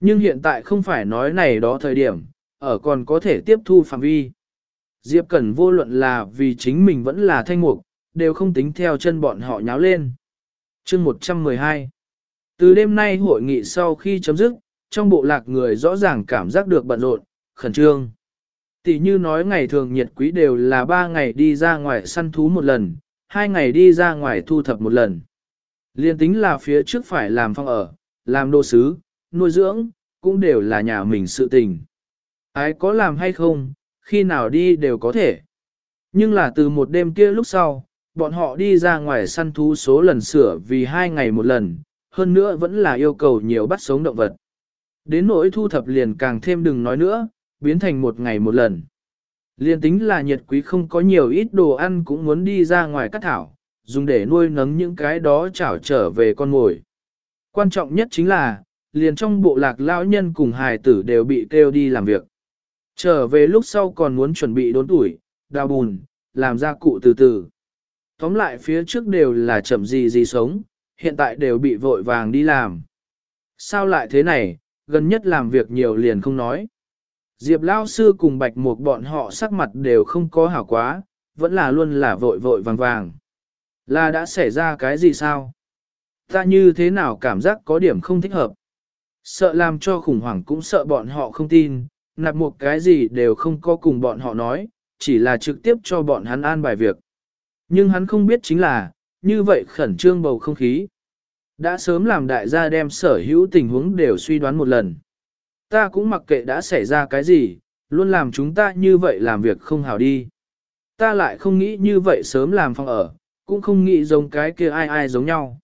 Nhưng hiện tại không phải nói này đó thời điểm, ở còn có thể tiếp thu phạm vi. Diệp Cẩn vô luận là vì chính mình vẫn là thanh mục, đều không tính theo chân bọn họ nháo lên. chương 112 Từ đêm nay hội nghị sau khi chấm dứt, trong bộ lạc người rõ ràng cảm giác được bận rộn, khẩn trương. Tỷ như nói ngày thường nhiệt quý đều là 3 ngày đi ra ngoài săn thú một lần, 2 ngày đi ra ngoài thu thập một lần. Liên tính là phía trước phải làm phong ở, làm đồ sứ, nuôi dưỡng, cũng đều là nhà mình sự tình. Ai có làm hay không, khi nào đi đều có thể. Nhưng là từ một đêm kia lúc sau, bọn họ đi ra ngoài săn thú số lần sửa vì hai ngày một lần, hơn nữa vẫn là yêu cầu nhiều bắt sống động vật. Đến nỗi thu thập liền càng thêm đừng nói nữa, biến thành một ngày một lần. Liên tính là nhiệt quý không có nhiều ít đồ ăn cũng muốn đi ra ngoài cắt thảo, dùng để nuôi nấng những cái đó chảo trở về con mồi. Quan trọng nhất chính là, liền trong bộ lạc lão nhân cùng hài tử đều bị kêu đi làm việc. Trở về lúc sau còn muốn chuẩn bị đốn tuổi, đào bùn, làm ra cụ từ từ. Tóm lại phía trước đều là chậm gì gì sống, hiện tại đều bị vội vàng đi làm. Sao lại thế này, gần nhất làm việc nhiều liền không nói. Diệp Lao Sư cùng Bạch Mục bọn họ sắc mặt đều không có hảo quá, vẫn là luôn là vội vội vàng vàng. Là đã xảy ra cái gì sao? Ta như thế nào cảm giác có điểm không thích hợp? Sợ làm cho khủng hoảng cũng sợ bọn họ không tin, nạp một cái gì đều không có cùng bọn họ nói, chỉ là trực tiếp cho bọn hắn an bài việc. Nhưng hắn không biết chính là, như vậy khẩn trương bầu không khí. Đã sớm làm đại gia đem sở hữu tình huống đều suy đoán một lần. Ta cũng mặc kệ đã xảy ra cái gì, luôn làm chúng ta như vậy làm việc không hào đi. Ta lại không nghĩ như vậy sớm làm phòng ở, cũng không nghĩ giống cái kia ai ai giống nhau.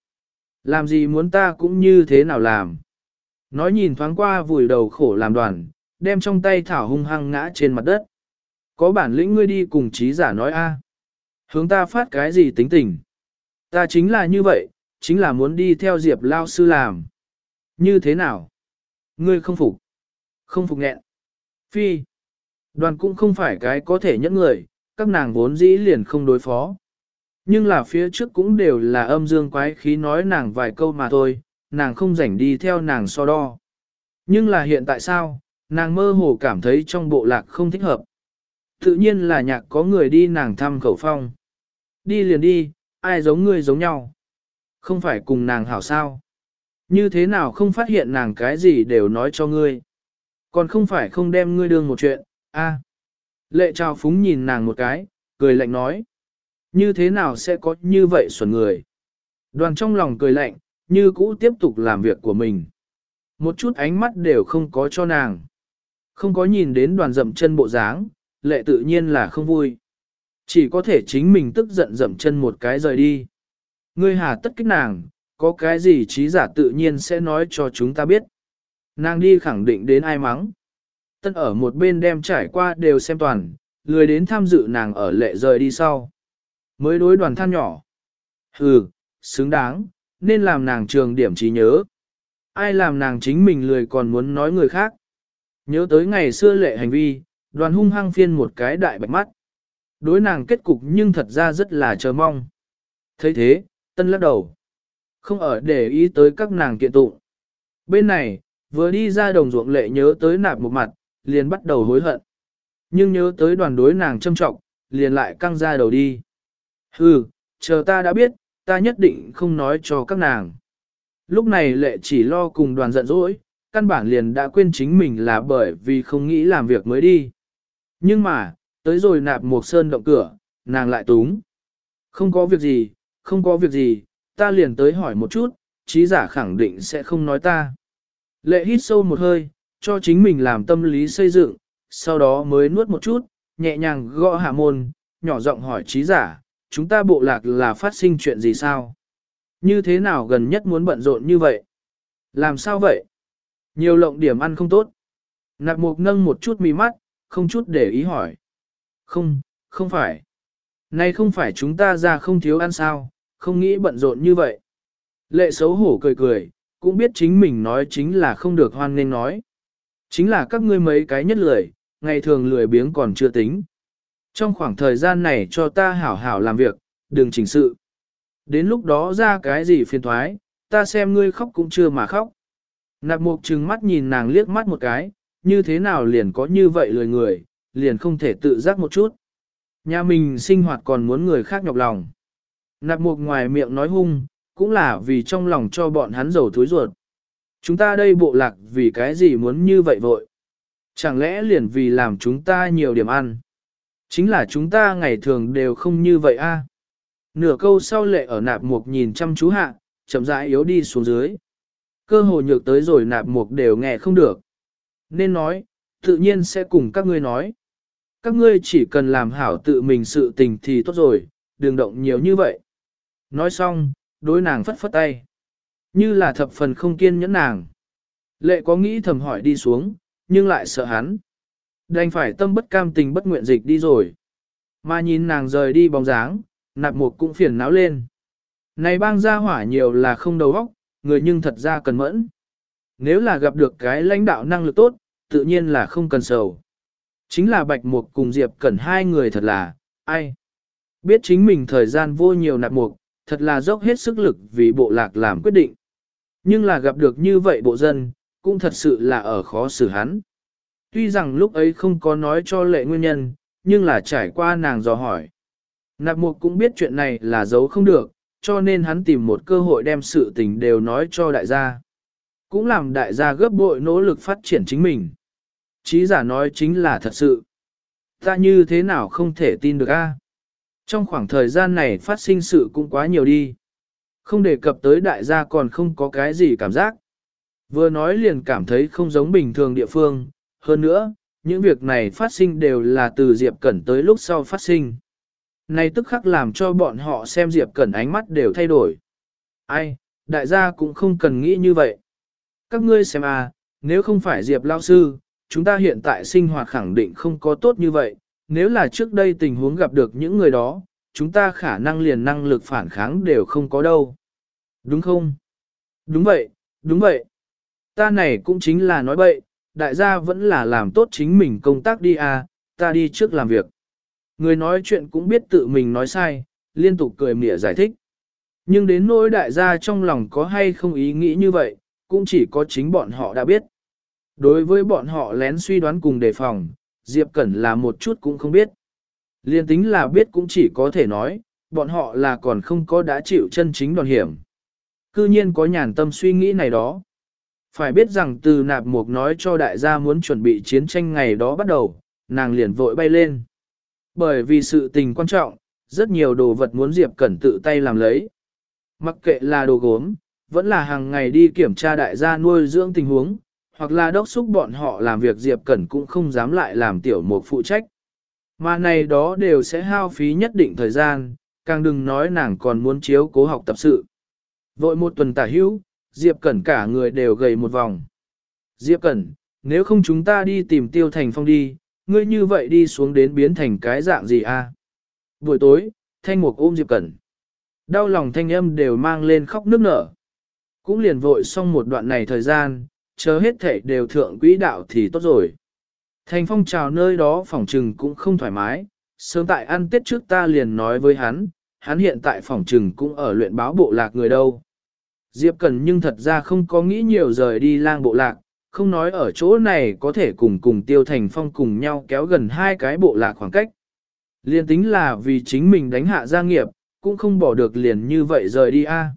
Làm gì muốn ta cũng như thế nào làm. Nói nhìn thoáng qua vùi đầu khổ làm đoàn, đem trong tay thảo hung hăng ngã trên mặt đất. Có bản lĩnh ngươi đi cùng trí giả nói a Hướng ta phát cái gì tính tình. Ta chính là như vậy, chính là muốn đi theo Diệp Lao Sư làm. Như thế nào? Ngươi không phục. Không phục nghẹn. Phi. Đoàn cũng không phải cái có thể nhẫn người, các nàng vốn dĩ liền không đối phó. Nhưng là phía trước cũng đều là âm dương quái khí nói nàng vài câu mà thôi, nàng không rảnh đi theo nàng so đo. Nhưng là hiện tại sao, nàng mơ hồ cảm thấy trong bộ lạc không thích hợp. Tự nhiên là nhạc có người đi nàng thăm khẩu phong. Đi liền đi, ai giống ngươi giống nhau. Không phải cùng nàng hảo sao. Như thế nào không phát hiện nàng cái gì đều nói cho ngươi. Còn không phải không đem ngươi đương một chuyện, a. À. Lệ trao phúng nhìn nàng một cái, cười lạnh nói. Như thế nào sẽ có như vậy xuẩn người? Đoàn trong lòng cười lạnh, như cũ tiếp tục làm việc của mình. Một chút ánh mắt đều không có cho nàng. Không có nhìn đến đoàn dậm chân bộ dáng, lệ tự nhiên là không vui. Chỉ có thể chính mình tức giận dậm chân một cái rời đi. Ngươi hà tất kích nàng, có cái gì trí giả tự nhiên sẽ nói cho chúng ta biết. Nàng đi khẳng định đến ai mắng. Tân ở một bên đem trải qua đều xem toàn, lười đến tham dự nàng ở lệ rời đi sau. Mới đối đoàn than nhỏ. Hừ, xứng đáng, nên làm nàng trường điểm trí nhớ. Ai làm nàng chính mình lười còn muốn nói người khác. Nhớ tới ngày xưa lệ hành vi, đoàn hung hăng phiên một cái đại bạch mắt. Đối nàng kết cục nhưng thật ra rất là chờ mong. thấy thế, tân lắc đầu. Không ở để ý tới các nàng kiện tụng. Bên này, vừa đi ra đồng ruộng lệ nhớ tới nạp một mặt, liền bắt đầu hối hận. Nhưng nhớ tới đoàn đối nàng châm trọng, liền lại căng ra đầu đi. Hừ, chờ ta đã biết, ta nhất định không nói cho các nàng. Lúc này lệ chỉ lo cùng đoàn giận dỗi, căn bản liền đã quên chính mình là bởi vì không nghĩ làm việc mới đi. Nhưng mà, tới rồi nạp một sơn động cửa, nàng lại túng. Không có việc gì, không có việc gì, ta liền tới hỏi một chút, trí giả khẳng định sẽ không nói ta. Lệ hít sâu một hơi, cho chính mình làm tâm lý xây dựng, sau đó mới nuốt một chút, nhẹ nhàng gõ hạ môn, nhỏ giọng hỏi trí giả, chúng ta bộ lạc là phát sinh chuyện gì sao? Như thế nào gần nhất muốn bận rộn như vậy? Làm sao vậy? Nhiều lộng điểm ăn không tốt. Nạp mục nâng một chút mí mắt, không chút để ý hỏi. Không, không phải. Này không phải chúng ta ra không thiếu ăn sao, không nghĩ bận rộn như vậy. Lệ xấu hổ cười cười, cũng biết chính mình nói chính là không được hoan nên nói. Chính là các ngươi mấy cái nhất lười, ngày thường lười biếng còn chưa tính. Trong khoảng thời gian này cho ta hảo hảo làm việc, đừng chỉnh sự. Đến lúc đó ra cái gì phiền thoái, ta xem ngươi khóc cũng chưa mà khóc. Nạp mục trừng mắt nhìn nàng liếc mắt một cái, như thế nào liền có như vậy lười người, liền không thể tự giác một chút. Nhà mình sinh hoạt còn muốn người khác nhọc lòng. Nạp mục ngoài miệng nói hung, cũng là vì trong lòng cho bọn hắn dầu thối ruột. Chúng ta đây bộ lạc vì cái gì muốn như vậy vội? Chẳng lẽ liền vì làm chúng ta nhiều điểm ăn? Chính là chúng ta ngày thường đều không như vậy a. Nửa câu sau lệ ở nạp mục nhìn chăm chú hạ, chậm rãi yếu đi xuống dưới. Cơ hồ nhược tới rồi nạp mục đều nghe không được. Nên nói, tự nhiên sẽ cùng các ngươi nói. Các ngươi chỉ cần làm hảo tự mình sự tình thì tốt rồi, đừng động nhiều như vậy. Nói xong, đối nàng phất phất tay. Như là thập phần không kiên nhẫn nàng. Lệ có nghĩ thầm hỏi đi xuống, nhưng lại sợ hắn. Đành phải tâm bất cam tình bất nguyện dịch đi rồi. Mà nhìn nàng rời đi bóng dáng, nạp mục cũng phiền não lên. Này bang gia hỏa nhiều là không đầu óc, người nhưng thật ra cần mẫn. Nếu là gặp được cái lãnh đạo năng lực tốt, tự nhiên là không cần sầu. Chính là Bạch Mục cùng Diệp Cẩn hai người thật là, ai? Biết chính mình thời gian vô nhiều nạp mục, thật là dốc hết sức lực vì bộ lạc làm quyết định. Nhưng là gặp được như vậy bộ dân, cũng thật sự là ở khó xử hắn. Tuy rằng lúc ấy không có nói cho lệ nguyên nhân, nhưng là trải qua nàng dò hỏi. Nạp mục cũng biết chuyện này là giấu không được, cho nên hắn tìm một cơ hội đem sự tình đều nói cho đại gia. Cũng làm đại gia gấp bội nỗ lực phát triển chính mình. Chí giả nói chính là thật sự. Ta như thế nào không thể tin được a? Trong khoảng thời gian này phát sinh sự cũng quá nhiều đi. Không đề cập tới đại gia còn không có cái gì cảm giác. Vừa nói liền cảm thấy không giống bình thường địa phương. Hơn nữa, những việc này phát sinh đều là từ Diệp Cẩn tới lúc sau phát sinh. Này tức khắc làm cho bọn họ xem Diệp Cẩn ánh mắt đều thay đổi. Ai, đại gia cũng không cần nghĩ như vậy. Các ngươi xem à, nếu không phải Diệp Lao Sư, chúng ta hiện tại sinh hoạt khẳng định không có tốt như vậy. Nếu là trước đây tình huống gặp được những người đó, chúng ta khả năng liền năng lực phản kháng đều không có đâu. Đúng không? Đúng vậy, đúng vậy. Ta này cũng chính là nói bậy, đại gia vẫn là làm tốt chính mình công tác đi à, ta đi trước làm việc. Người nói chuyện cũng biết tự mình nói sai, liên tục cười mỉa giải thích. Nhưng đến nỗi đại gia trong lòng có hay không ý nghĩ như vậy, cũng chỉ có chính bọn họ đã biết. Đối với bọn họ lén suy đoán cùng đề phòng, Diệp Cẩn là một chút cũng không biết. Liên tính là biết cũng chỉ có thể nói, bọn họ là còn không có đã chịu chân chính đòn hiểm. Cư nhiên có nhàn tâm suy nghĩ này đó. Phải biết rằng từ nạp mục nói cho đại gia muốn chuẩn bị chiến tranh ngày đó bắt đầu, nàng liền vội bay lên. Bởi vì sự tình quan trọng, rất nhiều đồ vật muốn Diệp Cẩn tự tay làm lấy. Mặc kệ là đồ gốm, vẫn là hàng ngày đi kiểm tra đại gia nuôi dưỡng tình huống, hoặc là đốc xúc bọn họ làm việc Diệp Cẩn cũng không dám lại làm tiểu mục phụ trách. Mà này đó đều sẽ hao phí nhất định thời gian, càng đừng nói nàng còn muốn chiếu cố học tập sự. Vội một tuần tả hữu, Diệp Cẩn cả người đều gầy một vòng. Diệp Cẩn, nếu không chúng ta đi tìm Tiêu Thành Phong đi, ngươi như vậy đi xuống đến biến thành cái dạng gì a? Buổi tối, Thanh Mục ôm Diệp Cẩn. Đau lòng thanh âm đều mang lên khóc nức nở. Cũng liền vội xong một đoạn này thời gian, chờ hết thể đều thượng quỹ đạo thì tốt rồi. Thành phong chào nơi đó phòng trừng cũng không thoải mái, sớm tại ăn tết trước ta liền nói với hắn, hắn hiện tại phòng trừng cũng ở luyện báo bộ lạc người đâu. Diệp Cần nhưng thật ra không có nghĩ nhiều rời đi lang bộ lạc, không nói ở chỗ này có thể cùng cùng tiêu thành phong cùng nhau kéo gần hai cái bộ lạc khoảng cách. Liên tính là vì chính mình đánh hạ gia nghiệp, cũng không bỏ được liền như vậy rời đi a.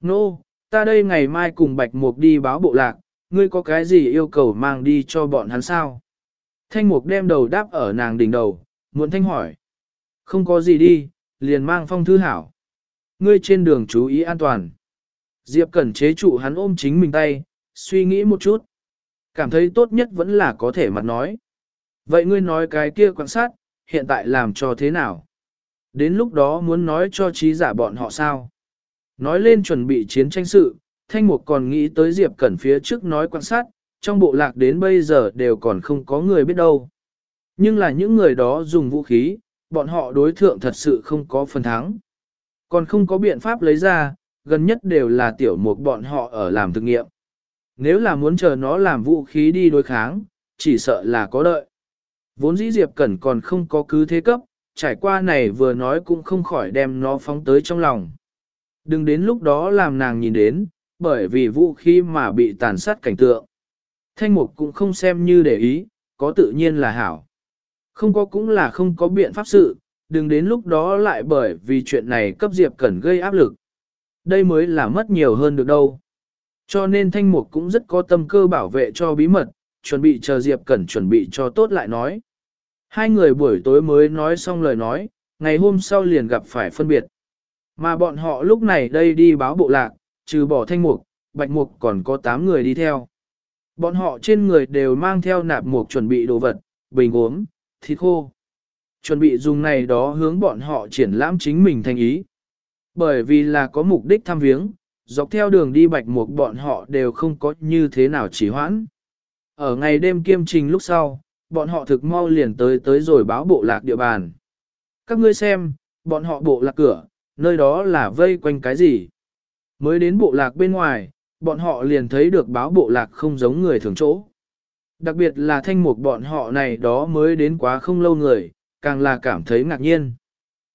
Nô, no, ta đây ngày mai cùng Bạch Mục đi báo bộ lạc, ngươi có cái gì yêu cầu mang đi cho bọn hắn sao? Thanh Mục đem đầu đáp ở nàng đỉnh đầu, muốn thanh hỏi. Không có gì đi, liền mang phong thư hảo. Ngươi trên đường chú ý an toàn. Diệp Cẩn chế trụ hắn ôm chính mình tay, suy nghĩ một chút. Cảm thấy tốt nhất vẫn là có thể mặt nói. Vậy ngươi nói cái kia quan sát, hiện tại làm cho thế nào? Đến lúc đó muốn nói cho trí giả bọn họ sao? Nói lên chuẩn bị chiến tranh sự, Thanh Mục còn nghĩ tới Diệp Cẩn phía trước nói quan sát, trong bộ lạc đến bây giờ đều còn không có người biết đâu. Nhưng là những người đó dùng vũ khí, bọn họ đối thượng thật sự không có phần thắng. Còn không có biện pháp lấy ra, gần nhất đều là tiểu mục bọn họ ở làm thực nghiệm. Nếu là muốn chờ nó làm vũ khí đi đối kháng, chỉ sợ là có đợi. Vốn dĩ Diệp Cẩn còn không có cứ thế cấp, trải qua này vừa nói cũng không khỏi đem nó phóng tới trong lòng. Đừng đến lúc đó làm nàng nhìn đến, bởi vì vũ khí mà bị tàn sát cảnh tượng. Thanh mục cũng không xem như để ý, có tự nhiên là hảo. Không có cũng là không có biện pháp sự, đừng đến lúc đó lại bởi vì chuyện này cấp Diệp Cẩn gây áp lực. Đây mới là mất nhiều hơn được đâu. Cho nên Thanh Mục cũng rất có tâm cơ bảo vệ cho bí mật, chuẩn bị chờ Diệp Cẩn chuẩn bị cho tốt lại nói. Hai người buổi tối mới nói xong lời nói, ngày hôm sau liền gặp phải phân biệt. Mà bọn họ lúc này đây đi báo bộ lạc, trừ bỏ Thanh Mục, Bạch Mục còn có 8 người đi theo. Bọn họ trên người đều mang theo nạp mục chuẩn bị đồ vật, bình uống, thịt khô. Chuẩn bị dùng này đó hướng bọn họ triển lãm chính mình thành ý. Bởi vì là có mục đích thăm viếng, dọc theo đường đi bạch mục bọn họ đều không có như thế nào chỉ hoãn. Ở ngày đêm kiêm trình lúc sau, bọn họ thực mau liền tới tới rồi báo bộ lạc địa bàn. Các ngươi xem, bọn họ bộ lạc cửa, nơi đó là vây quanh cái gì? Mới đến bộ lạc bên ngoài, bọn họ liền thấy được báo bộ lạc không giống người thường chỗ. Đặc biệt là thanh mục bọn họ này đó mới đến quá không lâu người, càng là cảm thấy ngạc nhiên.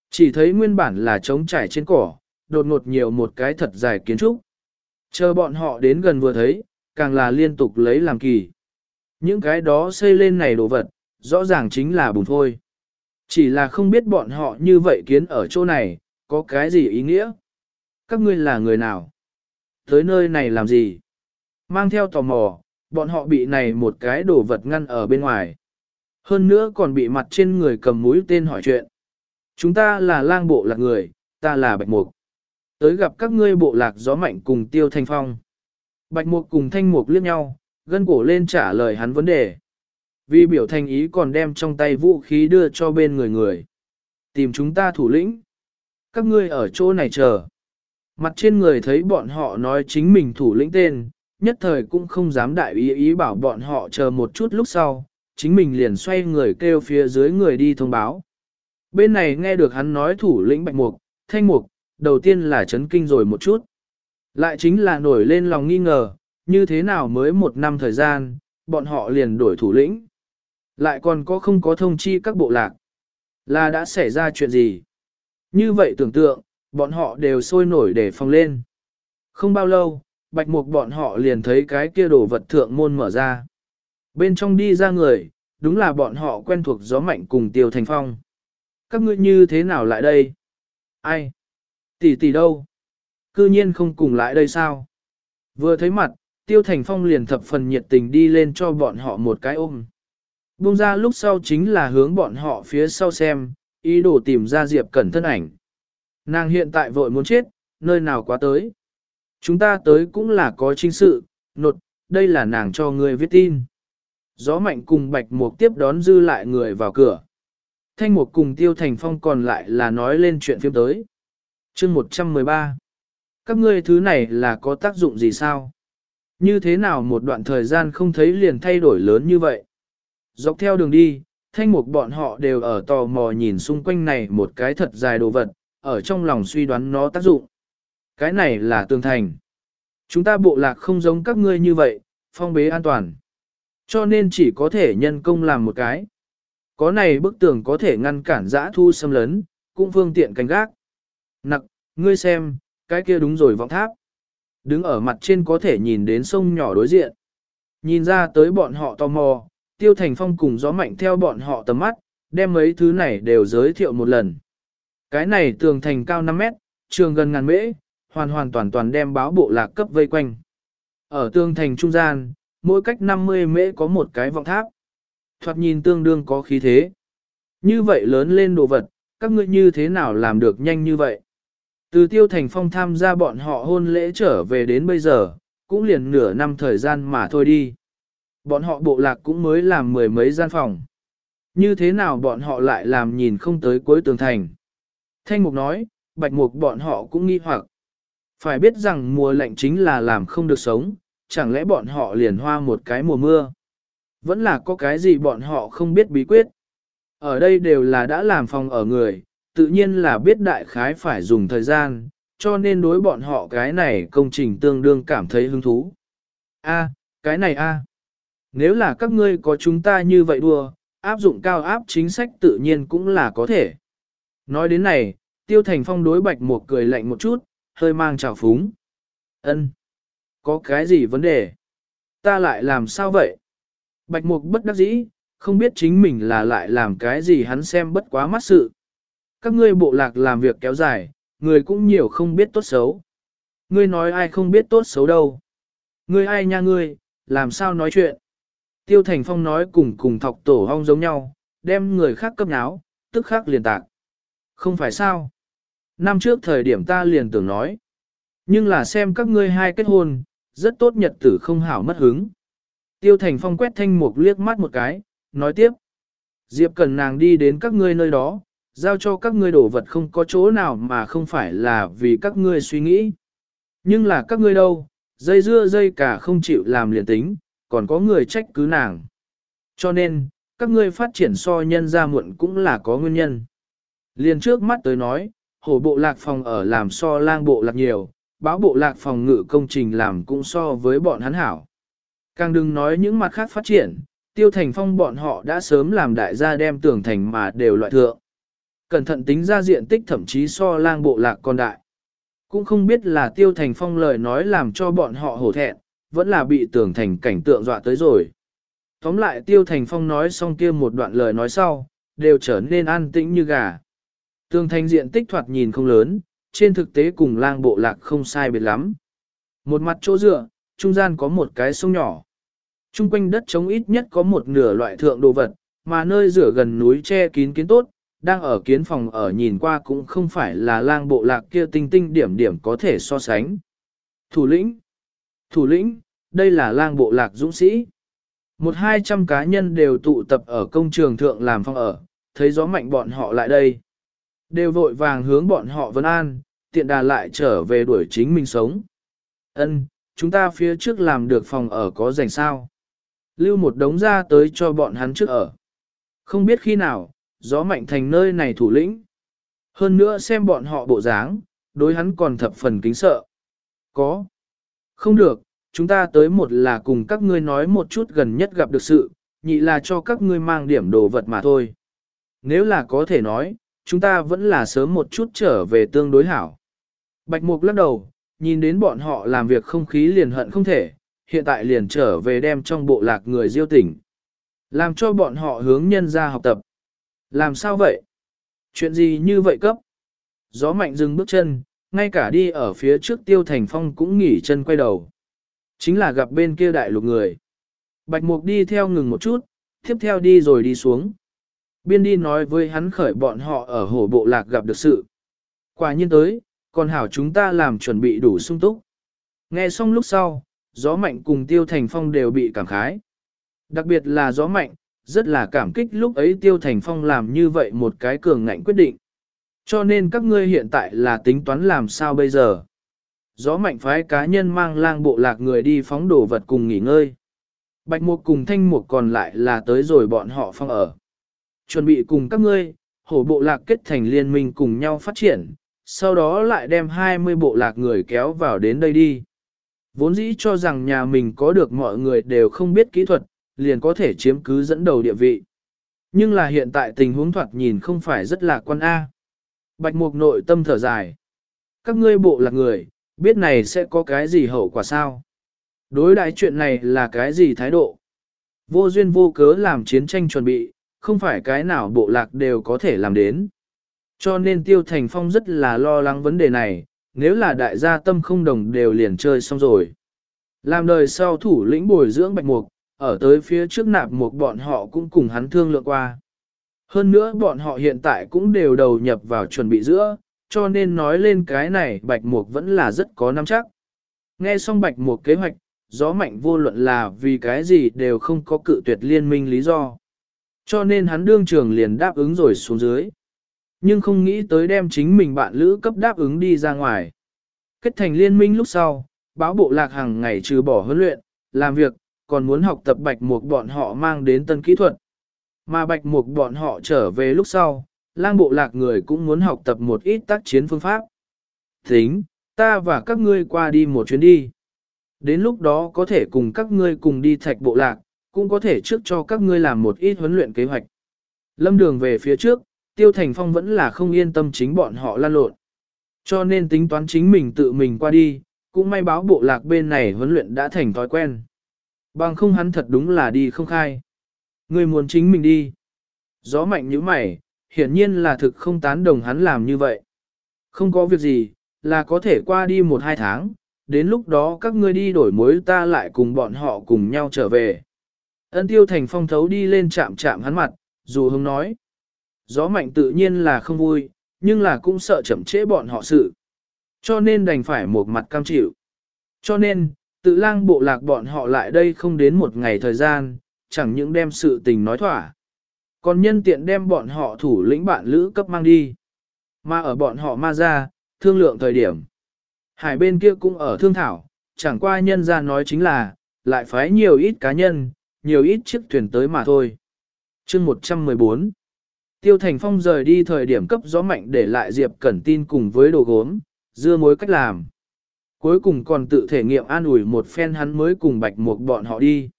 Chỉ thấy nguyên bản là trống trải trên cỏ, đột ngột nhiều một cái thật dài kiến trúc. Chờ bọn họ đến gần vừa thấy, càng là liên tục lấy làm kỳ. Những cái đó xây lên này đồ vật, rõ ràng chính là bùn thôi. Chỉ là không biết bọn họ như vậy kiến ở chỗ này, có cái gì ý nghĩa? Các ngươi là người nào? Tới nơi này làm gì? Mang theo tò mò, bọn họ bị này một cái đồ vật ngăn ở bên ngoài. Hơn nữa còn bị mặt trên người cầm mũi tên hỏi chuyện. Chúng ta là lang bộ lạc người, ta là bạch mục. Tới gặp các ngươi bộ lạc gió mạnh cùng tiêu thanh phong. Bạch mục cùng thanh mục liếc nhau, gân cổ lên trả lời hắn vấn đề. Vì biểu thành ý còn đem trong tay vũ khí đưa cho bên người người. Tìm chúng ta thủ lĩnh. Các ngươi ở chỗ này chờ. Mặt trên người thấy bọn họ nói chính mình thủ lĩnh tên, nhất thời cũng không dám đại ý ý bảo bọn họ chờ một chút lúc sau, chính mình liền xoay người kêu phía dưới người đi thông báo. Bên này nghe được hắn nói thủ lĩnh bạch mục, thanh mục, đầu tiên là chấn kinh rồi một chút. Lại chính là nổi lên lòng nghi ngờ, như thế nào mới một năm thời gian, bọn họ liền đổi thủ lĩnh. Lại còn có không có thông chi các bộ lạc. Là đã xảy ra chuyện gì? Như vậy tưởng tượng, bọn họ đều sôi nổi để phòng lên. Không bao lâu, bạch mục bọn họ liền thấy cái kia đồ vật thượng môn mở ra. Bên trong đi ra người, đúng là bọn họ quen thuộc gió mạnh cùng tiêu thành phong. Các ngươi như thế nào lại đây? Ai? Tỷ tỷ đâu? Cư nhiên không cùng lại đây sao? Vừa thấy mặt, tiêu thành phong liền thập phần nhiệt tình đi lên cho bọn họ một cái ôm. Bung ra lúc sau chính là hướng bọn họ phía sau xem, ý đồ tìm ra Diệp Cẩn thân ảnh. Nàng hiện tại vội muốn chết, nơi nào quá tới. Chúng ta tới cũng là có chính sự, nột, đây là nàng cho người viết tin. Gió mạnh cùng bạch mục tiếp đón dư lại người vào cửa. Thanh mục cùng tiêu thành phong còn lại là nói lên chuyện phim tới. chương 113. Các ngươi thứ này là có tác dụng gì sao? Như thế nào một đoạn thời gian không thấy liền thay đổi lớn như vậy? Dọc theo đường đi, thanh mục bọn họ đều ở tò mò nhìn xung quanh này một cái thật dài đồ vật, ở trong lòng suy đoán nó tác dụng. Cái này là tường thành. Chúng ta bộ lạc không giống các ngươi như vậy, phong bế an toàn. Cho nên chỉ có thể nhân công làm một cái. Có này bức tường có thể ngăn cản giã thu xâm lấn, cũng phương tiện canh gác. Nặc, ngươi xem, cái kia đúng rồi vọng tháp. Đứng ở mặt trên có thể nhìn đến sông nhỏ đối diện. Nhìn ra tới bọn họ tò mò, tiêu thành phong cùng gió mạnh theo bọn họ tầm mắt, đem mấy thứ này đều giới thiệu một lần. Cái này tường thành cao 5 mét, trường gần ngàn mễ, hoàn hoàn toàn toàn đem báo bộ lạc cấp vây quanh. Ở tường thành trung gian, mỗi cách 50 mễ có một cái vọng tháp. Thoạt nhìn tương đương có khí thế. Như vậy lớn lên đồ vật, các ngươi như thế nào làm được nhanh như vậy? Từ tiêu thành phong tham gia bọn họ hôn lễ trở về đến bây giờ, cũng liền nửa năm thời gian mà thôi đi. Bọn họ bộ lạc cũng mới làm mười mấy gian phòng. Như thế nào bọn họ lại làm nhìn không tới cuối tường thành? Thanh mục nói, bạch mục bọn họ cũng nghi hoặc. Phải biết rằng mùa lạnh chính là làm không được sống, chẳng lẽ bọn họ liền hoa một cái mùa mưa? Vẫn là có cái gì bọn họ không biết bí quyết. Ở đây đều là đã làm phòng ở người, tự nhiên là biết đại khái phải dùng thời gian, cho nên đối bọn họ cái này công trình tương đương cảm thấy hứng thú. A, cái này a. Nếu là các ngươi có chúng ta như vậy đua, áp dụng cao áp chính sách tự nhiên cũng là có thể. Nói đến này, Tiêu Thành Phong đối Bạch Mục cười lạnh một chút, hơi mang trào phúng. Ân, có cái gì vấn đề? Ta lại làm sao vậy? Bạch mục bất đắc dĩ, không biết chính mình là lại làm cái gì hắn xem bất quá mắt sự. Các ngươi bộ lạc làm việc kéo dài, người cũng nhiều không biết tốt xấu. Ngươi nói ai không biết tốt xấu đâu. Ngươi ai nha ngươi, làm sao nói chuyện. Tiêu Thành Phong nói cùng cùng thọc tổ hong giống nhau, đem người khác cấp náo, tức khác liền tạc. Không phải sao. Năm trước thời điểm ta liền tưởng nói. Nhưng là xem các ngươi hai kết hôn, rất tốt nhật tử không hảo mất hứng. Tiêu Thành Phong quét thanh mục liếc mắt một cái, nói tiếp. Diệp cần nàng đi đến các ngươi nơi đó, giao cho các ngươi đổ vật không có chỗ nào mà không phải là vì các ngươi suy nghĩ. Nhưng là các ngươi đâu, dây dưa dây cả không chịu làm liền tính, còn có người trách cứ nàng. Cho nên, các ngươi phát triển so nhân ra muộn cũng là có nguyên nhân. Liền trước mắt tới nói, hổ bộ lạc phòng ở làm so lang bộ lạc nhiều, báo bộ lạc phòng ngự công trình làm cũng so với bọn hắn hảo. Càng đừng nói những mặt khác phát triển, tiêu thành phong bọn họ đã sớm làm đại gia đem tường thành mà đều loại thượng. Cẩn thận tính ra diện tích thậm chí so lang bộ lạc con đại. Cũng không biết là tiêu thành phong lời nói làm cho bọn họ hổ thẹn, vẫn là bị tường thành cảnh tượng dọa tới rồi. Tóm lại tiêu thành phong nói xong kia một đoạn lời nói sau, đều trở nên an tĩnh như gà. Tường thành diện tích thoạt nhìn không lớn, trên thực tế cùng lang bộ lạc không sai biệt lắm. Một mặt chỗ dựa, trung gian có một cái sông nhỏ. Trung quanh đất trống ít nhất có một nửa loại thượng đồ vật, mà nơi rửa gần núi che kín kiến tốt, đang ở kiến phòng ở nhìn qua cũng không phải là lang bộ lạc kia tinh tinh điểm điểm có thể so sánh. Thủ lĩnh, thủ lĩnh, đây là lang bộ lạc dũng sĩ. Một hai trăm cá nhân đều tụ tập ở công trường thượng làm phòng ở, thấy gió mạnh bọn họ lại đây. Đều vội vàng hướng bọn họ vân an, tiện đà lại trở về đuổi chính mình sống. Ân, chúng ta phía trước làm được phòng ở có dành sao. Lưu một đống ra tới cho bọn hắn trước ở. Không biết khi nào, gió mạnh thành nơi này thủ lĩnh. Hơn nữa xem bọn họ bộ dáng, đối hắn còn thập phần kính sợ. Có. Không được, chúng ta tới một là cùng các ngươi nói một chút gần nhất gặp được sự, nhị là cho các ngươi mang điểm đồ vật mà thôi. Nếu là có thể nói, chúng ta vẫn là sớm một chút trở về tương đối hảo. Bạch Mục lắc đầu, nhìn đến bọn họ làm việc không khí liền hận không thể, hiện tại liền trở về đem trong bộ lạc người diêu tỉnh. Làm cho bọn họ hướng nhân ra học tập. Làm sao vậy? Chuyện gì như vậy cấp? Gió mạnh dừng bước chân, ngay cả đi ở phía trước tiêu thành phong cũng nghỉ chân quay đầu. Chính là gặp bên kia đại lục người. Bạch mục đi theo ngừng một chút, tiếp theo đi rồi đi xuống. Biên đi nói với hắn khởi bọn họ ở hồ bộ lạc gặp được sự. Quả nhiên tới, còn hảo chúng ta làm chuẩn bị đủ sung túc. Nghe xong lúc sau, gió mạnh cùng tiêu thành phong đều bị cảm khái. Đặc biệt là gió mạnh, rất là cảm kích lúc ấy tiêu thành phong làm như vậy một cái cường ngạnh quyết định. Cho nên các ngươi hiện tại là tính toán làm sao bây giờ. Gió mạnh phái cá nhân mang lang bộ lạc người đi phóng đồ vật cùng nghỉ ngơi. Bạch mục cùng thanh mục còn lại là tới rồi bọn họ phong ở. Chuẩn bị cùng các ngươi, hổ bộ lạc kết thành liên minh cùng nhau phát triển, sau đó lại đem 20 bộ lạc người kéo vào đến đây đi. Vốn dĩ cho rằng nhà mình có được mọi người đều không biết kỹ thuật, liền có thể chiếm cứ dẫn đầu địa vị. Nhưng là hiện tại tình huống thoạt nhìn không phải rất là quan A. Bạch mục nội tâm thở dài. Các ngươi bộ lạc người, biết này sẽ có cái gì hậu quả sao? Đối đại chuyện này là cái gì thái độ? Vô duyên vô cớ làm chiến tranh chuẩn bị, không phải cái nào bộ lạc đều có thể làm đến. Cho nên Tiêu Thành Phong rất là lo lắng vấn đề này, nếu là đại gia tâm không đồng đều liền chơi xong rồi. Làm đời sau thủ lĩnh bồi dưỡng bạch mục, ở tới phía trước nạp mục bọn họ cũng cùng hắn thương lượng qua. Hơn nữa bọn họ hiện tại cũng đều đầu nhập vào chuẩn bị giữa, cho nên nói lên cái này bạch mục vẫn là rất có nắm chắc. Nghe xong bạch mục kế hoạch, gió mạnh vô luận là vì cái gì đều không có cự tuyệt liên minh lý do. Cho nên hắn đương trường liền đáp ứng rồi xuống dưới. Nhưng không nghĩ tới đem chính mình bạn lữ cấp đáp ứng đi ra ngoài. Kết thành liên minh lúc sau, báo bộ lạc hàng ngày trừ bỏ huấn luyện, làm việc, còn muốn học tập bạch mục bọn họ mang đến tân kỹ thuật. Mà bạch mục bọn họ trở về lúc sau, lang bộ lạc người cũng muốn học tập một ít tác chiến phương pháp. Tính, ta và các ngươi qua đi một chuyến đi. Đến lúc đó có thể cùng các ngươi cùng đi thạch bộ lạc, cũng có thể trước cho các ngươi làm một ít huấn luyện kế hoạch. Lâm đường về phía trước, Tiêu Thành Phong vẫn là không yên tâm chính bọn họ lan lộn. Cho nên tính toán chính mình tự mình qua đi, cũng may báo bộ lạc bên này huấn luyện đã thành thói quen. Bằng không hắn thật đúng là đi không khai. Người muốn chính mình đi. Gió mạnh như mày, hiển nhiên là thực không tán đồng hắn làm như vậy. Không có việc gì, là có thể qua đi một hai tháng, đến lúc đó các ngươi đi đổi mối ta lại cùng bọn họ cùng nhau trở về. Ân tiêu thành phong thấu đi lên chạm chạm hắn mặt, dù hông nói. Gió mạnh tự nhiên là không vui, nhưng là cũng sợ chậm trễ bọn họ sự. Cho nên đành phải một mặt cam chịu. Cho nên, tự lang bộ lạc bọn họ lại đây không đến một ngày thời gian, chẳng những đem sự tình nói thỏa. Còn nhân tiện đem bọn họ thủ lĩnh bạn lữ cấp mang đi. Mà ở bọn họ ma ra, thương lượng thời điểm. Hải bên kia cũng ở thương thảo, chẳng qua nhân ra nói chính là, lại phái nhiều ít cá nhân, nhiều ít chiếc thuyền tới mà thôi. chương 114 Tiêu Thành Phong rời đi thời điểm cấp gió mạnh để lại Diệp Cẩn tin cùng với đồ gốm, dưa mối cách làm. Cuối cùng còn tự thể nghiệm an ủi một phen hắn mới cùng bạch một bọn họ đi.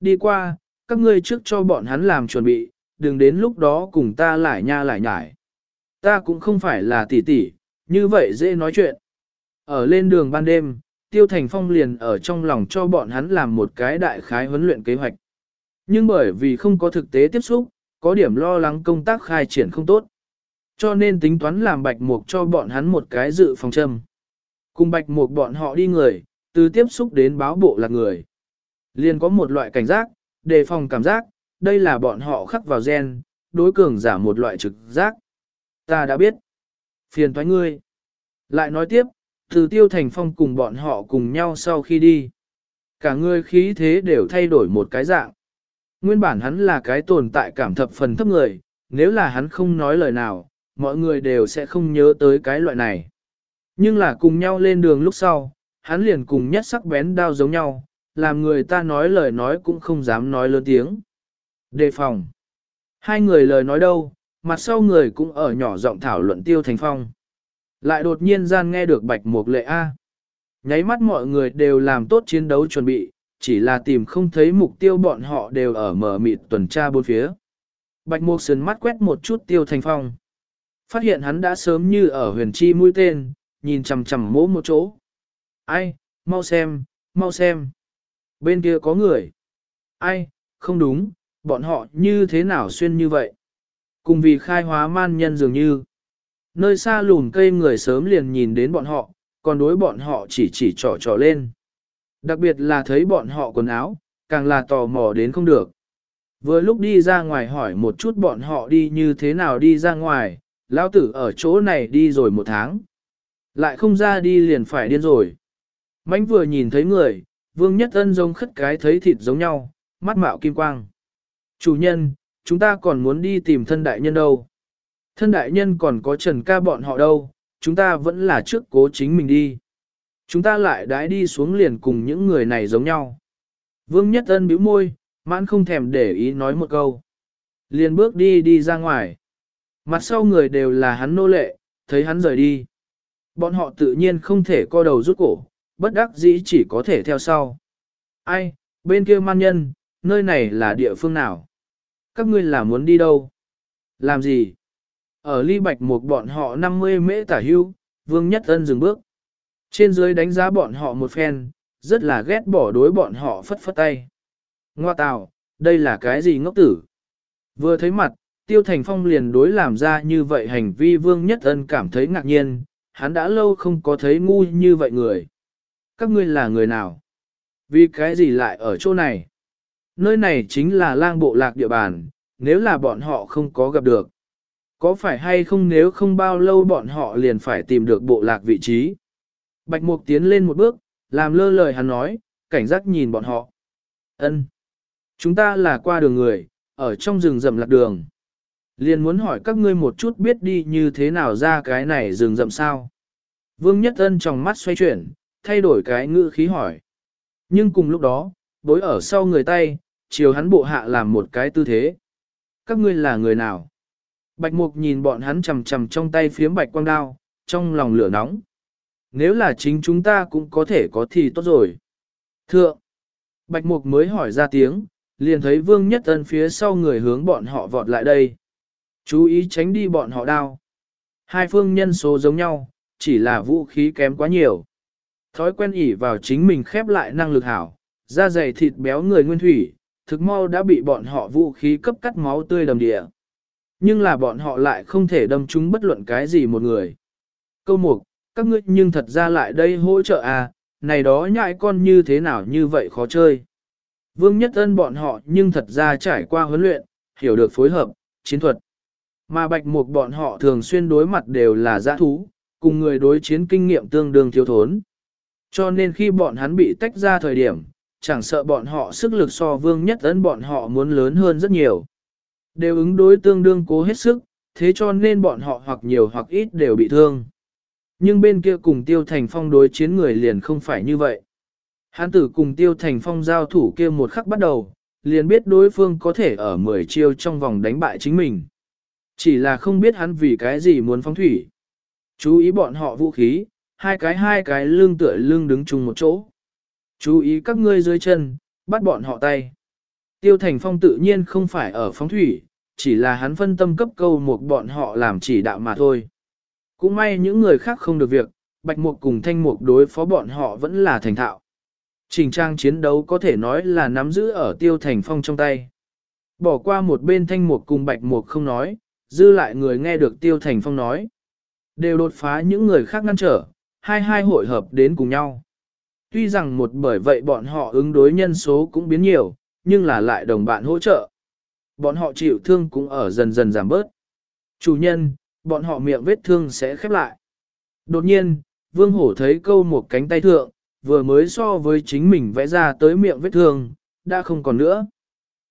Đi qua, các ngươi trước cho bọn hắn làm chuẩn bị, đừng đến lúc đó cùng ta lại nha lại nhải. Ta cũng không phải là tỷ tỷ, như vậy dễ nói chuyện. Ở lên đường ban đêm, Tiêu Thành Phong liền ở trong lòng cho bọn hắn làm một cái đại khái huấn luyện kế hoạch. Nhưng bởi vì không có thực tế tiếp xúc, có điểm lo lắng công tác khai triển không tốt. Cho nên tính toán làm bạch mục cho bọn hắn một cái dự phòng châm. Cùng bạch mục bọn họ đi người, từ tiếp xúc đến báo bộ là người. Liền có một loại cảnh giác, đề phòng cảm giác, đây là bọn họ khắc vào gen, đối cường giả một loại trực giác. Ta đã biết. Phiền thoái ngươi. Lại nói tiếp, từ tiêu thành phong cùng bọn họ cùng nhau sau khi đi. Cả người khí thế đều thay đổi một cái dạng. Nguyên bản hắn là cái tồn tại cảm thập phần thấp người, nếu là hắn không nói lời nào, mọi người đều sẽ không nhớ tới cái loại này. Nhưng là cùng nhau lên đường lúc sau, hắn liền cùng nhất sắc bén đao giống nhau, làm người ta nói lời nói cũng không dám nói lớn tiếng. Đề phòng. Hai người lời nói đâu, mặt sau người cũng ở nhỏ giọng thảo luận tiêu thành phong. Lại đột nhiên gian nghe được bạch mục lệ A. Nháy mắt mọi người đều làm tốt chiến đấu chuẩn bị, chỉ là tìm không thấy mục tiêu bọn họ đều ở mở mịt tuần tra bốn phía. Bạch mục sườn mắt quét một chút tiêu thành phong. Phát hiện hắn đã sớm như ở huyền chi mũi tên, nhìn chằm chằm mỗ một chỗ. Ai, mau xem, mau xem. Bên kia có người. Ai, không đúng, bọn họ như thế nào xuyên như vậy? Cùng vì khai hóa man nhân dường như. Nơi xa lùn cây người sớm liền nhìn đến bọn họ, còn đối bọn họ chỉ chỉ trỏ trỏ lên. Đặc biệt là thấy bọn họ quần áo, càng là tò mò đến không được. Vừa lúc đi ra ngoài hỏi một chút bọn họ đi như thế nào đi ra ngoài, lão tử ở chỗ này đi rồi một tháng. Lại không ra đi liền phải điên rồi. Mánh vừa nhìn thấy người, vương nhất ân giống khất cái thấy thịt giống nhau, mắt mạo kim quang. Chủ nhân, chúng ta còn muốn đi tìm thân đại nhân đâu. Thân đại nhân còn có trần ca bọn họ đâu, chúng ta vẫn là trước cố chính mình đi. Chúng ta lại đãi đi xuống liền cùng những người này giống nhau. Vương Nhất Ân bĩu môi, mãn không thèm để ý nói một câu. Liền bước đi đi ra ngoài. Mặt sau người đều là hắn nô lệ, thấy hắn rời đi. Bọn họ tự nhiên không thể co đầu rút cổ, bất đắc dĩ chỉ có thể theo sau. Ai, bên kia man nhân, nơi này là địa phương nào? Các ngươi là muốn đi đâu? Làm gì? Ở ly bạch một bọn họ 50 mễ tả hưu, vương nhất ân dừng bước. Trên dưới đánh giá bọn họ một phen, rất là ghét bỏ đối bọn họ phất phất tay. Ngoa tào, đây là cái gì ngốc tử? Vừa thấy mặt, Tiêu Thành Phong liền đối làm ra như vậy hành vi Vương Nhất Ân cảm thấy ngạc nhiên, hắn đã lâu không có thấy ngu như vậy người. Các ngươi là người nào? Vì cái gì lại ở chỗ này? Nơi này chính là lang bộ lạc địa bàn, nếu là bọn họ không có gặp được. Có phải hay không nếu không bao lâu bọn họ liền phải tìm được bộ lạc vị trí? Bạch Mục tiến lên một bước, làm lơ lời hắn nói, cảnh giác nhìn bọn họ. Ân, Chúng ta là qua đường người, ở trong rừng rậm lạc đường. Liền muốn hỏi các ngươi một chút biết đi như thế nào ra cái này rừng rậm sao. Vương Nhất Ân trong mắt xoay chuyển, thay đổi cái ngữ khí hỏi. Nhưng cùng lúc đó, bối ở sau người tay, chiều hắn bộ hạ làm một cái tư thế. Các ngươi là người nào? Bạch Mục nhìn bọn hắn chầm chầm trong tay phiếm bạch quang đao, trong lòng lửa nóng. Nếu là chính chúng ta cũng có thể có thì tốt rồi. Thượng! Bạch Mục mới hỏi ra tiếng, liền thấy Vương Nhất Ân phía sau người hướng bọn họ vọt lại đây. Chú ý tránh đi bọn họ đao. Hai phương nhân số giống nhau, chỉ là vũ khí kém quá nhiều. thói quen ỉ vào chính mình khép lại năng lực hảo, da dày thịt béo người nguyên thủy, thực mau đã bị bọn họ vũ khí cấp cắt máu tươi đầm địa. Nhưng là bọn họ lại không thể đâm trúng bất luận cái gì một người. Câu mục, các ngươi nhưng thật ra lại đây hỗ trợ à, này đó nhại con như thế nào như vậy khó chơi. Vương Nhất Ân bọn họ nhưng thật ra trải qua huấn luyện, hiểu được phối hợp, chiến thuật. Mà bạch mục bọn họ thường xuyên đối mặt đều là giã thú, cùng người đối chiến kinh nghiệm tương đương thiếu thốn. Cho nên khi bọn hắn bị tách ra thời điểm, chẳng sợ bọn họ sức lực so vương nhất ấn bọn họ muốn lớn hơn rất nhiều. Đều ứng đối tương đương cố hết sức, thế cho nên bọn họ hoặc nhiều hoặc ít đều bị thương. Nhưng bên kia cùng tiêu thành phong đối chiến người liền không phải như vậy. Hán tử cùng tiêu thành phong giao thủ kia một khắc bắt đầu, liền biết đối phương có thể ở 10 chiêu trong vòng đánh bại chính mình. Chỉ là không biết hắn vì cái gì muốn phóng thủy. Chú ý bọn họ vũ khí, hai cái hai cái lưng tựa lưng đứng chung một chỗ. Chú ý các ngươi dưới chân, bắt bọn họ tay. Tiêu Thành Phong tự nhiên không phải ở phóng thủy, chỉ là hắn phân tâm cấp câu một bọn họ làm chỉ đạo mà thôi. Cũng may những người khác không được việc, Bạch Mục cùng Thanh Mục đối phó bọn họ vẫn là thành thạo. Trình trang chiến đấu có thể nói là nắm giữ ở Tiêu Thành Phong trong tay. Bỏ qua một bên Thanh Mục cùng Bạch Mục không nói, dư lại người nghe được Tiêu Thành Phong nói. Đều đột phá những người khác ngăn trở, hai hai hội hợp đến cùng nhau. Tuy rằng một bởi vậy bọn họ ứng đối nhân số cũng biến nhiều, nhưng là lại đồng bạn hỗ trợ. Bọn họ chịu thương cũng ở dần dần giảm bớt. Chủ nhân, bọn họ miệng vết thương sẽ khép lại. Đột nhiên, vương hổ thấy câu một cánh tay thượng, vừa mới so với chính mình vẽ ra tới miệng vết thương, đã không còn nữa.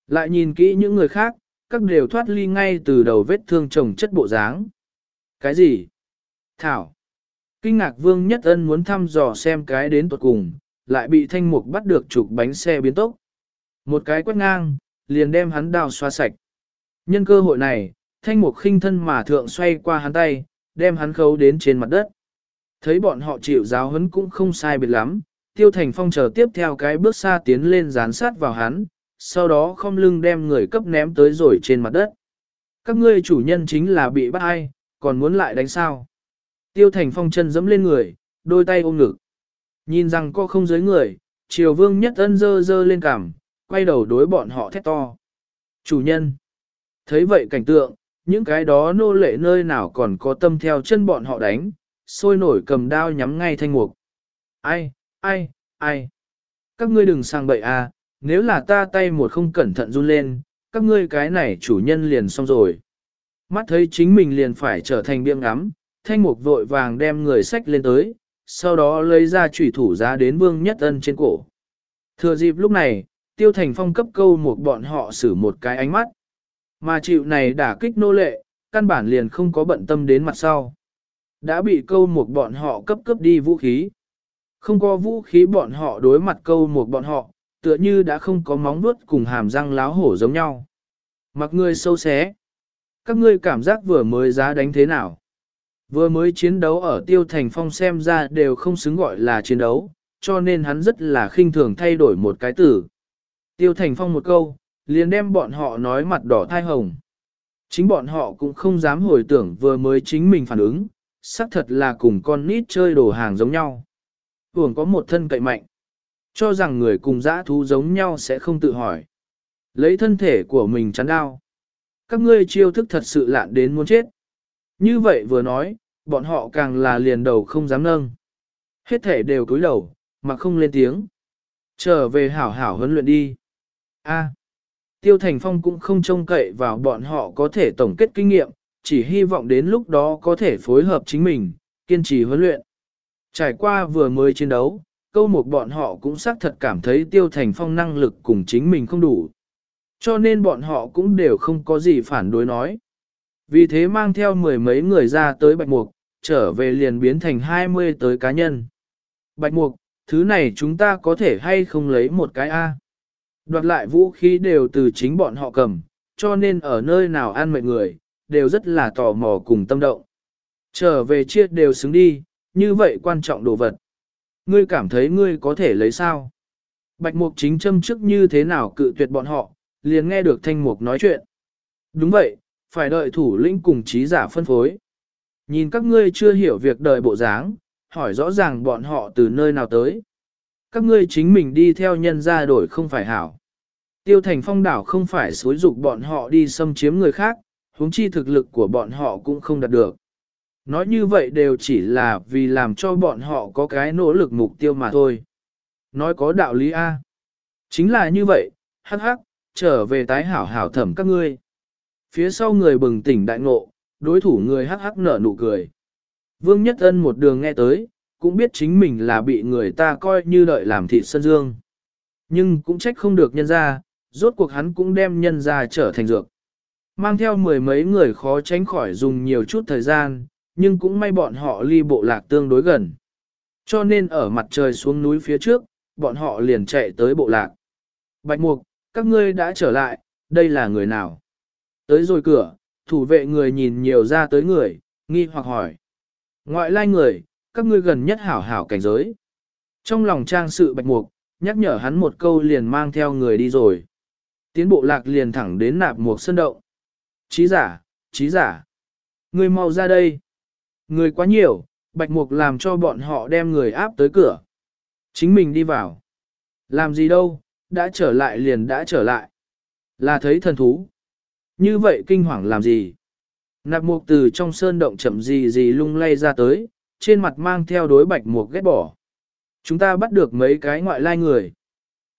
Lại nhìn kỹ những người khác, các đều thoát ly ngay từ đầu vết thương trồng chất bộ dáng. Cái gì? Thảo. Kinh ngạc vương nhất ân muốn thăm dò xem cái đến tuột cùng, lại bị thanh mục bắt được chụp bánh xe biến tốc. Một cái quét ngang, liền đem hắn đào xoa sạch. Nhân cơ hội này, thanh mục khinh thân mà thượng xoay qua hắn tay, đem hắn khấu đến trên mặt đất. Thấy bọn họ chịu giáo hấn cũng không sai biệt lắm, tiêu thành phong chờ tiếp theo cái bước xa tiến lên dán sát vào hắn, sau đó không lưng đem người cấp ném tới rồi trên mặt đất. Các ngươi chủ nhân chính là bị bắt ai, còn muốn lại đánh sao? Tiêu thành phong chân dẫm lên người, đôi tay ôm ngực. Nhìn rằng có không giới người, triều vương nhất ân dơ dơ lên cằm, quay đầu đối bọn họ thét to. Chủ nhân. Thấy vậy cảnh tượng, những cái đó nô lệ nơi nào còn có tâm theo chân bọn họ đánh, sôi nổi cầm đao nhắm ngay thanh mục. Ai, ai, ai. Các ngươi đừng sang bậy à, nếu là ta tay một không cẩn thận run lên, các ngươi cái này chủ nhân liền xong rồi. Mắt thấy chính mình liền phải trở thành biêm ngắm, thanh mục vội vàng đem người sách lên tới, sau đó lấy ra chủy thủ giá đến vương nhất ân trên cổ. Thừa dịp lúc này, tiêu thành phong cấp câu một bọn họ xử một cái ánh mắt. Mà chịu này đả kích nô lệ, căn bản liền không có bận tâm đến mặt sau. Đã bị câu một bọn họ cấp cấp đi vũ khí. Không có vũ khí bọn họ đối mặt câu một bọn họ, tựa như đã không có móng vuốt cùng hàm răng láo hổ giống nhau. Mặc người sâu xé. Các ngươi cảm giác vừa mới giá đánh thế nào? Vừa mới chiến đấu ở Tiêu Thành Phong xem ra đều không xứng gọi là chiến đấu, cho nên hắn rất là khinh thường thay đổi một cái từ. Tiêu Thành Phong một câu, liền đem bọn họ nói mặt đỏ thai hồng. Chính bọn họ cũng không dám hồi tưởng vừa mới chính mình phản ứng, xác thật là cùng con nít chơi đồ hàng giống nhau. Hưởng có một thân cậy mạnh, cho rằng người cùng dã thú giống nhau sẽ không tự hỏi. Lấy thân thể của mình chắn đao. Các ngươi chiêu thức thật sự lạn đến muốn chết. Như vậy vừa nói, bọn họ càng là liền đầu không dám nâng. Hết thể đều cúi đầu, mà không lên tiếng. Trở về hảo hảo huấn luyện đi. A. Tiêu Thành Phong cũng không trông cậy vào bọn họ có thể tổng kết kinh nghiệm, chỉ hy vọng đến lúc đó có thể phối hợp chính mình, kiên trì huấn luyện. Trải qua vừa mới chiến đấu, câu một bọn họ cũng xác thật cảm thấy Tiêu Thành Phong năng lực cùng chính mình không đủ. Cho nên bọn họ cũng đều không có gì phản đối nói. Vì thế mang theo mười mấy người ra tới Bạch Mục, trở về liền biến thành hai mươi tới cá nhân. Bạch Mục, thứ này chúng ta có thể hay không lấy một cái A. Đoạt lại vũ khí đều từ chính bọn họ cầm, cho nên ở nơi nào ăn mệt người, đều rất là tò mò cùng tâm động. Trở về chia đều xứng đi, như vậy quan trọng đồ vật. Ngươi cảm thấy ngươi có thể lấy sao? Bạch Mục chính châm trước như thế nào cự tuyệt bọn họ, liền nghe được Thanh Mục nói chuyện. Đúng vậy, phải đợi thủ lĩnh cùng trí giả phân phối. Nhìn các ngươi chưa hiểu việc đời bộ dáng, hỏi rõ ràng bọn họ từ nơi nào tới. Các ngươi chính mình đi theo nhân ra đổi không phải hảo. Tiêu thành phong đảo không phải xối dục bọn họ đi xâm chiếm người khác, huống chi thực lực của bọn họ cũng không đạt được. Nói như vậy đều chỉ là vì làm cho bọn họ có cái nỗ lực mục tiêu mà thôi. Nói có đạo lý A. Chính là như vậy, hắc hắc, trở về tái hảo hảo thẩm các ngươi. Phía sau người bừng tỉnh đại ngộ, đối thủ người hắc hắc nở nụ cười. Vương Nhất Ân một đường nghe tới, cũng biết chính mình là bị người ta coi như đợi làm thịt sân dương. Nhưng cũng trách không được nhân ra, rốt cuộc hắn cũng đem nhân ra trở thành dược. Mang theo mười mấy người khó tránh khỏi dùng nhiều chút thời gian, nhưng cũng may bọn họ ly bộ lạc tương đối gần. Cho nên ở mặt trời xuống núi phía trước, bọn họ liền chạy tới bộ lạc. Bạch Mục, các ngươi đã trở lại, đây là người nào? Tới rồi cửa, thủ vệ người nhìn nhiều ra tới người, nghi hoặc hỏi. Ngoại lai người, các ngươi gần nhất hảo hảo cảnh giới. Trong lòng trang sự Bạch Mục, nhắc nhở hắn một câu liền mang theo người đi rồi. Tiến bộ lạc liền thẳng đến nạp một sân động. Chí giả, chí giả. Người mau ra đây. Người quá nhiều, Bạch Mục làm cho bọn họ đem người áp tới cửa. Chính mình đi vào. Làm gì đâu, đã trở lại liền đã trở lại. Là thấy thần thú. Như vậy kinh hoàng làm gì? Nạp mục từ trong sơn động chậm gì gì lung lay ra tới, trên mặt mang theo đối bạch mục ghét bỏ. Chúng ta bắt được mấy cái ngoại lai người.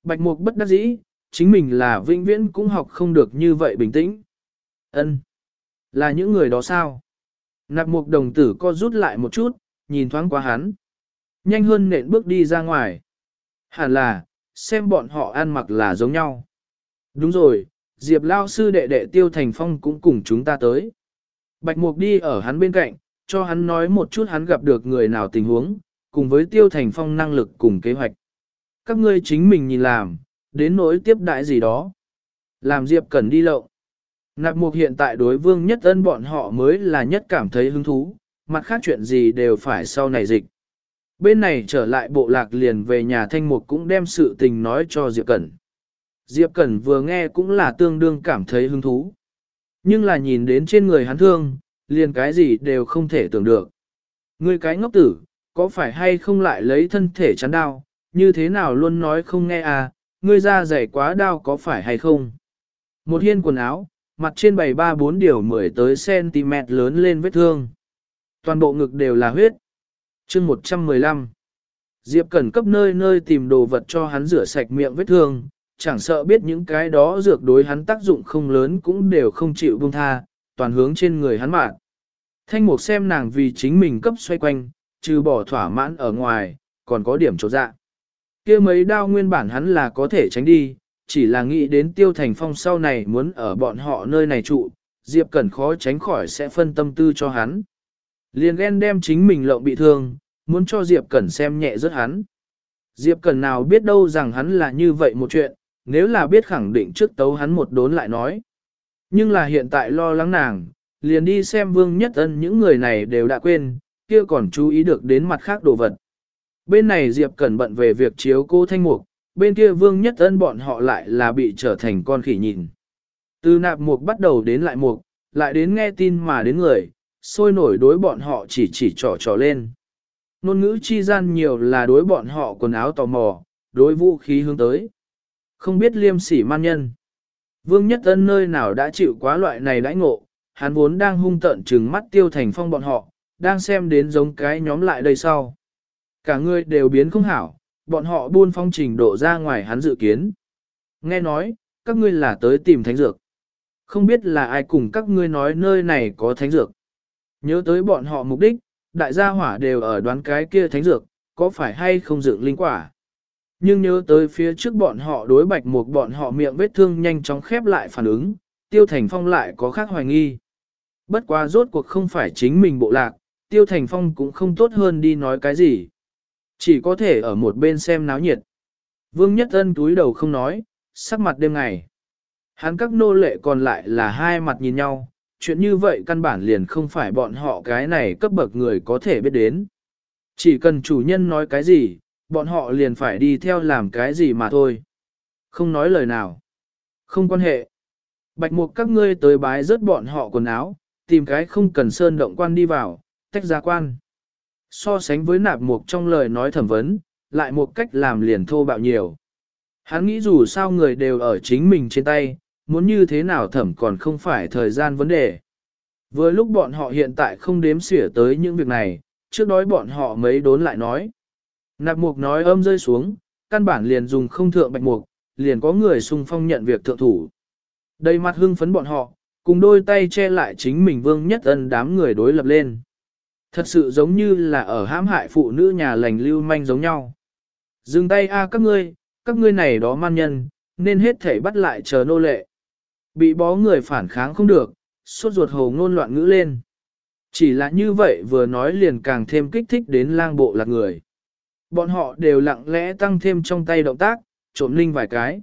Bạch mục bất đắc dĩ, chính mình là vĩnh viễn cũng học không được như vậy bình tĩnh. Ân, Là những người đó sao? Nạp mục đồng tử co rút lại một chút, nhìn thoáng qua hắn. Nhanh hơn nện bước đi ra ngoài. Hẳn là, xem bọn họ ăn mặc là giống nhau. Đúng rồi, Diệp Lao sư đệ đệ Tiêu Thành Phong cũng cùng chúng ta tới. Bạch Mục đi ở hắn bên cạnh, cho hắn nói một chút hắn gặp được người nào tình huống, cùng với Tiêu Thành Phong năng lực cùng kế hoạch. Các ngươi chính mình nhìn làm, đến nỗi tiếp đại gì đó. Làm Diệp cần đi lậu. Nạp Mục hiện tại đối vương nhất ân bọn họ mới là nhất cảm thấy hứng thú, mặt khác chuyện gì đều phải sau này dịch. Bên này trở lại bộ lạc liền về nhà thanh mục cũng đem sự tình nói cho Diệp Cẩn. Diệp Cẩn vừa nghe cũng là tương đương cảm thấy hứng thú. Nhưng là nhìn đến trên người hắn thương, liền cái gì đều không thể tưởng được. Ngươi cái ngốc tử, có phải hay không lại lấy thân thể chắn đau, như thế nào luôn nói không nghe à, ngươi ra dày quá đau có phải hay không? Một hiên quần áo, mặt trên bảy ba bốn điều mười tới cm lớn lên vết thương. Toàn bộ ngực đều là huyết. chương 115 Diệp Cẩn cấp nơi nơi tìm đồ vật cho hắn rửa sạch miệng vết thương, chẳng sợ biết những cái đó dược đối hắn tác dụng không lớn cũng đều không chịu buông tha, toàn hướng trên người hắn mạng. Thanh mục xem nàng vì chính mình cấp xoay quanh, trừ bỏ thỏa mãn ở ngoài, còn có điểm chỗ dạ kia mấy đao nguyên bản hắn là có thể tránh đi, chỉ là nghĩ đến tiêu thành phong sau này muốn ở bọn họ nơi này trụ, Diệp Cẩn khó tránh khỏi sẽ phân tâm tư cho hắn. Liền ghen đem chính mình lộng bị thương, muốn cho Diệp Cẩn xem nhẹ rất hắn. Diệp Cẩn nào biết đâu rằng hắn là như vậy một chuyện, nếu là biết khẳng định trước tấu hắn một đốn lại nói. Nhưng là hiện tại lo lắng nàng, liền đi xem vương nhất ân những người này đều đã quên, kia còn chú ý được đến mặt khác đồ vật. Bên này Diệp Cẩn bận về việc chiếu cô thanh mục, bên kia vương nhất ân bọn họ lại là bị trở thành con khỉ nhìn. Từ nạp mục bắt đầu đến lại mục, lại đến nghe tin mà đến người, sôi nổi đối bọn họ chỉ chỉ trò trò lên. Nôn ngữ chi gian nhiều là đối bọn họ quần áo tò mò, đối vũ khí hướng tới. Không biết liêm sỉ man nhân. Vương Nhất Ân nơi nào đã chịu quá loại này đãi ngộ, hắn vốn đang hung tợn trừng mắt tiêu thành phong bọn họ, đang xem đến giống cái nhóm lại đây sau. Cả người đều biến không hảo, bọn họ buôn phong trình độ ra ngoài hắn dự kiến. Nghe nói, các ngươi là tới tìm thánh dược. Không biết là ai cùng các ngươi nói nơi này có thánh dược. Nhớ tới bọn họ mục đích, đại gia hỏa đều ở đoán cái kia thánh dược, có phải hay không dựng linh quả. Nhưng nhớ tới phía trước bọn họ đối bạch một bọn họ miệng vết thương nhanh chóng khép lại phản ứng, tiêu thành phong lại có khác hoài nghi. Bất quá rốt cuộc không phải chính mình bộ lạc, tiêu thành phong cũng không tốt hơn đi nói cái gì. Chỉ có thể ở một bên xem náo nhiệt. Vương Nhất Ân túi đầu không nói, sắc mặt đêm ngày. Hắn các nô lệ còn lại là hai mặt nhìn nhau, chuyện như vậy căn bản liền không phải bọn họ cái này cấp bậc người có thể biết đến. Chỉ cần chủ nhân nói cái gì, bọn họ liền phải đi theo làm cái gì mà thôi. Không nói lời nào. Không quan hệ. Bạch mục các ngươi tới bái rớt bọn họ quần áo, tìm cái không cần sơn động quan đi vào, tách ra quan. So sánh với nạp mục trong lời nói thẩm vấn, lại một cách làm liền thô bạo nhiều. Hắn nghĩ dù sao người đều ở chính mình trên tay, muốn như thế nào thẩm còn không phải thời gian vấn đề. với lúc bọn họ hiện tại không đếm xỉa tới những việc này, trước đói bọn họ mấy đốn lại nói. Nạp mục nói âm rơi xuống, căn bản liền dùng không thượng bạch mục, liền có người xung phong nhận việc thượng thủ. Đầy mặt hưng phấn bọn họ, cùng đôi tay che lại chính mình vương nhất ân đám người đối lập lên. Thật sự giống như là ở hãm hại phụ nữ nhà lành lưu manh giống nhau. Dừng tay a các ngươi, các ngươi này đó man nhân, nên hết thể bắt lại chờ nô lệ. Bị bó người phản kháng không được, suốt ruột hồ ngôn loạn ngữ lên. Chỉ là như vậy vừa nói liền càng thêm kích thích đến lang bộ lạc người. Bọn họ đều lặng lẽ tăng thêm trong tay động tác, trộm linh vài cái.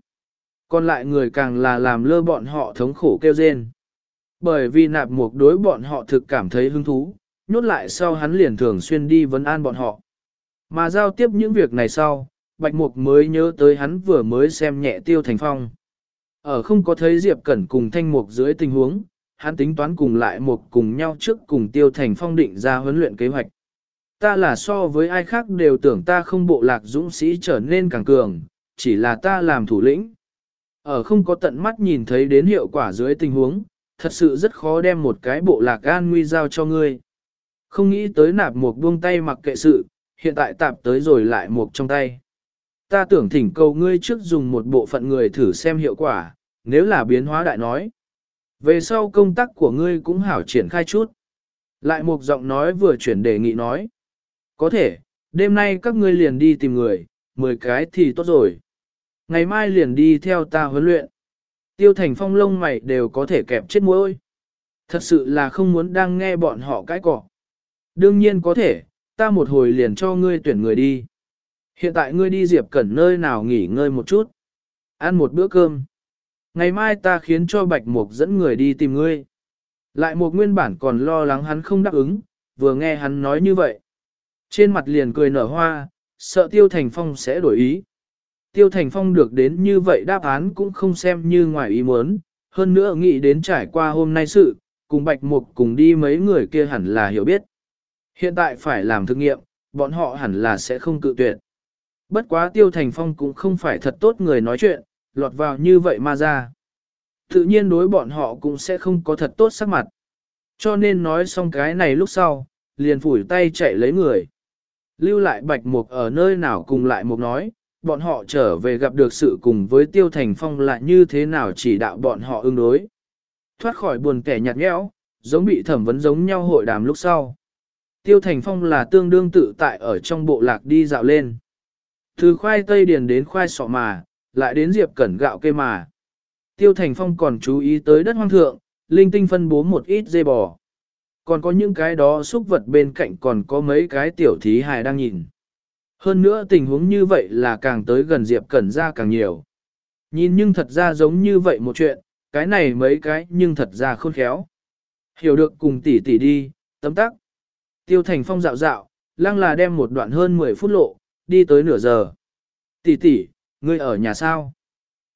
Còn lại người càng là làm lơ bọn họ thống khổ kêu rên. Bởi vì nạp mục đối bọn họ thực cảm thấy hứng thú, nhốt lại sau hắn liền thường xuyên đi vấn an bọn họ. Mà giao tiếp những việc này sau, Bạch Mục mới nhớ tới hắn vừa mới xem nhẹ Tiêu Thành Phong. Ở không có thấy Diệp Cẩn cùng Thanh Mục dưới tình huống, hắn tính toán cùng lại Mục cùng nhau trước cùng Tiêu Thành Phong định ra huấn luyện kế hoạch. Ta là so với ai khác đều tưởng ta không bộ lạc dũng sĩ trở nên càng cường, chỉ là ta làm thủ lĩnh. Ở không có tận mắt nhìn thấy đến hiệu quả dưới tình huống, thật sự rất khó đem một cái bộ lạc an nguy giao cho ngươi. Không nghĩ tới nạp một buông tay mặc kệ sự, hiện tại tạp tới rồi lại một trong tay. Ta tưởng thỉnh cầu ngươi trước dùng một bộ phận người thử xem hiệu quả, nếu là biến hóa đại nói. Về sau công tác của ngươi cũng hảo triển khai chút. Lại một giọng nói vừa chuyển đề nghị nói. Có thể, đêm nay các ngươi liền đi tìm người, 10 cái thì tốt rồi. Ngày mai liền đi theo ta huấn luyện. Tiêu thành phong lông mày đều có thể kẹp chết môi Thật sự là không muốn đang nghe bọn họ cãi cọ. Đương nhiên có thể, ta một hồi liền cho ngươi tuyển người đi. Hiện tại ngươi đi Diệp Cẩn nơi nào nghỉ ngơi một chút. Ăn một bữa cơm. Ngày mai ta khiến cho Bạch Mục dẫn người đi tìm ngươi. Lại một nguyên bản còn lo lắng hắn không đáp ứng, vừa nghe hắn nói như vậy. Trên mặt liền cười nở hoa, sợ Tiêu Thành Phong sẽ đổi ý. Tiêu Thành Phong được đến như vậy đáp án cũng không xem như ngoài ý muốn, hơn nữa nghĩ đến trải qua hôm nay sự, cùng Bạch Mục cùng đi mấy người kia hẳn là hiểu biết. Hiện tại phải làm thực nghiệm, bọn họ hẳn là sẽ không cự tuyệt. Bất quá Tiêu Thành Phong cũng không phải thật tốt người nói chuyện, lọt vào như vậy mà ra. Tự nhiên đối bọn họ cũng sẽ không có thật tốt sắc mặt. Cho nên nói xong cái này lúc sau, liền phủi tay chạy lấy người. Lưu lại bạch mục ở nơi nào cùng lại mục nói, bọn họ trở về gặp được sự cùng với tiêu thành phong lại như thế nào chỉ đạo bọn họ ứng đối. Thoát khỏi buồn kẻ nhạt nhẽo, giống bị thẩm vấn giống nhau hội đàm lúc sau. Tiêu thành phong là tương đương tự tại ở trong bộ lạc đi dạo lên. Từ khoai tây điền đến khoai sọ mà, lại đến diệp cẩn gạo cây mà. Tiêu thành phong còn chú ý tới đất hoang thượng, linh tinh phân bố một ít dê bò. Còn có những cái đó xúc vật bên cạnh còn có mấy cái tiểu thí hài đang nhìn. Hơn nữa tình huống như vậy là càng tới gần Diệp Cẩn ra càng nhiều. Nhìn nhưng thật ra giống như vậy một chuyện, cái này mấy cái nhưng thật ra khôn khéo. Hiểu được cùng tỷ tỷ đi, tấm tắc. Tiêu Thành Phong dạo dạo, lăng là đem một đoạn hơn 10 phút lộ, đi tới nửa giờ. Tỷ tỷ, ngươi ở nhà sao?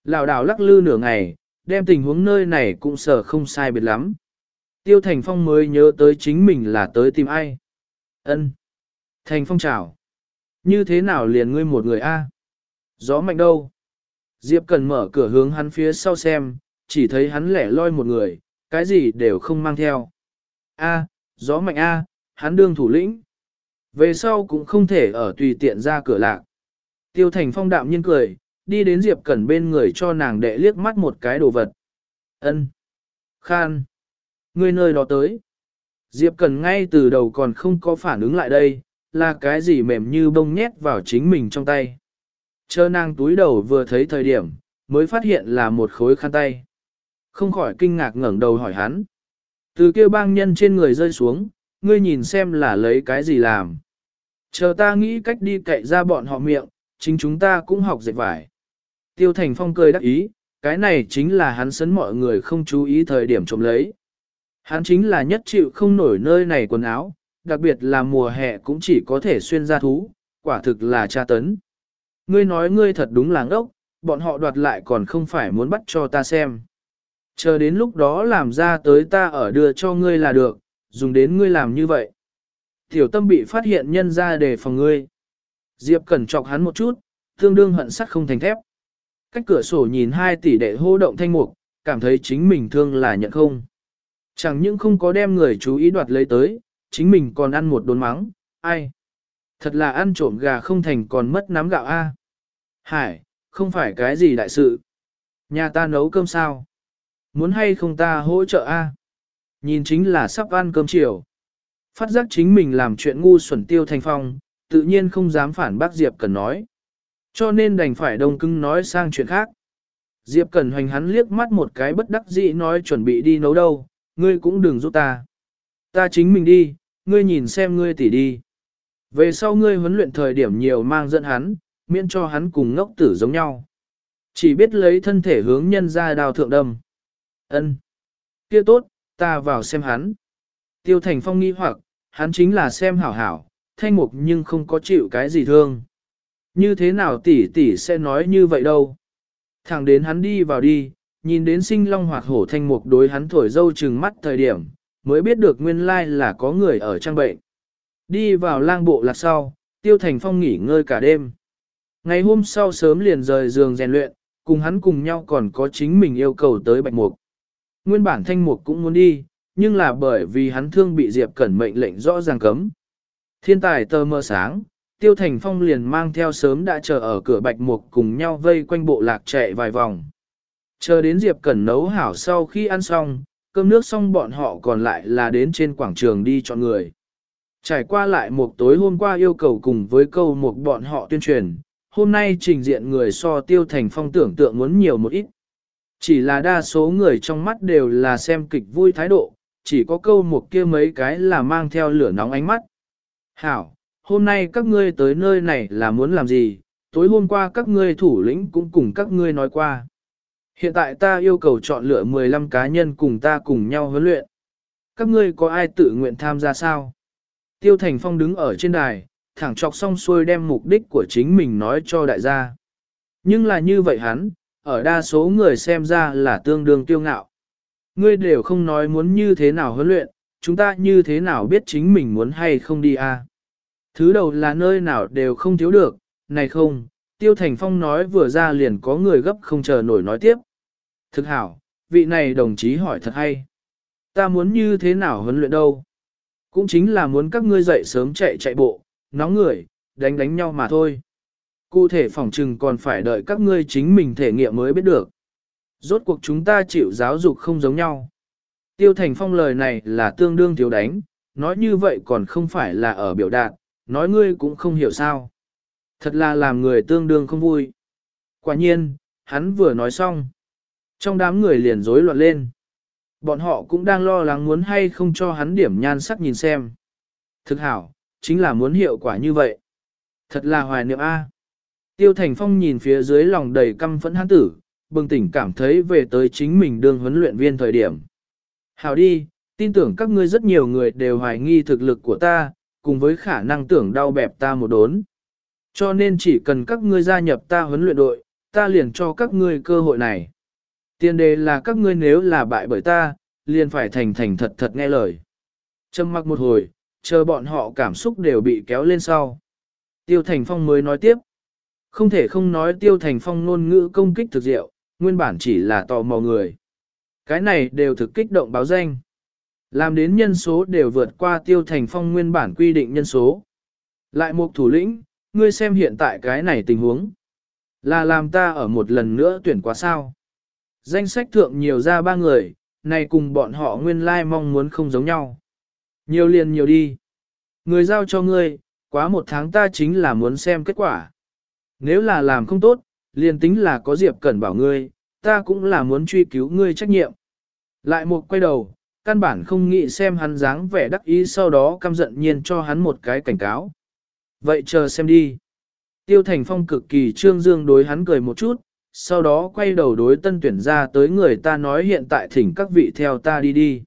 Lào đảo lắc lư nửa ngày, đem tình huống nơi này cũng sợ không sai biệt lắm. Tiêu Thành Phong mới nhớ tới chính mình là tới tìm ai. Ân. Thành Phong chào. Như thế nào liền ngươi một người a? Gió mạnh đâu? Diệp cần mở cửa hướng hắn phía sau xem, chỉ thấy hắn lẻ loi một người, cái gì đều không mang theo. A, gió mạnh a, hắn đương thủ lĩnh. Về sau cũng không thể ở tùy tiện ra cửa lạc. Tiêu Thành Phong đạm nhiên cười, đi đến Diệp Cẩn bên người cho nàng đệ liếc mắt một cái đồ vật. Ân, Khan. Ngươi nơi đó tới. Diệp Cần ngay từ đầu còn không có phản ứng lại đây, là cái gì mềm như bông nhét vào chính mình trong tay. Chờ nàng túi đầu vừa thấy thời điểm, mới phát hiện là một khối khăn tay. Không khỏi kinh ngạc ngẩng đầu hỏi hắn. Từ kia bang nhân trên người rơi xuống, ngươi nhìn xem là lấy cái gì làm. Chờ ta nghĩ cách đi cậy ra bọn họ miệng, chính chúng ta cũng học dệt vải. Tiêu Thành Phong cười đắc ý, cái này chính là hắn sấn mọi người không chú ý thời điểm trộm lấy. Hắn chính là nhất chịu không nổi nơi này quần áo, đặc biệt là mùa hè cũng chỉ có thể xuyên ra thú, quả thực là tra tấn. Ngươi nói ngươi thật đúng là ngốc, bọn họ đoạt lại còn không phải muốn bắt cho ta xem. Chờ đến lúc đó làm ra tới ta ở đưa cho ngươi là được, dùng đến ngươi làm như vậy. Tiểu tâm bị phát hiện nhân ra để phòng ngươi. Diệp Cẩn chọc hắn một chút, tương đương hận sắt không thành thép. Cách cửa sổ nhìn hai tỷ đệ hô động thanh mục, cảm thấy chính mình thương là nhận không. Chẳng những không có đem người chú ý đoạt lấy tới, chính mình còn ăn một đốn mắng, ai. Thật là ăn trộm gà không thành còn mất nắm gạo a. Hải, không phải cái gì đại sự. Nhà ta nấu cơm sao? Muốn hay không ta hỗ trợ a? Nhìn chính là sắp ăn cơm chiều. Phát giác chính mình làm chuyện ngu xuẩn tiêu thành phong, tự nhiên không dám phản bác Diệp Cần nói. Cho nên đành phải đông cưng nói sang chuyện khác. Diệp Cần hoành hắn liếc mắt một cái bất đắc dĩ nói chuẩn bị đi nấu đâu, ngươi cũng đừng giúp ta. Ta chính mình đi, ngươi nhìn xem ngươi tỉ đi. Về sau ngươi huấn luyện thời điểm nhiều mang dẫn hắn, miễn cho hắn cùng ngốc tử giống nhau. Chỉ biết lấy thân thể hướng nhân ra đào thượng đâm. Ân, kia tốt, ta vào xem hắn. Tiêu Thành Phong nghi hoặc, hắn chính là xem hảo hảo, thanh mục nhưng không có chịu cái gì thương. Như thế nào tỷ tỷ sẽ nói như vậy đâu. Thẳng đến hắn đi vào đi, nhìn đến sinh long hoạt hổ thanh mục đối hắn thổi dâu trừng mắt thời điểm, mới biết được nguyên lai là có người ở trang bệnh. Đi vào lang bộ lạc sau, Tiêu Thành Phong nghỉ ngơi cả đêm. Ngày hôm sau sớm liền rời giường rèn luyện, cùng hắn cùng nhau còn có chính mình yêu cầu tới bạch mục. Nguyên bản thanh mục cũng muốn đi, nhưng là bởi vì hắn thương bị Diệp Cẩn mệnh lệnh rõ ràng cấm. Thiên tài tơ mơ sáng, Tiêu Thành Phong liền mang theo sớm đã chờ ở cửa bạch mục cùng nhau vây quanh bộ lạc chạy vài vòng. Chờ đến Diệp Cẩn nấu hảo sau khi ăn xong, cơm nước xong bọn họ còn lại là đến trên quảng trường đi chọn người. Trải qua lại một tối hôm qua yêu cầu cùng với câu một bọn họ tuyên truyền, hôm nay trình diện người so tiêu thành phong tưởng tượng muốn nhiều một ít. Chỉ là đa số người trong mắt đều là xem kịch vui thái độ, chỉ có câu một kia mấy cái là mang theo lửa nóng ánh mắt. Hảo, hôm nay các ngươi tới nơi này là muốn làm gì, tối hôm qua các ngươi thủ lĩnh cũng cùng các ngươi nói qua. Hiện tại ta yêu cầu chọn lựa 15 cá nhân cùng ta cùng nhau huấn luyện. Các ngươi có ai tự nguyện tham gia sao? Tiêu Thành Phong đứng ở trên đài, thẳng chọc xong xuôi đem mục đích của chính mình nói cho đại gia. Nhưng là như vậy hắn, ở đa số người xem ra là tương đương tiêu ngạo. Ngươi đều không nói muốn như thế nào huấn luyện, chúng ta như thế nào biết chính mình muốn hay không đi à? Thứ đầu là nơi nào đều không thiếu được, này không, Tiêu Thành Phong nói vừa ra liền có người gấp không chờ nổi nói tiếp. Thực hảo, vị này đồng chí hỏi thật hay. Ta muốn như thế nào huấn luyện đâu? Cũng chính là muốn các ngươi dậy sớm chạy chạy bộ, nóng người, đánh đánh nhau mà thôi. Cụ thể phòng trừng còn phải đợi các ngươi chính mình thể nghiệm mới biết được. Rốt cuộc chúng ta chịu giáo dục không giống nhau. Tiêu Thành Phong lời này là tương đương thiếu đánh, nói như vậy còn không phải là ở biểu đạt, nói ngươi cũng không hiểu sao. Thật là làm người tương đương không vui. Quả nhiên, hắn vừa nói xong. Trong đám người liền rối loạn lên. Bọn họ cũng đang lo lắng muốn hay không cho hắn điểm nhan sắc nhìn xem. Thực hảo, chính là muốn hiệu quả như vậy. Thật là hoài niệm A. Tiêu Thành Phong nhìn phía dưới lòng đầy căm phẫn hắn tử, bừng tỉnh cảm thấy về tới chính mình đương huấn luyện viên thời điểm. Hảo đi, tin tưởng các ngươi rất nhiều người đều hoài nghi thực lực của ta, cùng với khả năng tưởng đau bẹp ta một đốn. Cho nên chỉ cần các ngươi gia nhập ta huấn luyện đội, ta liền cho các ngươi cơ hội này. Tiền đề là các ngươi nếu là bại bởi ta, liền phải thành thành thật thật nghe lời. Trầm mặc một hồi, chờ bọn họ cảm xúc đều bị kéo lên sau. Tiêu Thành Phong mới nói tiếp. Không thể không nói Tiêu Thành Phong ngôn ngữ công kích thực diệu, nguyên bản chỉ là tò mò người. Cái này đều thực kích động báo danh. Làm đến nhân số đều vượt qua Tiêu Thành Phong nguyên bản quy định nhân số. Lại một thủ lĩnh, ngươi xem hiện tại cái này tình huống. Là làm ta ở một lần nữa tuyển quá sao. Danh sách thượng nhiều ra ba người, này cùng bọn họ nguyên lai mong muốn không giống nhau. Nhiều liền nhiều đi. Người giao cho ngươi, quá một tháng ta chính là muốn xem kết quả. Nếu là làm không tốt, liền tính là có Diệp Cẩn bảo ngươi, ta cũng là muốn truy cứu ngươi trách nhiệm. Lại một quay đầu, căn bản không nghĩ xem hắn dáng vẻ đắc ý sau đó căm giận nhiên cho hắn một cái cảnh cáo. Vậy chờ xem đi. Tiêu Thành Phong cực kỳ trương dương đối hắn cười một chút, sau đó quay đầu đối tân tuyển ra tới người ta nói hiện tại thỉnh các vị theo ta đi đi.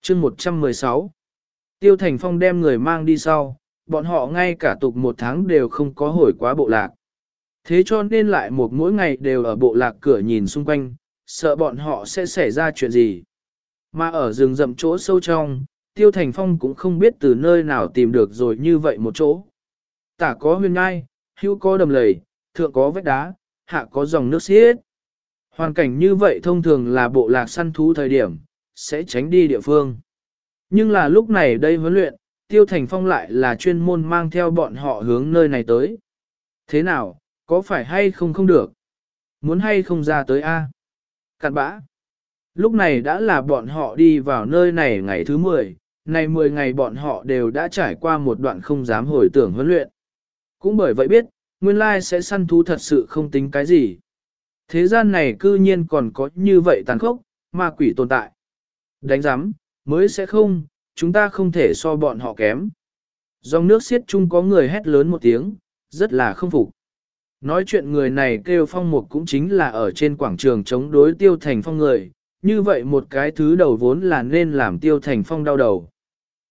chương 116 Tiêu Thành Phong đem người mang đi sau, bọn họ ngay cả tục một tháng đều không có hồi quá bộ lạc. Thế cho nên lại một mỗi ngày đều ở bộ lạc cửa nhìn xung quanh, sợ bọn họ sẽ xảy ra chuyện gì. Mà ở rừng rậm chỗ sâu trong, Tiêu Thành Phong cũng không biết từ nơi nào tìm được rồi như vậy một chỗ. Tả có huyền ngai, hữu có đầm lầy, thượng có vách đá, hạ có dòng nước xiết. Hoàn cảnh như vậy thông thường là bộ lạc săn thú thời điểm, sẽ tránh đi địa phương. Nhưng là lúc này đây huấn luyện, Tiêu Thành Phong lại là chuyên môn mang theo bọn họ hướng nơi này tới. Thế nào, có phải hay không không được? Muốn hay không ra tới A? Cạn bã. Lúc này đã là bọn họ đi vào nơi này ngày thứ 10, này 10 ngày bọn họ đều đã trải qua một đoạn không dám hồi tưởng huấn luyện. Cũng bởi vậy biết, nguyên lai sẽ săn thú thật sự không tính cái gì. Thế gian này cư nhiên còn có như vậy tàn khốc, ma quỷ tồn tại. Đánh giám, mới sẽ không, chúng ta không thể so bọn họ kém. Dòng nước xiết chung có người hét lớn một tiếng, rất là không phục. Nói chuyện người này kêu phong mục cũng chính là ở trên quảng trường chống đối tiêu thành phong người, như vậy một cái thứ đầu vốn là nên làm tiêu thành phong đau đầu.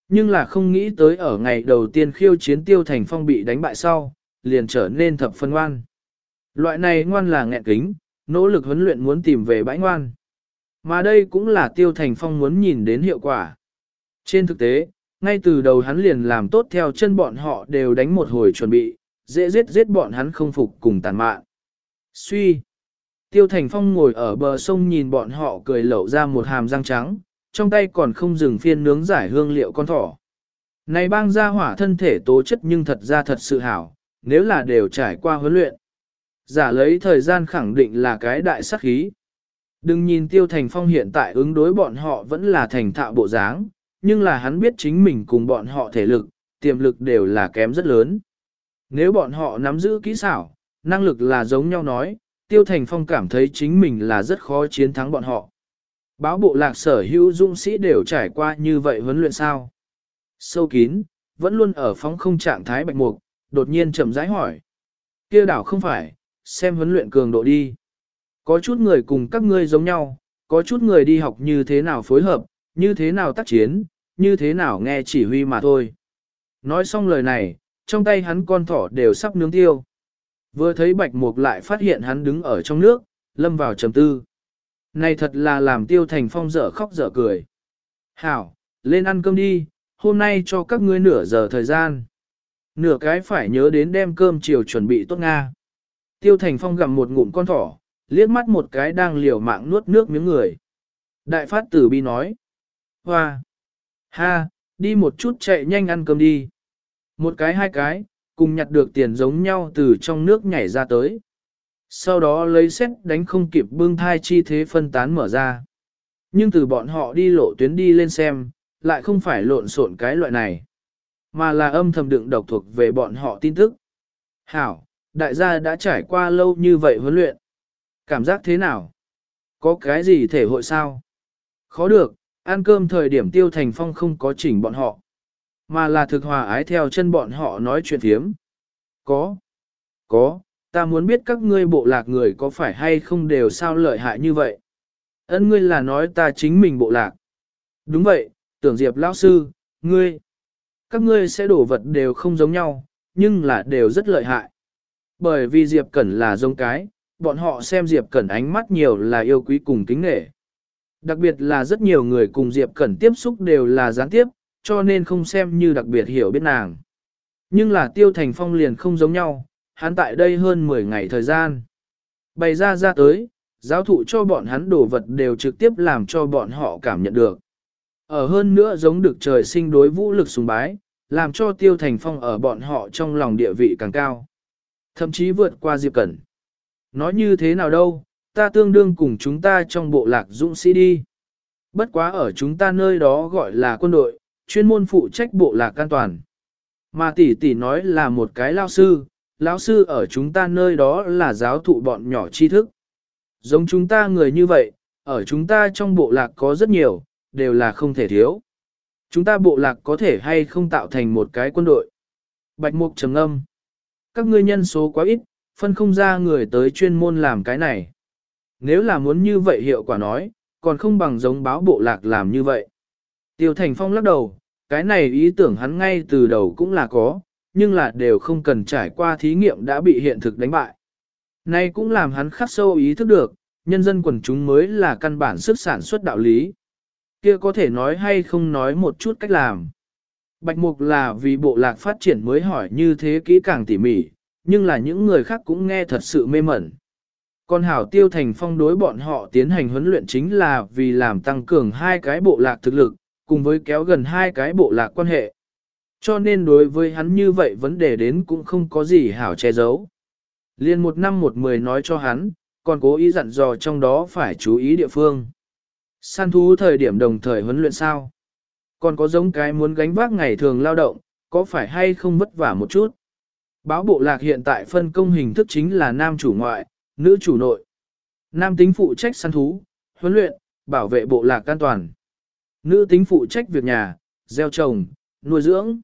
Nhưng là không nghĩ tới ở ngày đầu tiên khiêu chiến tiêu thành phong bị đánh bại sau, liền trở nên thập phân ngoan. Loại này ngoan là nghẹn kính, nỗ lực huấn luyện muốn tìm về bãi ngoan. Mà đây cũng là tiêu thành phong muốn nhìn đến hiệu quả. Trên thực tế, ngay từ đầu hắn liền làm tốt theo chân bọn họ đều đánh một hồi chuẩn bị, dễ giết giết bọn hắn không phục cùng tàn mạn. Suy. Tiêu Thành Phong ngồi ở bờ sông nhìn bọn họ cười lẩu ra một hàm răng trắng, trong tay còn không dừng phiên nướng giải hương liệu con thỏ. Này bang ra hỏa thân thể tố chất nhưng thật ra thật sự hảo, nếu là đều trải qua huấn luyện. Giả lấy thời gian khẳng định là cái đại sắc khí. Đừng nhìn Tiêu Thành Phong hiện tại ứng đối bọn họ vẫn là thành thạo bộ dáng, nhưng là hắn biết chính mình cùng bọn họ thể lực, tiềm lực đều là kém rất lớn. Nếu bọn họ nắm giữ kỹ xảo, năng lực là giống nhau nói, Tiêu Thành Phong cảm thấy chính mình là rất khó chiến thắng bọn họ. Báo bộ lạc sở hữu dũng sĩ đều trải qua như vậy huấn luyện sao. Sâu kín, vẫn luôn ở phóng không trạng thái bạch mục, đột nhiên chậm rãi hỏi. kia đảo không phải, xem huấn luyện cường độ đi. Có chút người cùng các ngươi giống nhau, có chút người đi học như thế nào phối hợp, như thế nào tác chiến, như thế nào nghe chỉ huy mà thôi. Nói xong lời này, trong tay hắn con thỏ đều sắp nướng tiêu. Vừa thấy bạch mục lại phát hiện hắn đứng ở trong nước, lâm vào trầm tư. Này thật là làm tiêu thành phong dở khóc dở cười. Hảo, lên ăn cơm đi, hôm nay cho các ngươi nửa giờ thời gian. Nửa cái phải nhớ đến đem cơm chiều chuẩn bị tốt Nga. Tiêu thành phong gặm một ngụm con thỏ, liếc mắt một cái đang liều mạng nuốt nước miếng người. Đại phát tử bi nói. Hoa! Ha! Đi một chút chạy nhanh ăn cơm đi. Một cái hai cái, cùng nhặt được tiền giống nhau từ trong nước nhảy ra tới. Sau đó lấy xét đánh không kịp bưng thai chi thế phân tán mở ra. Nhưng từ bọn họ đi lộ tuyến đi lên xem, lại không phải lộn xộn cái loại này, mà là âm thầm đựng độc thuộc về bọn họ tin tức. Hảo, đại gia đã trải qua lâu như vậy huấn luyện. Cảm giác thế nào? Có cái gì thể hội sao? Khó được, ăn cơm thời điểm tiêu thành phong không có chỉnh bọn họ mà là thực hòa ái theo chân bọn họ nói chuyện thiếm. Có, có, ta muốn biết các ngươi bộ lạc người có phải hay không đều sao lợi hại như vậy. Ấn ngươi là nói ta chính mình bộ lạc. Đúng vậy, tưởng Diệp lão sư, ngươi, các ngươi sẽ đổ vật đều không giống nhau, nhưng là đều rất lợi hại. Bởi vì Diệp Cẩn là giống cái, bọn họ xem Diệp Cẩn ánh mắt nhiều là yêu quý cùng kính nghệ. Đặc biệt là rất nhiều người cùng Diệp Cẩn tiếp xúc đều là gián tiếp, cho nên không xem như đặc biệt hiểu biết nàng. Nhưng là tiêu thành phong liền không giống nhau, hắn tại đây hơn 10 ngày thời gian. Bày ra ra tới, giáo thụ cho bọn hắn đồ vật đều trực tiếp làm cho bọn họ cảm nhận được. Ở hơn nữa giống được trời sinh đối vũ lực sùng bái, làm cho tiêu thành phong ở bọn họ trong lòng địa vị càng cao. Thậm chí vượt qua Diệp Cẩn. Nói như thế nào đâu, ta tương đương cùng chúng ta trong bộ lạc dũng sĩ đi. Bất quá ở chúng ta nơi đó gọi là quân đội, chuyên môn phụ trách bộ lạc an toàn. Mà tỷ tỷ nói là một cái lao sư, lão sư ở chúng ta nơi đó là giáo thụ bọn nhỏ tri thức. Giống chúng ta người như vậy, ở chúng ta trong bộ lạc có rất nhiều, đều là không thể thiếu. Chúng ta bộ lạc có thể hay không tạo thành một cái quân đội. Bạch mục trầm âm. Các ngươi nhân số quá ít, phân không ra người tới chuyên môn làm cái này. Nếu là muốn như vậy hiệu quả nói, còn không bằng giống báo bộ lạc làm như vậy. Tiêu Thành Phong lắc đầu, cái này ý tưởng hắn ngay từ đầu cũng là có, nhưng là đều không cần trải qua thí nghiệm đã bị hiện thực đánh bại. Này cũng làm hắn khắc sâu ý thức được, nhân dân quần chúng mới là căn bản sức sản xuất đạo lý. kia có thể nói hay không nói một chút cách làm. Bạch Mục là vì bộ lạc phát triển mới hỏi như thế kỹ càng tỉ mỉ, nhưng là những người khác cũng nghe thật sự mê mẩn. Còn Hảo Tiêu Thành Phong đối bọn họ tiến hành huấn luyện chính là vì làm tăng cường hai cái bộ lạc thực lực, cùng với kéo gần hai cái bộ lạc quan hệ. Cho nên đối với hắn như vậy vấn đề đến cũng không có gì hảo che giấu. Liên một năm một mười nói cho hắn, còn cố ý dặn dò trong đó phải chú ý địa phương. Săn thú thời điểm đồng thời huấn luyện sao? Còn có giống cái muốn gánh vác ngày thường lao động, có phải hay không vất vả một chút? Báo bộ lạc hiện tại phân công hình thức chính là nam chủ ngoại, nữ chủ nội. Nam tính phụ trách săn thú, huấn luyện, bảo vệ bộ lạc an toàn. Nữ tính phụ trách việc nhà, gieo trồng, nuôi dưỡng.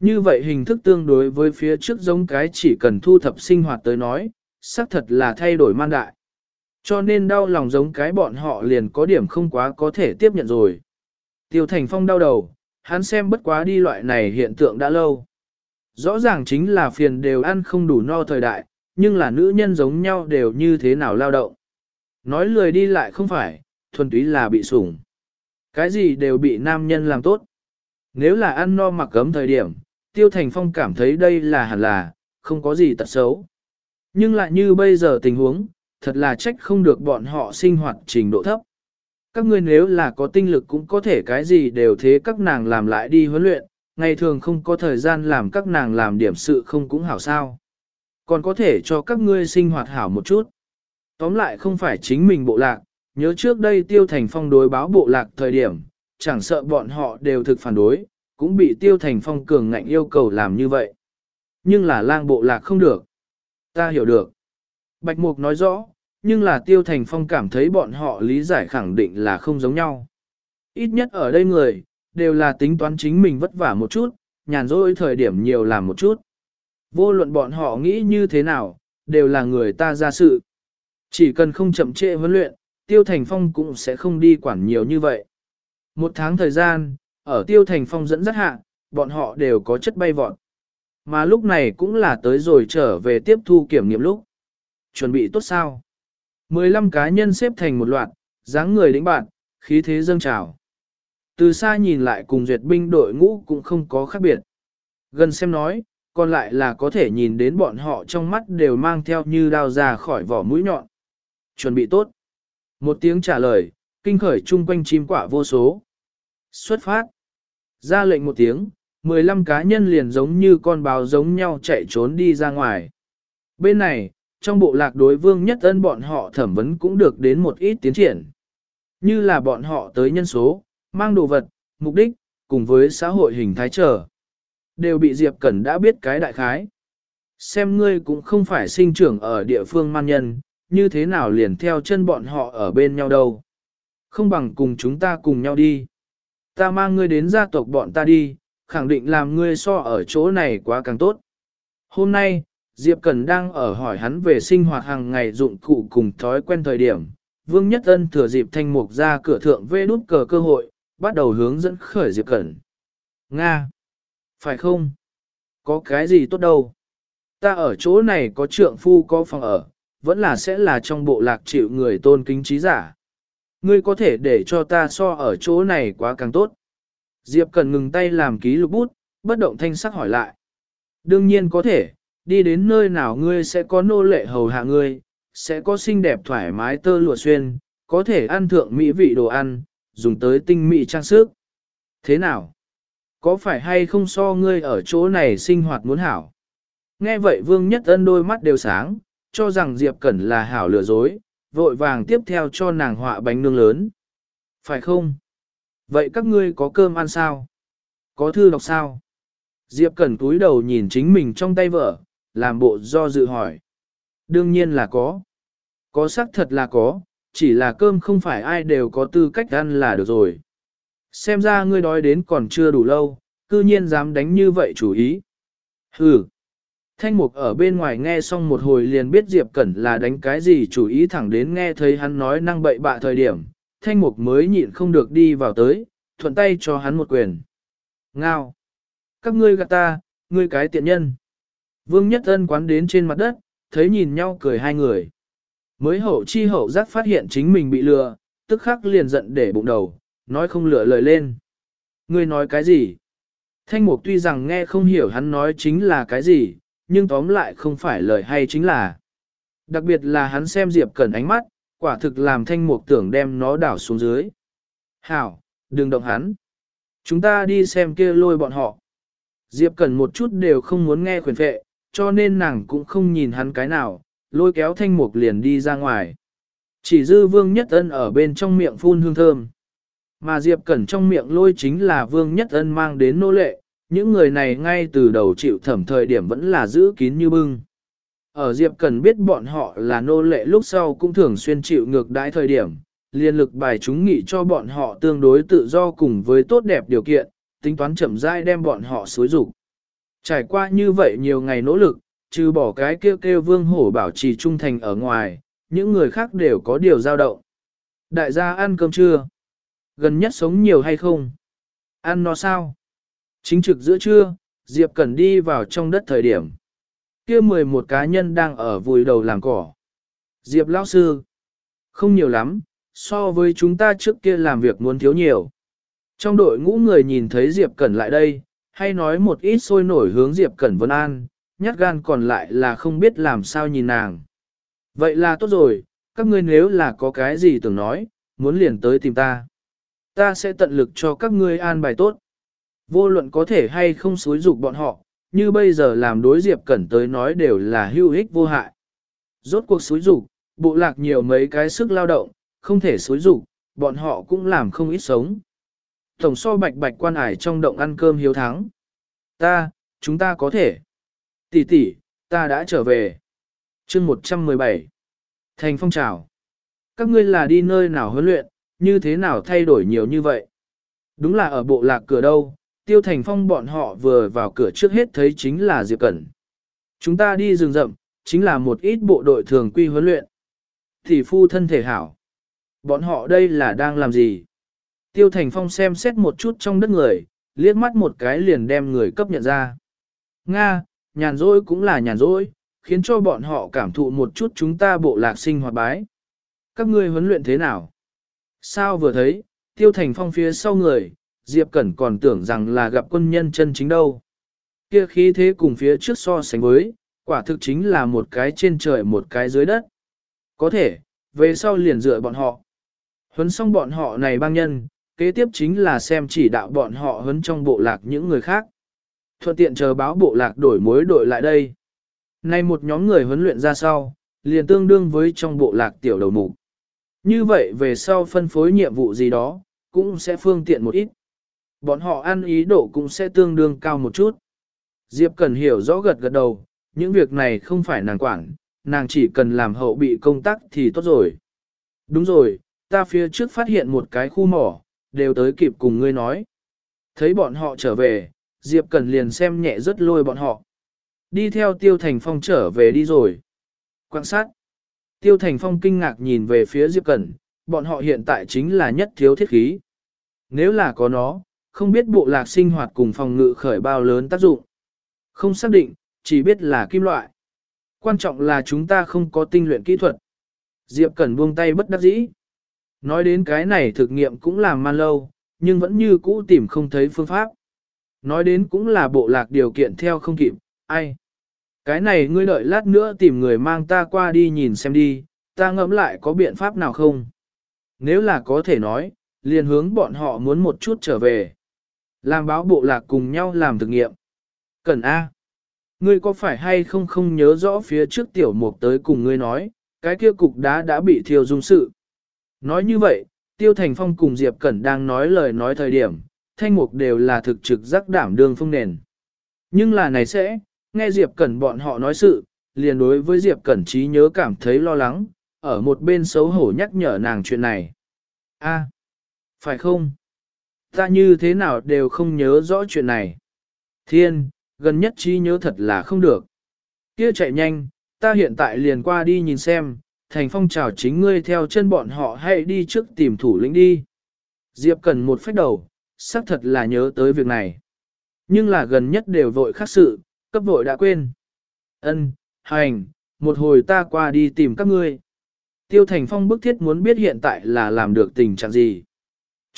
Như vậy hình thức tương đối với phía trước giống cái chỉ cần thu thập sinh hoạt tới nói, xác thật là thay đổi man đại. Cho nên đau lòng giống cái bọn họ liền có điểm không quá có thể tiếp nhận rồi. Tiêu Thành Phong đau đầu, hắn xem bất quá đi loại này hiện tượng đã lâu. Rõ ràng chính là phiền đều ăn không đủ no thời đại, nhưng là nữ nhân giống nhau đều như thế nào lao động. Nói lười đi lại không phải, thuần túy là bị sủng. Cái gì đều bị nam nhân làm tốt. Nếu là ăn no mặc cấm thời điểm, Tiêu Thành Phong cảm thấy đây là hẳn là, không có gì tật xấu. Nhưng lại như bây giờ tình huống, thật là trách không được bọn họ sinh hoạt trình độ thấp. Các ngươi nếu là có tinh lực cũng có thể cái gì đều thế các nàng làm lại đi huấn luyện, ngày thường không có thời gian làm các nàng làm điểm sự không cũng hảo sao. Còn có thể cho các ngươi sinh hoạt hảo một chút. Tóm lại không phải chính mình bộ lạc, nhớ trước đây tiêu thành phong đối báo bộ lạc thời điểm, chẳng sợ bọn họ đều thực phản đối, cũng bị tiêu thành phong cường ngạnh yêu cầu làm như vậy. Nhưng là lang bộ lạc không được. Ta hiểu được. Bạch Mục nói rõ, nhưng là tiêu thành phong cảm thấy bọn họ lý giải khẳng định là không giống nhau. Ít nhất ở đây người, đều là tính toán chính mình vất vả một chút, nhàn rỗi thời điểm nhiều làm một chút. Vô luận bọn họ nghĩ như thế nào, đều là người ta ra sự. Chỉ cần không chậm trễ huấn luyện, Tiêu Thành Phong cũng sẽ không đi quản nhiều như vậy. Một tháng thời gian, ở Tiêu Thành Phong dẫn dắt hạ, bọn họ đều có chất bay vọt. Mà lúc này cũng là tới rồi trở về tiếp thu kiểm nghiệm lúc. Chuẩn bị tốt sao? 15 cá nhân xếp thành một loạt, dáng người đĩnh bạn, khí thế dâng trào. Từ xa nhìn lại cùng duyệt binh đội ngũ cũng không có khác biệt. Gần xem nói, còn lại là có thể nhìn đến bọn họ trong mắt đều mang theo như đao ra khỏi vỏ mũi nhọn. Chuẩn bị tốt. Một tiếng trả lời, kinh khởi chung quanh chim quả vô số. Xuất phát. Ra lệnh một tiếng, 15 cá nhân liền giống như con báo giống nhau chạy trốn đi ra ngoài. Bên này, trong bộ lạc đối vương nhất ân bọn họ thẩm vấn cũng được đến một ít tiến triển. Như là bọn họ tới nhân số, mang đồ vật, mục đích, cùng với xã hội hình thái trở. Đều bị Diệp Cẩn đã biết cái đại khái. Xem ngươi cũng không phải sinh trưởng ở địa phương man nhân, như thế nào liền theo chân bọn họ ở bên nhau đâu. Không bằng cùng chúng ta cùng nhau đi. Ta mang ngươi đến gia tộc bọn ta đi, khẳng định làm ngươi so ở chỗ này quá càng tốt. Hôm nay, Diệp Cần đang ở hỏi hắn về sinh hoạt hàng ngày dụng cụ cùng thói quen thời điểm. Vương Nhất Ân thừa dịp thanh mục ra cửa thượng vê đút cờ cơ hội, bắt đầu hướng dẫn khởi Diệp Cẩn. Nga! Phải không? Có cái gì tốt đâu? Ta ở chỗ này có trượng phu có phòng ở, vẫn là sẽ là trong bộ lạc chịu người tôn kính trí giả. Ngươi có thể để cho ta so ở chỗ này quá càng tốt. Diệp cần ngừng tay làm ký lục bút, bất động thanh sắc hỏi lại. Đương nhiên có thể, đi đến nơi nào ngươi sẽ có nô lệ hầu hạ ngươi, sẽ có xinh đẹp thoải mái tơ lụa xuyên, có thể ăn thượng mỹ vị đồ ăn, dùng tới tinh mỹ trang sức. Thế nào? Có phải hay không so ngươi ở chỗ này sinh hoạt muốn hảo? Nghe vậy Vương Nhất Ân đôi mắt đều sáng, cho rằng Diệp Cẩn là hảo lừa dối, vội vàng tiếp theo cho nàng họa bánh nương lớn. Phải không? Vậy các ngươi có cơm ăn sao? Có thư đọc sao? Diệp Cẩn túi đầu nhìn chính mình trong tay vợ, làm bộ do dự hỏi. Đương nhiên là có. Có xác thật là có, chỉ là cơm không phải ai đều có tư cách ăn là được rồi. Xem ra ngươi đói đến còn chưa đủ lâu, cư nhiên dám đánh như vậy chủ ý. Hừ. Thanh mục ở bên ngoài nghe xong một hồi liền biết Diệp Cẩn là đánh cái gì chủ ý thẳng đến nghe thấy hắn nói năng bậy bạ thời điểm. Thanh mục mới nhịn không được đi vào tới, thuận tay cho hắn một quyền. Ngao. Các ngươi gạt ta, ngươi cái tiện nhân. Vương Nhất Ân quán đến trên mặt đất, thấy nhìn nhau cười hai người. Mới hậu chi hậu giác phát hiện chính mình bị lừa, tức khắc liền giận để bụng đầu, nói không lựa lời lên. Ngươi nói cái gì? Thanh mục tuy rằng nghe không hiểu hắn nói chính là cái gì, nhưng tóm lại không phải lời hay chính là. Đặc biệt là hắn xem Diệp Cẩn ánh mắt, quả thực làm thanh mục tưởng đem nó đảo xuống dưới. Hảo, đừng động hắn. Chúng ta đi xem kia lôi bọn họ. Diệp Cẩn một chút đều không muốn nghe khuyển phệ, cho nên nàng cũng không nhìn hắn cái nào, lôi kéo thanh mục liền đi ra ngoài. Chỉ dư vương nhất ân ở bên trong miệng phun hương thơm. Mà Diệp Cẩn trong miệng lôi chính là vương nhất ân mang đến nô lệ, những người này ngay từ đầu chịu thẩm thời điểm vẫn là giữ kín như bưng. Ở Diệp cần biết bọn họ là nô lệ lúc sau cũng thường xuyên chịu ngược đãi thời điểm, liên lực bài chúng nghị cho bọn họ tương đối tự do cùng với tốt đẹp điều kiện, tính toán chậm rãi đem bọn họ xối rụng. Trải qua như vậy nhiều ngày nỗ lực, trừ bỏ cái kêu kêu vương hổ bảo trì trung thành ở ngoài, những người khác đều có điều dao động. Đại gia ăn cơm trưa? Gần nhất sống nhiều hay không? Ăn nó sao? Chính trực giữa trưa, Diệp Cẩn đi vào trong đất thời điểm. kia 11 cá nhân đang ở vùi đầu làm cỏ. Diệp lão sư. Không nhiều lắm, so với chúng ta trước kia làm việc muốn thiếu nhiều. Trong đội ngũ người nhìn thấy Diệp Cẩn lại đây, hay nói một ít sôi nổi hướng Diệp Cẩn Vân An, nhát gan còn lại là không biết làm sao nhìn nàng. Vậy là tốt rồi, các ngươi nếu là có cái gì tưởng nói, muốn liền tới tìm ta. Ta sẽ tận lực cho các ngươi an bài tốt. Vô luận có thể hay không xúi dục bọn họ, như bây giờ làm đối Diệp Cẩn tới nói đều là hữu ích vô hại. Rốt cuộc xúi dục, bộ lạc nhiều mấy cái sức lao động, không thể xúi dục, bọn họ cũng làm không ít sống. Tổng so bạch bạch quan ải trong động ăn cơm hiếu thắng. Ta, chúng ta có thể. Tỷ tỷ, ta đã trở về. chương 117. Thành phong trào. Các ngươi là đi nơi nào huấn luyện, như thế nào thay đổi nhiều như vậy? Đúng là ở bộ lạc cửa đâu, tiêu thành phong bọn họ vừa vào cửa trước hết thấy chính là Diệp Cẩn. Chúng ta đi rừng rậm, chính là một ít bộ đội thường quy huấn luyện. Thì phu thân thể hảo. Bọn họ đây là đang làm gì? Tiêu Thành Phong xem xét một chút trong đất người, liếc mắt một cái liền đem người cấp nhận ra. Nga, nhàn rỗi cũng là nhàn rỗi, khiến cho bọn họ cảm thụ một chút chúng ta bộ lạc sinh hoạt bái. Các ngươi huấn luyện thế nào? Sao vừa thấy, Tiêu Thành Phong phía sau người, Diệp Cẩn còn tưởng rằng là gặp quân nhân chân chính đâu. Kia khí thế cùng phía trước so sánh với, quả thực chính là một cái trên trời một cái dưới đất. Có thể, về sau liền dựa bọn họ. Huấn xong bọn họ này băng nhân, kế tiếp chính là xem chỉ đạo bọn họ huấn trong bộ lạc những người khác. Thuận tiện chờ báo bộ lạc đổi mối đổi lại đây. Nay một nhóm người huấn luyện ra sau, liền tương đương với trong bộ lạc tiểu đầu mục. Như vậy về sau phân phối nhiệm vụ gì đó, cũng sẽ phương tiện một ít. Bọn họ ăn ý độ cũng sẽ tương đương cao một chút. Diệp cần hiểu rõ gật gật đầu, những việc này không phải nàng quản, nàng chỉ cần làm hậu bị công tác thì tốt rồi. Đúng rồi, ta phía trước phát hiện một cái khu mỏ, đều tới kịp cùng ngươi nói. Thấy bọn họ trở về, Diệp Cần liền xem nhẹ rất lôi bọn họ. Đi theo Tiêu Thành Phong trở về đi rồi. Quan sát. Tiêu Thành Phong kinh ngạc nhìn về phía Diệp Cẩn, bọn họ hiện tại chính là nhất thiếu thiết khí. Nếu là có nó, không biết bộ lạc sinh hoạt cùng phòng ngự khởi bao lớn tác dụng. Không xác định, chỉ biết là kim loại. Quan trọng là chúng ta không có tinh luyện kỹ thuật. Diệp Cẩn buông tay bất đắc dĩ. Nói đến cái này thực nghiệm cũng làm man lâu, nhưng vẫn như cũ tìm không thấy phương pháp. Nói đến cũng là bộ lạc điều kiện theo không kịp, ai. Cái này ngươi đợi lát nữa tìm người mang ta qua đi nhìn xem đi, ta ngẫm lại có biện pháp nào không. Nếu là có thể nói, liền hướng bọn họ muốn một chút trở về. Làm báo bộ lạc cùng nhau làm thực nghiệm. Cần A. Ngươi có phải hay không không nhớ rõ phía trước tiểu mục tới cùng ngươi nói, cái kia cục đá đã bị thiêu dung sự. Nói như vậy, Tiêu Thành Phong cùng Diệp Cẩn đang nói lời nói thời điểm, thanh mục đều là thực trực giác đảm đương phương nền. Nhưng là này sẽ, nghe Diệp Cẩn bọn họ nói sự, liền đối với Diệp Cẩn trí nhớ cảm thấy lo lắng, ở một bên xấu hổ nhắc nhở nàng chuyện này. a phải không? Ta như thế nào đều không nhớ rõ chuyện này. Thiên, gần nhất trí nhớ thật là không được. Kia chạy nhanh, ta hiện tại liền qua đi nhìn xem, thành phong trào chính ngươi theo chân bọn họ hãy đi trước tìm thủ lĩnh đi. Diệp cần một phách đầu, xác thật là nhớ tới việc này. Nhưng là gần nhất đều vội khác sự, cấp vội đã quên. Ân, hành, một hồi ta qua đi tìm các ngươi. Tiêu Thành Phong bức thiết muốn biết hiện tại là làm được tình trạng gì.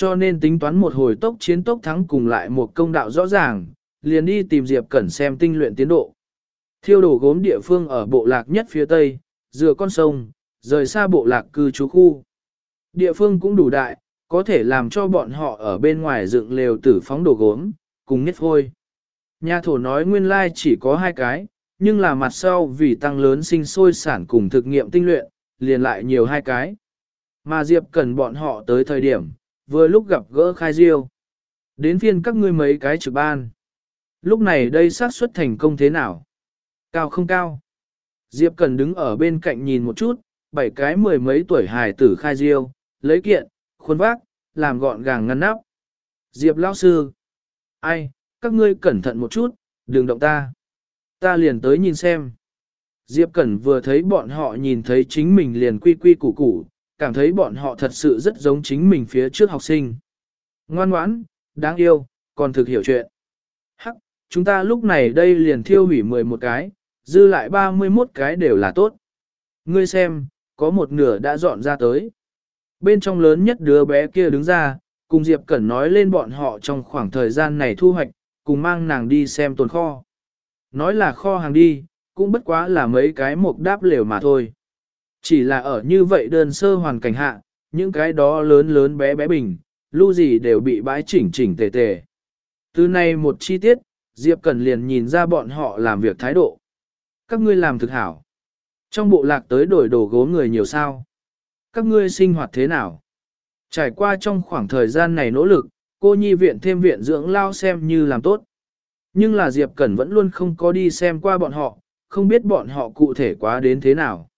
Cho nên tính toán một hồi tốc chiến tốc thắng cùng lại một công đạo rõ ràng, liền đi tìm Diệp Cẩn xem tinh luyện tiến độ. Thiêu đổ gốm địa phương ở bộ lạc nhất phía tây, dựa con sông, rời xa bộ lạc cư trú khu. Địa phương cũng đủ đại, có thể làm cho bọn họ ở bên ngoài dựng lều tử phóng đồ gốm, cùng nhất thôi. Nhà thổ nói nguyên lai chỉ có hai cái, nhưng là mặt sau vì tăng lớn sinh sôi sản cùng thực nghiệm tinh luyện, liền lại nhiều hai cái. Mà Diệp cần bọn họ tới thời điểm, vừa lúc gặp gỡ khai diêu. Đến phiên các ngươi mấy cái trực ban. Lúc này đây xác suất thành công thế nào? Cao không cao? Diệp cần đứng ở bên cạnh nhìn một chút, bảy cái mười mấy tuổi hài tử khai diêu, lấy kiện, khuôn vác, làm gọn gàng ngăn nắp. Diệp lão sư. Ai, các ngươi cẩn thận một chút, đừng động ta. Ta liền tới nhìn xem. Diệp Cẩn vừa thấy bọn họ nhìn thấy chính mình liền quy quy củ củ, cảm thấy bọn họ thật sự rất giống chính mình phía trước học sinh. Ngoan ngoãn, đáng yêu, còn thực hiểu chuyện. Hắc, chúng ta lúc này đây liền thiêu hủy 11 cái, dư lại 31 cái đều là tốt. Ngươi xem, có một nửa đã dọn ra tới. Bên trong lớn nhất đứa bé kia đứng ra, cùng Diệp Cẩn nói lên bọn họ trong khoảng thời gian này thu hoạch, cùng mang nàng đi xem tồn kho. Nói là kho hàng đi, cũng bất quá là mấy cái mục đáp lều mà thôi. Chỉ là ở như vậy đơn sơ hoàn cảnh hạ, những cái đó lớn lớn bé bé bình, lưu gì đều bị bãi chỉnh chỉnh tề tề. Từ nay một chi tiết, Diệp Cẩn liền nhìn ra bọn họ làm việc thái độ. Các ngươi làm thực hảo. Trong bộ lạc tới đổi đồ gốm người nhiều sao. Các ngươi sinh hoạt thế nào? Trải qua trong khoảng thời gian này nỗ lực, cô nhi viện thêm viện dưỡng lao xem như làm tốt. Nhưng là Diệp Cẩn vẫn luôn không có đi xem qua bọn họ, không biết bọn họ cụ thể quá đến thế nào.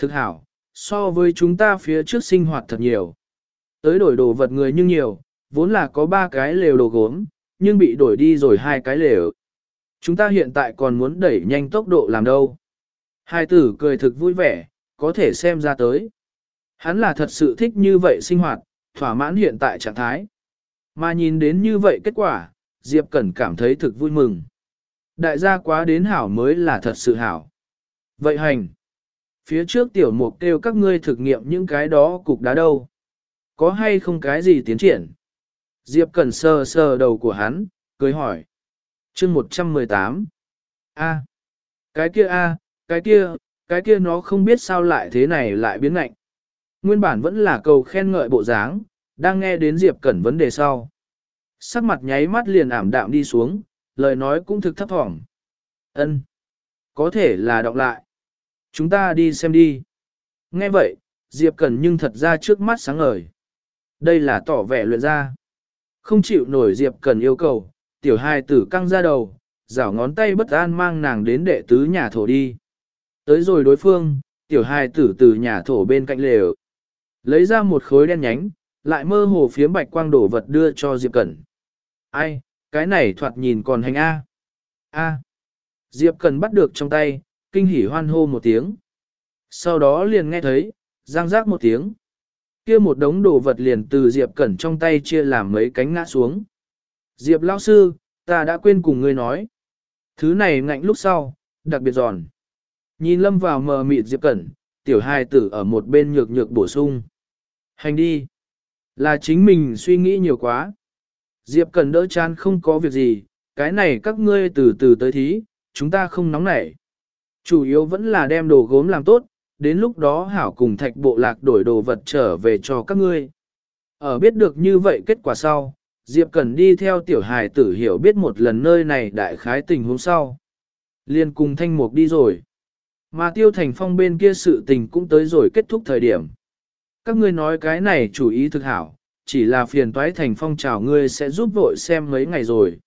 Thực hảo, so với chúng ta phía trước sinh hoạt thật nhiều. Tới đổi đồ vật người nhưng nhiều, vốn là có ba cái lều đồ gốm, nhưng bị đổi đi rồi hai cái lều. Chúng ta hiện tại còn muốn đẩy nhanh tốc độ làm đâu. Hai tử cười thực vui vẻ, có thể xem ra tới. Hắn là thật sự thích như vậy sinh hoạt, thỏa mãn hiện tại trạng thái. Mà nhìn đến như vậy kết quả, Diệp Cẩn cảm thấy thực vui mừng. Đại gia quá đến hảo mới là thật sự hảo. Vậy hành. Phía trước tiểu mục kêu các ngươi thực nghiệm những cái đó cục đá đâu. Có hay không cái gì tiến triển? Diệp Cẩn sờ sờ đầu của hắn, cười hỏi. chương 118. A. Cái kia A, cái kia, cái kia nó không biết sao lại thế này lại biến ngạnh. Nguyên bản vẫn là cầu khen ngợi bộ dáng, đang nghe đến Diệp Cẩn vấn đề sau. Sắc mặt nháy mắt liền ảm đạm đi xuống, lời nói cũng thực thấp thỏm. Ân, Có thể là đọc lại. Chúng ta đi xem đi. Nghe vậy, Diệp Cẩn nhưng thật ra trước mắt sáng ngời. Đây là tỏ vẻ luyện ra. Không chịu nổi Diệp Cẩn yêu cầu, tiểu hai tử căng ra đầu, rảo ngón tay bất an mang nàng đến đệ tứ nhà thổ đi. Tới rồi đối phương, tiểu hai tử từ nhà thổ bên cạnh lều. Lấy ra một khối đen nhánh, lại mơ hồ phía bạch quang đổ vật đưa cho Diệp Cẩn. Ai, cái này thoạt nhìn còn hành A. A. Diệp Cẩn bắt được trong tay, kinh hỉ hoan hô một tiếng. Sau đó liền nghe thấy, giang rác một tiếng. kia một đống đồ vật liền từ Diệp Cẩn trong tay chia làm mấy cánh ngã xuống. Diệp lão sư, ta đã quên cùng ngươi nói. Thứ này ngạnh lúc sau, đặc biệt giòn. Nhìn lâm vào mờ mịt Diệp Cẩn, tiểu Hai tử ở một bên nhược nhược bổ sung. Hành đi. Là chính mình suy nghĩ nhiều quá. Diệp Cẩn đỡ chán không có việc gì, cái này các ngươi từ từ tới thí, chúng ta không nóng nảy. Chủ yếu vẫn là đem đồ gốm làm tốt, đến lúc đó hảo cùng thạch bộ lạc đổi đồ vật trở về cho các ngươi. Ở biết được như vậy kết quả sau, Diệp Cần đi theo tiểu hài tử hiểu biết một lần nơi này đại khái tình huống sau. Liên cùng thanh mục đi rồi. Mà tiêu thành phong bên kia sự tình cũng tới rồi kết thúc thời điểm. Các ngươi nói cái này chủ ý thực hảo, chỉ là phiền toái thành phong chào ngươi sẽ giúp vội xem mấy ngày rồi.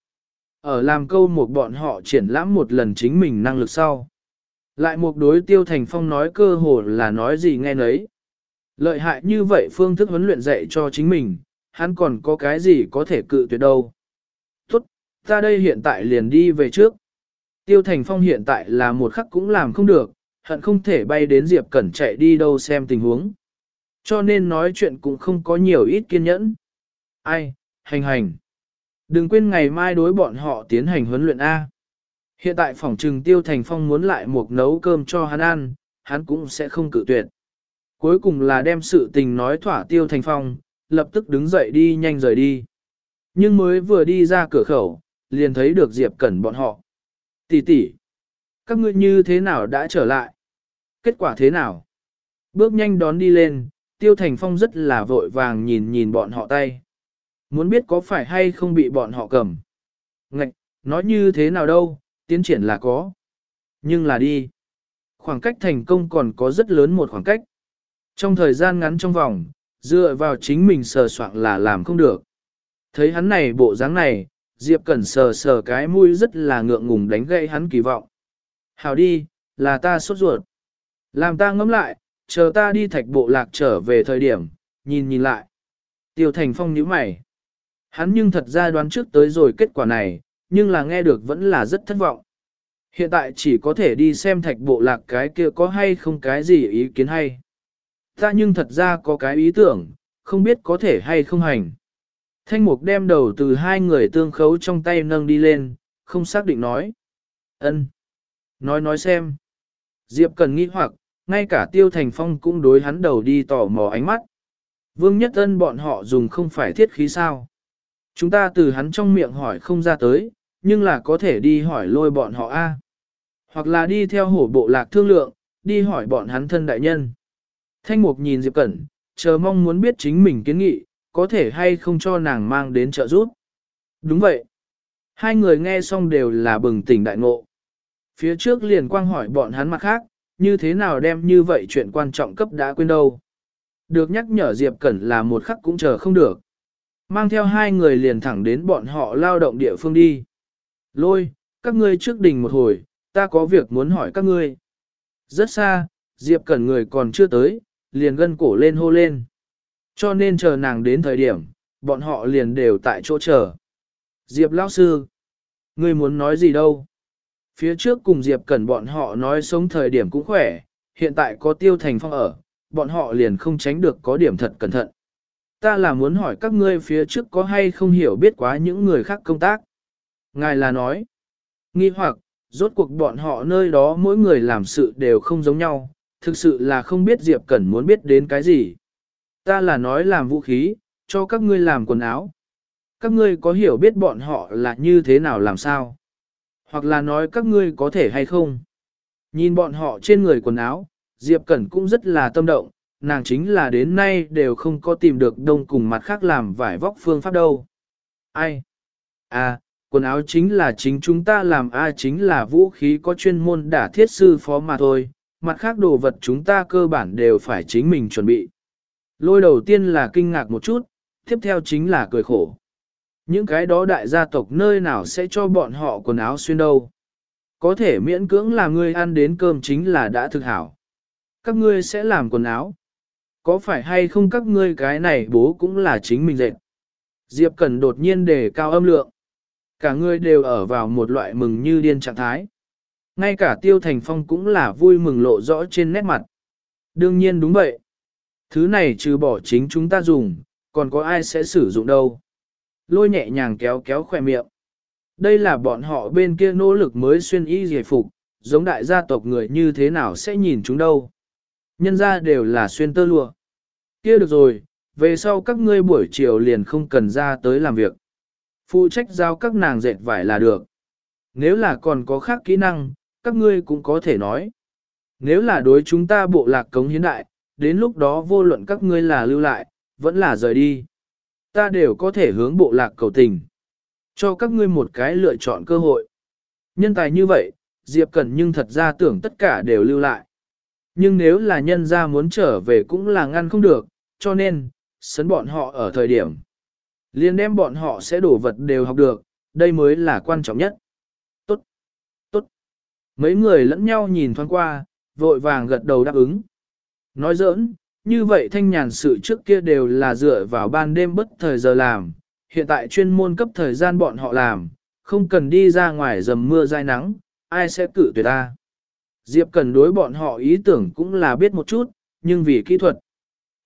Ở làm câu một bọn họ triển lãm một lần chính mình năng lực sau. Lại một đối tiêu thành phong nói cơ hồ là nói gì nghe nấy. Lợi hại như vậy phương thức huấn luyện dạy cho chính mình, hắn còn có cái gì có thể cự tuyệt đâu. Tốt, ta đây hiện tại liền đi về trước. Tiêu Thành Phong hiện tại là một khắc cũng làm không được, hận không thể bay đến Diệp Cẩn chạy đi đâu xem tình huống. Cho nên nói chuyện cũng không có nhiều ít kiên nhẫn. Ai, hành hành. Đừng quên ngày mai đối bọn họ tiến hành huấn luyện A. Hiện tại phòng trừng Tiêu Thành Phong muốn lại một nấu cơm cho hắn ăn, hắn cũng sẽ không cự tuyệt. Cuối cùng là đem sự tình nói thỏa Tiêu Thành Phong, lập tức đứng dậy đi nhanh rời đi. Nhưng mới vừa đi ra cửa khẩu, liền thấy được Diệp Cẩn bọn họ. Tỷ tỷ, các ngươi như thế nào đã trở lại? Kết quả thế nào? Bước nhanh đón đi lên, Tiêu Thành Phong rất là vội vàng nhìn nhìn bọn họ tay. Muốn biết có phải hay không bị bọn họ cầm. Ngạch, nói như thế nào đâu, tiến triển là có. Nhưng là đi. Khoảng cách thành công còn có rất lớn một khoảng cách. Trong thời gian ngắn trong vòng, dựa vào chính mình sờ soạn là làm không được. Thấy hắn này bộ dáng này, Diệp Cẩn sờ sờ cái mũi rất là ngượng ngùng đánh gây hắn kỳ vọng. Hào đi, là ta sốt ruột. Làm ta ngẫm lại, chờ ta đi thạch bộ lạc trở về thời điểm, nhìn nhìn lại. Tiêu Thành Phong nhíu mày. Hắn nhưng thật ra đoán trước tới rồi kết quả này, nhưng là nghe được vẫn là rất thất vọng. Hiện tại chỉ có thể đi xem thạch bộ lạc cái kia có hay không cái gì ý kiến hay. Ta nhưng thật ra có cái ý tưởng, không biết có thể hay không hành. Thanh mục đem đầu từ hai người tương khấu trong tay nâng đi lên, không xác định nói. ân Nói nói xem. Diệp cần nghĩ hoặc, ngay cả tiêu thành phong cũng đối hắn đầu đi tỏ mò ánh mắt. Vương Nhất Ân bọn họ dùng không phải thiết khí sao. Chúng ta từ hắn trong miệng hỏi không ra tới, nhưng là có thể đi hỏi lôi bọn họ A. Hoặc là đi theo hổ bộ lạc thương lượng, đi hỏi bọn hắn thân đại nhân. Thanh Mục nhìn Diệp Cẩn, chờ mong muốn biết chính mình kiến nghị, có thể hay không cho nàng mang đến trợ giúp. Đúng vậy. Hai người nghe xong đều là bừng tỉnh đại ngộ. Phía trước liền quang hỏi bọn hắn mặt khác, như thế nào đem như vậy chuyện quan trọng cấp đã quên đâu. Được nhắc nhở Diệp Cẩn là một khắc cũng chờ không được. Mang theo hai người liền thẳng đến bọn họ lao động địa phương đi. Lôi, các ngươi trước đình một hồi, ta có việc muốn hỏi các ngươi. Rất xa, Diệp Cẩn người còn chưa tới, liền gân cổ lên hô lên. Cho nên chờ nàng đến thời điểm, bọn họ liền đều tại chỗ chờ. Diệp lão sư, ngươi muốn nói gì đâu? Phía trước cùng Diệp Cẩn bọn họ nói sống thời điểm cũng khỏe, hiện tại có tiêu thành phong ở, bọn họ liền không tránh được có điểm thật cẩn thận. Ta là muốn hỏi các ngươi phía trước có hay không hiểu biết quá những người khác công tác. Ngài là nói, nghi hoặc, rốt cuộc bọn họ nơi đó mỗi người làm sự đều không giống nhau, thực sự là không biết Diệp Cẩn muốn biết đến cái gì. Ta là nói làm vũ khí, cho các ngươi làm quần áo. Các ngươi có hiểu biết bọn họ là như thế nào làm sao? Hoặc là nói các ngươi có thể hay không? Nhìn bọn họ trên người quần áo, Diệp Cẩn cũng rất là tâm động, nàng chính là đến nay đều không có tìm được đông cùng mặt khác làm vải vóc phương pháp đâu. Ai? À, quần áo chính là chính chúng ta làm A chính là vũ khí có chuyên môn đả thiết sư phó mà thôi, mặt khác đồ vật chúng ta cơ bản đều phải chính mình chuẩn bị. Lôi đầu tiên là kinh ngạc một chút, tiếp theo chính là cười khổ. Những cái đó đại gia tộc nơi nào sẽ cho bọn họ quần áo xuyên đâu. Có thể miễn cưỡng là ngươi ăn đến cơm chính là đã thực hảo. Các ngươi sẽ làm quần áo. Có phải hay không các ngươi cái này bố cũng là chính mình dệt. Diệp Cần đột nhiên đề cao âm lượng. Cả người đều ở vào một loại mừng như điên trạng thái. Ngay cả Tiêu Thành Phong cũng là vui mừng lộ rõ trên nét mặt. Đương nhiên đúng vậy. Thứ này trừ bỏ chính chúng ta dùng, còn có ai sẽ sử dụng đâu. Lôi nhẹ nhàng kéo kéo khỏe miệng. Đây là bọn họ bên kia nỗ lực mới xuyên y giải phục, giống đại gia tộc người như thế nào sẽ nhìn chúng đâu. Nhân ra đều là xuyên tơ lụa. kia được rồi, về sau các ngươi buổi chiều liền không cần ra tới làm việc. Phụ trách giao các nàng dệt vải là được. Nếu là còn có khác kỹ năng, các ngươi cũng có thể nói. Nếu là đối chúng ta bộ lạc cống hiến đại, đến lúc đó vô luận các ngươi là lưu lại, vẫn là rời đi. Ta đều có thể hướng bộ lạc cầu tình. Cho các ngươi một cái lựa chọn cơ hội. Nhân tài như vậy, Diệp Cẩn nhưng thật ra tưởng tất cả đều lưu lại. Nhưng nếu là nhân ra muốn trở về cũng là ngăn không được, cho nên, sấn bọn họ ở thời điểm. liên đem bọn họ sẽ đổ vật đều học được, đây mới là quan trọng nhất. Tốt, tốt. Mấy người lẫn nhau nhìn thoáng qua, vội vàng gật đầu đáp ứng. Nói giỡn, như vậy thanh nhàn sự trước kia đều là dựa vào ban đêm bất thời giờ làm, hiện tại chuyên môn cấp thời gian bọn họ làm, không cần đi ra ngoài dầm mưa dai nắng, ai sẽ cử tuyệt ta. Diệp cần đối bọn họ ý tưởng cũng là biết một chút, nhưng vì kỹ thuật,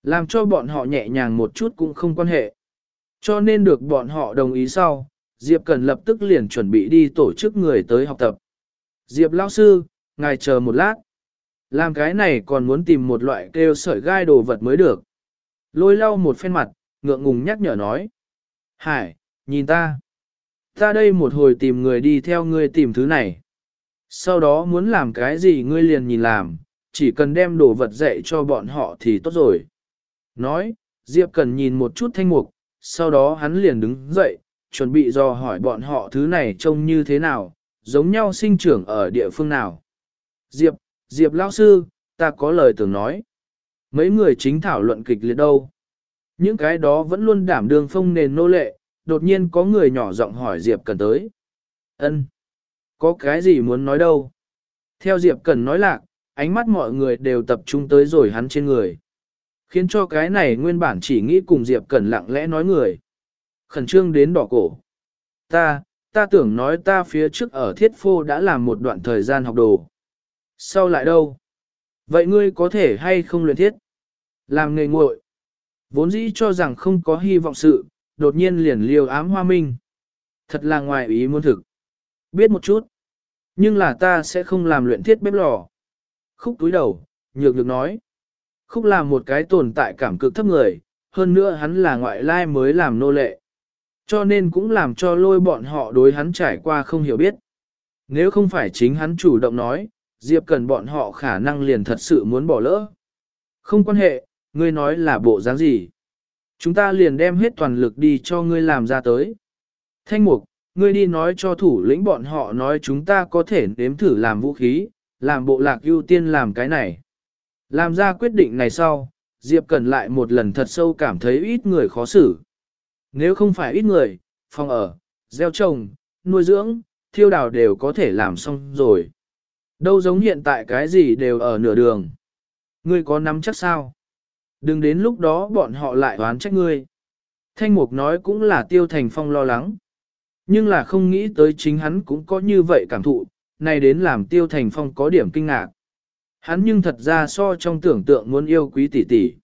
làm cho bọn họ nhẹ nhàng một chút cũng không quan hệ. Cho nên được bọn họ đồng ý sau, Diệp cần lập tức liền chuẩn bị đi tổ chức người tới học tập. Diệp lão sư, ngài chờ một lát. Làm cái này còn muốn tìm một loại kêu sợi gai đồ vật mới được. Lôi lau một phen mặt, ngượng ngùng nhắc nhở nói. Hải, nhìn ta. Ta đây một hồi tìm người đi theo ngươi tìm thứ này. Sau đó muốn làm cái gì ngươi liền nhìn làm, chỉ cần đem đồ vật dạy cho bọn họ thì tốt rồi. Nói, Diệp cần nhìn một chút thanh mục, sau đó hắn liền đứng dậy, chuẩn bị dò hỏi bọn họ thứ này trông như thế nào, giống nhau sinh trưởng ở địa phương nào. Diệp, Diệp lão sư, ta có lời tưởng nói. Mấy người chính thảo luận kịch liệt đâu. Những cái đó vẫn luôn đảm đương phong nền nô lệ, đột nhiên có người nhỏ giọng hỏi Diệp Cần tới. ân có cái gì muốn nói đâu? Theo Diệp Cần nói lạc, ánh mắt mọi người đều tập trung tới rồi hắn trên người. Khiến cho cái này nguyên bản chỉ nghĩ cùng Diệp Cần lặng lẽ nói người. Khẩn trương đến đỏ cổ. Ta, ta tưởng nói ta phía trước ở thiết phô đã làm một đoạn thời gian học đồ. Sau lại đâu? Vậy ngươi có thể hay không luyện thiết? Làm nghề nguội. Vốn dĩ cho rằng không có hy vọng sự, đột nhiên liền liều ám hoa minh. Thật là ngoài ý muốn thực. Biết một chút. Nhưng là ta sẽ không làm luyện thiết bếp lò. Khúc túi đầu, nhược được nói. Khúc là một cái tồn tại cảm cực thấp người, hơn nữa hắn là ngoại lai mới làm nô lệ. Cho nên cũng làm cho lôi bọn họ đối hắn trải qua không hiểu biết. Nếu không phải chính hắn chủ động nói, Diệp cần bọn họ khả năng liền thật sự muốn bỏ lỡ. Không quan hệ, ngươi nói là bộ dáng gì. Chúng ta liền đem hết toàn lực đi cho ngươi làm ra tới. Thanh mục, ngươi đi nói cho thủ lĩnh bọn họ nói chúng ta có thể nếm thử làm vũ khí, làm bộ lạc ưu tiên làm cái này. Làm ra quyết định này sau, Diệp Cần lại một lần thật sâu cảm thấy ít người khó xử. Nếu không phải ít người, phòng ở, gieo trồng, nuôi dưỡng, thiêu đào đều có thể làm xong rồi. Đâu giống hiện tại cái gì đều ở nửa đường. Ngươi có nắm chắc sao? Đừng đến lúc đó bọn họ lại oán trách ngươi. Thanh Mục nói cũng là Tiêu Thành Phong lo lắng. Nhưng là không nghĩ tới chính hắn cũng có như vậy cảm thụ, này đến làm Tiêu Thành Phong có điểm kinh ngạc. Hắn nhưng thật ra so trong tưởng tượng muốn yêu quý tỷ tỷ.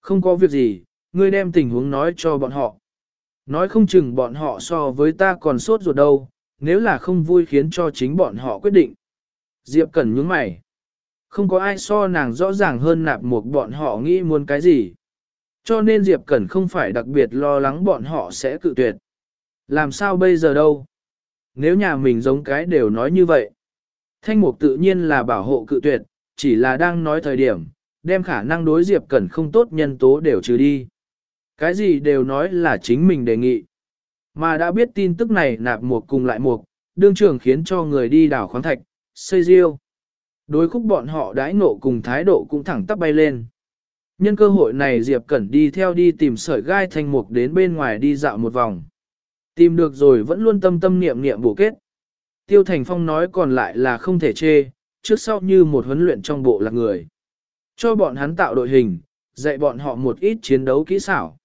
Không có việc gì, ngươi đem tình huống nói cho bọn họ. Nói không chừng bọn họ so với ta còn sốt ruột đâu, nếu là không vui khiến cho chính bọn họ quyết định. Diệp Cẩn nhướng mày. Không có ai so nàng rõ ràng hơn nạp một bọn họ nghĩ muốn cái gì. Cho nên Diệp Cẩn không phải đặc biệt lo lắng bọn họ sẽ cự tuyệt. Làm sao bây giờ đâu? Nếu nhà mình giống cái đều nói như vậy. Thanh mục tự nhiên là bảo hộ cự tuyệt, chỉ là đang nói thời điểm, đem khả năng đối Diệp Cẩn không tốt nhân tố đều trừ đi. Cái gì đều nói là chính mình đề nghị. Mà đã biết tin tức này nạp một cùng lại một, đương trưởng khiến cho người đi đảo khoáng thạch, xây riêu. Đối khúc bọn họ đãi nộ cùng thái độ cũng thẳng tắp bay lên. Nhân cơ hội này Diệp Cẩn đi theo đi tìm sợi gai thanh mục đến bên ngoài đi dạo một vòng. Tìm được rồi vẫn luôn tâm tâm niệm niệm bổ kết. Tiêu Thành Phong nói còn lại là không thể chê, trước sau như một huấn luyện trong bộ là người. Cho bọn hắn tạo đội hình, dạy bọn họ một ít chiến đấu kỹ xảo.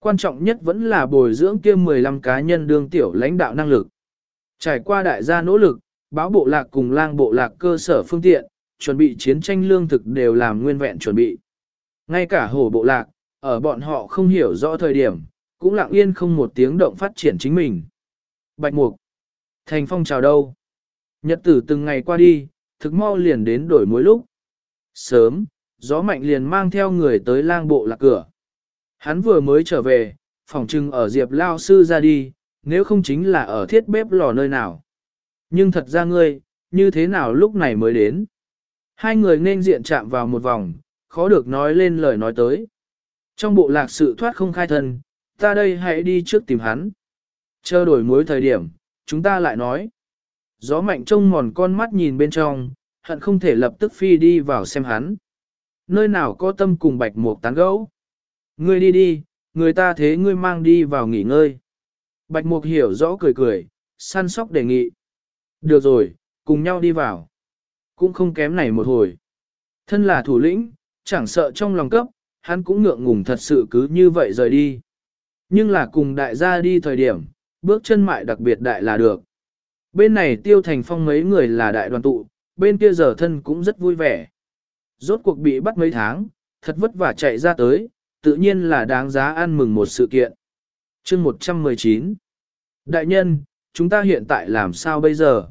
Quan trọng nhất vẫn là bồi dưỡng kia 15 cá nhân đương tiểu lãnh đạo năng lực. Trải qua đại gia nỗ lực, báo bộ lạc cùng lang bộ lạc cơ sở phương tiện, chuẩn bị chiến tranh lương thực đều làm nguyên vẹn chuẩn bị. Ngay cả hổ bộ lạc, ở bọn họ không hiểu rõ thời điểm, cũng lặng yên không một tiếng động phát triển chính mình. Bạch Mục, Thành Phong chào đâu? Nhật tử từng ngày qua đi, thực mau liền đến đổi mỗi lúc. Sớm, gió mạnh liền mang theo người tới lang bộ lạc cửa. Hắn vừa mới trở về, phòng trưng ở Diệp Lao Sư ra đi, nếu không chính là ở thiết bếp lò nơi nào. Nhưng thật ra ngươi, như thế nào lúc này mới đến? Hai người nên diện chạm vào một vòng, khó được nói lên lời nói tới. Trong bộ lạc sự thoát không khai thân, ta đây hãy đi trước tìm hắn. Chờ đổi mối thời điểm, chúng ta lại nói. Gió mạnh trông mòn con mắt nhìn bên trong, hận không thể lập tức phi đi vào xem hắn. Nơi nào có tâm cùng bạch mục tán gấu. Ngươi đi đi, người ta thế ngươi mang đi vào nghỉ ngơi. Bạch mục hiểu rõ cười cười, săn sóc đề nghị. Được rồi, cùng nhau đi vào. Cũng không kém này một hồi. Thân là thủ lĩnh, chẳng sợ trong lòng cấp, hắn cũng ngượng ngùng thật sự cứ như vậy rời đi. Nhưng là cùng đại gia đi thời điểm, bước chân mại đặc biệt đại là được. Bên này tiêu thành phong mấy người là đại đoàn tụ, bên kia giờ thân cũng rất vui vẻ. Rốt cuộc bị bắt mấy tháng, thật vất vả chạy ra tới, tự nhiên là đáng giá ăn mừng một sự kiện. chương 119 Đại nhân, chúng ta hiện tại làm sao bây giờ?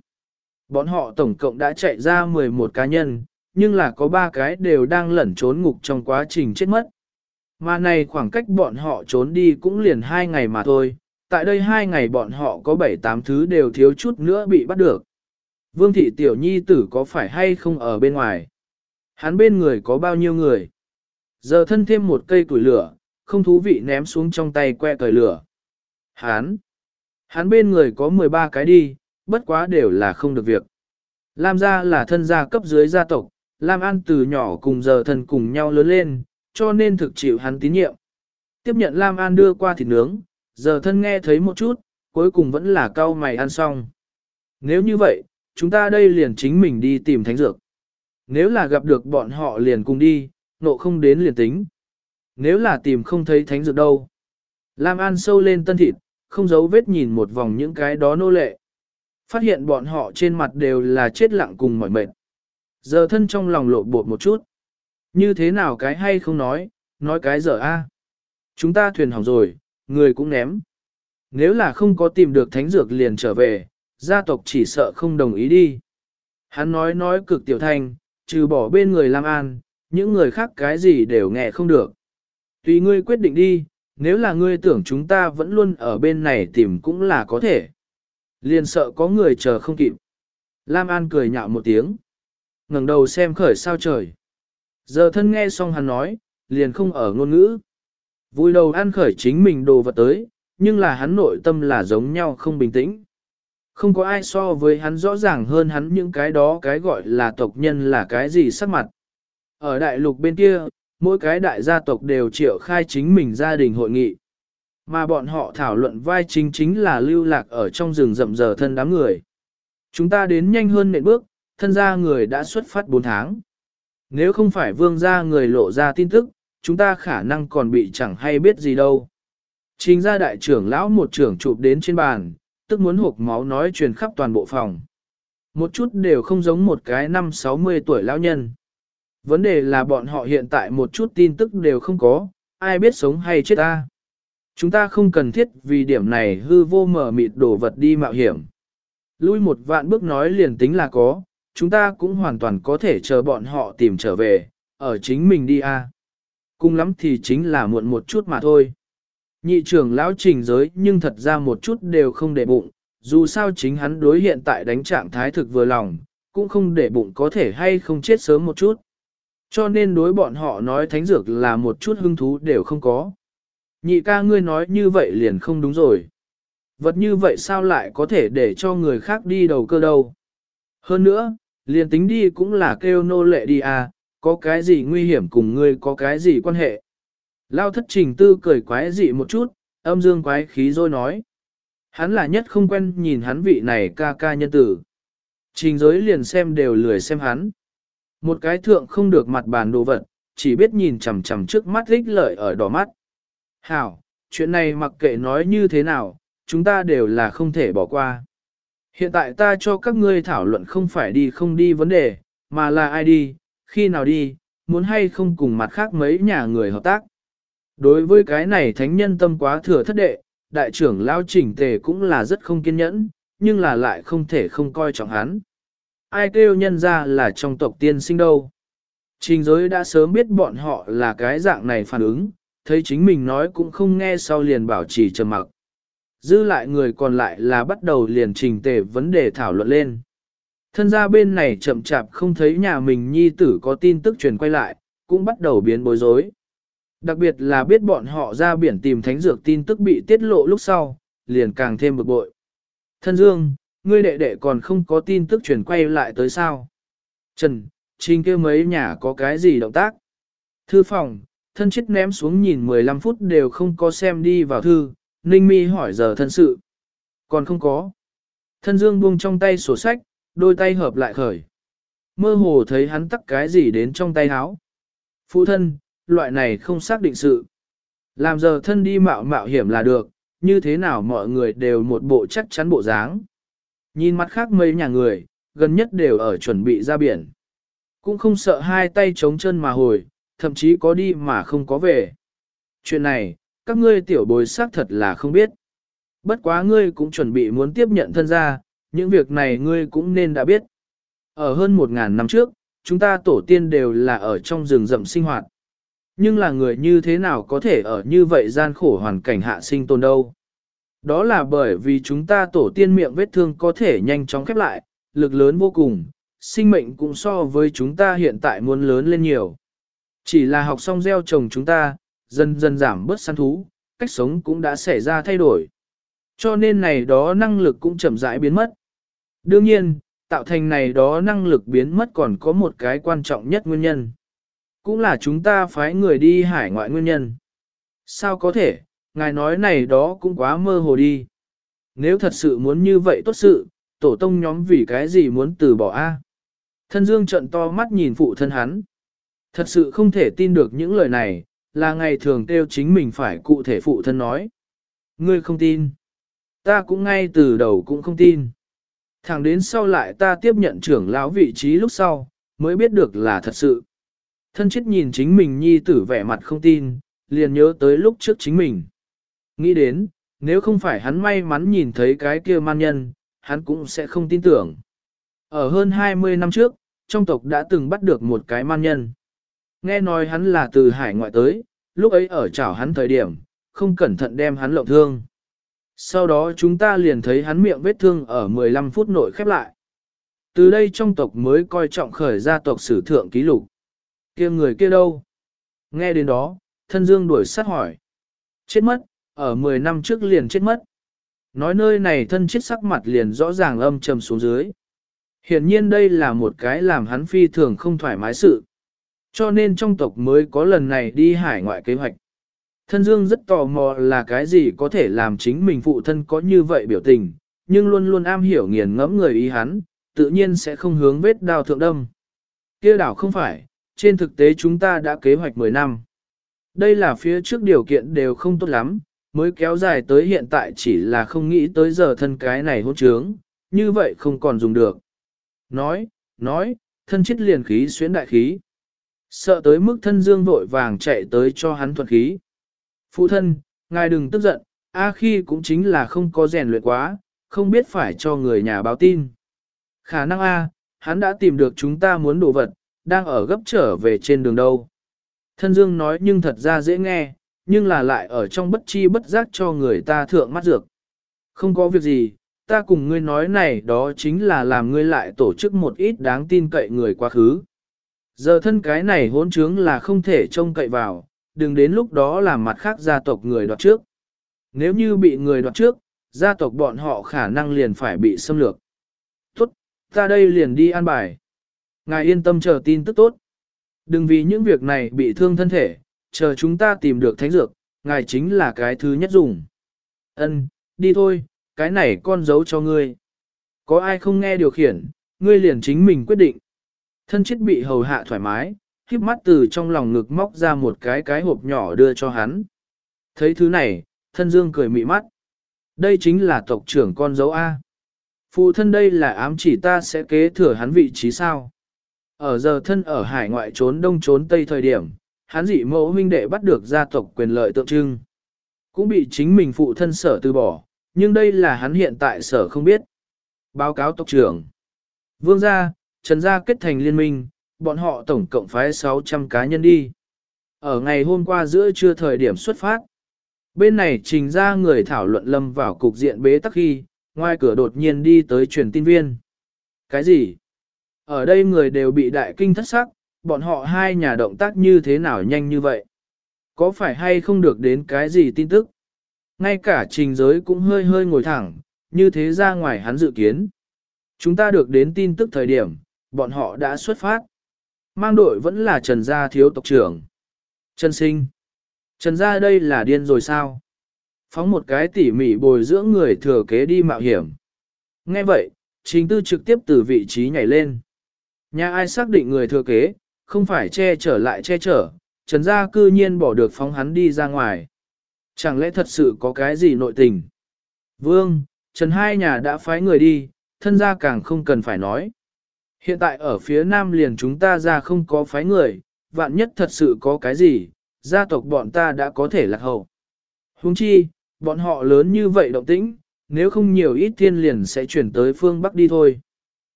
Bọn họ tổng cộng đã chạy ra 11 cá nhân, nhưng là có 3 cái đều đang lẩn trốn ngục trong quá trình chết mất. Mà này khoảng cách bọn họ trốn đi cũng liền hai ngày mà thôi, tại đây hai ngày bọn họ có bảy tám thứ đều thiếu chút nữa bị bắt được. Vương thị tiểu nhi tử có phải hay không ở bên ngoài? Hắn bên người có bao nhiêu người? Giờ thân thêm một cây củi lửa, không thú vị ném xuống trong tay que cởi lửa. Hắn! Hắn bên người có 13 cái đi, bất quá đều là không được việc. Lam gia là thân gia cấp dưới gia tộc, Lam An từ nhỏ cùng giờ thân cùng nhau lớn lên, cho nên thực chịu hắn tín nhiệm. Tiếp nhận Lam An đưa qua thịt nướng, giờ thân nghe thấy một chút, cuối cùng vẫn là cau mày ăn xong. Nếu như vậy, chúng ta đây liền chính mình đi tìm thánh dược. Nếu là gặp được bọn họ liền cùng đi, nộ không đến liền tính. Nếu là tìm không thấy thánh dược đâu. Lam An sâu lên tân thịt, không giấu vết nhìn một vòng những cái đó nô lệ. Phát hiện bọn họ trên mặt đều là chết lặng cùng mỏi mệt. Giờ thân trong lòng lộ bột một chút. Như thế nào cái hay không nói, nói cái dở a. Chúng ta thuyền hỏng rồi, người cũng ném. Nếu là không có tìm được thánh dược liền trở về, gia tộc chỉ sợ không đồng ý đi. Hắn nói nói cực tiểu thanh, trừ bỏ bên người Lam An, những người khác cái gì đều nghe không được. Tùy ngươi quyết định đi, nếu là ngươi tưởng chúng ta vẫn luôn ở bên này tìm cũng là có thể. Liền sợ có người chờ không kịp. Lam An cười nhạo một tiếng. ngẩng đầu xem khởi sao trời. Giờ thân nghe xong hắn nói, liền không ở ngôn ngữ. Vui đầu ăn khởi chính mình đồ vật tới, nhưng là hắn nội tâm là giống nhau không bình tĩnh. Không có ai so với hắn rõ ràng hơn hắn những cái đó cái gọi là tộc nhân là cái gì sắc mặt. Ở đại lục bên kia, mỗi cái đại gia tộc đều triệu khai chính mình gia đình hội nghị. Mà bọn họ thảo luận vai chính chính là lưu lạc ở trong rừng rậm giờ thân đám người. Chúng ta đến nhanh hơn nệm bước, thân gia người đã xuất phát 4 tháng. Nếu không phải vương gia người lộ ra tin tức, chúng ta khả năng còn bị chẳng hay biết gì đâu. Trình gia đại trưởng lão một trưởng chụp đến trên bàn, tức muốn hộp máu nói truyền khắp toàn bộ phòng. Một chút đều không giống một cái năm 60 tuổi lão nhân. Vấn đề là bọn họ hiện tại một chút tin tức đều không có, ai biết sống hay chết ta. Chúng ta không cần thiết vì điểm này hư vô mở mịt đổ vật đi mạo hiểm. Lui một vạn bước nói liền tính là có, chúng ta cũng hoàn toàn có thể chờ bọn họ tìm trở về, ở chính mình đi a. À. Cùng lắm thì chính là muộn một chút mà thôi. Nhị trưởng lão trình giới nhưng thật ra một chút đều không để bụng, dù sao chính hắn đối hiện tại đánh trạng thái thực vừa lòng, cũng không để bụng có thể hay không chết sớm một chút. Cho nên đối bọn họ nói thánh dược là một chút hứng thú đều không có. Nhị ca ngươi nói như vậy liền không đúng rồi. Vật như vậy sao lại có thể để cho người khác đi đầu cơ đâu. Hơn nữa, liền tính đi cũng là kêu nô lệ đi à, có cái gì nguy hiểm cùng ngươi có cái gì quan hệ. Lao thất trình tư cười quái dị một chút, âm dương quái khí rồi nói. Hắn là nhất không quen nhìn hắn vị này ca ca nhân tử. Trình giới liền xem đều lười xem hắn. Một cái thượng không được mặt bàn đồ vật, chỉ biết nhìn chằm chằm trước mắt ích lợi ở đỏ mắt. Hảo, chuyện này mặc kệ nói như thế nào, chúng ta đều là không thể bỏ qua. Hiện tại ta cho các ngươi thảo luận không phải đi không đi vấn đề, mà là ai đi, khi nào đi, muốn hay không cùng mặt khác mấy nhà người hợp tác. Đối với cái này thánh nhân tâm quá thừa thất đệ, đại trưởng lao chỉnh tề cũng là rất không kiên nhẫn, nhưng là lại không thể không coi trọng hắn. Ai kêu nhân ra là trong tộc tiên sinh đâu. Trình giới đã sớm biết bọn họ là cái dạng này phản ứng, thấy chính mình nói cũng không nghe sau liền bảo trì trầm mặc. Dư lại người còn lại là bắt đầu liền trình tề vấn đề thảo luận lên. Thân gia bên này chậm chạp không thấy nhà mình nhi tử có tin tức truyền quay lại, cũng bắt đầu biến bối rối. Đặc biệt là biết bọn họ ra biển tìm thánh dược tin tức bị tiết lộ lúc sau, liền càng thêm bực bội. Thân Dương, ngươi đệ đệ còn không có tin tức truyền quay lại tới sao? Trần, trình kêu mấy nhà có cái gì động tác? Thư phòng, thân chết ném xuống nhìn 15 phút đều không có xem đi vào thư, Ninh Mi hỏi giờ thân sự. Còn không có. Thân Dương buông trong tay sổ sách, đôi tay hợp lại khởi. Mơ hồ thấy hắn tắc cái gì đến trong tay áo. Phụ thân, loại này không xác định sự. Làm giờ thân đi mạo mạo hiểm là được, như thế nào mọi người đều một bộ chắc chắn bộ dáng. Nhìn mặt khác mấy nhà người, gần nhất đều ở chuẩn bị ra biển. Cũng không sợ hai tay chống chân mà hồi, thậm chí có đi mà không có về. Chuyện này, các ngươi tiểu bối xác thật là không biết. Bất quá ngươi cũng chuẩn bị muốn tiếp nhận thân gia, những việc này ngươi cũng nên đã biết. Ở hơn một ngàn năm trước, chúng ta tổ tiên đều là ở trong rừng rậm sinh hoạt. Nhưng là người như thế nào có thể ở như vậy gian khổ hoàn cảnh hạ sinh tồn đâu. Đó là bởi vì chúng ta tổ tiên miệng vết thương có thể nhanh chóng khép lại, lực lớn vô cùng, sinh mệnh cũng so với chúng ta hiện tại muốn lớn lên nhiều. Chỉ là học xong gieo trồng chúng ta, dần dần giảm bớt săn thú, cách sống cũng đã xảy ra thay đổi. Cho nên này đó năng lực cũng chậm rãi biến mất. Đương nhiên, tạo thành này đó năng lực biến mất còn có một cái quan trọng nhất nguyên nhân. Cũng là chúng ta phái người đi hải ngoại nguyên nhân. Sao có thể, ngài nói này đó cũng quá mơ hồ đi. Nếu thật sự muốn như vậy tốt sự, tổ tông nhóm vì cái gì muốn từ bỏ A. Thân dương trận to mắt nhìn phụ thân hắn. Thật sự không thể tin được những lời này, là ngày thường kêu chính mình phải cụ thể phụ thân nói. Ngươi không tin. Ta cũng ngay từ đầu cũng không tin. Thẳng đến sau lại ta tiếp nhận trưởng lão vị trí lúc sau, mới biết được là thật sự. Thân chết nhìn chính mình nhi tử vẻ mặt không tin, liền nhớ tới lúc trước chính mình. Nghĩ đến, nếu không phải hắn may mắn nhìn thấy cái kia man nhân, hắn cũng sẽ không tin tưởng. Ở hơn 20 năm trước, trong tộc đã từng bắt được một cái man nhân. Nghe nói hắn là từ hải ngoại tới, lúc ấy ở chảo hắn thời điểm, không cẩn thận đem hắn lộng thương. Sau đó chúng ta liền thấy hắn miệng vết thương ở 15 phút nội khép lại. Từ đây trong tộc mới coi trọng khởi gia tộc sử thượng ký lục. kia người kia đâu? Nghe đến đó, thân dương đuổi sát hỏi. Chết mất, ở 10 năm trước liền chết mất. Nói nơi này thân chết sắc mặt liền rõ ràng âm trầm xuống dưới. Hiển nhiên đây là một cái làm hắn phi thường không thoải mái sự. Cho nên trong tộc mới có lần này đi hải ngoại kế hoạch. Thân Dương rất tò mò là cái gì có thể làm chính mình phụ thân có như vậy biểu tình, nhưng luôn luôn am hiểu nghiền ngẫm người ý hắn, tự nhiên sẽ không hướng vết đao thượng đâm. kia đảo không phải, trên thực tế chúng ta đã kế hoạch 10 năm. Đây là phía trước điều kiện đều không tốt lắm, mới kéo dài tới hiện tại chỉ là không nghĩ tới giờ thân cái này hôn trướng, như vậy không còn dùng được. Nói, nói, thân chết liền khí xuyến đại khí. Sợ tới mức thân dương vội vàng chạy tới cho hắn thuật khí. Phụ thân, ngài đừng tức giận, A khi cũng chính là không có rèn luyện quá, không biết phải cho người nhà báo tin. Khả năng A, hắn đã tìm được chúng ta muốn đồ vật, đang ở gấp trở về trên đường đâu. Thân Dương nói nhưng thật ra dễ nghe, nhưng là lại ở trong bất chi bất giác cho người ta thượng mắt dược. Không có việc gì, ta cùng ngươi nói này đó chính là làm ngươi lại tổ chức một ít đáng tin cậy người quá khứ. Giờ thân cái này hỗn trướng là không thể trông cậy vào, đừng đến lúc đó làm mặt khác gia tộc người đoạt trước. Nếu như bị người đoạt trước, gia tộc bọn họ khả năng liền phải bị xâm lược. Tốt, ta đây liền đi an bài. Ngài yên tâm chờ tin tức tốt. Đừng vì những việc này bị thương thân thể, chờ chúng ta tìm được thánh dược, ngài chính là cái thứ nhất dùng. Ân, đi thôi, cái này con giấu cho ngươi. Có ai không nghe điều khiển, ngươi liền chính mình quyết định. Thân chết bị hầu hạ thoải mái, khiếp mắt từ trong lòng ngực móc ra một cái cái hộp nhỏ đưa cho hắn. Thấy thứ này, thân dương cười mị mắt. Đây chính là tộc trưởng con dấu A. Phụ thân đây là ám chỉ ta sẽ kế thừa hắn vị trí sao. Ở giờ thân ở hải ngoại trốn đông trốn tây thời điểm, hắn dị mẫu huynh đệ bắt được gia tộc quyền lợi tượng trưng. Cũng bị chính mình phụ thân sở từ bỏ, nhưng đây là hắn hiện tại sở không biết. Báo cáo tộc trưởng. Vương gia, Trần gia kết thành liên minh, bọn họ tổng cộng phái 600 cá nhân đi. Ở ngày hôm qua giữa trưa thời điểm xuất phát, bên này trình ra người thảo luận lâm vào cục diện bế tắc khi, ngoài cửa đột nhiên đi tới truyền tin viên. Cái gì? Ở đây người đều bị đại kinh thất sắc, bọn họ hai nhà động tác như thế nào nhanh như vậy? Có phải hay không được đến cái gì tin tức? Ngay cả trình giới cũng hơi hơi ngồi thẳng, như thế ra ngoài hắn dự kiến. Chúng ta được đến tin tức thời điểm, bọn họ đã xuất phát. Mang đội vẫn là Trần Gia thiếu tộc trưởng. Trần Sinh. Trần Gia đây là điên rồi sao? Phóng một cái tỉ mỉ bồi dưỡng người thừa kế đi mạo hiểm. Nghe vậy, chính tư trực tiếp từ vị trí nhảy lên. Nhà ai xác định người thừa kế, không phải che chở lại che chở, Trần Gia cư nhiên bỏ được phóng hắn đi ra ngoài. Chẳng lẽ thật sự có cái gì nội tình? Vương, Trần hai nhà đã phái người đi, thân gia càng không cần phải nói. Hiện tại ở phía nam liền chúng ta ra không có phái người, vạn nhất thật sự có cái gì, gia tộc bọn ta đã có thể lạc hậu. Huống chi, bọn họ lớn như vậy động tĩnh, nếu không nhiều ít thiên liền sẽ chuyển tới phương Bắc đi thôi.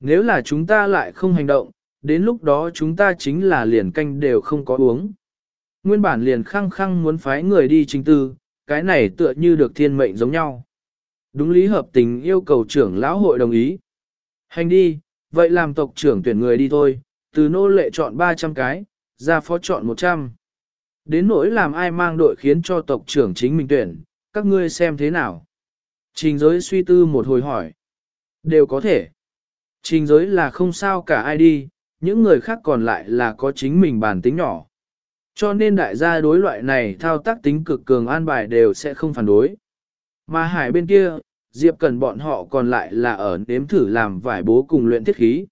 Nếu là chúng ta lại không hành động, đến lúc đó chúng ta chính là liền canh đều không có uống. Nguyên bản liền khăng khăng muốn phái người đi chính tư, cái này tựa như được thiên mệnh giống nhau. Đúng lý hợp tình yêu cầu trưởng lão hội đồng ý. Hành đi, vậy làm tộc trưởng tuyển người đi thôi, từ nô lệ chọn 300 cái, ra phó chọn 100. Đến nỗi làm ai mang đội khiến cho tộc trưởng chính mình tuyển, các ngươi xem thế nào. Trình giới suy tư một hồi hỏi. Đều có thể. Trình giới là không sao cả ai đi, những người khác còn lại là có chính mình bản tính nhỏ. Cho nên đại gia đối loại này thao tác tính cực cường an bài đều sẽ không phản đối. Mà hải bên kia, Diệp cần bọn họ còn lại là ở nếm thử làm vải bố cùng luyện thiết khí.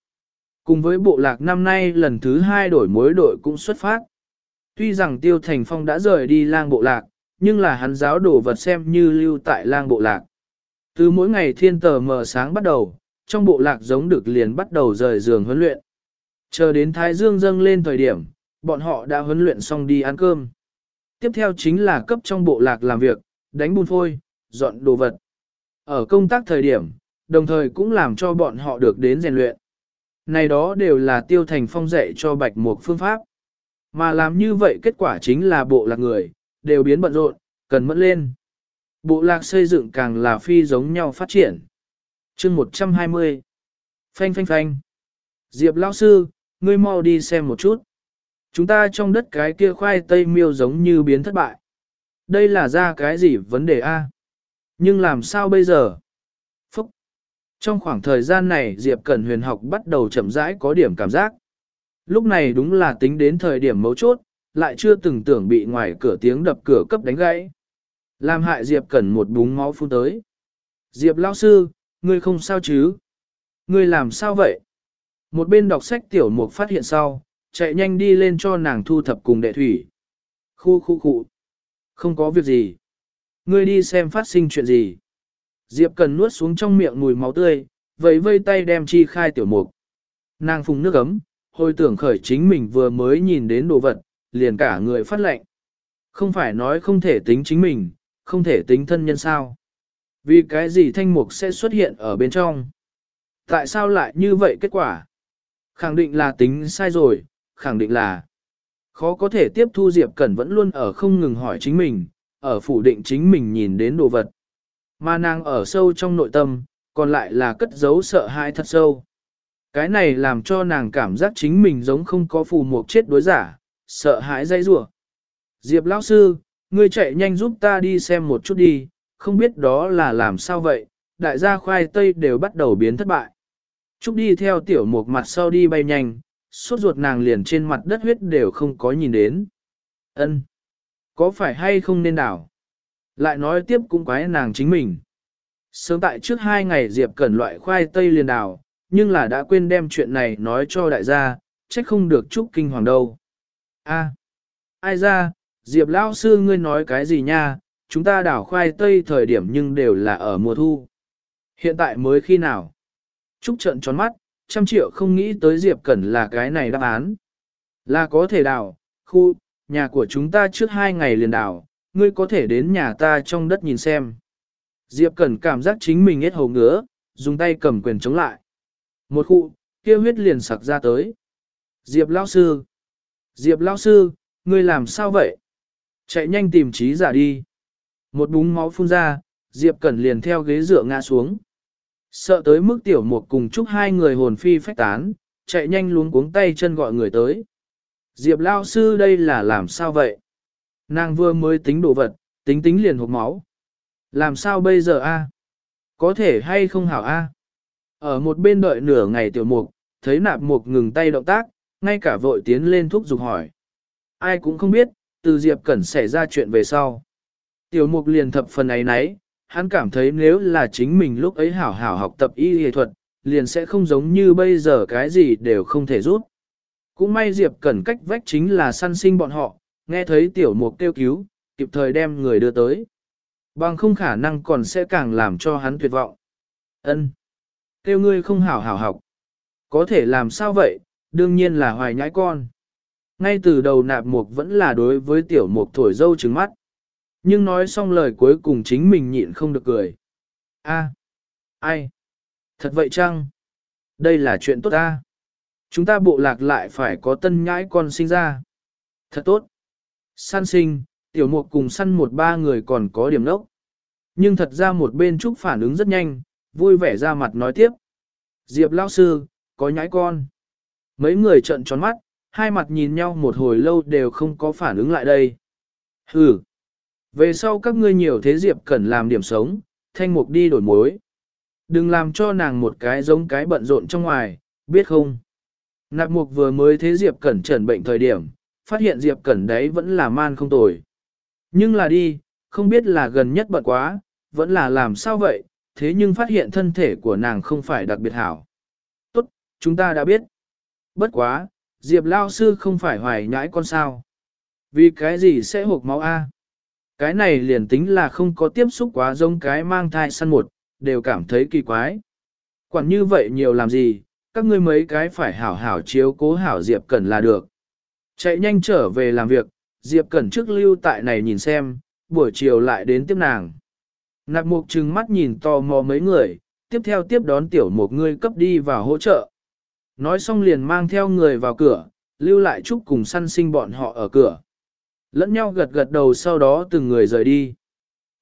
Cùng với bộ lạc năm nay lần thứ hai đổi mối đội cũng xuất phát. Tuy rằng Tiêu Thành Phong đã rời đi lang bộ lạc, nhưng là hắn giáo đồ vật xem như lưu tại lang bộ lạc. Từ mỗi ngày thiên tờ mờ sáng bắt đầu, trong bộ lạc giống được liền bắt đầu rời giường huấn luyện. Chờ đến Thái Dương dâng lên thời điểm, bọn họ đã huấn luyện xong đi ăn cơm. Tiếp theo chính là cấp trong bộ lạc làm việc, đánh bùn phôi, dọn đồ vật. Ở công tác thời điểm, đồng thời cũng làm cho bọn họ được đến rèn luyện. Này đó đều là tiêu thành phong dạy cho bạch mục phương pháp. Mà làm như vậy kết quả chính là bộ lạc người, đều biến bận rộn, cần mẫn lên. Bộ lạc xây dựng càng là phi giống nhau phát triển. chương 120 Phanh phanh phanh Diệp lão sư, ngươi mau đi xem một chút. Chúng ta trong đất cái kia khoai tây miêu giống như biến thất bại. Đây là ra cái gì vấn đề a? Nhưng làm sao bây giờ? Phúc! Trong khoảng thời gian này Diệp Cẩn huyền học bắt đầu chậm rãi có điểm cảm giác. Lúc này đúng là tính đến thời điểm mấu chốt, lại chưa từng tưởng bị ngoài cửa tiếng đập cửa cấp đánh gãy. Làm hại Diệp Cẩn một búng máu phun tới. Diệp lão sư, ngươi không sao chứ? Ngươi làm sao vậy? Một bên đọc sách tiểu mục phát hiện sau, chạy nhanh đi lên cho nàng thu thập cùng đệ thủy. Khu khu khu. Không có việc gì. Ngươi đi xem phát sinh chuyện gì. Diệp cần nuốt xuống trong miệng mùi máu tươi, vẫy vây tay đem chi khai tiểu mục. Nàng phùng nước ấm, hồi tưởng khởi chính mình vừa mới nhìn đến đồ vật, liền cả người phát lệnh. Không phải nói không thể tính chính mình, không thể tính thân nhân sao. Vì cái gì thanh mục sẽ xuất hiện ở bên trong? Tại sao lại như vậy kết quả? Khẳng định là tính sai rồi, khẳng định là khó có thể tiếp thu Diệp Cẩn vẫn luôn ở không ngừng hỏi chính mình, ở phủ định chính mình nhìn đến đồ vật. Mà nàng ở sâu trong nội tâm, còn lại là cất giấu sợ hãi thật sâu. Cái này làm cho nàng cảm giác chính mình giống không có phù một chết đối giả, sợ hãi dây rủa. Diệp lão sư, ngươi chạy nhanh giúp ta đi xem một chút đi, không biết đó là làm sao vậy, đại gia khoai tây đều bắt đầu biến thất bại. Trúc đi theo tiểu mục mặt sau đi bay nhanh, suốt ruột nàng liền trên mặt đất huyết đều không có nhìn đến. Ân, có phải hay không nên đảo? Lại nói tiếp cũng quái nàng chính mình. Sớm tại trước hai ngày Diệp Cẩn loại khoai tây liền đảo, nhưng là đã quên đem chuyện này nói cho đại gia, trách không được chúc kinh hoàng đâu. A, ai ra, Diệp Lão sư ngươi nói cái gì nha, chúng ta đảo khoai tây thời điểm nhưng đều là ở mùa thu. Hiện tại mới khi nào? Trúc trận tròn mắt, trăm triệu không nghĩ tới Diệp Cẩn là cái này đáp án. Là có thể đào, khu, nhà của chúng ta trước hai ngày liền đảo, ngươi có thể đến nhà ta trong đất nhìn xem. Diệp Cẩn cảm giác chính mình hết hầu ngứa, dùng tay cầm quyền chống lại. Một khu, kia huyết liền sặc ra tới. Diệp Lão Sư! Diệp Lão Sư, ngươi làm sao vậy? Chạy nhanh tìm trí giả đi. Một búng máu phun ra, Diệp Cẩn liền theo ghế dựa ngã xuống. Sợ tới mức tiểu một cùng chúc hai người hồn phi phách tán, chạy nhanh luống cuống tay chân gọi người tới. Diệp lao sư đây là làm sao vậy? Nàng vừa mới tính đồ vật, tính tính liền hộp máu. Làm sao bây giờ a? Có thể hay không hảo a? Ở một bên đợi nửa ngày tiểu mục, thấy nạp mục ngừng tay động tác, ngay cả vội tiến lên thúc giục hỏi. Ai cũng không biết, từ Diệp Cẩn xảy ra chuyện về sau. Tiểu mục liền thập phần ấy nấy, hắn cảm thấy nếu là chính mình lúc ấy hảo hảo học tập y y thuật, liền sẽ không giống như bây giờ cái gì đều không thể rút. Cũng may Diệp Cẩn cách vách chính là săn sinh bọn họ, nghe thấy tiểu mục kêu cứu, kịp thời đem người đưa tới. Bằng không khả năng còn sẽ càng làm cho hắn tuyệt vọng. Ân, Kêu ngươi không hảo hảo học. Có thể làm sao vậy, đương nhiên là hoài nhãi con. Ngay từ đầu nạp mục vẫn là đối với tiểu mục thổi dâu trứng mắt. Nhưng nói xong lời cuối cùng chính mình nhịn không được cười. A, ai? Thật vậy chăng? Đây là chuyện tốt ta. Chúng ta bộ lạc lại phải có tân nhãi con sinh ra. Thật tốt. Săn sinh, tiểu mục cùng săn một ba người còn có điểm lốc. Nhưng thật ra một bên Trúc phản ứng rất nhanh, vui vẻ ra mặt nói tiếp. Diệp lão sư, có nhãi con. Mấy người trợn tròn mắt, hai mặt nhìn nhau một hồi lâu đều không có phản ứng lại đây. Hừ. Về sau các ngươi nhiều thế Diệp cần làm điểm sống, thanh mục đi đổi mối. Đừng làm cho nàng một cái giống cái bận rộn trong ngoài, biết không? Nạp mục vừa mới thế Diệp Cẩn trần bệnh thời điểm, phát hiện Diệp Cẩn đấy vẫn là man không tồi. Nhưng là đi, không biết là gần nhất bận quá, vẫn là làm sao vậy, thế nhưng phát hiện thân thể của nàng không phải đặc biệt hảo. Tốt, chúng ta đã biết. Bất quá, Diệp Lao Sư không phải hoài nhãi con sao. Vì cái gì sẽ hộp máu A? Cái này liền tính là không có tiếp xúc quá giống cái mang thai săn một, đều cảm thấy kỳ quái. Quản như vậy nhiều làm gì, các ngươi mấy cái phải hảo hảo chiếu cố hảo Diệp Cẩn là được. Chạy nhanh trở về làm việc, Diệp Cẩn trước lưu tại này nhìn xem, buổi chiều lại đến tiếp nàng. Nạp mục trừng mắt nhìn to mò mấy người, tiếp theo tiếp đón tiểu một người cấp đi vào hỗ trợ. Nói xong liền mang theo người vào cửa, lưu lại chúc cùng săn sinh bọn họ ở cửa. Lẫn nhau gật gật đầu sau đó từng người rời đi.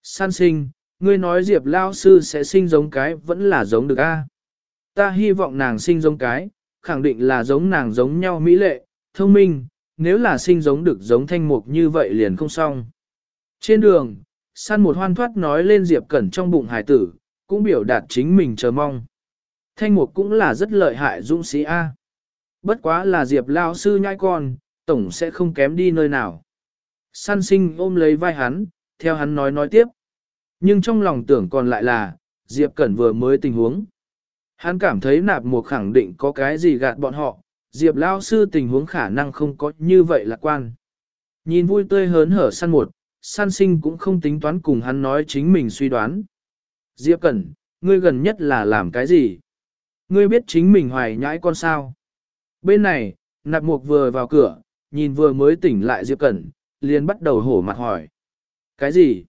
Săn sinh, ngươi nói Diệp Lao Sư sẽ sinh giống cái vẫn là giống được a Ta hy vọng nàng sinh giống cái, khẳng định là giống nàng giống nhau mỹ lệ, thông minh, nếu là sinh giống được giống thanh mục như vậy liền không xong. Trên đường, săn một hoan thoát nói lên Diệp Cẩn trong bụng hải tử, cũng biểu đạt chính mình chờ mong. Thanh mục cũng là rất lợi hại dũng sĩ A. Bất quá là Diệp lao sư nhai con, tổng sẽ không kém đi nơi nào. Săn sinh ôm lấy vai hắn, theo hắn nói nói tiếp. Nhưng trong lòng tưởng còn lại là, Diệp Cẩn vừa mới tình huống. Hắn cảm thấy nạp mục khẳng định có cái gì gạt bọn họ, Diệp Lao sư tình huống khả năng không có như vậy lạc quan. Nhìn vui tươi hớn hở săn một, săn sinh cũng không tính toán cùng hắn nói chính mình suy đoán. Diệp Cẩn, ngươi gần nhất là làm cái gì? Ngươi biết chính mình hoài nhãi con sao? Bên này, nạp mục vừa vào cửa, nhìn vừa mới tỉnh lại Diệp Cẩn, liền bắt đầu hổ mặt hỏi. Cái gì?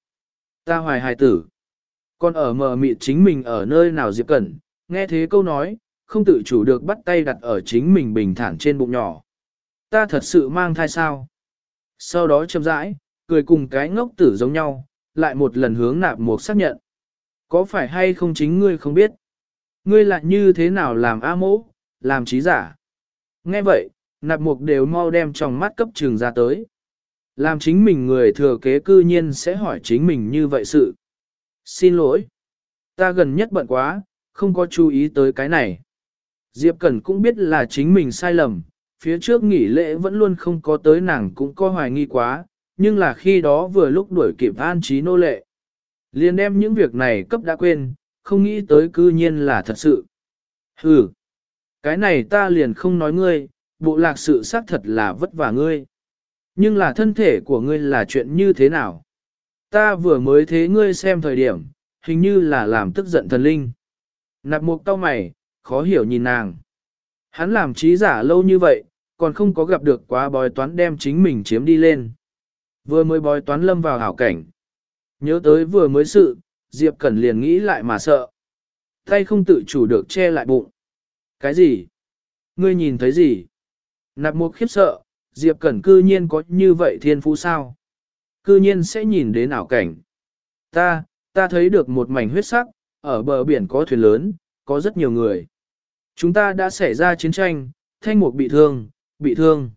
Ta hoài hài tử. Con ở mờ mịt chính mình ở nơi nào Diệp Cẩn, nghe thế câu nói, không tự chủ được bắt tay đặt ở chính mình bình thản trên bụng nhỏ. Ta thật sự mang thai sao? Sau đó chậm rãi, cười cùng cái ngốc tử giống nhau, lại một lần hướng nạp mục xác nhận. Có phải hay không chính ngươi không biết? Ngươi lại như thế nào làm A mỗ, làm trí giả? Nghe vậy, nạp mục đều mau đem trong mắt cấp trường ra tới. Làm chính mình người thừa kế cư nhiên sẽ hỏi chính mình như vậy sự. Xin lỗi. Ta gần nhất bận quá, không có chú ý tới cái này. Diệp Cẩn cũng biết là chính mình sai lầm, phía trước nghỉ lễ vẫn luôn không có tới nàng cũng có hoài nghi quá, nhưng là khi đó vừa lúc đuổi kịp an trí nô lệ. Liền đem những việc này cấp đã quên, không nghĩ tới cư nhiên là thật sự. Hừ, cái này ta liền không nói ngươi, bộ lạc sự xác thật là vất vả ngươi. Nhưng là thân thể của ngươi là chuyện như thế nào? Ta vừa mới thế ngươi xem thời điểm, hình như là làm tức giận thần linh. Nạp mục tao mày, khó hiểu nhìn nàng. Hắn làm trí giả lâu như vậy, còn không có gặp được quá bói toán đem chính mình chiếm đi lên. Vừa mới bói toán lâm vào hảo cảnh. Nhớ tới vừa mới sự, Diệp Cẩn liền nghĩ lại mà sợ. Tay không tự chủ được che lại bụng. Cái gì? Ngươi nhìn thấy gì? Nạp mục khiếp sợ, Diệp Cẩn cư nhiên có như vậy thiên phú sao? Cư nhiên sẽ nhìn đến ảo cảnh. Ta, ta thấy được một mảnh huyết sắc, ở bờ biển có thuyền lớn, có rất nhiều người. Chúng ta đã xảy ra chiến tranh, thanh mục bị thương, bị thương.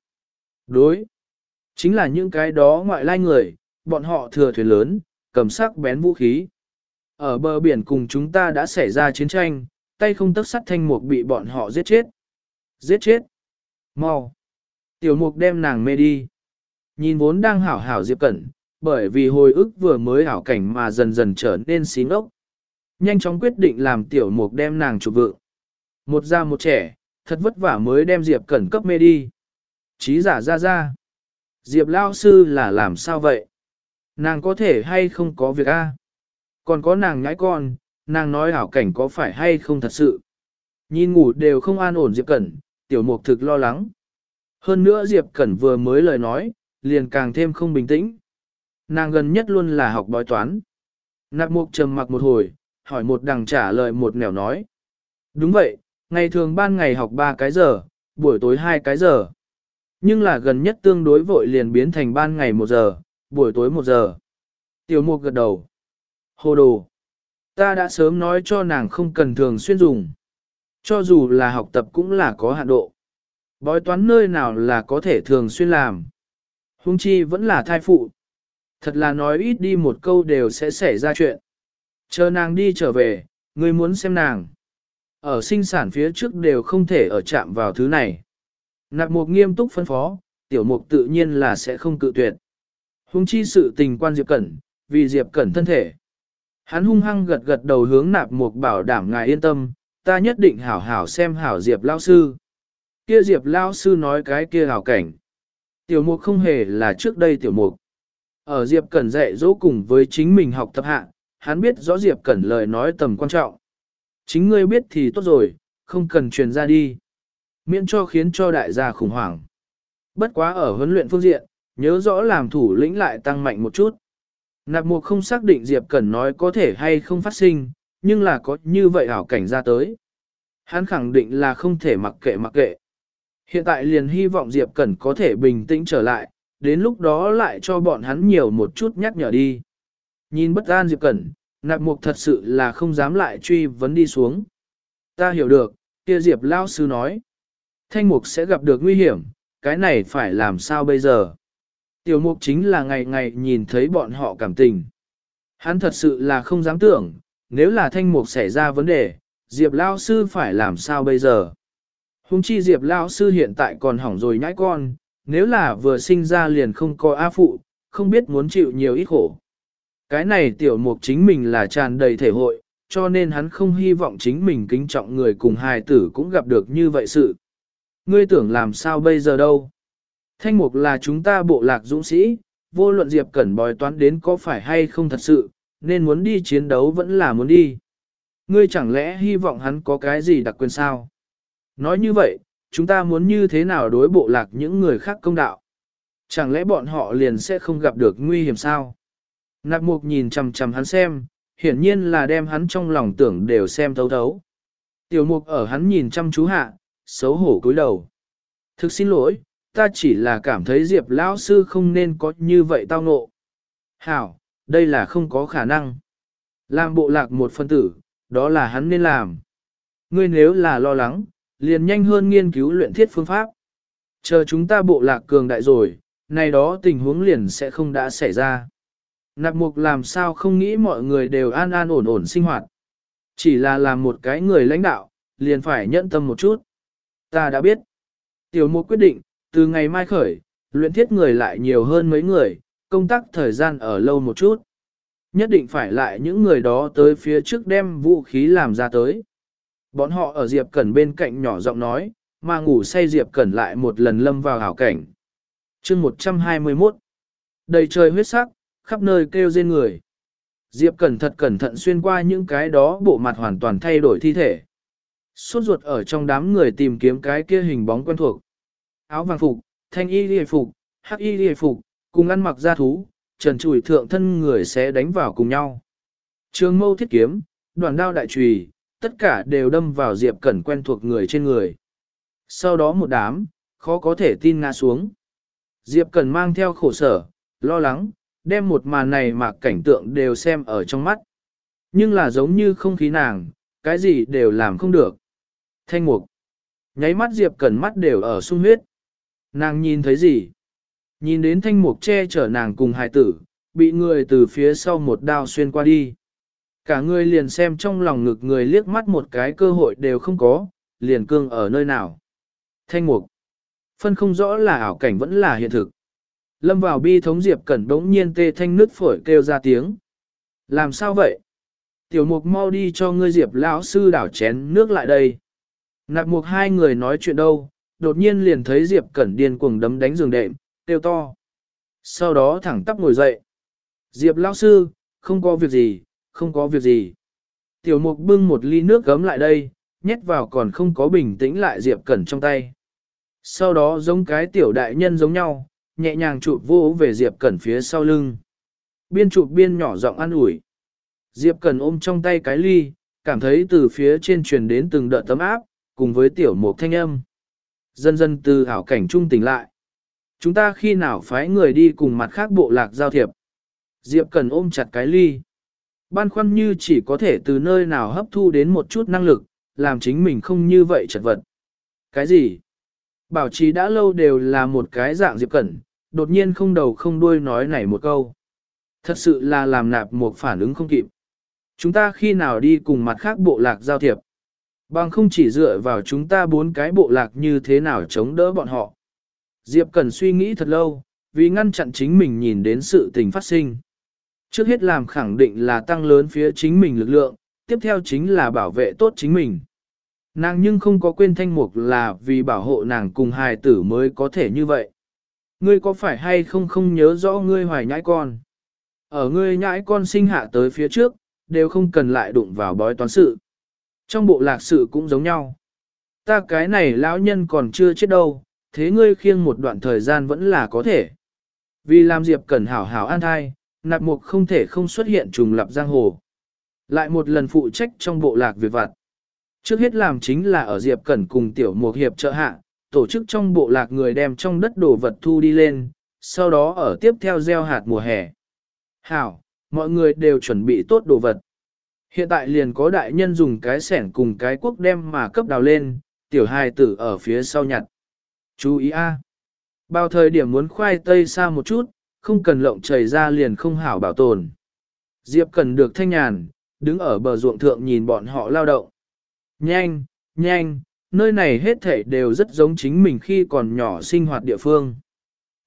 Đối. Chính là những cái đó ngoại lai người, bọn họ thừa thuyền lớn, cầm sắc bén vũ khí. Ở bờ biển cùng chúng ta đã xảy ra chiến tranh, tay không tấc sắt thanh mục bị bọn họ giết chết. Giết chết. Mau. Tiểu mục đem nàng mê đi. Nhìn vốn đang hảo hảo Diệp Cẩn, bởi vì hồi ức vừa mới hảo cảnh mà dần dần trở nên xí ngốc. Nhanh chóng quyết định làm tiểu mục đem nàng chụp vượng. Một già một trẻ, thật vất vả mới đem Diệp Cẩn cấp mê đi. Chí giả ra ra. Diệp Lao Sư là làm sao vậy? Nàng có thể hay không có việc a? Còn có nàng nhãi con, nàng nói hảo cảnh có phải hay không thật sự? Nhìn ngủ đều không an ổn Diệp Cẩn, tiểu mục thực lo lắng. Hơn nữa Diệp Cẩn vừa mới lời nói, liền càng thêm không bình tĩnh. Nàng gần nhất luôn là học bói toán. Nạp mục trầm mặc một hồi, hỏi một đằng trả lời một nẻo nói. Đúng vậy, ngày thường ban ngày học 3 cái giờ, buổi tối 2 cái giờ. Nhưng là gần nhất tương đối vội liền biến thành ban ngày 1 giờ, buổi tối 1 giờ. Tiểu mục gật đầu. Hồ đồ. Ta đã sớm nói cho nàng không cần thường xuyên dùng. Cho dù là học tập cũng là có hạn độ. Bói toán nơi nào là có thể thường xuyên làm. Hung chi vẫn là thai phụ. Thật là nói ít đi một câu đều sẽ xảy ra chuyện. Chờ nàng đi trở về, người muốn xem nàng. Ở sinh sản phía trước đều không thể ở chạm vào thứ này. Nạp mục nghiêm túc phân phó, tiểu mục tự nhiên là sẽ không cự tuyệt. Hùng chi sự tình quan Diệp Cẩn, vì Diệp Cẩn thân thể. Hắn hung hăng gật gật đầu hướng nạp mục bảo đảm ngài yên tâm, ta nhất định hảo hảo xem hảo Diệp Lao Sư. Kia Diệp Lao Sư nói cái kia hảo cảnh. Tiểu mục không hề là trước đây tiểu mục. Ở Diệp Cẩn dạy dỗ cùng với chính mình học tập hạ, hắn biết rõ Diệp Cẩn lời nói tầm quan trọng. Chính ngươi biết thì tốt rồi, không cần truyền ra đi. Miễn cho khiến cho đại gia khủng hoảng. Bất quá ở huấn luyện phương diện, nhớ rõ làm thủ lĩnh lại tăng mạnh một chút. Nạp mục không xác định Diệp Cẩn nói có thể hay không phát sinh, nhưng là có như vậy hảo cảnh ra tới. Hắn khẳng định là không thể mặc kệ mặc kệ. Hiện tại liền hy vọng Diệp Cẩn có thể bình tĩnh trở lại, đến lúc đó lại cho bọn hắn nhiều một chút nhắc nhở đi. Nhìn bất an Diệp Cẩn, nạp mục thật sự là không dám lại truy vấn đi xuống. Ta hiểu được, kia Diệp Lao Sư nói. Thanh mục sẽ gặp được nguy hiểm, cái này phải làm sao bây giờ? Tiểu mục chính là ngày ngày nhìn thấy bọn họ cảm tình. Hắn thật sự là không dám tưởng, nếu là thanh mục xảy ra vấn đề, Diệp Lao Sư phải làm sao bây giờ? Hùng chi Diệp Lao Sư hiện tại còn hỏng rồi nhãi con, nếu là vừa sinh ra liền không có A phụ, không biết muốn chịu nhiều ít khổ. Cái này tiểu mục chính mình là tràn đầy thể hội, cho nên hắn không hy vọng chính mình kính trọng người cùng hài tử cũng gặp được như vậy sự. Ngươi tưởng làm sao bây giờ đâu? Thanh mục là chúng ta bộ lạc dũng sĩ, vô luận Diệp Cẩn bòi toán đến có phải hay không thật sự, nên muốn đi chiến đấu vẫn là muốn đi. Ngươi chẳng lẽ hy vọng hắn có cái gì đặc quyền sao? Nói như vậy, chúng ta muốn như thế nào đối bộ lạc những người khác công đạo? Chẳng lẽ bọn họ liền sẽ không gặp được nguy hiểm sao? Nạp mục nhìn chằm chằm hắn xem, hiển nhiên là đem hắn trong lòng tưởng đều xem thấu thấu. Tiểu mục ở hắn nhìn chăm chú hạ, xấu hổ cúi đầu. Thực xin lỗi, ta chỉ là cảm thấy Diệp Lão Sư không nên có như vậy tao ngộ. Hảo, đây là không có khả năng. Làm bộ lạc một phân tử, đó là hắn nên làm. Ngươi nếu là lo lắng, liền nhanh hơn nghiên cứu luyện thiết phương pháp. Chờ chúng ta bộ lạc cường đại rồi, này đó tình huống liền sẽ không đã xảy ra. Nạp mục làm sao không nghĩ mọi người đều an an ổn ổn sinh hoạt. Chỉ là làm một cái người lãnh đạo, liền phải nhẫn tâm một chút. Ta đã biết. Tiểu mục quyết định, từ ngày mai khởi, luyện thiết người lại nhiều hơn mấy người, công tác thời gian ở lâu một chút. Nhất định phải lại những người đó tới phía trước đem vũ khí làm ra tới. Bọn họ ở Diệp Cẩn bên cạnh nhỏ giọng nói, mà ngủ say Diệp Cẩn lại một lần lâm vào hảo cảnh. chương 121 Đầy trời huyết sắc, khắp nơi kêu rên người. Diệp Cẩn thật cẩn thận xuyên qua những cái đó bộ mặt hoàn toàn thay đổi thi thể. Suốt ruột ở trong đám người tìm kiếm cái kia hình bóng quen thuộc. Áo vàng phục, thanh y liề phục, hắc y liề phục, cùng ăn mặc gia thú, trần trùi thượng thân người sẽ đánh vào cùng nhau. Trường mâu thiết kiếm, đoàn đao đại trùy, tất cả đều đâm vào Diệp Cẩn quen thuộc người trên người. Sau đó một đám, khó có thể tin ngã xuống. Diệp Cẩn mang theo khổ sở, lo lắng, đem một màn này mà cảnh tượng đều xem ở trong mắt. Nhưng là giống như không khí nàng, cái gì đều làm không được. Thanh mục. Nháy mắt Diệp Cẩn mắt đều ở sung huyết. Nàng nhìn thấy gì? Nhìn đến thanh mục che chở nàng cùng hài tử, bị người từ phía sau một đao xuyên qua đi. Cả người liền xem trong lòng ngực người liếc mắt một cái cơ hội đều không có, liền cương ở nơi nào. Thanh mục. Phân không rõ là ảo cảnh vẫn là hiện thực. Lâm vào bi thống Diệp Cẩn đống nhiên tê thanh nứt phổi kêu ra tiếng. Làm sao vậy? Tiểu mục mau đi cho ngươi Diệp lão sư đảo chén nước lại đây. Nạp mục hai người nói chuyện đâu, đột nhiên liền thấy Diệp Cẩn điên cuồng đấm đánh giường đệm, kêu to. Sau đó thẳng tắp ngồi dậy. Diệp lão sư, không có việc gì, không có việc gì. Tiểu mục bưng một ly nước gấm lại đây, nhét vào còn không có bình tĩnh lại Diệp Cẩn trong tay. Sau đó giống cái tiểu đại nhân giống nhau, nhẹ nhàng chụp vô về Diệp Cẩn phía sau lưng. Biên chụp biên nhỏ giọng an ủi. Diệp Cẩn ôm trong tay cái ly, cảm thấy từ phía trên truyền đến từng đợt tấm áp, cùng với tiểu mục thanh âm. Dần dần từ ảo cảnh trung tỉnh lại. Chúng ta khi nào phái người đi cùng mặt khác bộ lạc giao thiệp? Diệp Cần ôm chặt cái ly. Ban khoăn như chỉ có thể từ nơi nào hấp thu đến một chút năng lực, làm chính mình không như vậy chật vật. Cái gì? Bảo trì đã lâu đều là một cái dạng Diệp Cẩn, đột nhiên không đầu không đuôi nói này một câu. Thật sự là làm nạp một phản ứng không kịp. Chúng ta khi nào đi cùng mặt khác bộ lạc giao thiệp? Bằng không chỉ dựa vào chúng ta bốn cái bộ lạc như thế nào chống đỡ bọn họ. Diệp Cần suy nghĩ thật lâu, vì ngăn chặn chính mình nhìn đến sự tình phát sinh. Trước hết làm khẳng định là tăng lớn phía chính mình lực lượng, tiếp theo chính là bảo vệ tốt chính mình. Nàng nhưng không có quên thanh mục là vì bảo hộ nàng cùng hài tử mới có thể như vậy. Ngươi có phải hay không không nhớ rõ ngươi hoài nhãi con? Ở ngươi nhãi con sinh hạ tới phía trước, đều không cần lại đụng vào bói toán sự. Trong bộ lạc sự cũng giống nhau. Ta cái này lão nhân còn chưa chết đâu, thế ngươi khiêng một đoạn thời gian vẫn là có thể. Vì làm Diệp Cẩn hảo hảo an thai, nạp mục không thể không xuất hiện trùng lập giang hồ. Lại một lần phụ trách trong bộ lạc việc vặt. Trước hết làm chính là ở Diệp Cẩn cùng tiểu mục hiệp trợ hạ, tổ chức trong bộ lạc người đem trong đất đổ vật thu đi lên, sau đó ở tiếp theo gieo hạt mùa hè. Hảo, mọi người đều chuẩn bị tốt đồ vật. Hiện tại liền có đại nhân dùng cái sẻn cùng cái quốc đem mà cấp đào lên, tiểu hài tử ở phía sau nhặt. Chú ý a, Bao thời điểm muốn khoai tây xa một chút, không cần lộng chảy ra liền không hảo bảo tồn. Diệp cần được thanh nhàn, đứng ở bờ ruộng thượng nhìn bọn họ lao động. Nhanh, nhanh, nơi này hết thảy đều rất giống chính mình khi còn nhỏ sinh hoạt địa phương.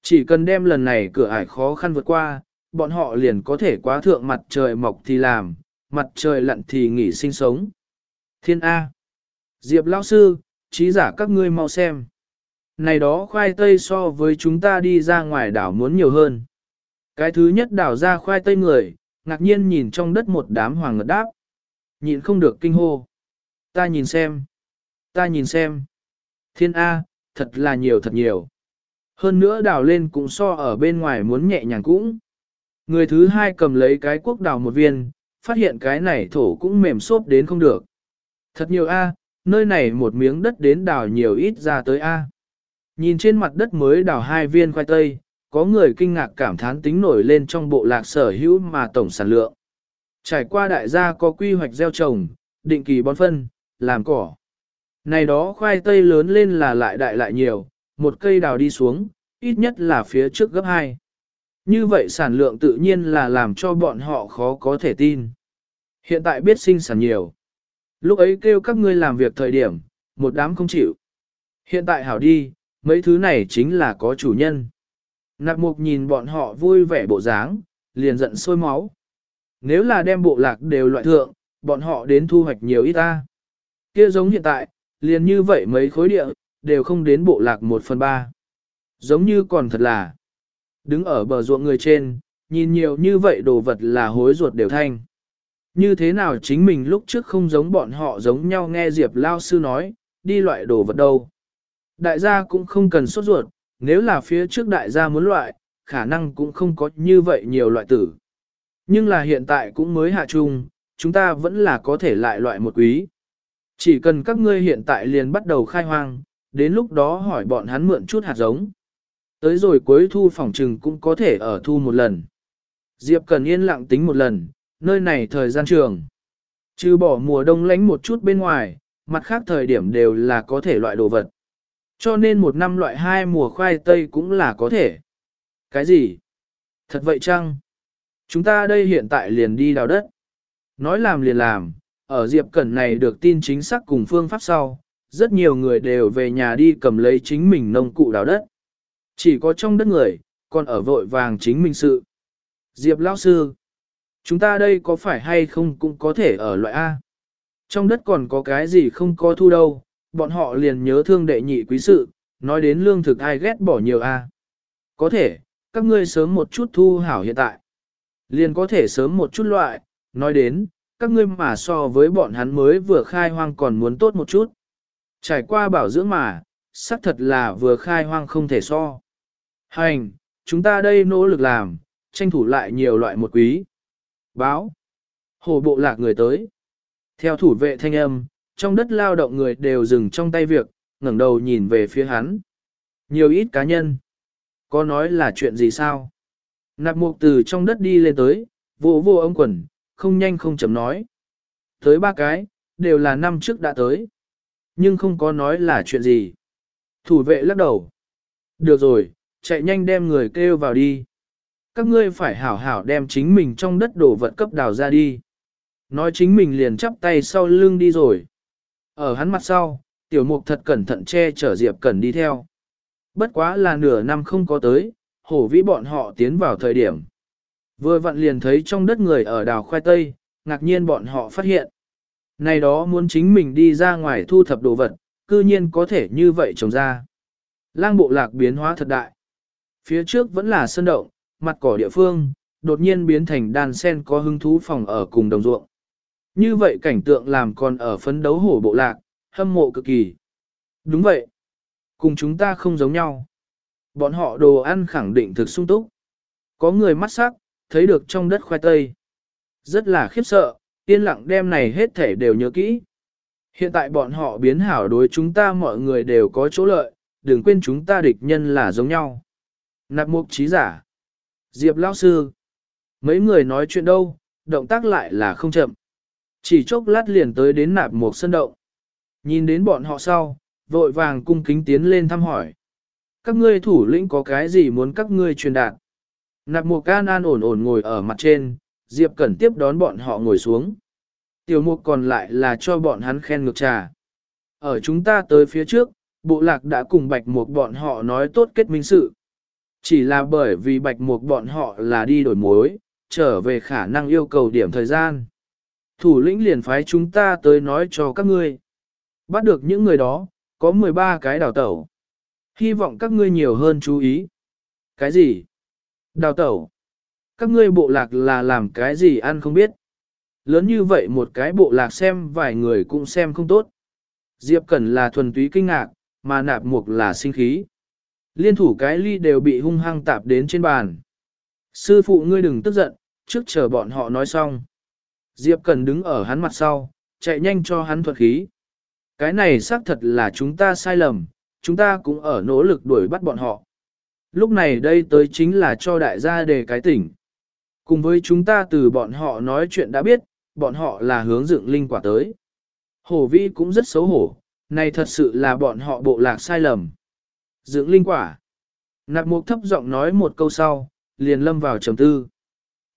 Chỉ cần đem lần này cửa ải khó khăn vượt qua, bọn họ liền có thể quá thượng mặt trời mọc thì làm, mặt trời lặn thì nghỉ sinh sống. Thiên A. Diệp lão sư, trí giả các ngươi mau xem. Này đó khoai tây so với chúng ta đi ra ngoài đảo muốn nhiều hơn. Cái thứ nhất đảo ra khoai tây người, ngạc nhiên nhìn trong đất một đám hoàng ngật đáp. Nhịn không được kinh hô. Ta nhìn xem. Ta nhìn xem. Thiên A, thật là nhiều thật nhiều. Hơn nữa đào lên cũng so ở bên ngoài muốn nhẹ nhàng cũng. Người thứ hai cầm lấy cái quốc đào một viên, phát hiện cái này thổ cũng mềm xốp đến không được. Thật nhiều A, nơi này một miếng đất đến đào nhiều ít ra tới A. Nhìn trên mặt đất mới đào hai viên khoai tây, có người kinh ngạc cảm thán tính nổi lên trong bộ lạc sở hữu mà tổng sản lượng. Trải qua đại gia có quy hoạch gieo trồng, định kỳ bón phân, làm cỏ. Này đó khoai tây lớn lên là lại đại lại nhiều, một cây đào đi xuống, ít nhất là phía trước gấp hai. Như vậy sản lượng tự nhiên là làm cho bọn họ khó có thể tin. Hiện tại biết sinh sản nhiều. Lúc ấy kêu các ngươi làm việc thời điểm, một đám không chịu. Hiện tại hảo đi, mấy thứ này chính là có chủ nhân. Nạp mục nhìn bọn họ vui vẻ bộ dáng, liền giận sôi máu. Nếu là đem bộ lạc đều loại thượng, bọn họ đến thu hoạch nhiều ít ta. Kia giống hiện tại, liền như vậy mấy khối địa, đều không đến bộ lạc một phần ba. Giống như còn thật là, đứng ở bờ ruộng người trên, nhìn nhiều như vậy đồ vật là hối ruột đều thanh. Như thế nào chính mình lúc trước không giống bọn họ giống nhau nghe Diệp Lao Sư nói, đi loại đồ vật đâu. Đại gia cũng không cần sốt ruột, nếu là phía trước đại gia muốn loại, khả năng cũng không có như vậy nhiều loại tử. Nhưng là hiện tại cũng mới hạ trung, chúng ta vẫn là có thể lại loại một quý. Chỉ cần các ngươi hiện tại liền bắt đầu khai hoang, đến lúc đó hỏi bọn hắn mượn chút hạt giống. Tới rồi cuối thu phòng trừng cũng có thể ở thu một lần. Diệp cần yên lặng tính một lần, nơi này thời gian trường. Trừ bỏ mùa đông lánh một chút bên ngoài, mặt khác thời điểm đều là có thể loại đồ vật. Cho nên một năm loại hai mùa khoai tây cũng là có thể. Cái gì? Thật vậy chăng? Chúng ta đây hiện tại liền đi đào đất. Nói làm liền làm, ở Diệp Cẩn này được tin chính xác cùng phương pháp sau, rất nhiều người đều về nhà đi cầm lấy chính mình nông cụ đào đất. Chỉ có trong đất người, còn ở vội vàng chính mình sự. Diệp lão sư, chúng ta đây có phải hay không cũng có thể ở loại A. Trong đất còn có cái gì không có thu đâu, bọn họ liền nhớ thương đệ nhị quý sự, nói đến lương thực ai ghét bỏ nhiều A. Có thể, các ngươi sớm một chút thu hảo hiện tại. Liền có thể sớm một chút loại, nói đến, các ngươi mà so với bọn hắn mới vừa khai hoang còn muốn tốt một chút. Trải qua bảo dưỡng mà, xác thật là vừa khai hoang không thể so. Hành, chúng ta đây nỗ lực làm, tranh thủ lại nhiều loại một quý. Báo. Hồ bộ lạc người tới. Theo thủ vệ thanh âm, trong đất lao động người đều dừng trong tay việc, ngẩng đầu nhìn về phía hắn. Nhiều ít cá nhân. Có nói là chuyện gì sao? Nạp mục từ trong đất đi lên tới, vô vô ông quần, không nhanh không chậm nói. Tới ba cái, đều là năm trước đã tới. Nhưng không có nói là chuyện gì. Thủ vệ lắc đầu. Được rồi, chạy nhanh đem người kêu vào đi. Các ngươi phải hảo hảo đem chính mình trong đất đổ vật cấp đào ra đi. Nói chính mình liền chắp tay sau lưng đi rồi. Ở hắn mặt sau, tiểu mục thật cẩn thận che chở Diệp Cẩn đi theo. Bất quá là nửa năm không có tới, hổ vĩ bọn họ tiến vào thời điểm. Vừa vặn liền thấy trong đất người ở đào khoai tây, ngạc nhiên bọn họ phát hiện. Này đó muốn chính mình đi ra ngoài thu thập đồ vật, cư nhiên có thể như vậy trồng ra. Lang bộ lạc biến hóa thật đại. Phía trước vẫn là sơn động, mặt cỏ địa phương, đột nhiên biến thành đàn sen có hứng thú phòng ở cùng đồng ruộng. Như vậy cảnh tượng làm còn ở phấn đấu hổ bộ lạc, hâm mộ cực kỳ. Đúng vậy. Cùng chúng ta không giống nhau. Bọn họ đồ ăn khẳng định thực sung túc. Có người mắt sắc, thấy được trong đất khoai tây. Rất là khiếp sợ, yên lặng đem này hết thể đều nhớ kỹ. Hiện tại bọn họ biến hảo đối chúng ta mọi người đều có chỗ lợi, đừng quên chúng ta địch nhân là giống nhau. Nạp mục trí giả. Diệp lão sư. Mấy người nói chuyện đâu, động tác lại là không chậm. Chỉ chốc lát liền tới đến nạp mục sân động. Nhìn đến bọn họ sau, vội vàng cung kính tiến lên thăm hỏi. Các ngươi thủ lĩnh có cái gì muốn các ngươi truyền đạt? Nạp mục can an ổn ổn ngồi ở mặt trên, Diệp Cẩn tiếp đón bọn họ ngồi xuống. Tiểu mục còn lại là cho bọn hắn khen ngược trà. Ở chúng ta tới phía trước, bộ lạc đã cùng bạch mục bọn họ nói tốt kết minh sự. Chỉ là bởi vì bạch mục bọn họ là đi đổi mối, trở về khả năng yêu cầu điểm thời gian. Thủ lĩnh liền phái chúng ta tới nói cho các ngươi. Bắt được những người đó, có 13 cái đào tẩu. Hy vọng các ngươi nhiều hơn chú ý. Cái gì? Đào tẩu. Các ngươi bộ lạc là làm cái gì ăn không biết. Lớn như vậy một cái bộ lạc xem vài người cũng xem không tốt. Diệp Cẩn là thuần túy kinh ngạc, mà nạp mục là sinh khí. Liên thủ cái ly đều bị hung hăng tạp đến trên bàn. Sư phụ ngươi đừng tức giận, trước chờ bọn họ nói xong. Diệp Cần đứng ở hắn mặt sau, chạy nhanh cho hắn thuật khí. Cái này xác thật là chúng ta sai lầm, chúng ta cũng ở nỗ lực đuổi bắt bọn họ. Lúc này đây tới chính là cho đại gia đề cái tỉnh. Cùng với chúng ta từ bọn họ nói chuyện đã biết, bọn họ là hướng dựng linh quả tới. Hổ vi cũng rất xấu hổ, này thật sự là bọn họ bộ lạc sai lầm. dưỡng linh quả. Nạp mục thấp giọng nói một câu sau, liền lâm vào trầm tư.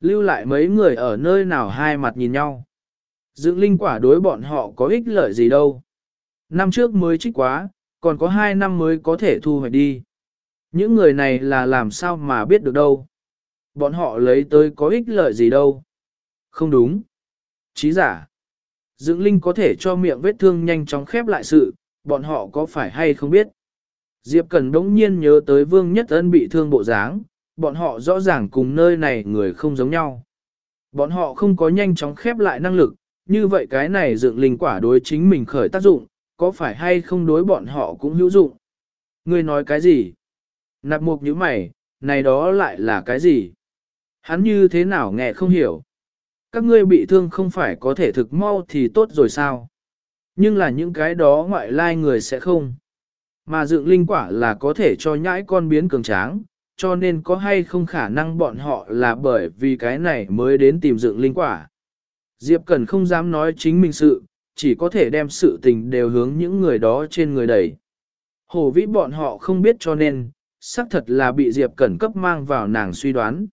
Lưu lại mấy người ở nơi nào hai mặt nhìn nhau. dưỡng linh quả đối bọn họ có ích lợi gì đâu. Năm trước mới trích quá, còn có hai năm mới có thể thu hoạch đi. Những người này là làm sao mà biết được đâu. Bọn họ lấy tới có ích lợi gì đâu. Không đúng. Chí giả. Dưỡng linh có thể cho miệng vết thương nhanh chóng khép lại sự, bọn họ có phải hay không biết. Diệp Cần đống nhiên nhớ tới Vương Nhất Ân bị thương bộ dáng, bọn họ rõ ràng cùng nơi này người không giống nhau. Bọn họ không có nhanh chóng khép lại năng lực, như vậy cái này dựng linh quả đối chính mình khởi tác dụng, có phải hay không đối bọn họ cũng hữu dụng. Ngươi nói cái gì? Nạp mục như mày, này đó lại là cái gì? Hắn như thế nào nghe không hiểu? Các ngươi bị thương không phải có thể thực mau thì tốt rồi sao? Nhưng là những cái đó ngoại lai người sẽ không. Mà dựng linh quả là có thể cho nhãi con biến cường tráng, cho nên có hay không khả năng bọn họ là bởi vì cái này mới đến tìm dựng linh quả. Diệp Cần không dám nói chính mình sự, chỉ có thể đem sự tình đều hướng những người đó trên người đẩy. Hồ vĩ bọn họ không biết cho nên, xác thật là bị Diệp Cẩn cấp mang vào nàng suy đoán.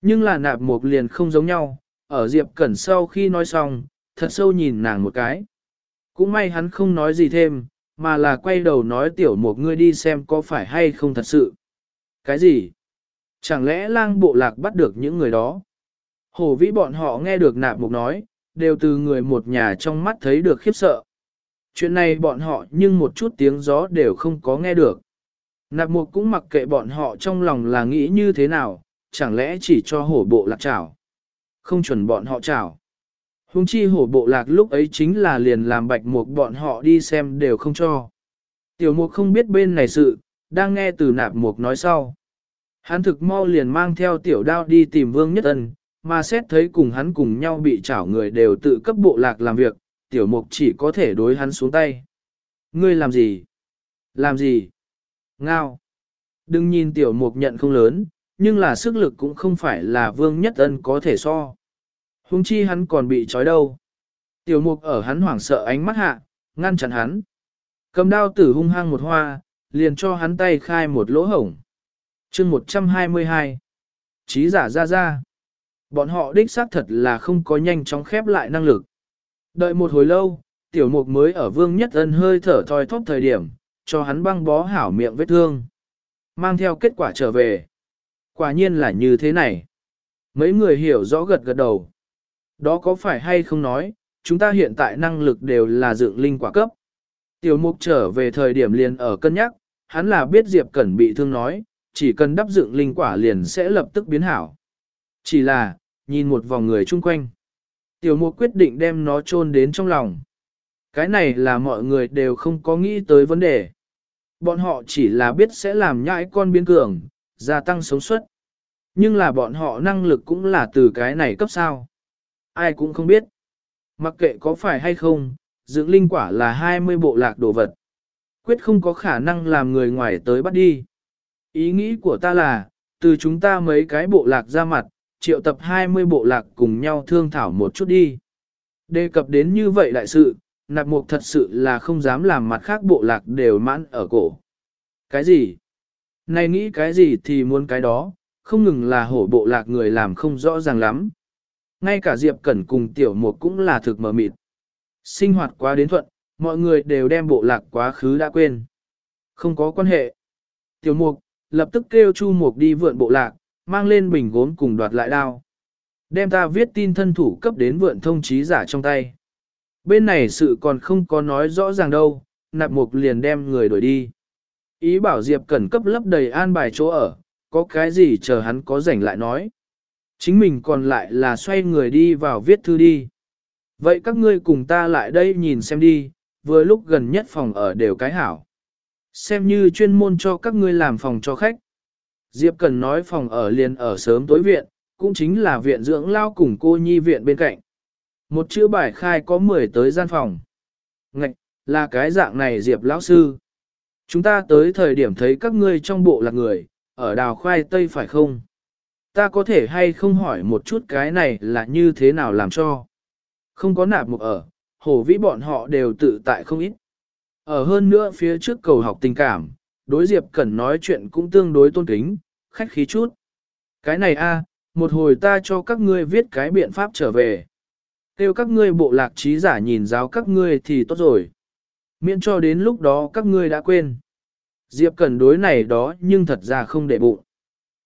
Nhưng là nạp mục liền không giống nhau, ở Diệp Cẩn sau khi nói xong, thật sâu nhìn nàng một cái. Cũng may hắn không nói gì thêm, mà là quay đầu nói tiểu mục ngươi đi xem có phải hay không thật sự. Cái gì? Chẳng lẽ lang bộ lạc bắt được những người đó? Hồ vĩ bọn họ nghe được nạp mục nói, đều từ người một nhà trong mắt thấy được khiếp sợ. Chuyện này bọn họ nhưng một chút tiếng gió đều không có nghe được. Nạp mục cũng mặc kệ bọn họ trong lòng là nghĩ như thế nào, chẳng lẽ chỉ cho hổ bộ lạc chảo. Không chuẩn bọn họ chảo. Hùng chi hổ bộ lạc lúc ấy chính là liền làm bạch mục bọn họ đi xem đều không cho. Tiểu mục không biết bên này sự, đang nghe từ nạp mục nói sau. Hắn thực mau liền mang theo tiểu đao đi tìm vương nhất ân, mà xét thấy cùng hắn cùng nhau bị chảo người đều tự cấp bộ lạc làm việc, tiểu mục chỉ có thể đối hắn xuống tay. Ngươi làm gì? Làm gì? Ngao. Đừng nhìn tiểu mục nhận không lớn, nhưng là sức lực cũng không phải là vương nhất ân có thể so. Hùng chi hắn còn bị trói đâu. Tiểu mục ở hắn hoảng sợ ánh mắt hạ, ngăn chặn hắn. Cầm đao tử hung hăng một hoa, liền cho hắn tay khai một lỗ hổng. chương 122. Chí giả ra ra. Bọn họ đích xác thật là không có nhanh chóng khép lại năng lực. Đợi một hồi lâu, tiểu mục mới ở vương nhất ân hơi thở thoi thóp thời điểm, cho hắn băng bó hảo miệng vết thương. Mang theo kết quả trở về. Quả nhiên là như thế này. Mấy người hiểu rõ gật gật đầu. Đó có phải hay không nói, chúng ta hiện tại năng lực đều là dựng linh quả cấp. Tiểu mục trở về thời điểm liền ở cân nhắc, hắn là biết Diệp Cẩn bị thương nói, chỉ cần đắp dựng linh quả liền sẽ lập tức biến hảo. Chỉ là, nhìn một vòng người chung quanh. Tiểu mục quyết định đem nó chôn đến trong lòng. Cái này là mọi người đều không có nghĩ tới vấn đề. Bọn họ chỉ là biết sẽ làm nhãi con biến cường, gia tăng sống suất. Nhưng là bọn họ năng lực cũng là từ cái này cấp sao. Ai cũng không biết. Mặc kệ có phải hay không, dưỡng linh quả là 20 bộ lạc đồ vật. Quyết không có khả năng làm người ngoài tới bắt đi. Ý nghĩ của ta là, từ chúng ta mấy cái bộ lạc ra mặt, triệu tập 20 bộ lạc cùng nhau thương thảo một chút đi. Đề cập đến như vậy đại sự, nạp mục thật sự là không dám làm mặt khác bộ lạc đều mãn ở cổ. Cái gì? Này nghĩ cái gì thì muốn cái đó, không ngừng là hổ bộ lạc người làm không rõ ràng lắm. Ngay cả Diệp Cẩn cùng tiểu mục cũng là thực mờ mịt. Sinh hoạt quá đến thuận, mọi người đều đem bộ lạc quá khứ đã quên. Không có quan hệ. Tiểu mục, lập tức kêu chu mục đi vượn bộ lạc, mang lên bình gốm cùng đoạt lại đao. Đem ta viết tin thân thủ cấp đến vượn thông trí giả trong tay. Bên này sự còn không có nói rõ ràng đâu, nạp mục liền đem người đuổi đi. Ý bảo Diệp Cẩn cấp lấp đầy an bài chỗ ở, có cái gì chờ hắn có rảnh lại nói. Chính mình còn lại là xoay người đi vào viết thư đi. Vậy các ngươi cùng ta lại đây nhìn xem đi, vừa lúc gần nhất phòng ở đều cái hảo. Xem như chuyên môn cho các ngươi làm phòng cho khách. Diệp Cần nói phòng ở liền ở sớm tối viện, cũng chính là viện dưỡng lao cùng cô nhi viện bên cạnh. Một chữ bài khai có 10 tới gian phòng. Ngạch, là cái dạng này Diệp lão sư. Chúng ta tới thời điểm thấy các ngươi trong bộ là người, ở đào khoai tây phải không? Ta có thể hay không hỏi một chút cái này là như thế nào làm cho? Không có nạp mục ở, hổ vĩ bọn họ đều tự tại không ít. Ở hơn nữa phía trước cầu học tình cảm, đối Diệp Cẩn nói chuyện cũng tương đối tôn kính, khách khí chút. Cái này a, một hồi ta cho các ngươi viết cái biện pháp trở về. Tiêu các ngươi bộ lạc trí giả nhìn giáo các ngươi thì tốt rồi. Miễn cho đến lúc đó các ngươi đã quên. Diệp Cẩn đối này đó nhưng thật ra không để bụng.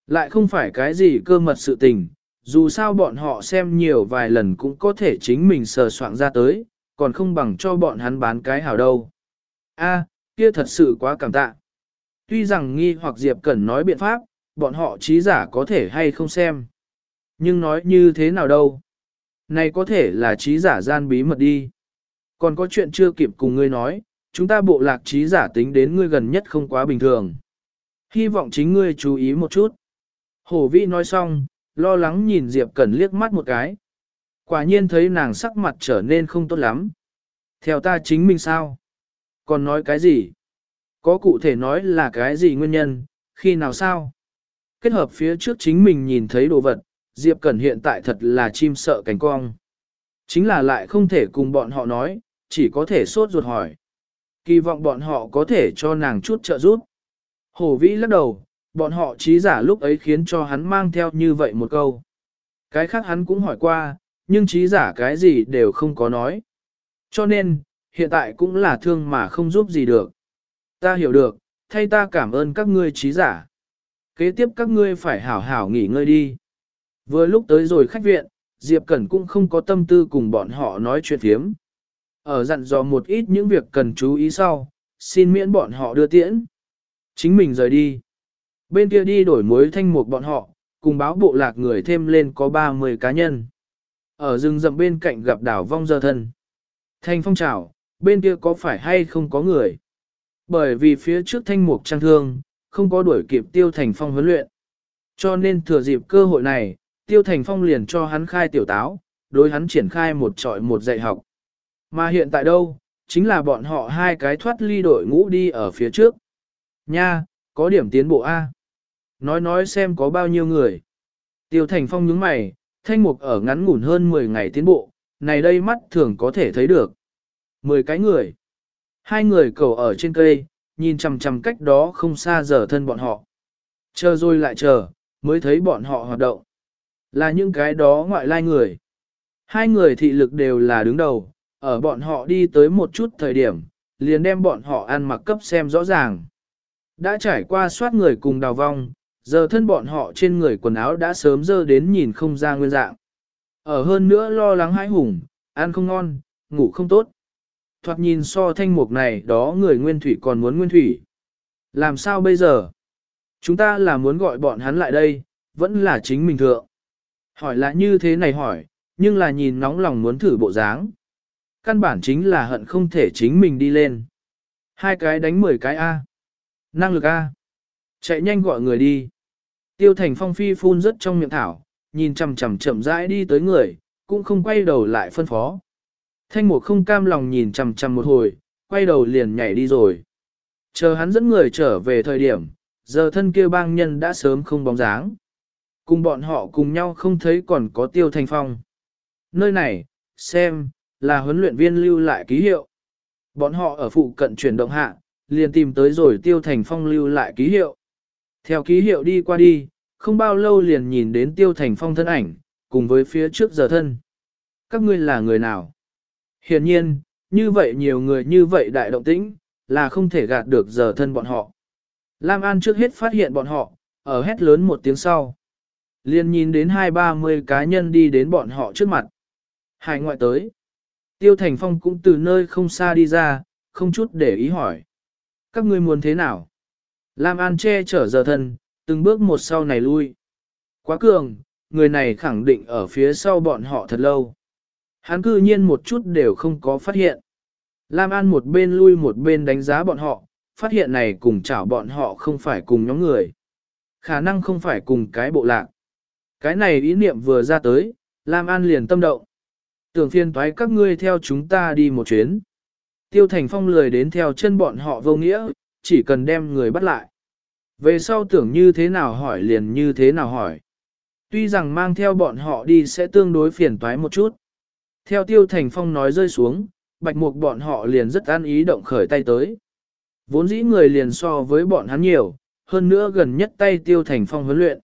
Lại không phải cái gì cơ mật sự tình, dù sao bọn họ xem nhiều vài lần cũng có thể chính mình sờ soạn ra tới, còn không bằng cho bọn hắn bán cái hảo đâu. A, kia thật sự quá cảm tạ. Tuy rằng nghi hoặc Diệp Cẩn nói biện pháp, bọn họ trí giả có thể hay không xem. Nhưng nói như thế nào đâu. Này có thể là trí giả gian bí mật đi. Còn có chuyện chưa kịp cùng ngươi nói, chúng ta bộ lạc trí giả tính đến ngươi gần nhất không quá bình thường. Hy vọng chính ngươi chú ý một chút. Hổ vĩ nói xong, lo lắng nhìn Diệp Cẩn liếc mắt một cái. Quả nhiên thấy nàng sắc mặt trở nên không tốt lắm. Theo ta chính mình sao? Còn nói cái gì? Có cụ thể nói là cái gì nguyên nhân, khi nào sao? Kết hợp phía trước chính mình nhìn thấy đồ vật, Diệp Cẩn hiện tại thật là chim sợ cánh cong. Chính là lại không thể cùng bọn họ nói, chỉ có thể sốt ruột hỏi. Kỳ vọng bọn họ có thể cho nàng chút trợ giúp. Hổ vĩ lắc đầu, bọn họ trí giả lúc ấy khiến cho hắn mang theo như vậy một câu. Cái khác hắn cũng hỏi qua, nhưng trí giả cái gì đều không có nói. Cho nên, hiện tại cũng là thương mà không giúp gì được. Ta hiểu được, thay ta cảm ơn các ngươi trí giả. Kế tiếp các ngươi phải hảo hảo nghỉ ngơi đi. Vừa lúc tới rồi khách viện, Diệp Cẩn cũng không có tâm tư cùng bọn họ nói chuyện thiếm. Ở dặn dò một ít những việc cần chú ý sau, xin miễn bọn họ đưa tiễn. Chính mình rời đi. Bên kia đi đổi mối thanh mục bọn họ, cùng báo bộ lạc người thêm lên có 30 cá nhân. Ở rừng rậm bên cạnh gặp đảo vong giờ thân. Thanh phong trào, bên kia có phải hay không có người? Bởi vì phía trước thanh mục trang thương, không có đuổi kịp tiêu thành phong huấn luyện. Cho nên thừa dịp cơ hội này, tiêu thành phong liền cho hắn khai tiểu táo, đối hắn triển khai một trọi một dạy học. Mà hiện tại đâu, chính là bọn họ hai cái thoát ly đội ngũ đi ở phía trước. Nha, có điểm tiến bộ A. Nói nói xem có bao nhiêu người. Tiêu Thành Phong nhướng mày, thanh mục ở ngắn ngủn hơn 10 ngày tiến bộ, này đây mắt thường có thể thấy được. 10 cái người. Hai người cầu ở trên cây, nhìn chằm chằm cách đó không xa giờ thân bọn họ. Chờ rồi lại chờ, mới thấy bọn họ hoạt động. Là những cái đó ngoại lai người. Hai người thị lực đều là đứng đầu, ở bọn họ đi tới một chút thời điểm, liền đem bọn họ ăn mặc cấp xem rõ ràng. Đã trải qua soát người cùng đào vong, giờ thân bọn họ trên người quần áo đã sớm dơ đến nhìn không ra nguyên dạng. Ở hơn nữa lo lắng hãi hùng, ăn không ngon, ngủ không tốt. Thoạt nhìn so thanh mục này đó người nguyên thủy còn muốn nguyên thủy. Làm sao bây giờ? Chúng ta là muốn gọi bọn hắn lại đây, vẫn là chính mình thượng. Hỏi là như thế này hỏi, nhưng là nhìn nóng lòng muốn thử bộ dáng. Căn bản chính là hận không thể chính mình đi lên. Hai cái đánh mười cái A. Năng lực A. Chạy nhanh gọi người đi. Tiêu thành phong phi phun rất trong miệng thảo, nhìn chằm chằm chậm rãi đi tới người, cũng không quay đầu lại phân phó. Thanh mục không cam lòng nhìn chằm chằm một hồi, quay đầu liền nhảy đi rồi. Chờ hắn dẫn người trở về thời điểm, giờ thân kia bang nhân đã sớm không bóng dáng. Cùng bọn họ cùng nhau không thấy còn có tiêu thành phong. Nơi này, xem, là huấn luyện viên lưu lại ký hiệu. Bọn họ ở phụ cận chuyển động hạ, liền tìm tới rồi tiêu thành phong lưu lại ký hiệu. Theo ký hiệu đi qua đi, không bao lâu liền nhìn đến tiêu thành phong thân ảnh, cùng với phía trước giờ thân. Các ngươi là người nào? Hiển nhiên, như vậy nhiều người như vậy đại động tĩnh, là không thể gạt được giờ thân bọn họ. Lam An trước hết phát hiện bọn họ, ở hét lớn một tiếng sau. Liền nhìn đến hai ba mươi cá nhân đi đến bọn họ trước mặt. Hải ngoại tới. Tiêu Thành Phong cũng từ nơi không xa đi ra, không chút để ý hỏi. Các ngươi muốn thế nào? Lam An che chở giờ thân, từng bước một sau này lui. Quá cường, người này khẳng định ở phía sau bọn họ thật lâu. Hắn cư nhiên một chút đều không có phát hiện. Lam An một bên lui một bên đánh giá bọn họ, phát hiện này cùng chảo bọn họ không phải cùng nhóm người. Khả năng không phải cùng cái bộ lạc. Cái này ý niệm vừa ra tới, Lam An liền tâm động. Tưởng phiên toái các ngươi theo chúng ta đi một chuyến. Tiêu Thành Phong lười đến theo chân bọn họ vô nghĩa, chỉ cần đem người bắt lại. Về sau tưởng như thế nào hỏi liền như thế nào hỏi. Tuy rằng mang theo bọn họ đi sẽ tương đối phiền toái một chút. Theo Tiêu Thành Phong nói rơi xuống, bạch mục bọn họ liền rất an ý động khởi tay tới. Vốn dĩ người liền so với bọn hắn nhiều, hơn nữa gần nhất tay Tiêu Thành Phong huấn luyện.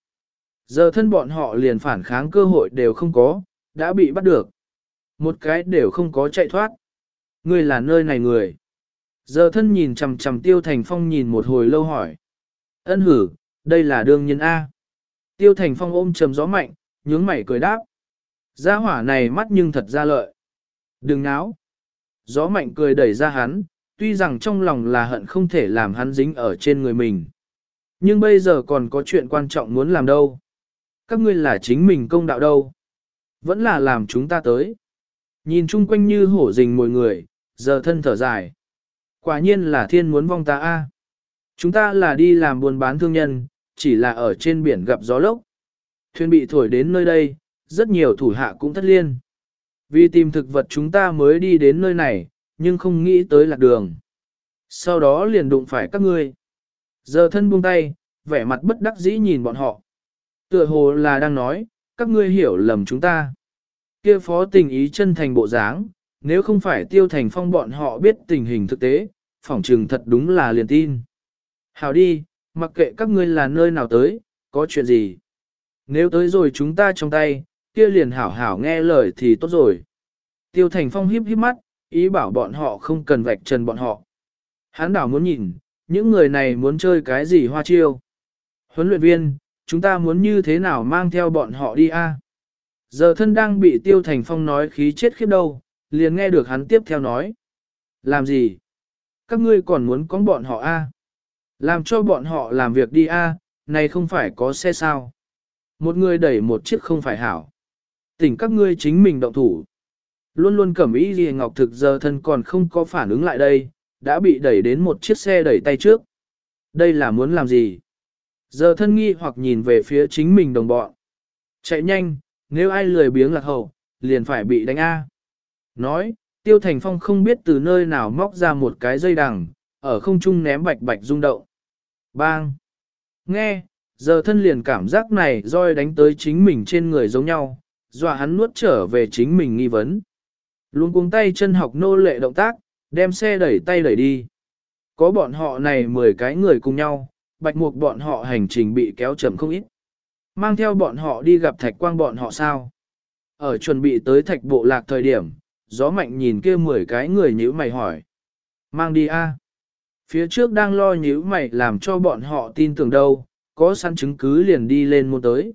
Giờ thân bọn họ liền phản kháng cơ hội đều không có, đã bị bắt được. Một cái đều không có chạy thoát. Ngươi là nơi này người. Giờ thân nhìn chằm chằm Tiêu Thành Phong nhìn một hồi lâu hỏi. Ân hử, đây là đương nhân A. Tiêu Thành Phong ôm trầm gió mạnh, nhướng mày cười đáp. Gia hỏa này mắt nhưng thật ra lợi. Đừng náo. Gió mạnh cười đẩy ra hắn, tuy rằng trong lòng là hận không thể làm hắn dính ở trên người mình. Nhưng bây giờ còn có chuyện quan trọng muốn làm đâu. Các ngươi là chính mình công đạo đâu. Vẫn là làm chúng ta tới. Nhìn chung quanh như hổ rình mồi người, giờ thân thở dài. Quả nhiên là thiên muốn vong ta a. Chúng ta là đi làm buôn bán thương nhân, chỉ là ở trên biển gặp gió lốc. Thuyền bị thổi đến nơi đây, rất nhiều thủ hạ cũng thất liên. Vì tìm thực vật chúng ta mới đi đến nơi này, nhưng không nghĩ tới lạc đường. Sau đó liền đụng phải các ngươi. Giờ thân buông tay, vẻ mặt bất đắc dĩ nhìn bọn họ. Tựa hồ là đang nói, các ngươi hiểu lầm chúng ta. Kia phó tình ý chân thành bộ dáng, nếu không phải tiêu thành phong bọn họ biết tình hình thực tế, phỏng trừng thật đúng là liền tin. Hào đi, mặc kệ các ngươi là nơi nào tới, có chuyện gì. Nếu tới rồi chúng ta trong tay, kia liền hảo hảo nghe lời thì tốt rồi. Tiêu Thành Phong híp híp mắt, ý bảo bọn họ không cần vạch trần bọn họ. Hán đảo muốn nhìn, những người này muốn chơi cái gì hoa chiêu. Huấn luyện viên, chúng ta muốn như thế nào mang theo bọn họ đi a? Giờ thân đang bị Tiêu Thành Phong nói khí chết khiếp đâu, liền nghe được hắn tiếp theo nói. Làm gì? Các ngươi còn muốn có bọn họ a? Làm cho bọn họ làm việc đi a, này không phải có xe sao? Một người đẩy một chiếc không phải hảo. Tỉnh các ngươi chính mình động thủ. Luôn luôn cẩm ý gì ngọc thực giờ thân còn không có phản ứng lại đây, đã bị đẩy đến một chiếc xe đẩy tay trước. Đây là muốn làm gì? Giờ thân nghi hoặc nhìn về phía chính mình đồng bọn. Chạy nhanh, nếu ai lười biếng lạc hậu, liền phải bị đánh A. Nói, Tiêu Thành Phong không biết từ nơi nào móc ra một cái dây đằng, ở không trung ném bạch bạch rung động. Bang! Nghe, giờ thân liền cảm giác này roi đánh tới chính mình trên người giống nhau, dọa hắn nuốt trở về chính mình nghi vấn. Luôn cuống tay chân học nô lệ động tác, đem xe đẩy tay đẩy đi. Có bọn họ này 10 cái người cùng nhau, bạch mục bọn họ hành trình bị kéo chậm không ít. Mang theo bọn họ đi gặp thạch quang bọn họ sao? Ở chuẩn bị tới thạch bộ lạc thời điểm, gió mạnh nhìn kia 10 cái người nhữ mày hỏi. Mang đi a Phía trước đang lo nhữ mày làm cho bọn họ tin tưởng đâu, có sẵn chứng cứ liền đi lên môn tới.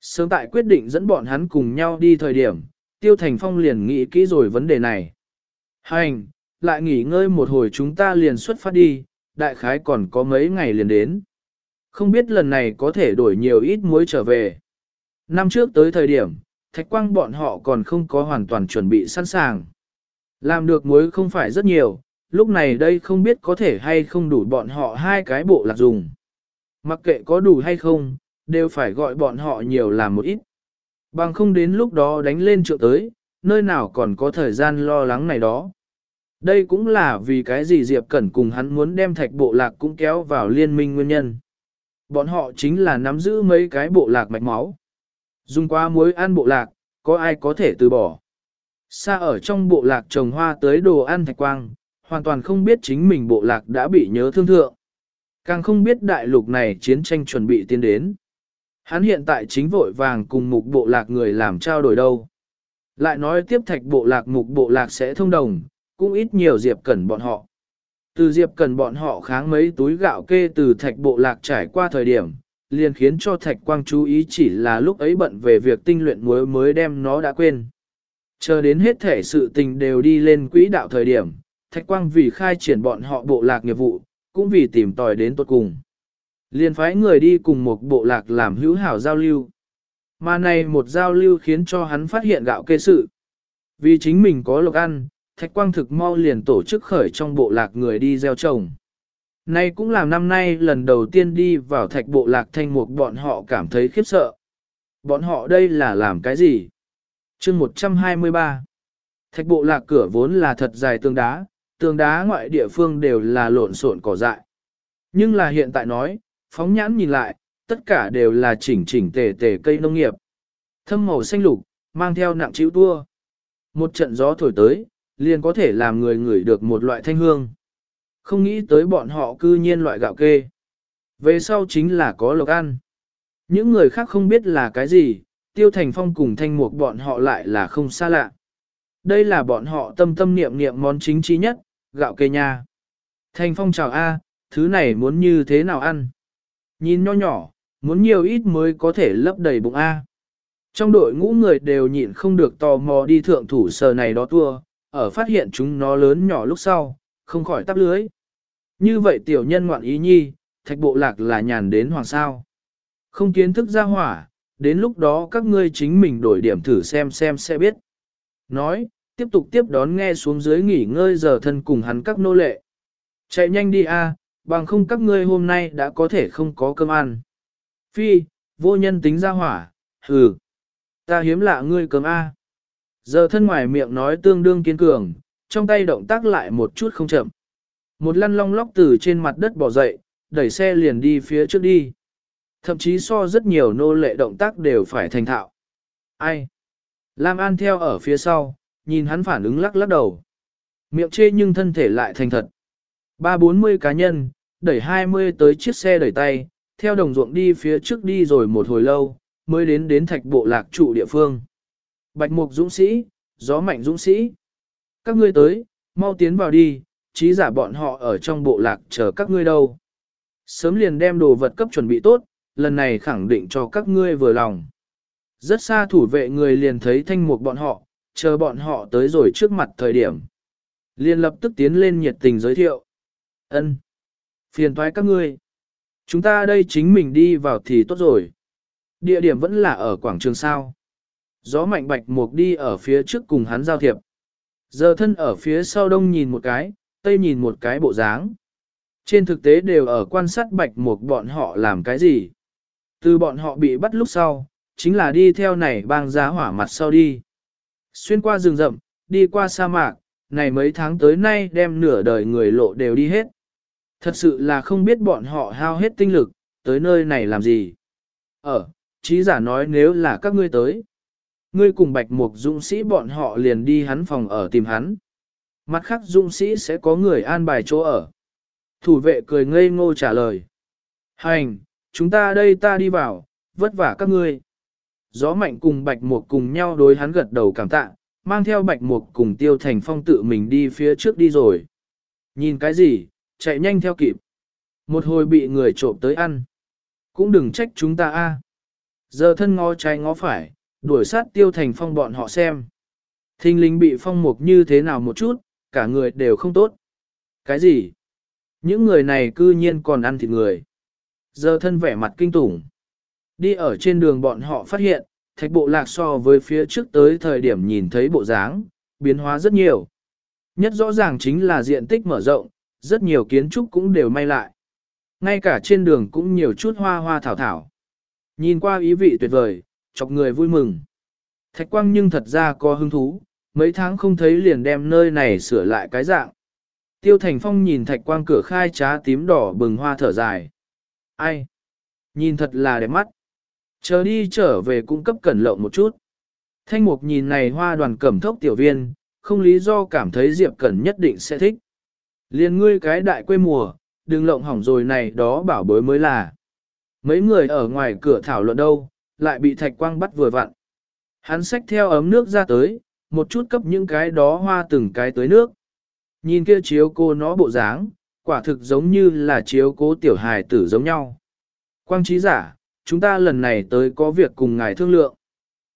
Sớm tại quyết định dẫn bọn hắn cùng nhau đi thời điểm, Tiêu Thành Phong liền nghĩ kỹ rồi vấn đề này. Hành, lại nghỉ ngơi một hồi chúng ta liền xuất phát đi, đại khái còn có mấy ngày liền đến. Không biết lần này có thể đổi nhiều ít muối trở về. Năm trước tới thời điểm, thạch quang bọn họ còn không có hoàn toàn chuẩn bị sẵn sàng. Làm được muối không phải rất nhiều, lúc này đây không biết có thể hay không đủ bọn họ hai cái bộ lạc dùng. Mặc kệ có đủ hay không, đều phải gọi bọn họ nhiều làm một ít. Bằng không đến lúc đó đánh lên trượng tới, nơi nào còn có thời gian lo lắng này đó. Đây cũng là vì cái gì Diệp Cẩn cùng hắn muốn đem thạch bộ lạc cũng kéo vào liên minh nguyên nhân. Bọn họ chính là nắm giữ mấy cái bộ lạc mạch máu. Dùng qua muối ăn bộ lạc, có ai có thể từ bỏ. Xa ở trong bộ lạc trồng hoa tới đồ ăn thạch quang, hoàn toàn không biết chính mình bộ lạc đã bị nhớ thương thượng. Càng không biết đại lục này chiến tranh chuẩn bị tiến đến. Hắn hiện tại chính vội vàng cùng mục bộ lạc người làm trao đổi đâu. Lại nói tiếp thạch bộ lạc mục bộ lạc sẽ thông đồng, cũng ít nhiều Diệp Cẩn bọn họ. Từ Diệp Cẩn bọn họ kháng mấy túi gạo kê từ thạch bộ lạc trải qua thời điểm, liền khiến cho thạch quang chú ý chỉ là lúc ấy bận về việc tinh luyện muối mới đem nó đã quên. Chờ đến hết thể sự tình đều đi lên quỹ đạo thời điểm, thạch quang vì khai triển bọn họ bộ lạc nghiệp vụ, cũng vì tìm tòi đến tốt cùng. Liền phái người đi cùng một bộ lạc làm hữu hảo giao lưu. Mà này một giao lưu khiến cho hắn phát hiện gạo kê sự. Vì chính mình có lộc ăn, thạch quang thực mau liền tổ chức khởi trong bộ lạc người đi gieo trồng. Nay cũng làm năm nay lần đầu tiên đi vào thạch bộ lạc thanh mục bọn họ cảm thấy khiếp sợ. Bọn họ đây là làm cái gì? chương 123 Thạch bộ lạc cửa vốn là thật dài tường đá, tường đá ngoại địa phương đều là lộn xộn cỏ dại. Nhưng là hiện tại nói, phóng nhãn nhìn lại, tất cả đều là chỉnh chỉnh tề tề cây nông nghiệp. Thâm màu xanh lục, mang theo nặng chịu tua. Một trận gió thổi tới, liền có thể làm người ngửi được một loại thanh hương. Không nghĩ tới bọn họ cư nhiên loại gạo kê. Về sau chính là có lộc ăn. Những người khác không biết là cái gì, tiêu thành phong cùng thanh mục bọn họ lại là không xa lạ. Đây là bọn họ tâm tâm niệm niệm món chính trí nhất, gạo kê nha. Thành phong chào A, thứ này muốn như thế nào ăn? Nhìn nho nhỏ, muốn nhiều ít mới có thể lấp đầy bụng A. Trong đội ngũ người đều nhịn không được tò mò đi thượng thủ sờ này đó tua, ở phát hiện chúng nó lớn nhỏ lúc sau, không khỏi tắp lưới. Như vậy tiểu nhân ngoạn ý nhi, thạch bộ lạc là nhàn đến hoàng sao. Không kiến thức ra hỏa, đến lúc đó các ngươi chính mình đổi điểm thử xem xem sẽ biết. Nói, tiếp tục tiếp đón nghe xuống dưới nghỉ ngơi giờ thân cùng hắn các nô lệ. Chạy nhanh đi a, bằng không các ngươi hôm nay đã có thể không có cơm ăn. Phi, vô nhân tính ra hỏa, hừ. Ta hiếm lạ ngươi cơm a. Giờ thân ngoài miệng nói tương đương kiên cường, trong tay động tác lại một chút không chậm. Một lăn long lóc từ trên mặt đất bỏ dậy, đẩy xe liền đi phía trước đi. Thậm chí so rất nhiều nô lệ động tác đều phải thành thạo. Ai? Lam An theo ở phía sau, nhìn hắn phản ứng lắc lắc đầu. Miệng chê nhưng thân thể lại thành thật. Ba bốn mươi cá nhân, đẩy hai mươi tới chiếc xe đẩy tay, theo đồng ruộng đi phía trước đi rồi một hồi lâu, mới đến đến thạch bộ lạc trụ địa phương. Bạch mục dũng sĩ, gió mạnh dũng sĩ. Các ngươi tới, mau tiến vào đi, trí giả bọn họ ở trong bộ lạc chờ các ngươi đâu. Sớm liền đem đồ vật cấp chuẩn bị tốt, lần này khẳng định cho các ngươi vừa lòng. Rất xa thủ vệ người liền thấy thanh mục bọn họ, chờ bọn họ tới rồi trước mặt thời điểm. Liền lập tức tiến lên nhiệt tình giới thiệu. ân Phiền thoái các ngươi. Chúng ta đây chính mình đi vào thì tốt rồi. Địa điểm vẫn là ở quảng trường sao. Gió mạnh bạch mục đi ở phía trước cùng hắn giao thiệp. Giờ thân ở phía sau đông nhìn một cái, tây nhìn một cái bộ dáng. Trên thực tế đều ở quan sát bạch mục bọn họ làm cái gì. Từ bọn họ bị bắt lúc sau, chính là đi theo này bang giá hỏa mặt sau đi. Xuyên qua rừng rậm, đi qua sa mạc, này mấy tháng tới nay đem nửa đời người lộ đều đi hết. Thật sự là không biết bọn họ hao hết tinh lực, tới nơi này làm gì. Ở, trí giả nói nếu là các ngươi tới. Ngươi cùng bạch mục dũng sĩ bọn họ liền đi hắn phòng ở tìm hắn. Mặt khác dũng sĩ sẽ có người an bài chỗ ở. Thủ vệ cười ngây ngô trả lời. Hành, chúng ta đây ta đi vào, vất vả các ngươi. Gió mạnh cùng bạch mục cùng nhau đối hắn gật đầu cảm tạ, mang theo bạch mục cùng tiêu thành phong tự mình đi phía trước đi rồi. Nhìn cái gì, chạy nhanh theo kịp. Một hồi bị người trộm tới ăn. Cũng đừng trách chúng ta a. Giờ thân ngó trái ngó phải, đuổi sát tiêu thành phong bọn họ xem. Thinh linh bị phong mục như thế nào một chút, cả người đều không tốt. Cái gì? Những người này cư nhiên còn ăn thịt người. Giờ thân vẻ mặt kinh tủng. Đi ở trên đường bọn họ phát hiện, thạch bộ lạc so với phía trước tới thời điểm nhìn thấy bộ dáng, biến hóa rất nhiều. Nhất rõ ràng chính là diện tích mở rộng, rất nhiều kiến trúc cũng đều may lại. Ngay cả trên đường cũng nhiều chút hoa hoa thảo thảo. Nhìn qua ý vị tuyệt vời, chọc người vui mừng. Thạch quang nhưng thật ra có hứng thú, mấy tháng không thấy liền đem nơi này sửa lại cái dạng. Tiêu Thành Phong nhìn thạch quang cửa khai trá tím đỏ bừng hoa thở dài. Ai? Nhìn thật là đẹp mắt. Chờ đi trở về cung cấp cẩn lộng một chút. Thanh mục nhìn này hoa đoàn cẩm thốc tiểu viên, không lý do cảm thấy Diệp Cẩn nhất định sẽ thích. Liên ngươi cái đại quê mùa, đừng lộng hỏng rồi này đó bảo bối mới là. Mấy người ở ngoài cửa thảo luận đâu, lại bị thạch quang bắt vừa vặn. Hắn xách theo ấm nước ra tới, một chút cấp những cái đó hoa từng cái tới nước. Nhìn kia chiếu cô nó bộ dáng, quả thực giống như là chiếu cố tiểu hài tử giống nhau. Quang trí giả, chúng ta lần này tới có việc cùng ngài thương lượng.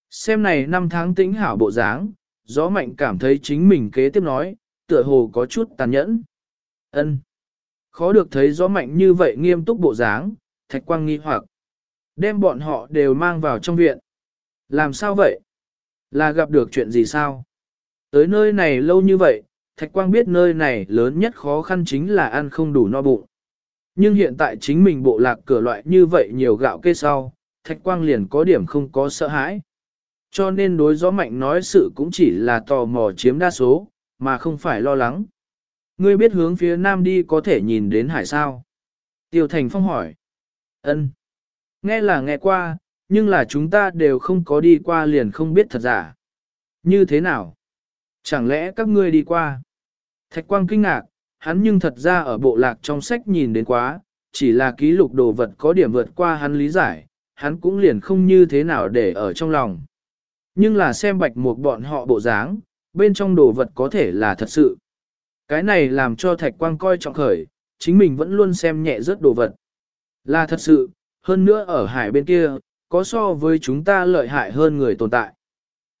Xem này năm tháng tĩnh hảo bộ dáng, gió mạnh cảm thấy chính mình kế tiếp nói, tựa hồ có chút tàn nhẫn. ân Khó được thấy gió mạnh như vậy nghiêm túc bộ dáng, thạch quang nghi hoặc. Đem bọn họ đều mang vào trong viện. Làm sao vậy? Là gặp được chuyện gì sao? Tới nơi này lâu như vậy, thạch quang biết nơi này lớn nhất khó khăn chính là ăn không đủ no bụng. Nhưng hiện tại chính mình bộ lạc cửa loại như vậy nhiều gạo kê sau, thạch quang liền có điểm không có sợ hãi. Cho nên đối gió mạnh nói sự cũng chỉ là tò mò chiếm đa số, mà không phải lo lắng. Ngươi biết hướng phía nam đi có thể nhìn đến hải sao? Tiêu Thành Phong hỏi. Ân. Nghe là nghe qua, nhưng là chúng ta đều không có đi qua liền không biết thật giả. Như thế nào? Chẳng lẽ các ngươi đi qua? Thạch Quang kinh ngạc, hắn nhưng thật ra ở bộ lạc trong sách nhìn đến quá, chỉ là ký lục đồ vật có điểm vượt qua hắn lý giải, hắn cũng liền không như thế nào để ở trong lòng. Nhưng là xem bạch một bọn họ bộ dáng, bên trong đồ vật có thể là thật sự. Cái này làm cho thạch quang coi trọng khởi, chính mình vẫn luôn xem nhẹ rớt đồ vật. Là thật sự, hơn nữa ở hải bên kia, có so với chúng ta lợi hại hơn người tồn tại.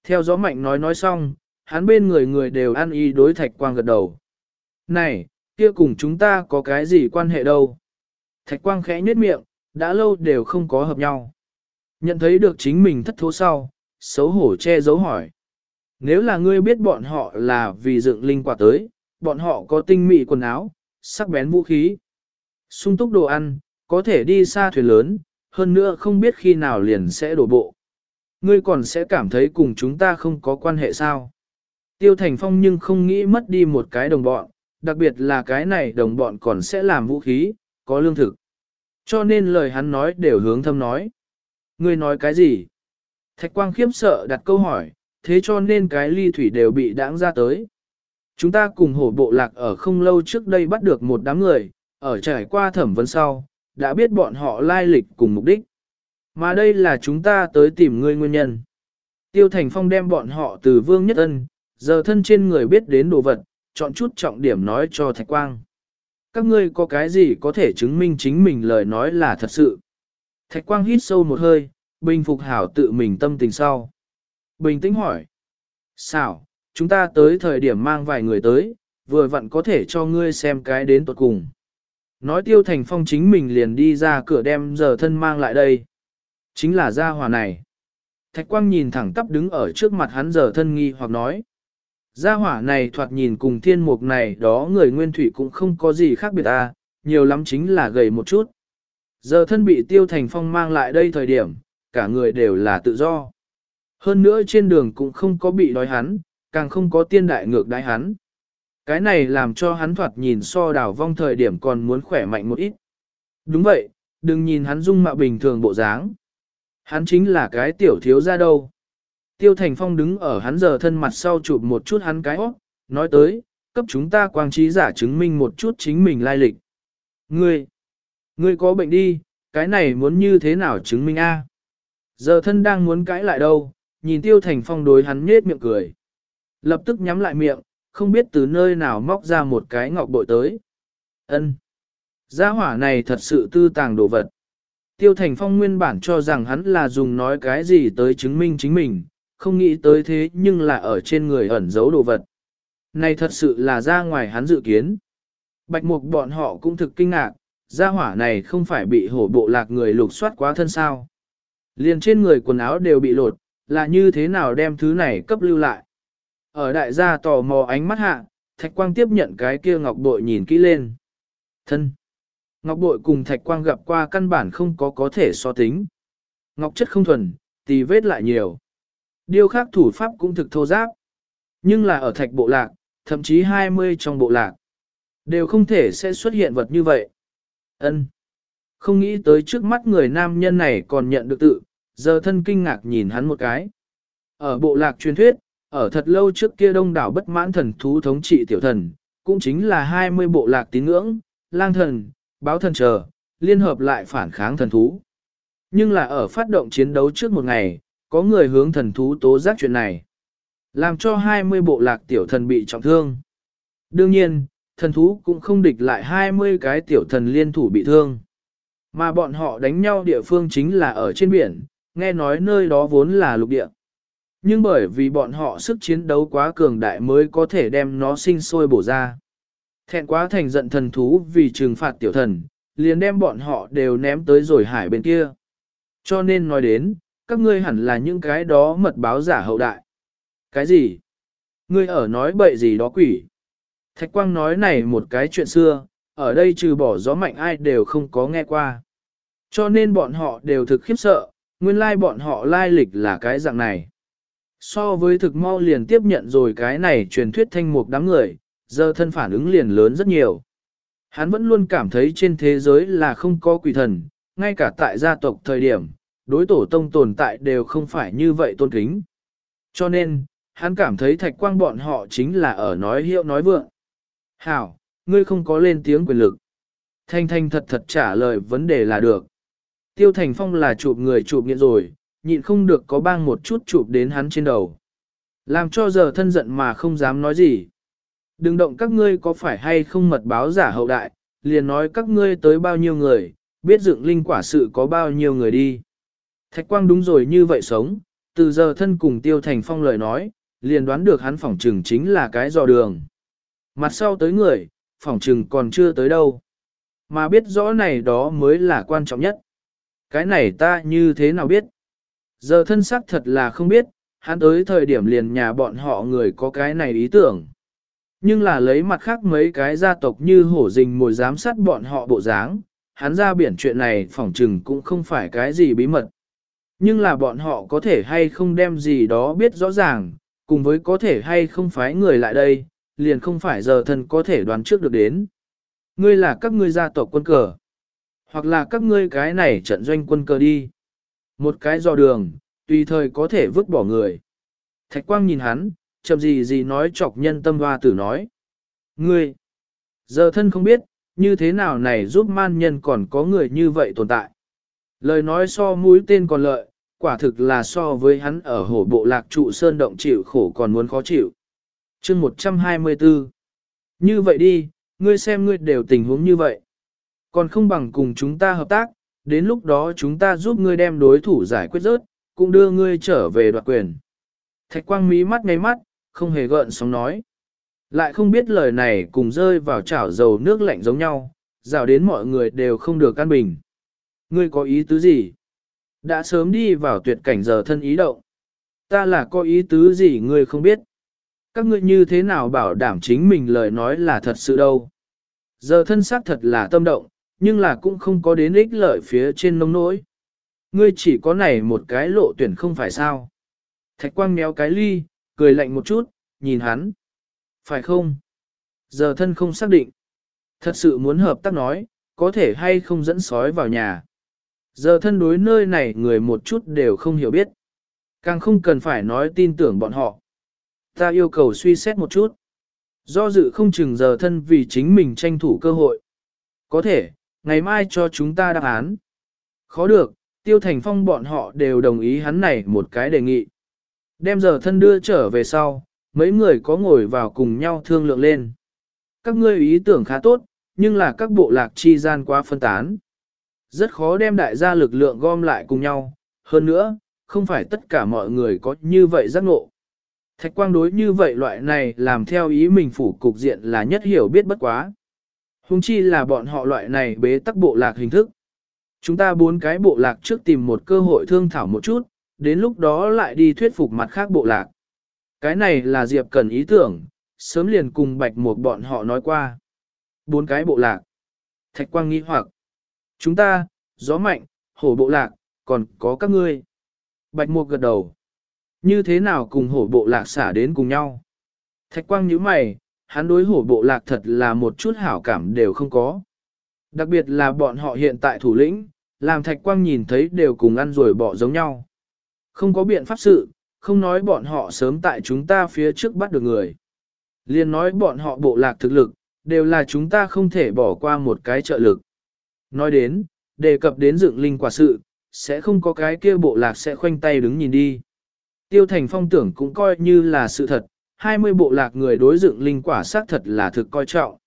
Theo gió mạnh nói nói xong, hắn bên người người đều ăn y đối thạch quang gật đầu. Này, kia cùng chúng ta có cái gì quan hệ đâu? Thạch quang khẽ nhếch miệng, đã lâu đều không có hợp nhau. Nhận thấy được chính mình thất thố sau, xấu hổ che giấu hỏi. Nếu là ngươi biết bọn họ là vì dựng linh quả tới, bọn họ có tinh mỹ quần áo, sắc bén vũ khí, sung túc đồ ăn, có thể đi xa thuyền lớn, hơn nữa không biết khi nào liền sẽ đổ bộ. Ngươi còn sẽ cảm thấy cùng chúng ta không có quan hệ sao? Tiêu Thành Phong nhưng không nghĩ mất đi một cái đồng bọn, đặc biệt là cái này đồng bọn còn sẽ làm vũ khí, có lương thực. Cho nên lời hắn nói đều hướng thâm nói. Ngươi nói cái gì? Thạch Quang khiếp sợ đặt câu hỏi, thế cho nên cái ly thủy đều bị đãng ra tới. Chúng ta cùng hổ bộ lạc ở không lâu trước đây bắt được một đám người, ở trải qua thẩm vấn sau, đã biết bọn họ lai lịch cùng mục đích. Mà đây là chúng ta tới tìm ngươi nguyên nhân. Tiêu Thành Phong đem bọn họ từ Vương Nhất Ân, giờ thân trên người biết đến đồ vật, chọn chút trọng điểm nói cho Thạch Quang. Các ngươi có cái gì có thể chứng minh chính mình lời nói là thật sự. Thạch Quang hít sâu một hơi, bình phục hảo tự mình tâm tình sau. Bình tĩnh hỏi. Sao, chúng ta tới thời điểm mang vài người tới, vừa vặn có thể cho ngươi xem cái đến tuột cùng. Nói tiêu thành phong chính mình liền đi ra cửa đem giờ thân mang lại đây. Chính là gia hòa này. Thạch quang nhìn thẳng tắp đứng ở trước mặt hắn giờ thân nghi hoặc nói. Gia hỏa này thoạt nhìn cùng thiên mục này đó người nguyên thủy cũng không có gì khác biệt à, nhiều lắm chính là gầy một chút. Giờ thân bị tiêu thành phong mang lại đây thời điểm, cả người đều là tự do. Hơn nữa trên đường cũng không có bị đói hắn, càng không có tiên đại ngược đái hắn. Cái này làm cho hắn thoạt nhìn so đảo vong thời điểm còn muốn khỏe mạnh một ít. Đúng vậy, đừng nhìn hắn dung mạo bình thường bộ dáng. Hắn chính là cái tiểu thiếu ra đâu. Tiêu Thành Phong đứng ở hắn giờ thân mặt sau chụp một chút hắn cái óc, nói tới, cấp chúng ta quang trí giả chứng minh một chút chính mình lai lịch. Ngươi, ngươi có bệnh đi, cái này muốn như thế nào chứng minh a? Giờ thân đang muốn cãi lại đâu, nhìn Tiêu Thành Phong đối hắn nhết miệng cười. Lập tức nhắm lại miệng, không biết từ nơi nào móc ra một cái ngọc bội tới. Ân, Gia hỏa này thật sự tư tàng đồ vật. Tiêu Thành Phong nguyên bản cho rằng hắn là dùng nói cái gì tới chứng minh chính mình, không nghĩ tới thế nhưng là ở trên người ẩn giấu đồ vật. Này thật sự là ra ngoài hắn dự kiến. Bạch mục bọn họ cũng thực kinh ngạc, gia hỏa này không phải bị hổ bộ lạc người lục soát quá thân sao. Liền trên người quần áo đều bị lột, là như thế nào đem thứ này cấp lưu lại. Ở đại gia tò mò ánh mắt hạ, thạch quang tiếp nhận cái kia ngọc bội nhìn kỹ lên. Thân. Ngọc bội cùng thạch quang gặp qua căn bản không có có thể so tính. Ngọc chất không thuần, tì vết lại nhiều. điều khác thủ pháp cũng thực thô giáp. Nhưng là ở thạch bộ lạc, thậm chí 20 trong bộ lạc, đều không thể sẽ xuất hiện vật như vậy. Ân, Không nghĩ tới trước mắt người nam nhân này còn nhận được tự, giờ thân kinh ngạc nhìn hắn một cái. Ở bộ lạc truyền thuyết, ở thật lâu trước kia đông đảo bất mãn thần thú thống trị tiểu thần, cũng chính là 20 bộ lạc tín ngưỡng, lang thần, báo thần chờ, liên hợp lại phản kháng thần thú. Nhưng là ở phát động chiến đấu trước một ngày, có người hướng thần thú tố giác chuyện này. Làm cho 20 bộ lạc tiểu thần bị trọng thương. Đương nhiên, thần thú cũng không địch lại 20 cái tiểu thần liên thủ bị thương. Mà bọn họ đánh nhau địa phương chính là ở trên biển, nghe nói nơi đó vốn là lục địa. Nhưng bởi vì bọn họ sức chiến đấu quá cường đại mới có thể đem nó sinh sôi bổ ra. Thẹn quá thành giận thần thú vì trừng phạt tiểu thần, liền đem bọn họ đều ném tới rồi hải bên kia. Cho nên nói đến, các ngươi hẳn là những cái đó mật báo giả hậu đại. Cái gì? Ngươi ở nói bậy gì đó quỷ? Thạch Quang nói này một cái chuyện xưa, ở đây trừ bỏ gió mạnh ai đều không có nghe qua. Cho nên bọn họ đều thực khiếp sợ, nguyên lai bọn họ lai lịch là cái dạng này. So với thực mau liền tiếp nhận rồi cái này truyền thuyết thanh mục đám người, giờ thân phản ứng liền lớn rất nhiều. Hắn vẫn luôn cảm thấy trên thế giới là không có quỷ thần, ngay cả tại gia tộc thời điểm, đối tổ tông tồn tại đều không phải như vậy tôn kính. Cho nên, hắn cảm thấy thạch quang bọn họ chính là ở nói hiệu nói vượng. Hảo, ngươi không có lên tiếng quyền lực. Thanh thanh thật thật trả lời vấn đề là được. Tiêu Thành Phong là chụp người chụp nghiện rồi, nhịn không được có bang một chút chụp đến hắn trên đầu. Làm cho giờ thân giận mà không dám nói gì. Đừng động các ngươi có phải hay không mật báo giả hậu đại, liền nói các ngươi tới bao nhiêu người, biết dựng linh quả sự có bao nhiêu người đi. Thạch quang đúng rồi như vậy sống, từ giờ thân cùng tiêu thành phong lời nói, liền đoán được hắn phỏng trừng chính là cái dò đường. Mặt sau tới người, phỏng trừng còn chưa tới đâu. Mà biết rõ này đó mới là quan trọng nhất. Cái này ta như thế nào biết? Giờ thân sắc thật là không biết, hắn tới thời điểm liền nhà bọn họ người có cái này ý tưởng. Nhưng là lấy mặt khác mấy cái gia tộc như hổ rình mồi giám sát bọn họ bộ dáng, hắn ra biển chuyện này phỏng trừng cũng không phải cái gì bí mật. Nhưng là bọn họ có thể hay không đem gì đó biết rõ ràng, cùng với có thể hay không phái người lại đây, liền không phải giờ thân có thể đoán trước được đến. Ngươi là các ngươi gia tộc quân cờ, hoặc là các ngươi cái này trận doanh quân cờ đi. Một cái dò đường, tùy thời có thể vứt bỏ người. Thạch quang nhìn hắn, chậm gì gì nói chọc nhân tâm hoa tử nói. Ngươi, giờ thân không biết, như thế nào này giúp man nhân còn có người như vậy tồn tại. Lời nói so mũi tên còn lợi, quả thực là so với hắn ở hổ bộ lạc trụ sơn động chịu khổ còn muốn khó chịu. chương 124 Như vậy đi, ngươi xem ngươi đều tình huống như vậy. Còn không bằng cùng chúng ta hợp tác, đến lúc đó chúng ta giúp ngươi đem đối thủ giải quyết rớt, cũng đưa ngươi trở về đoạt quyền. Thạch quang mí mắt ngay mắt, không hề gợn sóng nói. Lại không biết lời này cùng rơi vào chảo dầu nước lạnh giống nhau, rào đến mọi người đều không được căn bình. Ngươi có ý tứ gì? Đã sớm đi vào tuyệt cảnh giờ thân ý động. Ta là có ý tứ gì ngươi không biết. Các ngươi như thế nào bảo đảm chính mình lời nói là thật sự đâu. Giờ thân xác thật là tâm động, nhưng là cũng không có đến ích lợi phía trên nông nỗi. Ngươi chỉ có này một cái lộ tuyển không phải sao. Thạch quang méo cái ly, cười lạnh một chút, nhìn hắn. Phải không? Giờ thân không xác định. Thật sự muốn hợp tác nói, có thể hay không dẫn sói vào nhà. Giờ thân đối nơi này người một chút đều không hiểu biết. Càng không cần phải nói tin tưởng bọn họ. Ta yêu cầu suy xét một chút. Do dự không chừng giờ thân vì chính mình tranh thủ cơ hội. Có thể, ngày mai cho chúng ta đáp án. Khó được, Tiêu Thành Phong bọn họ đều đồng ý hắn này một cái đề nghị. Đem giờ thân đưa trở về sau, mấy người có ngồi vào cùng nhau thương lượng lên. Các ngươi ý tưởng khá tốt, nhưng là các bộ lạc chi gian quá phân tán. Rất khó đem đại gia lực lượng gom lại cùng nhau, hơn nữa, không phải tất cả mọi người có như vậy giác ngộ. Thạch quang đối như vậy loại này làm theo ý mình phủ cục diện là nhất hiểu biết bất quá. Hùng chi là bọn họ loại này bế tắc bộ lạc hình thức. Chúng ta bốn cái bộ lạc trước tìm một cơ hội thương thảo một chút, đến lúc đó lại đi thuyết phục mặt khác bộ lạc. Cái này là Diệp cần ý tưởng, sớm liền cùng bạch một bọn họ nói qua. Bốn cái bộ lạc. Thạch quang nghĩ hoặc. Chúng ta, gió mạnh, hổ bộ lạc, còn có các ngươi. Bạch mục gật đầu. Như thế nào cùng hổ bộ lạc xả đến cùng nhau? Thạch quang nhíu mày, hắn đối hổ bộ lạc thật là một chút hảo cảm đều không có. Đặc biệt là bọn họ hiện tại thủ lĩnh, làm thạch quang nhìn thấy đều cùng ăn rồi bỏ giống nhau. Không có biện pháp sự, không nói bọn họ sớm tại chúng ta phía trước bắt được người. Liên nói bọn họ bộ lạc thực lực, đều là chúng ta không thể bỏ qua một cái trợ lực. Nói đến, đề cập đến dựng linh quả sự, sẽ không có cái kia bộ lạc sẽ khoanh tay đứng nhìn đi. Tiêu thành phong tưởng cũng coi như là sự thật, 20 bộ lạc người đối dựng linh quả xác thật là thực coi trọng.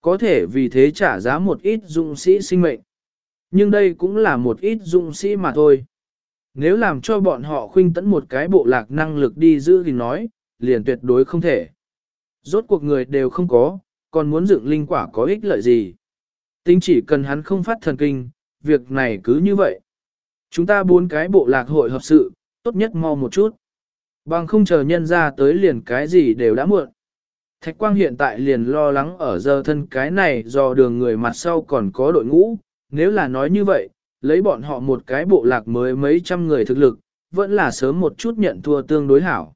Có thể vì thế trả giá một ít dũng sĩ sinh mệnh. Nhưng đây cũng là một ít dũng sĩ mà thôi. Nếu làm cho bọn họ khuynh tấn một cái bộ lạc năng lực đi giữ thì nói, liền tuyệt đối không thể. Rốt cuộc người đều không có, còn muốn dựng linh quả có ích lợi gì. Tính chỉ cần hắn không phát thần kinh, việc này cứ như vậy. Chúng ta bốn cái bộ lạc hội hợp sự, tốt nhất mau một chút. Bằng không chờ nhân ra tới liền cái gì đều đã muộn. Thạch quang hiện tại liền lo lắng ở giờ thân cái này do đường người mặt sau còn có đội ngũ, nếu là nói như vậy, lấy bọn họ một cái bộ lạc mới mấy trăm người thực lực, vẫn là sớm một chút nhận thua tương đối hảo.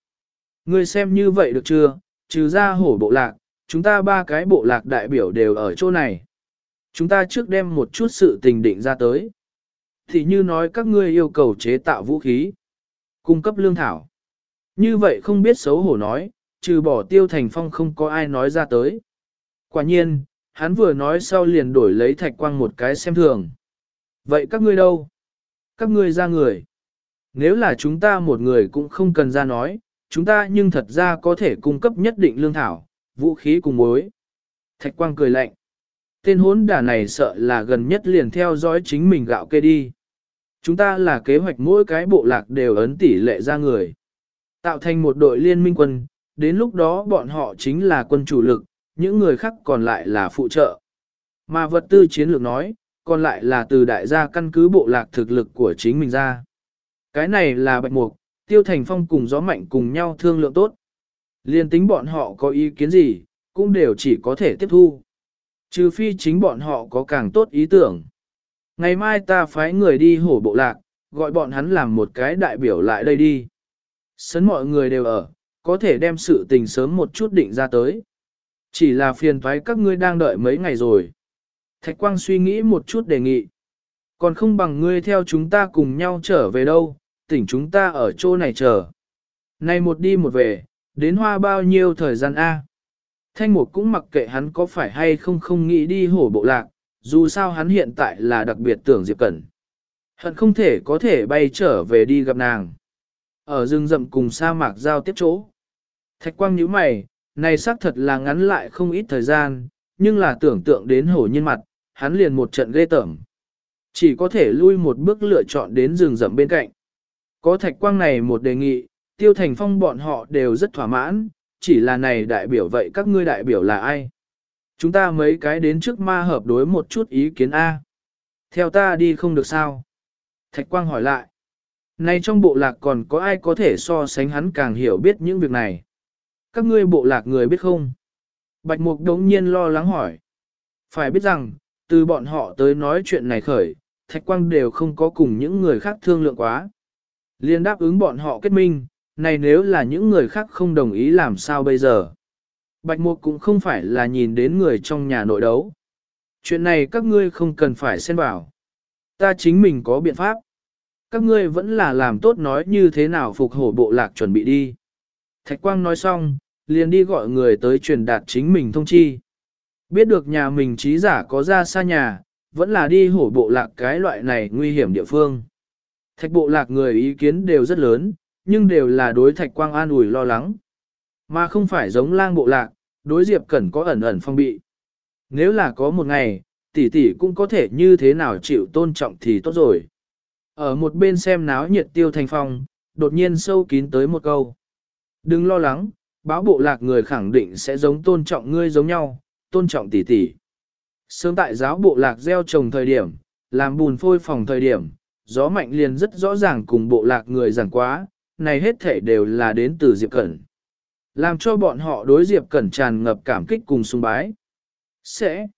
Ngươi xem như vậy được chưa, trừ ra hổ bộ lạc, chúng ta ba cái bộ lạc đại biểu đều ở chỗ này. Chúng ta trước đem một chút sự tình định ra tới. Thì như nói các ngươi yêu cầu chế tạo vũ khí, cung cấp lương thảo. Như vậy không biết xấu hổ nói, trừ bỏ tiêu thành phong không có ai nói ra tới. Quả nhiên, hắn vừa nói sau liền đổi lấy thạch quang một cái xem thường. Vậy các ngươi đâu? Các ngươi ra người. Nếu là chúng ta một người cũng không cần ra nói, chúng ta nhưng thật ra có thể cung cấp nhất định lương thảo, vũ khí cùng mối. Thạch quang cười lạnh. Tên hốn đả này sợ là gần nhất liền theo dõi chính mình gạo kê đi. Chúng ta là kế hoạch mỗi cái bộ lạc đều ấn tỷ lệ ra người. Tạo thành một đội liên minh quân, đến lúc đó bọn họ chính là quân chủ lực, những người khác còn lại là phụ trợ. Mà vật tư chiến lược nói, còn lại là từ đại gia căn cứ bộ lạc thực lực của chính mình ra. Cái này là bạch mục, tiêu thành phong cùng gió mạnh cùng nhau thương lượng tốt. Liên tính bọn họ có ý kiến gì, cũng đều chỉ có thể tiếp thu. Trừ phi chính bọn họ có càng tốt ý tưởng. Ngày mai ta phái người đi hổ bộ lạc, gọi bọn hắn làm một cái đại biểu lại đây đi. Sấn mọi người đều ở, có thể đem sự tình sớm một chút định ra tới. Chỉ là phiền thoái các ngươi đang đợi mấy ngày rồi. Thạch Quang suy nghĩ một chút đề nghị. Còn không bằng ngươi theo chúng ta cùng nhau trở về đâu, tỉnh chúng ta ở chỗ này chờ. Này một đi một về, đến hoa bao nhiêu thời gian A. Thanh Mục cũng mặc kệ hắn có phải hay không không nghĩ đi hổ bộ lạc, dù sao hắn hiện tại là đặc biệt tưởng Diệp Cẩn. Hận không thể có thể bay trở về đi gặp nàng. Ở rừng rậm cùng sa mạc giao tiếp chỗ. Thạch quang nhíu mày, này xác thật là ngắn lại không ít thời gian, nhưng là tưởng tượng đến hổ nhân mặt, hắn liền một trận ghê tởm. Chỉ có thể lui một bước lựa chọn đến rừng rậm bên cạnh. Có thạch quang này một đề nghị, tiêu thành phong bọn họ đều rất thỏa mãn, chỉ là này đại biểu vậy các ngươi đại biểu là ai? Chúng ta mấy cái đến trước ma hợp đối một chút ý kiến A. Theo ta đi không được sao? Thạch quang hỏi lại. Này trong bộ lạc còn có ai có thể so sánh hắn càng hiểu biết những việc này? Các ngươi bộ lạc người biết không? Bạch Mục đống nhiên lo lắng hỏi. Phải biết rằng, từ bọn họ tới nói chuyện này khởi, Thạch Quang đều không có cùng những người khác thương lượng quá. Liên đáp ứng bọn họ kết minh, này nếu là những người khác không đồng ý làm sao bây giờ? Bạch Mục cũng không phải là nhìn đến người trong nhà nội đấu. Chuyện này các ngươi không cần phải xen vào. Ta chính mình có biện pháp. Các ngươi vẫn là làm tốt nói như thế nào phục hổ bộ lạc chuẩn bị đi. Thạch Quang nói xong, liền đi gọi người tới truyền đạt chính mình thông chi. Biết được nhà mình trí giả có ra xa nhà, vẫn là đi hổ bộ lạc cái loại này nguy hiểm địa phương. Thạch bộ lạc người ý kiến đều rất lớn, nhưng đều là đối thạch quang an ủi lo lắng. Mà không phải giống lang bộ lạc, đối diệp cẩn có ẩn ẩn phong bị. Nếu là có một ngày, tỷ tỷ cũng có thể như thế nào chịu tôn trọng thì tốt rồi. Ở một bên xem náo nhiệt tiêu thành phong, đột nhiên sâu kín tới một câu. Đừng lo lắng, báo bộ lạc người khẳng định sẽ giống tôn trọng ngươi giống nhau, tôn trọng tỷ tỷ. Sớm tại giáo bộ lạc gieo trồng thời điểm, làm bùn phôi phòng thời điểm, gió mạnh liền rất rõ ràng cùng bộ lạc người giảng quá, này hết thể đều là đến từ Diệp Cẩn. Làm cho bọn họ đối Diệp Cẩn tràn ngập cảm kích cùng sung bái. Sẽ.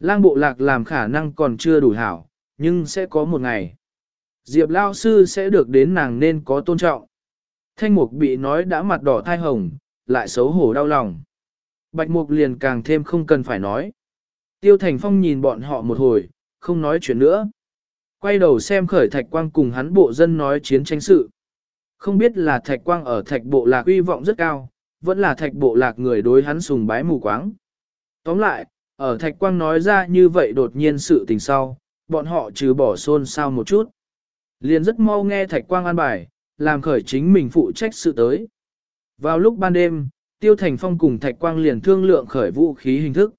Lang bộ lạc làm khả năng còn chưa đủ hảo, nhưng sẽ có một ngày. Diệp Lao Sư sẽ được đến nàng nên có tôn trọng. Thanh mục bị nói đã mặt đỏ thai hồng, lại xấu hổ đau lòng. Bạch mục liền càng thêm không cần phải nói. Tiêu Thành Phong nhìn bọn họ một hồi, không nói chuyện nữa. Quay đầu xem khởi thạch quang cùng hắn bộ dân nói chiến tranh sự. Không biết là thạch quang ở thạch bộ lạc uy vọng rất cao, vẫn là thạch bộ lạc người đối hắn sùng bái mù quáng. Tóm lại, ở thạch quang nói ra như vậy đột nhiên sự tình sau, bọn họ trừ bỏ xôn xao một chút. Liền rất mau nghe thạch quang an bài, làm khởi chính mình phụ trách sự tới. Vào lúc ban đêm, Tiêu Thành Phong cùng Thạch Quang liền thương lượng khởi vũ khí hình thức.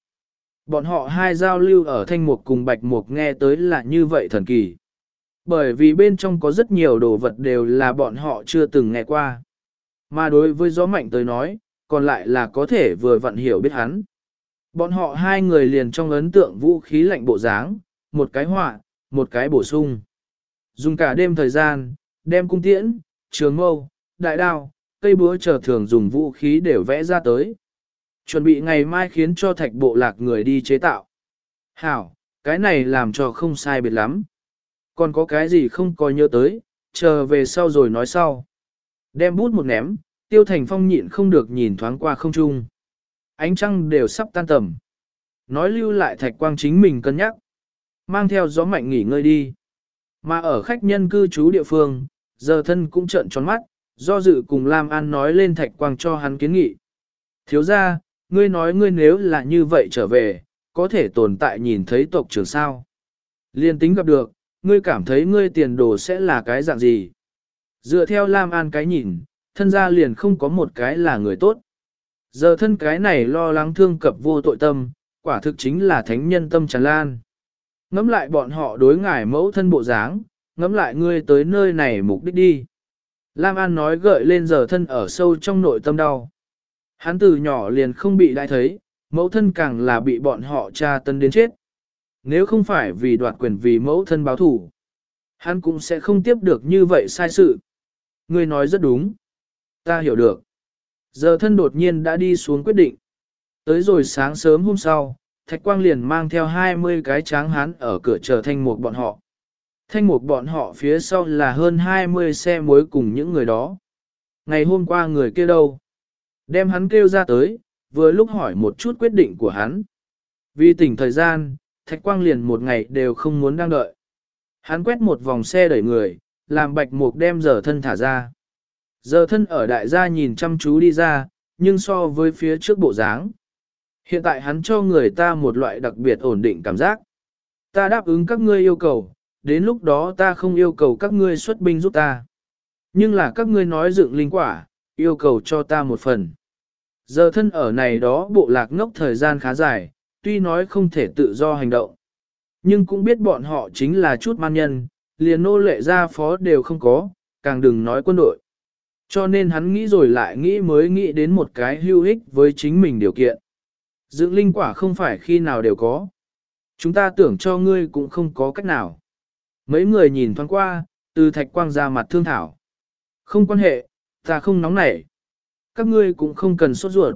Bọn họ hai giao lưu ở thanh mục cùng bạch mục nghe tới là như vậy thần kỳ. Bởi vì bên trong có rất nhiều đồ vật đều là bọn họ chưa từng nghe qua. Mà đối với gió mạnh tới nói, còn lại là có thể vừa vận hiểu biết hắn. Bọn họ hai người liền trong ấn tượng vũ khí lạnh bộ dáng, một cái họa, một cái bổ sung. Dùng cả đêm thời gian, đem cung tiễn, trường mâu, đại đao, cây búa chờ thường dùng vũ khí đều vẽ ra tới. Chuẩn bị ngày mai khiến cho thạch bộ lạc người đi chế tạo. Hảo, cái này làm cho không sai biệt lắm. Còn có cái gì không coi nhớ tới, chờ về sau rồi nói sau. Đem bút một ném, tiêu thành phong nhịn không được nhìn thoáng qua không trung. Ánh trăng đều sắp tan tầm. Nói lưu lại thạch quang chính mình cân nhắc. Mang theo gió mạnh nghỉ ngơi đi. Mà ở khách nhân cư trú địa phương, giờ thân cũng trợn tròn mắt, do dự cùng Lam An nói lên thạch quang cho hắn kiến nghị. Thiếu ra, ngươi nói ngươi nếu là như vậy trở về, có thể tồn tại nhìn thấy tộc trưởng sao. Liên tính gặp được, ngươi cảm thấy ngươi tiền đồ sẽ là cái dạng gì. Dựa theo Lam An cái nhìn, thân gia liền không có một cái là người tốt. Giờ thân cái này lo lắng thương cập vô tội tâm, quả thực chính là thánh nhân tâm tràn lan. Ngắm lại bọn họ đối ngài mẫu thân bộ dáng, ngắm lại ngươi tới nơi này mục đích đi. Lam An nói gợi lên giờ thân ở sâu trong nội tâm đau. Hắn từ nhỏ liền không bị đại thấy, mẫu thân càng là bị bọn họ tra tân đến chết. Nếu không phải vì đoạt quyền vì mẫu thân báo thủ, hắn cũng sẽ không tiếp được như vậy sai sự. Ngươi nói rất đúng. Ta hiểu được. Giờ thân đột nhiên đã đi xuống quyết định. Tới rồi sáng sớm hôm sau, Thạch Quang liền mang theo 20 cái tráng hán ở cửa chờ thanh mục bọn họ. Thanh mục bọn họ phía sau là hơn 20 xe muối cùng những người đó. Ngày hôm qua người kia đâu? Đem hắn kêu ra tới, vừa lúc hỏi một chút quyết định của hắn. Vì tỉnh thời gian, Thạch Quang liền một ngày đều không muốn đang đợi. Hắn quét một vòng xe đẩy người, làm bạch mục đem giờ thân thả ra. Giờ thân ở đại gia nhìn chăm chú đi ra, nhưng so với phía trước bộ dáng. Hiện tại hắn cho người ta một loại đặc biệt ổn định cảm giác. Ta đáp ứng các ngươi yêu cầu, đến lúc đó ta không yêu cầu các ngươi xuất binh giúp ta. Nhưng là các ngươi nói dựng linh quả, yêu cầu cho ta một phần. Giờ thân ở này đó bộ lạc ngốc thời gian khá dài, tuy nói không thể tự do hành động. Nhưng cũng biết bọn họ chính là chút man nhân, liền nô lệ gia phó đều không có, càng đừng nói quân đội. Cho nên hắn nghĩ rồi lại nghĩ mới nghĩ đến một cái hưu ích với chính mình điều kiện. Dưỡng linh quả không phải khi nào đều có. Chúng ta tưởng cho ngươi cũng không có cách nào. Mấy người nhìn thoáng qua, từ thạch quang ra mặt thương thảo. Không quan hệ, ta không nóng nảy. Các ngươi cũng không cần sốt ruột.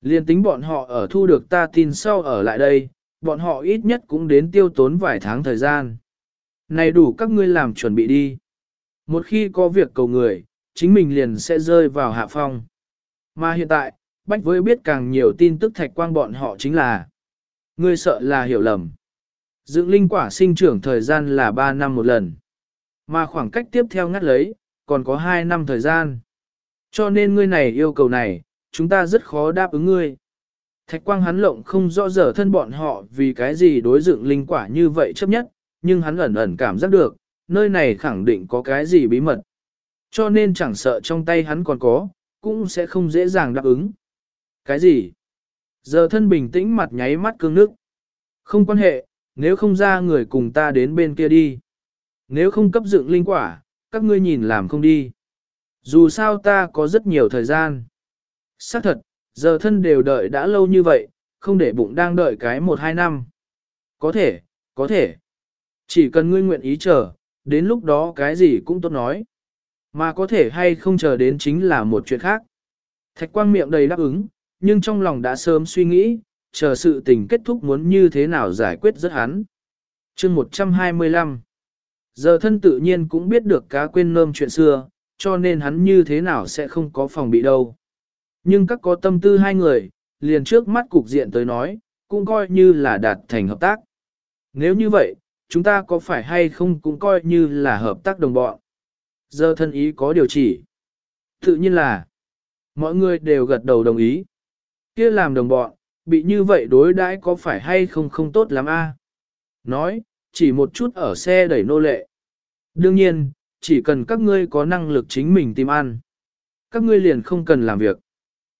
Liên tính bọn họ ở thu được ta tin sau ở lại đây, bọn họ ít nhất cũng đến tiêu tốn vài tháng thời gian. Này đủ các ngươi làm chuẩn bị đi. Một khi có việc cầu người, chính mình liền sẽ rơi vào hạ phong. Mà hiện tại, bách với biết càng nhiều tin tức thạch quang bọn họ chính là. Ngươi sợ là hiểu lầm. Dưỡng linh quả sinh trưởng thời gian là 3 năm một lần. Mà khoảng cách tiếp theo ngắt lấy, còn có 2 năm thời gian. Cho nên ngươi này yêu cầu này, chúng ta rất khó đáp ứng ngươi. Thạch quang hắn lộng không rõ dở thân bọn họ vì cái gì đối dựng linh quả như vậy chấp nhất, nhưng hắn ẩn ẩn cảm giác được, nơi này khẳng định có cái gì bí mật. Cho nên chẳng sợ trong tay hắn còn có, cũng sẽ không dễ dàng đáp ứng. Cái gì? Giờ thân bình tĩnh mặt nháy mắt cương nước. Không quan hệ, nếu không ra người cùng ta đến bên kia đi. Nếu không cấp dựng linh quả, các ngươi nhìn làm không đi. Dù sao ta có rất nhiều thời gian. Xác thật, giờ thân đều đợi đã lâu như vậy, không để bụng đang đợi cái một hai năm. Có thể, có thể. Chỉ cần ngươi nguyện ý chờ, đến lúc đó cái gì cũng tốt nói. Mà có thể hay không chờ đến chính là một chuyện khác. Thạch quang miệng đầy đáp ứng, nhưng trong lòng đã sớm suy nghĩ, chờ sự tình kết thúc muốn như thế nào giải quyết rất hắn. chương 125 Giờ thân tự nhiên cũng biết được cá quên nơm chuyện xưa, cho nên hắn như thế nào sẽ không có phòng bị đâu. Nhưng các có tâm tư hai người, liền trước mắt cục diện tới nói, cũng coi như là đạt thành hợp tác. Nếu như vậy, chúng ta có phải hay không cũng coi như là hợp tác đồng bọn. Giờ thân ý có điều chỉ. Tự nhiên là, mọi người đều gật đầu đồng ý kia làm đồng bọn, bị như vậy đối đãi có phải hay không không tốt lắm a? Nói, chỉ một chút ở xe đẩy nô lệ. Đương nhiên, chỉ cần các ngươi có năng lực chính mình tìm ăn. Các ngươi liền không cần làm việc.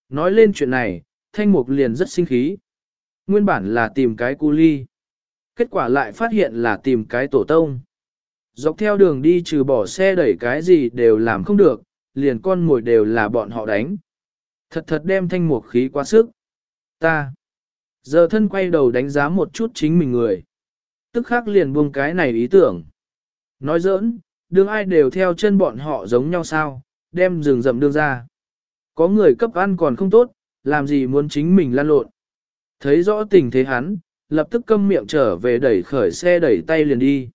Nói lên chuyện này, thanh mục liền rất sinh khí. Nguyên bản là tìm cái cu ly. Kết quả lại phát hiện là tìm cái tổ tông. Dọc theo đường đi trừ bỏ xe đẩy cái gì đều làm không được, liền con mồi đều là bọn họ đánh. Thật thật đem thanh mục khí quá sức. Ta. Giờ thân quay đầu đánh giá một chút chính mình người. Tức khắc liền buông cái này ý tưởng. Nói giỡn, đương ai đều theo chân bọn họ giống nhau sao, đem rừng rậm đưa ra. Có người cấp ăn còn không tốt, làm gì muốn chính mình lan lộn. Thấy rõ tình thế hắn, lập tức câm miệng trở về đẩy khởi xe đẩy tay liền đi.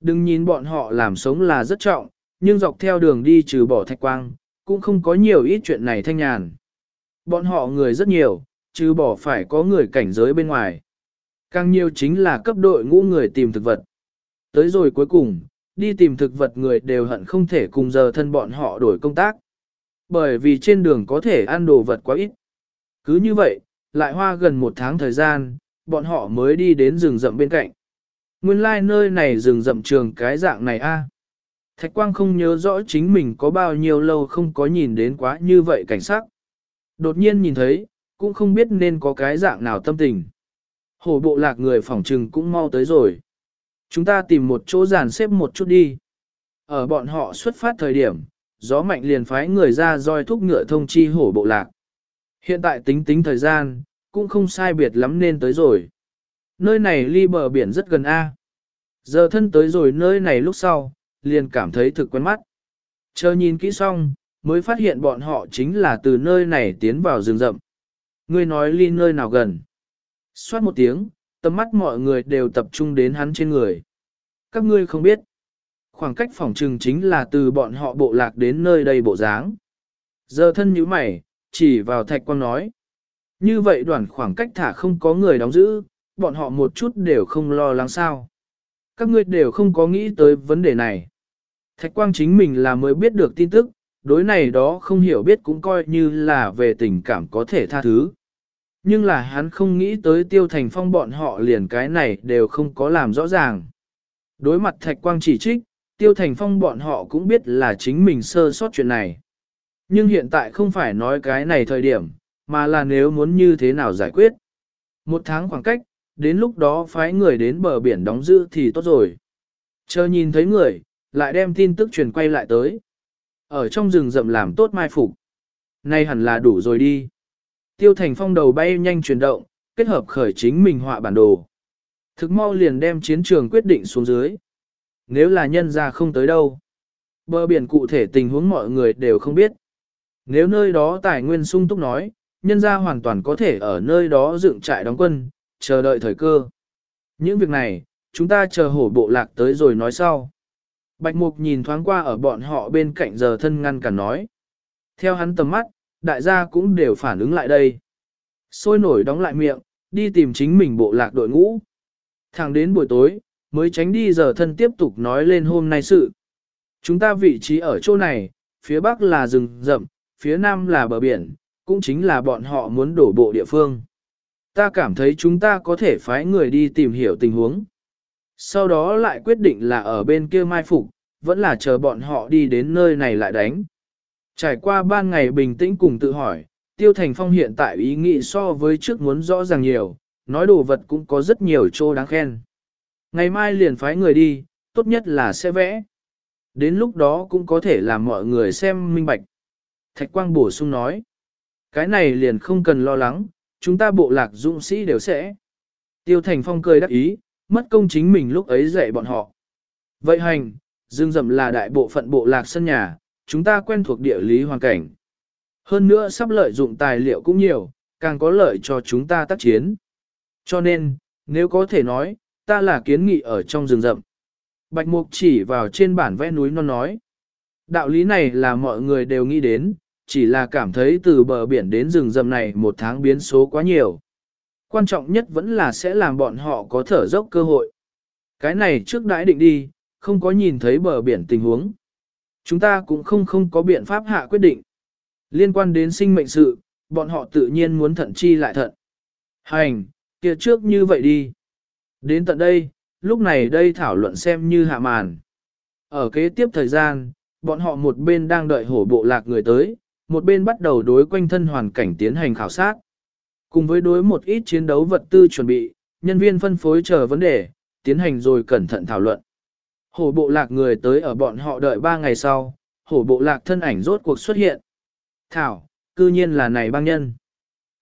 Đừng nhìn bọn họ làm sống là rất trọng, nhưng dọc theo đường đi trừ bỏ thạch quang, cũng không có nhiều ít chuyện này thanh nhàn. Bọn họ người rất nhiều, trừ bỏ phải có người cảnh giới bên ngoài. Càng nhiều chính là cấp đội ngũ người tìm thực vật. Tới rồi cuối cùng, đi tìm thực vật người đều hận không thể cùng giờ thân bọn họ đổi công tác. Bởi vì trên đường có thể ăn đồ vật quá ít. Cứ như vậy, lại hoa gần một tháng thời gian, bọn họ mới đi đến rừng rậm bên cạnh. Nguyên lai like nơi này rừng rậm trường cái dạng này a. Thạch quang không nhớ rõ chính mình có bao nhiêu lâu không có nhìn đến quá như vậy cảnh sắc. Đột nhiên nhìn thấy, cũng không biết nên có cái dạng nào tâm tình. Hổ bộ lạc người phỏng trừng cũng mau tới rồi. Chúng ta tìm một chỗ giàn xếp một chút đi. Ở bọn họ xuất phát thời điểm, gió mạnh liền phái người ra roi thúc ngựa thông chi hổ bộ lạc. Hiện tại tính tính thời gian, cũng không sai biệt lắm nên tới rồi. Nơi này ly bờ biển rất gần A. Giờ thân tới rồi nơi này lúc sau, liền cảm thấy thực quen mắt. Chờ nhìn kỹ xong, mới phát hiện bọn họ chính là từ nơi này tiến vào rừng rậm. Ngươi nói ly nơi nào gần. Xoát một tiếng, tầm mắt mọi người đều tập trung đến hắn trên người. Các ngươi không biết. Khoảng cách phòng trừng chính là từ bọn họ bộ lạc đến nơi đây bộ dáng. Giờ thân nhíu mày, chỉ vào thạch quang nói. Như vậy đoạn khoảng cách thả không có người đóng giữ, bọn họ một chút đều không lo lắng sao. Các ngươi đều không có nghĩ tới vấn đề này. Thạch quang chính mình là mới biết được tin tức, đối này đó không hiểu biết cũng coi như là về tình cảm có thể tha thứ. Nhưng là hắn không nghĩ tới tiêu thành phong bọn họ liền cái này đều không có làm rõ ràng. Đối mặt thạch quang chỉ trích, tiêu thành phong bọn họ cũng biết là chính mình sơ sót chuyện này. Nhưng hiện tại không phải nói cái này thời điểm, mà là nếu muốn như thế nào giải quyết. Một tháng khoảng cách, đến lúc đó phái người đến bờ biển đóng giữ thì tốt rồi. Chờ nhìn thấy người, lại đem tin tức truyền quay lại tới. Ở trong rừng rậm làm tốt mai phục. Nay hẳn là đủ rồi đi. Tiêu thành phong đầu bay nhanh chuyển động, kết hợp khởi chính mình họa bản đồ. Thực mau liền đem chiến trường quyết định xuống dưới. Nếu là nhân ra không tới đâu. Bờ biển cụ thể tình huống mọi người đều không biết. Nếu nơi đó tài nguyên sung túc nói, nhân ra hoàn toàn có thể ở nơi đó dựng trại đóng quân, chờ đợi thời cơ. Những việc này, chúng ta chờ hổ bộ lạc tới rồi nói sau. Bạch Mục nhìn thoáng qua ở bọn họ bên cạnh giờ thân ngăn cả nói. Theo hắn tầm mắt, đại gia cũng đều phản ứng lại đây. Sôi nổi đóng lại miệng, đi tìm chính mình bộ lạc đội ngũ. Thẳng đến buổi tối, mới tránh đi giờ thân tiếp tục nói lên hôm nay sự. Chúng ta vị trí ở chỗ này, phía bắc là rừng rậm, phía nam là bờ biển, cũng chính là bọn họ muốn đổ bộ địa phương. Ta cảm thấy chúng ta có thể phái người đi tìm hiểu tình huống. Sau đó lại quyết định là ở bên kia mai phục, vẫn là chờ bọn họ đi đến nơi này lại đánh. Trải qua ban ngày bình tĩnh cùng tự hỏi, Tiêu Thành Phong hiện tại ý nghĩ so với trước muốn rõ ràng nhiều, nói đồ vật cũng có rất nhiều chỗ đáng khen. Ngày mai liền phái người đi, tốt nhất là sẽ vẽ. Đến lúc đó cũng có thể làm mọi người xem minh bạch. Thạch Quang bổ sung nói, cái này liền không cần lo lắng, chúng ta bộ lạc dũng sĩ đều sẽ. Tiêu Thành Phong cười đắc ý, mất công chính mình lúc ấy dạy bọn họ. Vậy hành, dương dầm là đại bộ phận bộ lạc sân nhà, chúng ta quen thuộc địa lý hoàn cảnh. Hơn nữa sắp lợi dụng tài liệu cũng nhiều, càng có lợi cho chúng ta tác chiến. Cho nên, nếu có thể nói, ta là kiến nghị ở trong rừng rậm. Bạch Mục chỉ vào trên bản vẽ núi non nói. Đạo lý này là mọi người đều nghĩ đến, chỉ là cảm thấy từ bờ biển đến rừng rậm này một tháng biến số quá nhiều. Quan trọng nhất vẫn là sẽ làm bọn họ có thở dốc cơ hội. Cái này trước đãi định đi, không có nhìn thấy bờ biển tình huống. Chúng ta cũng không không có biện pháp hạ quyết định. Liên quan đến sinh mệnh sự, bọn họ tự nhiên muốn thận chi lại thận. Hành, kia trước như vậy đi. Đến tận đây, lúc này đây thảo luận xem như hạ màn. Ở kế tiếp thời gian, bọn họ một bên đang đợi hổ bộ lạc người tới, một bên bắt đầu đối quanh thân hoàn cảnh tiến hành khảo sát. Cùng với đối một ít chiến đấu vật tư chuẩn bị, nhân viên phân phối chờ vấn đề, tiến hành rồi cẩn thận thảo luận. Hổ bộ lạc người tới ở bọn họ đợi 3 ngày sau, hổ bộ lạc thân ảnh rốt cuộc xuất hiện. Thảo, cư nhiên là này băng nhân.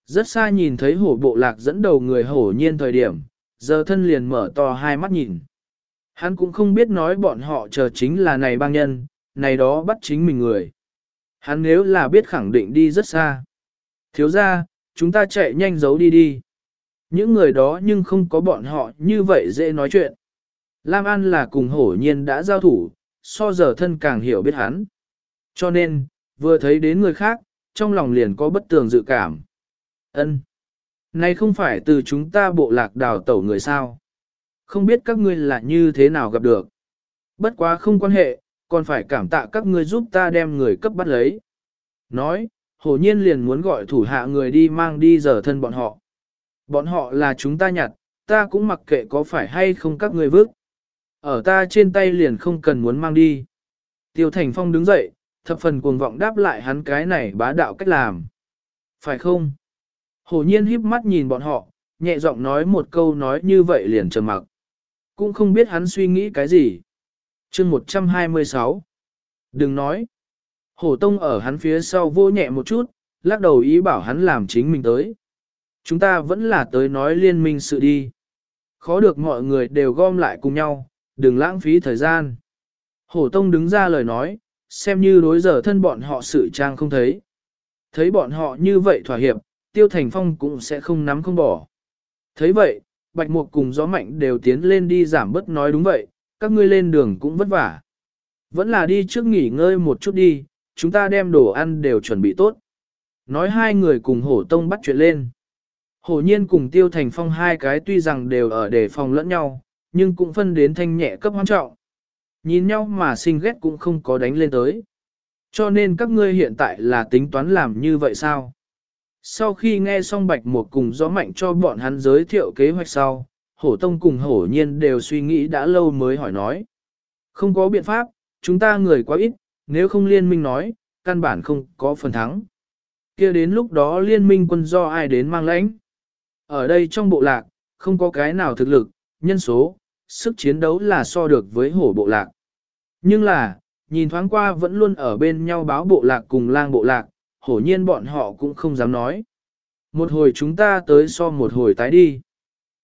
Rất xa nhìn thấy hổ bộ lạc dẫn đầu người hổ nhiên thời điểm, giờ thân liền mở to hai mắt nhìn. Hắn cũng không biết nói bọn họ chờ chính là này băng nhân, này đó bắt chính mình người. Hắn nếu là biết khẳng định đi rất xa. Thiếu ra, chúng ta chạy nhanh giấu đi đi. Những người đó nhưng không có bọn họ như vậy dễ nói chuyện. Lam An là cùng hổ nhiên đã giao thủ, so giờ thân càng hiểu biết hắn. Cho nên, vừa thấy đến người khác, trong lòng liền có bất tường dự cảm. Ân, Này không phải từ chúng ta bộ lạc đào tẩu người sao. Không biết các ngươi là như thế nào gặp được. Bất quá không quan hệ, còn phải cảm tạ các ngươi giúp ta đem người cấp bắt lấy. Nói, hổ nhiên liền muốn gọi thủ hạ người đi mang đi giờ thân bọn họ. Bọn họ là chúng ta nhặt, ta cũng mặc kệ có phải hay không các ngươi vứt. Ở ta trên tay liền không cần muốn mang đi. Tiêu Thành Phong đứng dậy, thập phần cuồng vọng đáp lại hắn cái này bá đạo cách làm. Phải không? Hổ nhiên híp mắt nhìn bọn họ, nhẹ giọng nói một câu nói như vậy liền trầm mặc. Cũng không biết hắn suy nghĩ cái gì. chương 126 Đừng nói. Hổ tông ở hắn phía sau vô nhẹ một chút, lắc đầu ý bảo hắn làm chính mình tới. Chúng ta vẫn là tới nói liên minh sự đi. Khó được mọi người đều gom lại cùng nhau, đừng lãng phí thời gian. Hổ tông đứng ra lời nói, xem như đối giờ thân bọn họ sự trang không thấy. Thấy bọn họ như vậy thỏa hiệp, tiêu thành phong cũng sẽ không nắm không bỏ. Thấy vậy, bạch mục cùng gió mạnh đều tiến lên đi giảm bớt nói đúng vậy, các ngươi lên đường cũng vất vả. Vẫn là đi trước nghỉ ngơi một chút đi, chúng ta đem đồ ăn đều chuẩn bị tốt. Nói hai người cùng hổ tông bắt chuyện lên. Hổ nhiên cùng tiêu thành phong hai cái tuy rằng đều ở đề phòng lẫn nhau, nhưng cũng phân đến thanh nhẹ cấp hoang trọng. Nhìn nhau mà sinh ghét cũng không có đánh lên tới. Cho nên các ngươi hiện tại là tính toán làm như vậy sao? Sau khi nghe xong bạch một cùng gió mạnh cho bọn hắn giới thiệu kế hoạch sau, hổ tông cùng hổ nhiên đều suy nghĩ đã lâu mới hỏi nói. Không có biện pháp, chúng ta người quá ít, nếu không liên minh nói, căn bản không có phần thắng. kia đến lúc đó liên minh quân do ai đến mang lãnh. Ở đây trong bộ lạc, không có cái nào thực lực, nhân số, sức chiến đấu là so được với hổ bộ lạc. Nhưng là, nhìn thoáng qua vẫn luôn ở bên nhau báo bộ lạc cùng lang bộ lạc, hổ nhiên bọn họ cũng không dám nói. Một hồi chúng ta tới so một hồi tái đi.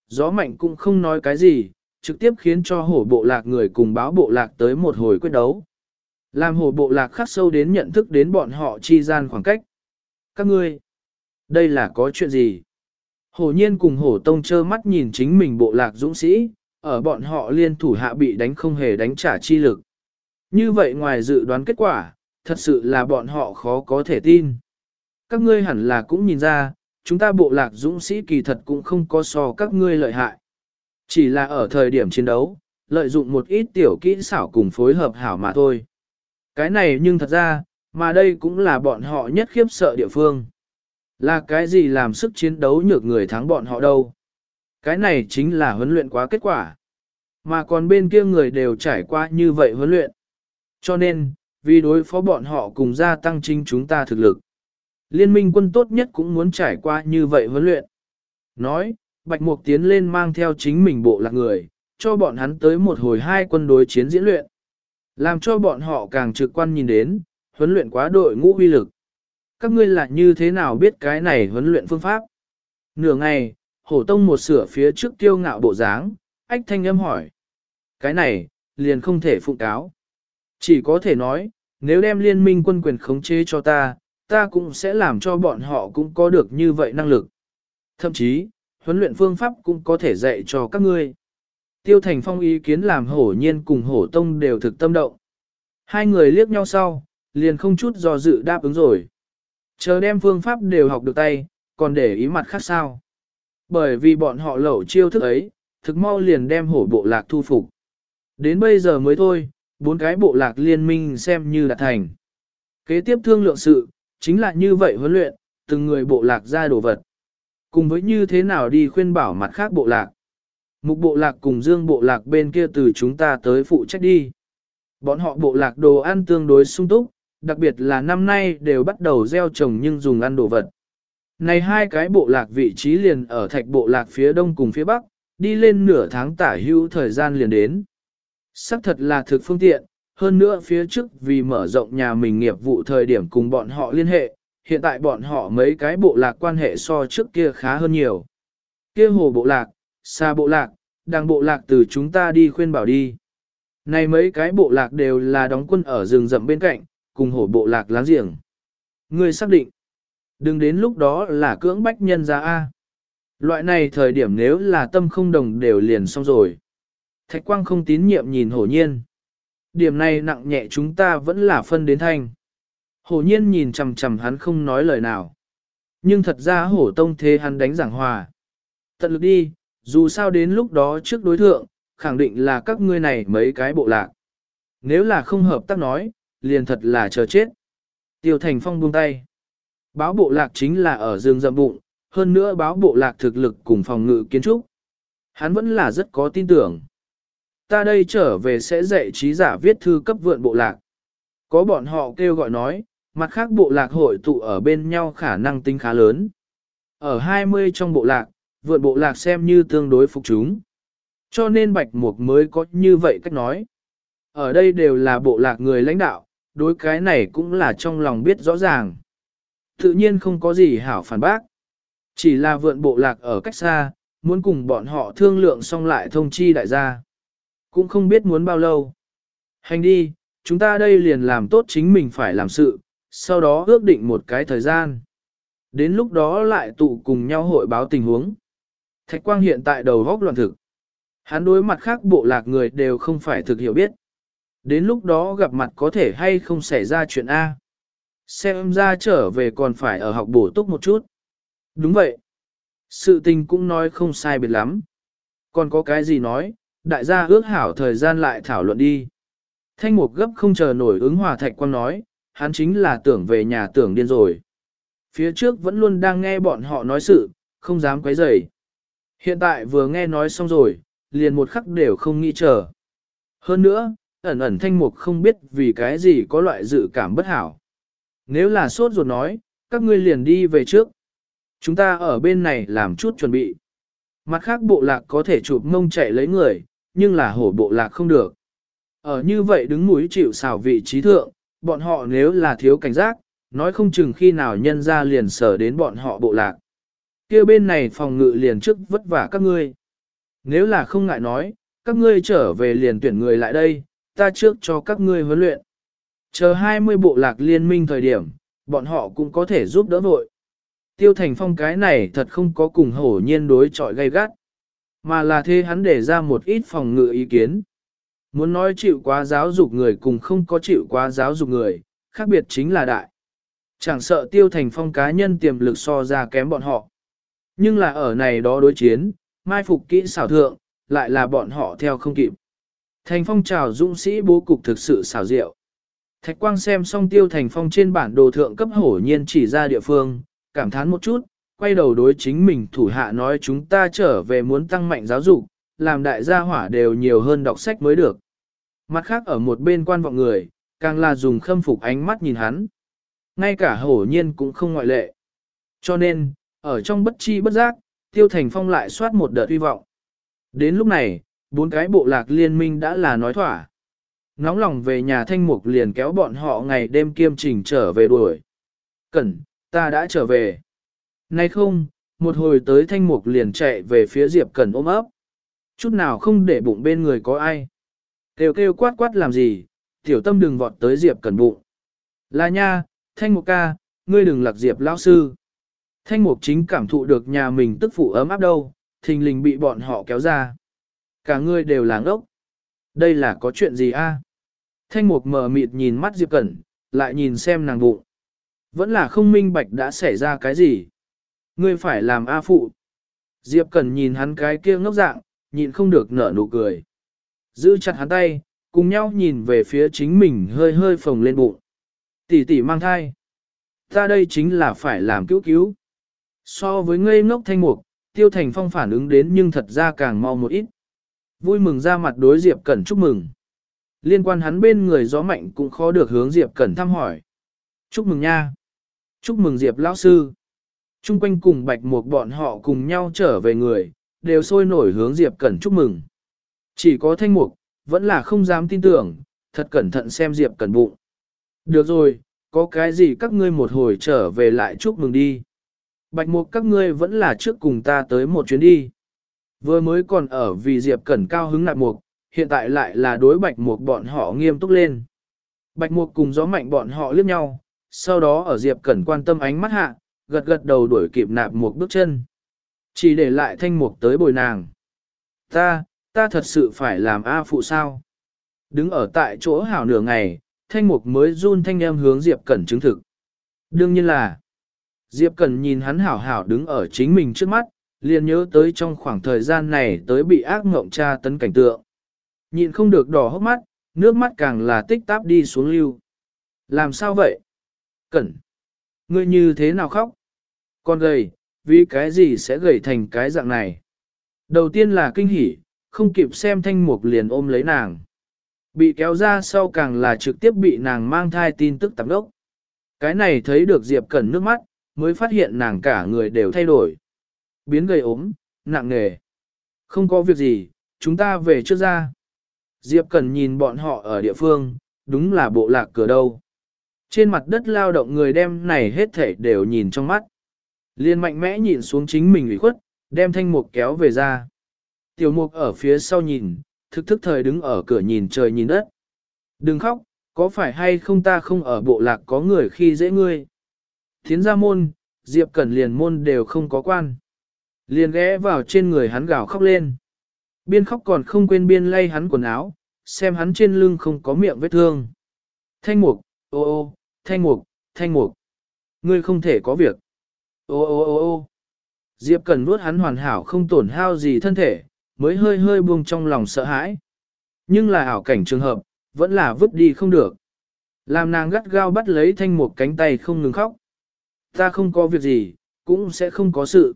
Gió mạnh cũng không nói cái gì, trực tiếp khiến cho hổ bộ lạc người cùng báo bộ lạc tới một hồi quyết đấu. Làm hồ bộ lạc khắc sâu đến nhận thức đến bọn họ chi gian khoảng cách. Các ngươi, đây là có chuyện gì? Hồ nhiên cùng Hồ tông trơ mắt nhìn chính mình bộ lạc dũng sĩ, ở bọn họ liên thủ hạ bị đánh không hề đánh trả chi lực. Như vậy ngoài dự đoán kết quả, thật sự là bọn họ khó có thể tin. các ngươi hẳn là cũng nhìn ra, chúng ta bộ lạc dũng sĩ kỳ thật cũng không có so các ngươi lợi hại. Chỉ là ở thời điểm chiến đấu, lợi dụng một ít tiểu kỹ xảo cùng phối hợp hảo mà thôi. Cái này nhưng thật ra, mà đây cũng là bọn họ nhất khiếp sợ địa phương. Là cái gì làm sức chiến đấu nhược người thắng bọn họ đâu? Cái này chính là huấn luyện quá kết quả. Mà còn bên kia người đều trải qua như vậy huấn luyện. Cho nên, vì đối phó bọn họ cùng gia tăng chính chúng ta thực lực. Liên minh quân tốt nhất cũng muốn trải qua như vậy huấn luyện. Nói, Bạch Mục tiến lên mang theo chính mình bộ lạc người, cho bọn hắn tới một hồi hai quân đối chiến diễn luyện. Làm cho bọn họ càng trực quan nhìn đến, huấn luyện quá đội ngũ uy lực. Các ngươi là như thế nào biết cái này huấn luyện phương pháp? Nửa ngày, hổ tông một sửa phía trước tiêu ngạo bộ dáng, ách thanh âm hỏi. Cái này, liền không thể phụ cáo. Chỉ có thể nói, nếu đem liên minh quân quyền khống chế cho ta, ta cũng sẽ làm cho bọn họ cũng có được như vậy năng lực. Thậm chí, huấn luyện phương pháp cũng có thể dạy cho các ngươi. Tiêu Thành Phong ý kiến làm hổ nhiên cùng hổ tông đều thực tâm động. Hai người liếc nhau sau, liền không chút do dự đáp ứng rồi. Chờ đem phương pháp đều học được tay, còn để ý mặt khác sao. Bởi vì bọn họ lẩu chiêu thức ấy, thực mau liền đem hổ bộ lạc thu phục. Đến bây giờ mới thôi, bốn cái bộ lạc liên minh xem như là thành. Kế tiếp thương lượng sự, chính là như vậy huấn luyện, từng người bộ lạc ra đồ vật. Cùng với như thế nào đi khuyên bảo mặt khác bộ lạc. Mục bộ lạc cùng dương bộ lạc bên kia từ chúng ta tới phụ trách đi. Bọn họ bộ lạc đồ ăn tương đối sung túc, đặc biệt là năm nay đều bắt đầu gieo trồng nhưng dùng ăn đồ vật. Này hai cái bộ lạc vị trí liền ở thạch bộ lạc phía đông cùng phía bắc, đi lên nửa tháng tả hữu thời gian liền đến. Sắc thật là thực phương tiện, hơn nữa phía trước vì mở rộng nhà mình nghiệp vụ thời điểm cùng bọn họ liên hệ, hiện tại bọn họ mấy cái bộ lạc quan hệ so trước kia khá hơn nhiều. Kia hồ bộ lạc, xa bộ lạc, đàng bộ lạc từ chúng ta đi khuyên bảo đi. Này mấy cái bộ lạc đều là đóng quân ở rừng rậm bên cạnh, cùng hổ bộ lạc láng giềng. Ngươi xác định, đừng đến lúc đó là cưỡng bách nhân ra A. Loại này thời điểm nếu là tâm không đồng đều liền xong rồi. Thạch quang không tín nhiệm nhìn hổ nhiên. Điểm này nặng nhẹ chúng ta vẫn là phân đến thanh. Hổ nhiên nhìn chằm chằm hắn không nói lời nào. Nhưng thật ra hổ tông thế hắn đánh giảng hòa. Tận lực đi, dù sao đến lúc đó trước đối thượng, khẳng định là các ngươi này mấy cái bộ lạc. Nếu là không hợp tác nói, liền thật là chờ chết. Tiêu Thành Phong buông tay. Báo bộ lạc chính là ở rừng rậm bụng, hơn nữa báo bộ lạc thực lực cùng phòng ngự kiến trúc. Hắn vẫn là rất có tin tưởng. Ta đây trở về sẽ dạy trí giả viết thư cấp vượn bộ lạc. Có bọn họ kêu gọi nói, mặt khác bộ lạc hội tụ ở bên nhau khả năng tính khá lớn. Ở 20 trong bộ lạc, vượn bộ lạc xem như tương đối phục chúng. Cho nên Bạch Mục mới có như vậy cách nói. Ở đây đều là bộ lạc người lãnh đạo, đối cái này cũng là trong lòng biết rõ ràng. Tự nhiên không có gì hảo phản bác. Chỉ là vượn bộ lạc ở cách xa, muốn cùng bọn họ thương lượng xong lại thông chi đại gia. Cũng không biết muốn bao lâu. Hành đi, chúng ta đây liền làm tốt chính mình phải làm sự, sau đó ước định một cái thời gian. Đến lúc đó lại tụ cùng nhau hội báo tình huống. Thạch quang hiện tại đầu góc loạn thực. Hắn đối mặt khác bộ lạc người đều không phải thực hiểu biết. Đến lúc đó gặp mặt có thể hay không xảy ra chuyện A. Xem ra trở về còn phải ở học bổ túc một chút. Đúng vậy. Sự tình cũng nói không sai biệt lắm. Còn có cái gì nói, đại gia ước hảo thời gian lại thảo luận đi. Thanh mục gấp không chờ nổi ứng hòa thạch quang nói, hắn chính là tưởng về nhà tưởng điên rồi. Phía trước vẫn luôn đang nghe bọn họ nói sự, không dám quấy rầy. Hiện tại vừa nghe nói xong rồi, liền một khắc đều không nghĩ chờ. Hơn nữa, ẩn ẩn thanh mục không biết vì cái gì có loại dự cảm bất hảo. Nếu là sốt ruột nói, các ngươi liền đi về trước. Chúng ta ở bên này làm chút chuẩn bị. Mặt khác bộ lạc có thể chụp mông chạy lấy người, nhưng là hổ bộ lạc không được. Ở như vậy đứng mũi chịu xảo vị trí thượng, bọn họ nếu là thiếu cảnh giác, nói không chừng khi nào nhân ra liền sở đến bọn họ bộ lạc kia bên này phòng ngự liền trước vất vả các ngươi. Nếu là không ngại nói, các ngươi trở về liền tuyển người lại đây, ta trước cho các ngươi huấn luyện. Chờ 20 bộ lạc liên minh thời điểm, bọn họ cũng có thể giúp đỡ vội. Tiêu thành phong cái này thật không có cùng hổ nhiên đối trọi gay gắt, mà là thế hắn để ra một ít phòng ngự ý kiến. Muốn nói chịu quá giáo dục người cùng không có chịu quá giáo dục người, khác biệt chính là đại. Chẳng sợ tiêu thành phong cá nhân tiềm lực so ra kém bọn họ. Nhưng là ở này đó đối chiến, mai phục kỹ xảo thượng, lại là bọn họ theo không kịp. Thành phong trào dũng sĩ bố cục thực sự xảo diệu. Thạch quang xem xong tiêu thành phong trên bản đồ thượng cấp hổ nhiên chỉ ra địa phương, cảm thán một chút, quay đầu đối chính mình thủ hạ nói chúng ta trở về muốn tăng mạnh giáo dục, làm đại gia hỏa đều nhiều hơn đọc sách mới được. Mặt khác ở một bên quan vọng người, càng là dùng khâm phục ánh mắt nhìn hắn. Ngay cả hổ nhiên cũng không ngoại lệ. Cho nên, ở trong bất chi bất giác, tiêu thành phong lại soát một đợt hy vọng. Đến lúc này, bốn cái bộ lạc liên minh đã là nói thỏa. Nóng lòng về nhà thanh mục liền kéo bọn họ ngày đêm kiêm trình trở về đuổi. Cẩn, ta đã trở về. Nay không, một hồi tới thanh mục liền chạy về phía Diệp Cẩn ôm ấp. Chút nào không để bụng bên người có ai. Kêu kêu quát quát làm gì, tiểu tâm đừng vọt tới Diệp Cẩn bụng. Là nha, thanh mục ca, ngươi đừng lạc Diệp lão sư. Thanh mục chính cảm thụ được nhà mình tức phụ ấm áp đâu, thình lình bị bọn họ kéo ra. Cả người đều là ốc. Đây là có chuyện gì a? Thanh mục mở mịt nhìn mắt Diệp Cẩn, lại nhìn xem nàng bụng. Vẫn là không minh bạch đã xảy ra cái gì. Ngươi phải làm A phụ. Diệp Cẩn nhìn hắn cái kia ngốc dạng, nhịn không được nở nụ cười. Giữ chặt hắn tay, cùng nhau nhìn về phía chính mình hơi hơi phồng lên bụng. Tỷ tỷ mang thai. Ta đây chính là phải làm cứu cứu. So với ngây ngốc thanh mục, tiêu thành phong phản ứng đến nhưng thật ra càng mau một ít. Vui mừng ra mặt đối Diệp Cẩn chúc mừng. Liên quan hắn bên người gió mạnh cũng khó được hướng Diệp Cẩn thăm hỏi. Chúc mừng nha. Chúc mừng Diệp lão sư. Trung quanh cùng bạch một bọn họ cùng nhau trở về người, đều sôi nổi hướng Diệp Cẩn chúc mừng. Chỉ có thanh mục, vẫn là không dám tin tưởng, thật cẩn thận xem Diệp Cẩn bụng. Được rồi, có cái gì các ngươi một hồi trở về lại chúc mừng đi. Bạch mục các ngươi vẫn là trước cùng ta tới một chuyến đi. Vừa mới còn ở vì Diệp Cẩn cao hứng nạp mục, hiện tại lại là đối bạch mục bọn họ nghiêm túc lên. Bạch mục cùng gió mạnh bọn họ liếc nhau, sau đó ở Diệp Cẩn quan tâm ánh mắt hạ, gật gật đầu đuổi kịp nạp Mục bước chân. Chỉ để lại thanh mục tới bồi nàng. Ta, ta thật sự phải làm A phụ sao? Đứng ở tại chỗ hảo nửa ngày, thanh mục mới run thanh em hướng Diệp Cẩn chứng thực. Đương nhiên là, Diệp Cẩn nhìn hắn hảo hảo đứng ở chính mình trước mắt, liền nhớ tới trong khoảng thời gian này tới bị ác ngộng tra tấn cảnh tượng. Nhịn không được đỏ hốc mắt, nước mắt càng là tích táp đi xuống lưu. Làm sao vậy? Cẩn! Ngươi như thế nào khóc? Con gầy, vì cái gì sẽ gầy thành cái dạng này? Đầu tiên là kinh hỉ, không kịp xem thanh mục liền ôm lấy nàng. Bị kéo ra sau càng là trực tiếp bị nàng mang thai tin tức tạm đốc. Cái này thấy được Diệp Cẩn nước mắt, mới phát hiện nàng cả người đều thay đổi. Biến gầy ốm, nặng nề. Không có việc gì, chúng ta về trước ra. Diệp cần nhìn bọn họ ở địa phương, đúng là bộ lạc cửa đâu. Trên mặt đất lao động người đem này hết thể đều nhìn trong mắt. Liên mạnh mẽ nhìn xuống chính mình ủy khuất, đem thanh mục kéo về ra. Tiểu mục ở phía sau nhìn, thức thức thời đứng ở cửa nhìn trời nhìn đất. Đừng khóc, có phải hay không ta không ở bộ lạc có người khi dễ ngươi. Thiến ra môn, Diệp Cẩn liền môn đều không có quan. Liền ghé vào trên người hắn gào khóc lên. Biên khóc còn không quên biên lay hắn quần áo, xem hắn trên lưng không có miệng vết thương. Thanh mục, ô ô, thanh mục, thanh mục. Ngươi không thể có việc. Ô ô ô ô Diệp Cần nuốt hắn hoàn hảo không tổn hao gì thân thể, mới hơi hơi buông trong lòng sợ hãi. Nhưng là ảo cảnh trường hợp, vẫn là vứt đi không được. Làm nàng gắt gao bắt lấy thanh mục cánh tay không ngừng khóc. Ta không có việc gì, cũng sẽ không có sự.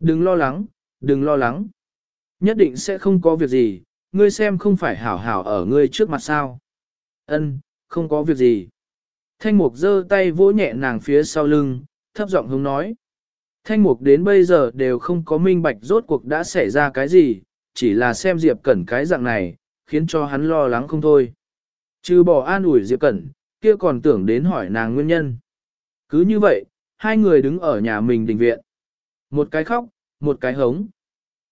Đừng lo lắng, đừng lo lắng. Nhất định sẽ không có việc gì, ngươi xem không phải hảo hảo ở ngươi trước mặt sao. Ân, không có việc gì. Thanh mục giơ tay vỗ nhẹ nàng phía sau lưng, thấp giọng hướng nói. Thanh mục đến bây giờ đều không có minh bạch rốt cuộc đã xảy ra cái gì, chỉ là xem Diệp Cẩn cái dạng này, khiến cho hắn lo lắng không thôi. Chứ bỏ an ủi Diệp Cẩn, kia còn tưởng đến hỏi nàng nguyên nhân. Cứ như vậy, hai người đứng ở nhà mình đình viện. Một cái khóc, một cái hống.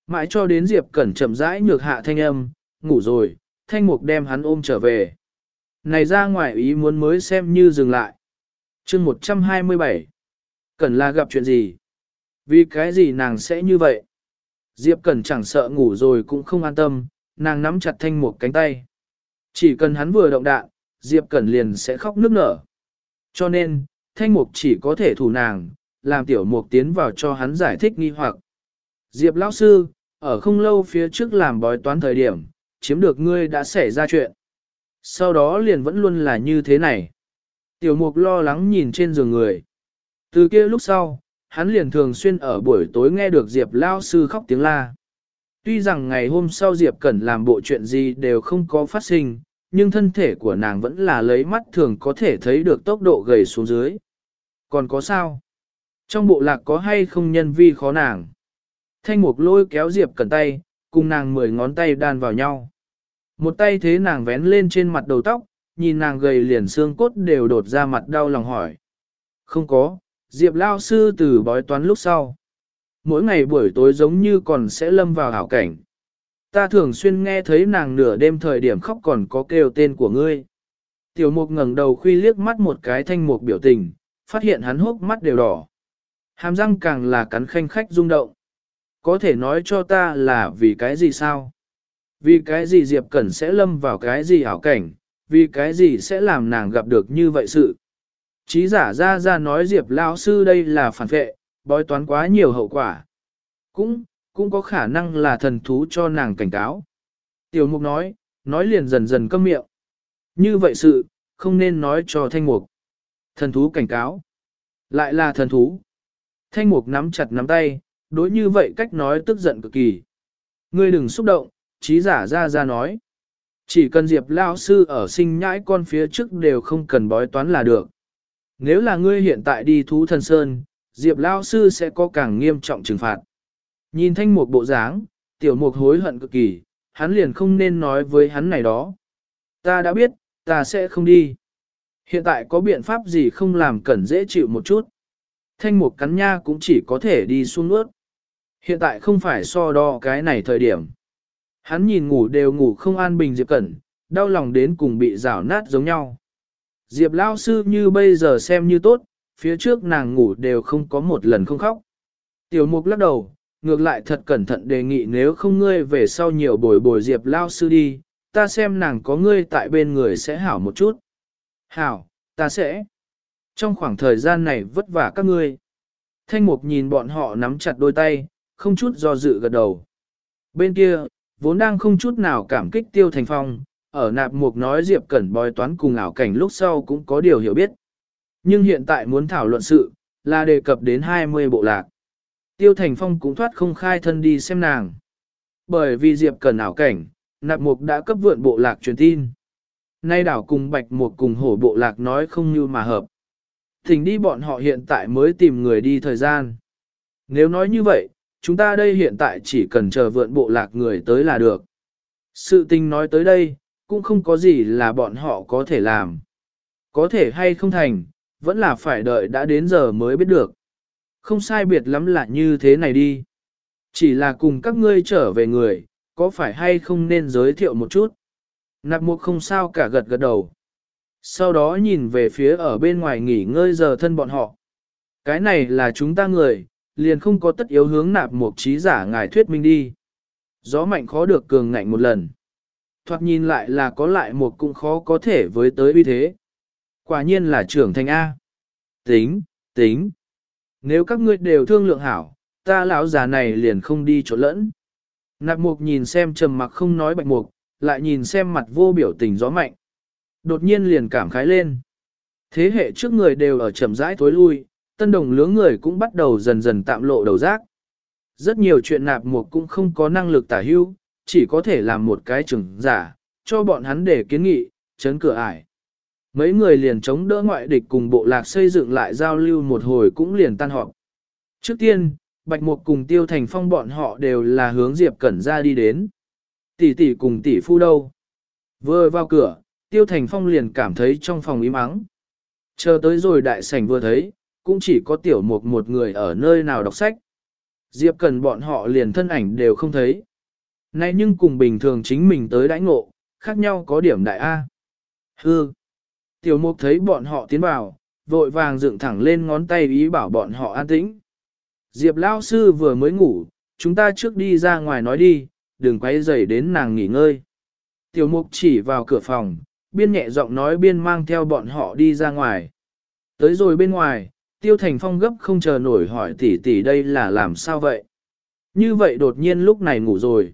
Mãi cho đến Diệp Cẩn chậm rãi nhược hạ thanh âm, ngủ rồi, thanh mục đem hắn ôm trở về. Này ra ngoài ý muốn mới xem như dừng lại. chương 127. Cẩn là gặp chuyện gì? Vì cái gì nàng sẽ như vậy? Diệp Cẩn chẳng sợ ngủ rồi cũng không an tâm, nàng nắm chặt thanh Mục cánh tay. Chỉ cần hắn vừa động đạn, Diệp Cẩn liền sẽ khóc nức nở. Cho nên, thanh mục chỉ có thể thủ nàng, làm tiểu mục tiến vào cho hắn giải thích nghi hoặc. Diệp lão sư, ở không lâu phía trước làm bói toán thời điểm, chiếm được ngươi đã xảy ra chuyện. Sau đó liền vẫn luôn là như thế này. Tiểu mục lo lắng nhìn trên giường người. Từ kia lúc sau, hắn liền thường xuyên ở buổi tối nghe được Diệp lão Sư khóc tiếng la. Tuy rằng ngày hôm sau Diệp Cẩn làm bộ chuyện gì đều không có phát sinh, nhưng thân thể của nàng vẫn là lấy mắt thường có thể thấy được tốc độ gầy xuống dưới. Còn có sao? Trong bộ lạc có hay không nhân vi khó nàng? Thanh mục lôi kéo Diệp Cẩn tay, cùng nàng mười ngón tay đan vào nhau. Một tay thế nàng vén lên trên mặt đầu tóc, nhìn nàng gầy liền xương cốt đều đột ra mặt đau lòng hỏi. Không có, Diệp Lao sư từ bói toán lúc sau. Mỗi ngày buổi tối giống như còn sẽ lâm vào hảo cảnh. Ta thường xuyên nghe thấy nàng nửa đêm thời điểm khóc còn có kêu tên của ngươi. Tiểu mục ngẩng đầu khuy liếc mắt một cái thanh mục biểu tình, phát hiện hắn hốc mắt đều đỏ. Hàm răng càng là cắn khanh khách rung động. Có thể nói cho ta là vì cái gì sao? Vì cái gì Diệp Cẩn sẽ lâm vào cái gì hảo cảnh, vì cái gì sẽ làm nàng gặp được như vậy sự. Chí giả ra ra nói Diệp Lão sư đây là phản vệ, bói toán quá nhiều hậu quả. Cũng, cũng có khả năng là thần thú cho nàng cảnh cáo. Tiểu mục nói, nói liền dần dần câm miệng. Như vậy sự, không nên nói cho thanh mục. Thần thú cảnh cáo. Lại là thần thú. Thanh mục nắm chặt nắm tay, đối như vậy cách nói tức giận cực kỳ. Ngươi đừng xúc động, trí giả ra ra nói. Chỉ cần Diệp Lao sư ở sinh nhãi con phía trước đều không cần bói toán là được. Nếu là ngươi hiện tại đi thú thần sơn, Diệp Lao sư sẽ có càng nghiêm trọng trừng phạt. Nhìn thanh mục bộ dáng, tiểu mục hối hận cực kỳ, hắn liền không nên nói với hắn này đó. Ta đã biết, ta sẽ không đi. Hiện tại có biện pháp gì không làm cẩn dễ chịu một chút. Thanh mục cắn nha cũng chỉ có thể đi xuống nước. Hiện tại không phải so đo cái này thời điểm. Hắn nhìn ngủ đều ngủ không an bình Diệp Cẩn, đau lòng đến cùng bị rào nát giống nhau. Diệp Lao sư như bây giờ xem như tốt, phía trước nàng ngủ đều không có một lần không khóc. Tiểu mục lắc đầu, ngược lại thật cẩn thận đề nghị nếu không ngươi về sau nhiều bồi bồi Diệp Lao sư đi, ta xem nàng có ngươi tại bên người sẽ hảo một chút. Hảo, ta sẽ. Trong khoảng thời gian này vất vả các ngươi. Thanh mục nhìn bọn họ nắm chặt đôi tay, không chút do dự gật đầu. Bên kia, vốn đang không chút nào cảm kích tiêu thành phong, ở nạp mục nói Diệp Cẩn bói toán cùng ảo cảnh lúc sau cũng có điều hiểu biết. Nhưng hiện tại muốn thảo luận sự, là đề cập đến 20 bộ lạc. Tiêu Thành Phong cũng thoát không khai thân đi xem nàng. Bởi vì Diệp Cẩn ảo cảnh, nạp mục đã cấp vượn bộ lạc truyền tin. Nay đảo cùng bạch mục cùng hổ bộ lạc nói không như mà hợp. Thỉnh đi bọn họ hiện tại mới tìm người đi thời gian. Nếu nói như vậy, chúng ta đây hiện tại chỉ cần chờ vượn bộ lạc người tới là được. Sự tình nói tới đây, cũng không có gì là bọn họ có thể làm. Có thể hay không thành, vẫn là phải đợi đã đến giờ mới biết được. Không sai biệt lắm là như thế này đi. Chỉ là cùng các ngươi trở về người, có phải hay không nên giới thiệu một chút. Nạp mục không sao cả gật gật đầu. Sau đó nhìn về phía ở bên ngoài nghỉ ngơi giờ thân bọn họ. Cái này là chúng ta người, liền không có tất yếu hướng nạp mục trí giả ngài thuyết minh đi. Gió mạnh khó được cường ngạnh một lần. Thoạt nhìn lại là có lại một cũng khó có thể với tới uy thế. Quả nhiên là trưởng thành A. Tính, tính. Nếu các ngươi đều thương lượng hảo, ta lão già này liền không đi chỗ lẫn. Nạp mục nhìn xem trầm mặc không nói bạch mục, lại nhìn xem mặt vô biểu tình gió mạnh. Đột nhiên liền cảm khái lên. Thế hệ trước người đều ở chậm rãi tối lui, tân đồng lứa người cũng bắt đầu dần dần tạm lộ đầu rác. Rất nhiều chuyện nạp mục cũng không có năng lực tả hưu, chỉ có thể làm một cái trưởng giả, cho bọn hắn để kiến nghị, chấn cửa ải. Mấy người liền chống đỡ ngoại địch cùng bộ lạc xây dựng lại giao lưu một hồi cũng liền tan họp. Trước tiên, Bạch Mục cùng Tiêu Thành Phong bọn họ đều là hướng Diệp Cẩn ra đi đến. Tỷ tỷ cùng tỷ phu đâu? Vừa vào cửa, Tiêu Thành Phong liền cảm thấy trong phòng im ắng. Chờ tới rồi đại sảnh vừa thấy, cũng chỉ có tiểu mục một người ở nơi nào đọc sách. Diệp Cẩn bọn họ liền thân ảnh đều không thấy. Nay nhưng cùng bình thường chính mình tới đãi ngộ, khác nhau có điểm đại A. Hư. Tiểu mục thấy bọn họ tiến vào, vội vàng dựng thẳng lên ngón tay ý bảo bọn họ an tĩnh. Diệp Lao sư vừa mới ngủ, chúng ta trước đi ra ngoài nói đi, đừng quay dậy đến nàng nghỉ ngơi. Tiểu mục chỉ vào cửa phòng, biên nhẹ giọng nói biên mang theo bọn họ đi ra ngoài. Tới rồi bên ngoài, Tiêu Thành Phong gấp không chờ nổi hỏi tỷ tỷ đây là làm sao vậy? Như vậy đột nhiên lúc này ngủ rồi.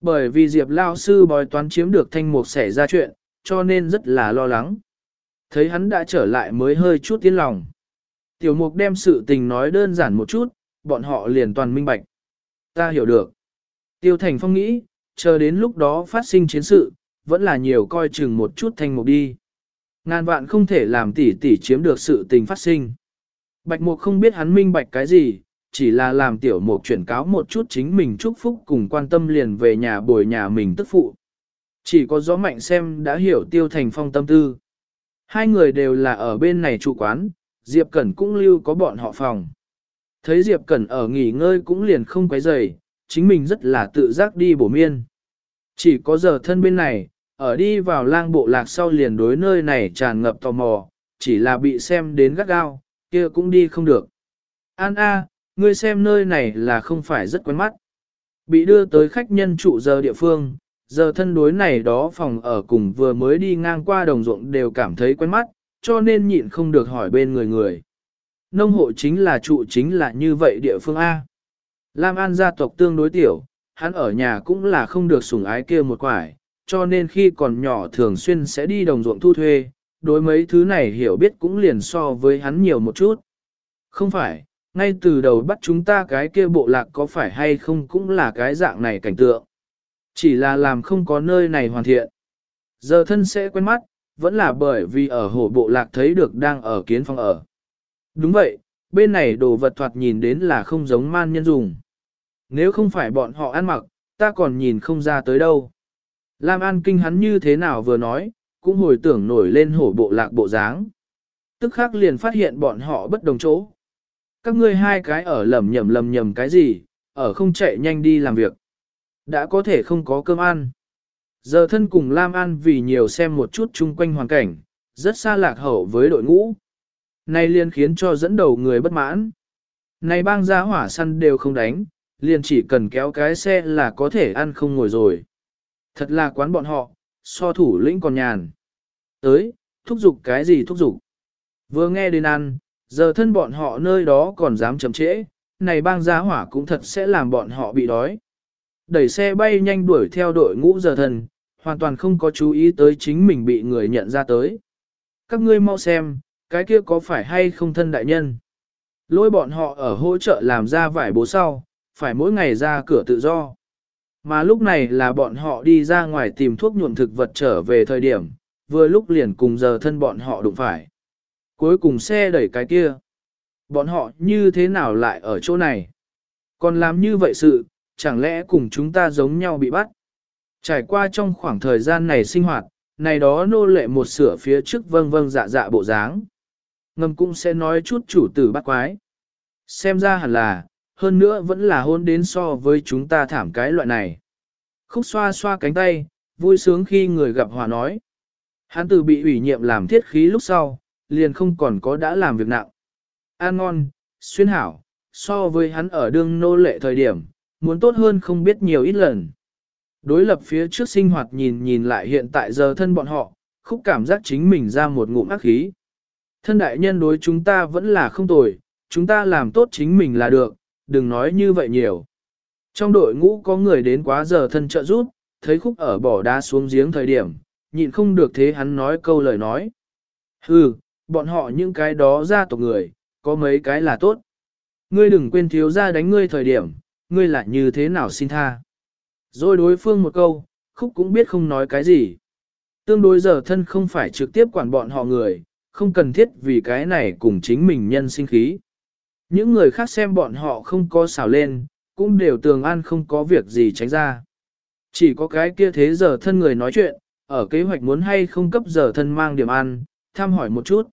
Bởi vì Diệp Lao sư bói toán chiếm được thanh mục xảy ra chuyện, cho nên rất là lo lắng. Thấy hắn đã trở lại mới hơi chút tiến lòng. Tiểu mục đem sự tình nói đơn giản một chút, bọn họ liền toàn minh bạch. Ta hiểu được. Tiêu Thành Phong nghĩ, chờ đến lúc đó phát sinh chiến sự, vẫn là nhiều coi chừng một chút thanh mục đi. Ngàn vạn không thể làm tỷ tỷ chiếm được sự tình phát sinh. Bạch mục không biết hắn minh bạch cái gì, chỉ là làm tiểu mục chuyển cáo một chút chính mình chúc phúc cùng quan tâm liền về nhà bồi nhà mình tức phụ. Chỉ có gió mạnh xem đã hiểu tiêu thành phong tâm tư. Hai người đều là ở bên này chủ quán, Diệp Cẩn cũng lưu có bọn họ phòng. Thấy Diệp Cẩn ở nghỉ ngơi cũng liền không quấy rầy, chính mình rất là tự giác đi bổ miên. Chỉ có giờ thân bên này, ở đi vào lang bộ lạc sau liền đối nơi này tràn ngập tò mò, chỉ là bị xem đến gắt gao, kia cũng đi không được. An A, ngươi xem nơi này là không phải rất quen mắt. Bị đưa tới khách nhân trụ giờ địa phương, giờ thân đối này đó phòng ở cùng vừa mới đi ngang qua đồng ruộng đều cảm thấy quen mắt, cho nên nhịn không được hỏi bên người người. Nông hộ chính là trụ chính là như vậy địa phương A. Lam An gia tộc tương đối tiểu, hắn ở nhà cũng là không được sủng ái kia một quải, cho nên khi còn nhỏ thường xuyên sẽ đi đồng ruộng thu thuê, đối mấy thứ này hiểu biết cũng liền so với hắn nhiều một chút. Không phải, ngay từ đầu bắt chúng ta cái kia bộ lạc có phải hay không cũng là cái dạng này cảnh tượng. Chỉ là làm không có nơi này hoàn thiện. Giờ thân sẽ quen mắt, vẫn là bởi vì ở hổ bộ lạc thấy được đang ở kiến phòng ở. Đúng vậy, bên này đồ vật thoạt nhìn đến là không giống man nhân dùng. Nếu không phải bọn họ ăn mặc, ta còn nhìn không ra tới đâu. Lam An kinh hắn như thế nào vừa nói, cũng hồi tưởng nổi lên hổ bộ lạc bộ dáng. Tức khắc liền phát hiện bọn họ bất đồng chỗ. Các ngươi hai cái ở lầm nhầm lầm nhầm cái gì, ở không chạy nhanh đi làm việc. Đã có thể không có cơm ăn. Giờ thân cùng Lam An vì nhiều xem một chút chung quanh hoàn cảnh, rất xa lạc hậu với đội ngũ. Này liền khiến cho dẫn đầu người bất mãn. Này bang gia hỏa săn đều không đánh, liền chỉ cần kéo cái xe là có thể ăn không ngồi rồi. Thật là quán bọn họ, so thủ lĩnh còn nhàn. Tới, thúc giục cái gì thúc giục. Vừa nghe đến ăn, giờ thân bọn họ nơi đó còn dám chậm trễ, này bang gia hỏa cũng thật sẽ làm bọn họ bị đói. Đẩy xe bay nhanh đuổi theo đội ngũ giờ thần hoàn toàn không có chú ý tới chính mình bị người nhận ra tới. Các ngươi mau xem, cái kia có phải hay không thân đại nhân. Lôi bọn họ ở hỗ trợ làm ra vải bố sau, phải mỗi ngày ra cửa tự do. Mà lúc này là bọn họ đi ra ngoài tìm thuốc nhuộm thực vật trở về thời điểm, vừa lúc liền cùng giờ thân bọn họ đụng phải. Cuối cùng xe đẩy cái kia. Bọn họ như thế nào lại ở chỗ này? Còn làm như vậy sự, chẳng lẽ cùng chúng ta giống nhau bị bắt? Trải qua trong khoảng thời gian này sinh hoạt, này đó nô lệ một sửa phía trước vâng vâng dạ dạ bộ dáng. Ngầm cũng sẽ nói chút chủ tử bắt quái. Xem ra hẳn là, hơn nữa vẫn là hôn đến so với chúng ta thảm cái loại này. Khúc xoa xoa cánh tay, vui sướng khi người gặp hòa nói. Hắn từ bị ủy nhiệm làm thiết khí lúc sau, liền không còn có đã làm việc nặng. An ngon, xuyên hảo, so với hắn ở đương nô lệ thời điểm, muốn tốt hơn không biết nhiều ít lần. Đối lập phía trước sinh hoạt nhìn nhìn lại hiện tại giờ thân bọn họ, khúc cảm giác chính mình ra một ngụm ác khí. Thân đại nhân đối chúng ta vẫn là không tồi, chúng ta làm tốt chính mình là được, đừng nói như vậy nhiều. Trong đội ngũ có người đến quá giờ thân trợ rút, thấy khúc ở bỏ đá xuống giếng thời điểm, nhịn không được thế hắn nói câu lời nói. Hừ, bọn họ những cái đó ra tộc người, có mấy cái là tốt. Ngươi đừng quên thiếu ra đánh ngươi thời điểm, ngươi lại như thế nào xin tha. Rồi đối phương một câu, khúc cũng biết không nói cái gì. Tương đối giờ thân không phải trực tiếp quản bọn họ người, không cần thiết vì cái này cùng chính mình nhân sinh khí. Những người khác xem bọn họ không có xảo lên, cũng đều tường an không có việc gì tránh ra. Chỉ có cái kia thế giờ thân người nói chuyện, ở kế hoạch muốn hay không cấp giờ thân mang điểm ăn, tham hỏi một chút.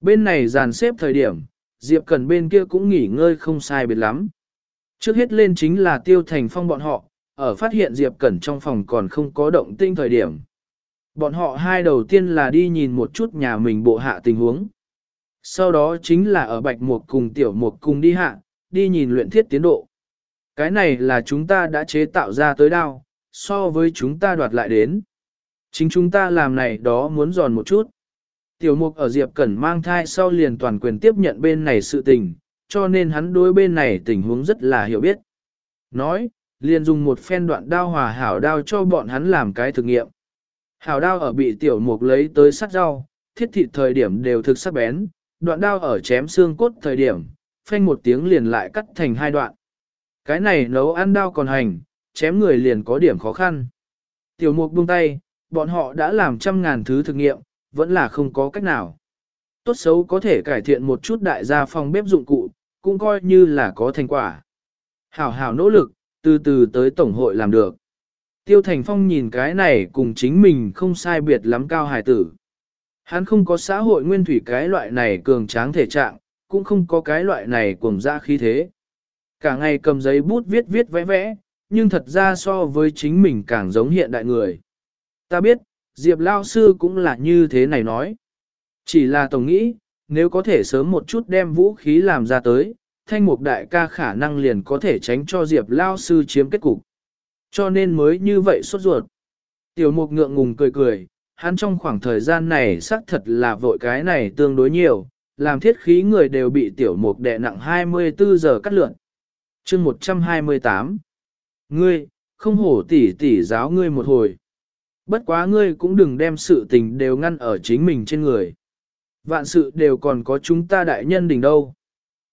Bên này dàn xếp thời điểm, Diệp Cần bên kia cũng nghỉ ngơi không sai biệt lắm. Trước hết lên chính là tiêu thành phong bọn họ, ở phát hiện Diệp Cẩn trong phòng còn không có động tinh thời điểm. Bọn họ hai đầu tiên là đi nhìn một chút nhà mình bộ hạ tình huống. Sau đó chính là ở Bạch Mục cùng Tiểu Mục cùng đi hạ, đi nhìn luyện thiết tiến độ. Cái này là chúng ta đã chế tạo ra tới đao, so với chúng ta đoạt lại đến. Chính chúng ta làm này đó muốn giòn một chút. Tiểu mục ở Diệp Cẩn mang thai sau liền toàn quyền tiếp nhận bên này sự tình, cho nên hắn đối bên này tình huống rất là hiểu biết. Nói, liền dùng một phen đoạn đao hòa hảo đao cho bọn hắn làm cái thực nghiệm. Hảo đao ở bị tiểu mục lấy tới sắt rau, thiết thịt thời điểm đều thực sắc bén, đoạn đao ở chém xương cốt thời điểm, phanh một tiếng liền lại cắt thành hai đoạn. Cái này nấu ăn đao còn hành, chém người liền có điểm khó khăn. Tiểu mục buông tay, bọn họ đã làm trăm ngàn thứ thực nghiệm, vẫn là không có cách nào. Tốt xấu có thể cải thiện một chút đại gia phòng bếp dụng cụ, cũng coi như là có thành quả. Hảo hảo nỗ lực, từ từ tới tổng hội làm được. Tiêu Thành Phong nhìn cái này cùng chính mình không sai biệt lắm cao hài tử. Hắn không có xã hội nguyên thủy cái loại này cường tráng thể trạng, cũng không có cái loại này cuồng ra khí thế. Cả ngày cầm giấy bút viết viết vẽ vẽ, nhưng thật ra so với chính mình càng giống hiện đại người. Ta biết, Diệp Lao Sư cũng là như thế này nói. Chỉ là tổng nghĩ, nếu có thể sớm một chút đem vũ khí làm ra tới, thanh mục đại ca khả năng liền có thể tránh cho Diệp Lao Sư chiếm kết cục. Cho nên mới như vậy sốt ruột. Tiểu mục ngượng ngùng cười cười, hắn trong khoảng thời gian này xác thật là vội cái này tương đối nhiều, làm thiết khí người đều bị tiểu mục đè nặng 24 giờ cắt lượn. chương 128 Ngươi, không hổ tỉ tỉ giáo ngươi một hồi. Bất quá ngươi cũng đừng đem sự tình đều ngăn ở chính mình trên người. Vạn sự đều còn có chúng ta đại nhân đỉnh đâu.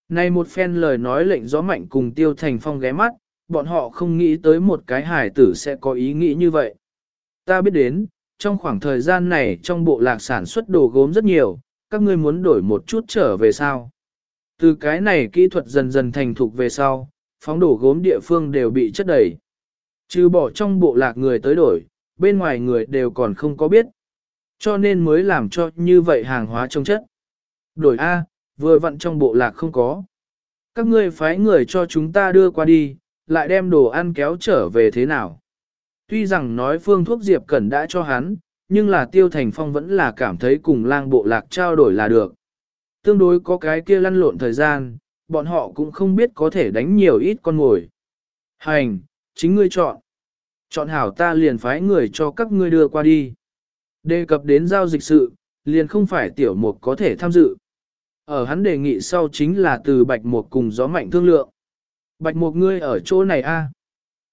Này một phen lời nói lệnh gió mạnh cùng tiêu thành phong ghé mắt, bọn họ không nghĩ tới một cái hải tử sẽ có ý nghĩ như vậy. Ta biết đến, trong khoảng thời gian này trong bộ lạc sản xuất đồ gốm rất nhiều, các ngươi muốn đổi một chút trở về sao. Từ cái này kỹ thuật dần dần thành thục về sau, phóng đồ gốm địa phương đều bị chất đầy. Trừ bỏ trong bộ lạc người tới đổi, bên ngoài người đều còn không có biết. Cho nên mới làm cho như vậy hàng hóa trong chất. Đổi A, vừa vặn trong bộ lạc không có. Các ngươi phái người cho chúng ta đưa qua đi, lại đem đồ ăn kéo trở về thế nào. Tuy rằng nói phương thuốc Diệp Cẩn đã cho hắn, nhưng là Tiêu Thành Phong vẫn là cảm thấy cùng lang bộ lạc trao đổi là được. Tương đối có cái kia lăn lộn thời gian, bọn họ cũng không biết có thể đánh nhiều ít con mồi. Hành, chính ngươi chọn. Chọn hảo ta liền phái người cho các ngươi đưa qua đi. Đề cập đến giao dịch sự, liền không phải tiểu mục có thể tham dự. Ở hắn đề nghị sau chính là từ bạch mục cùng gió mạnh thương lượng. Bạch mục ngươi ở chỗ này a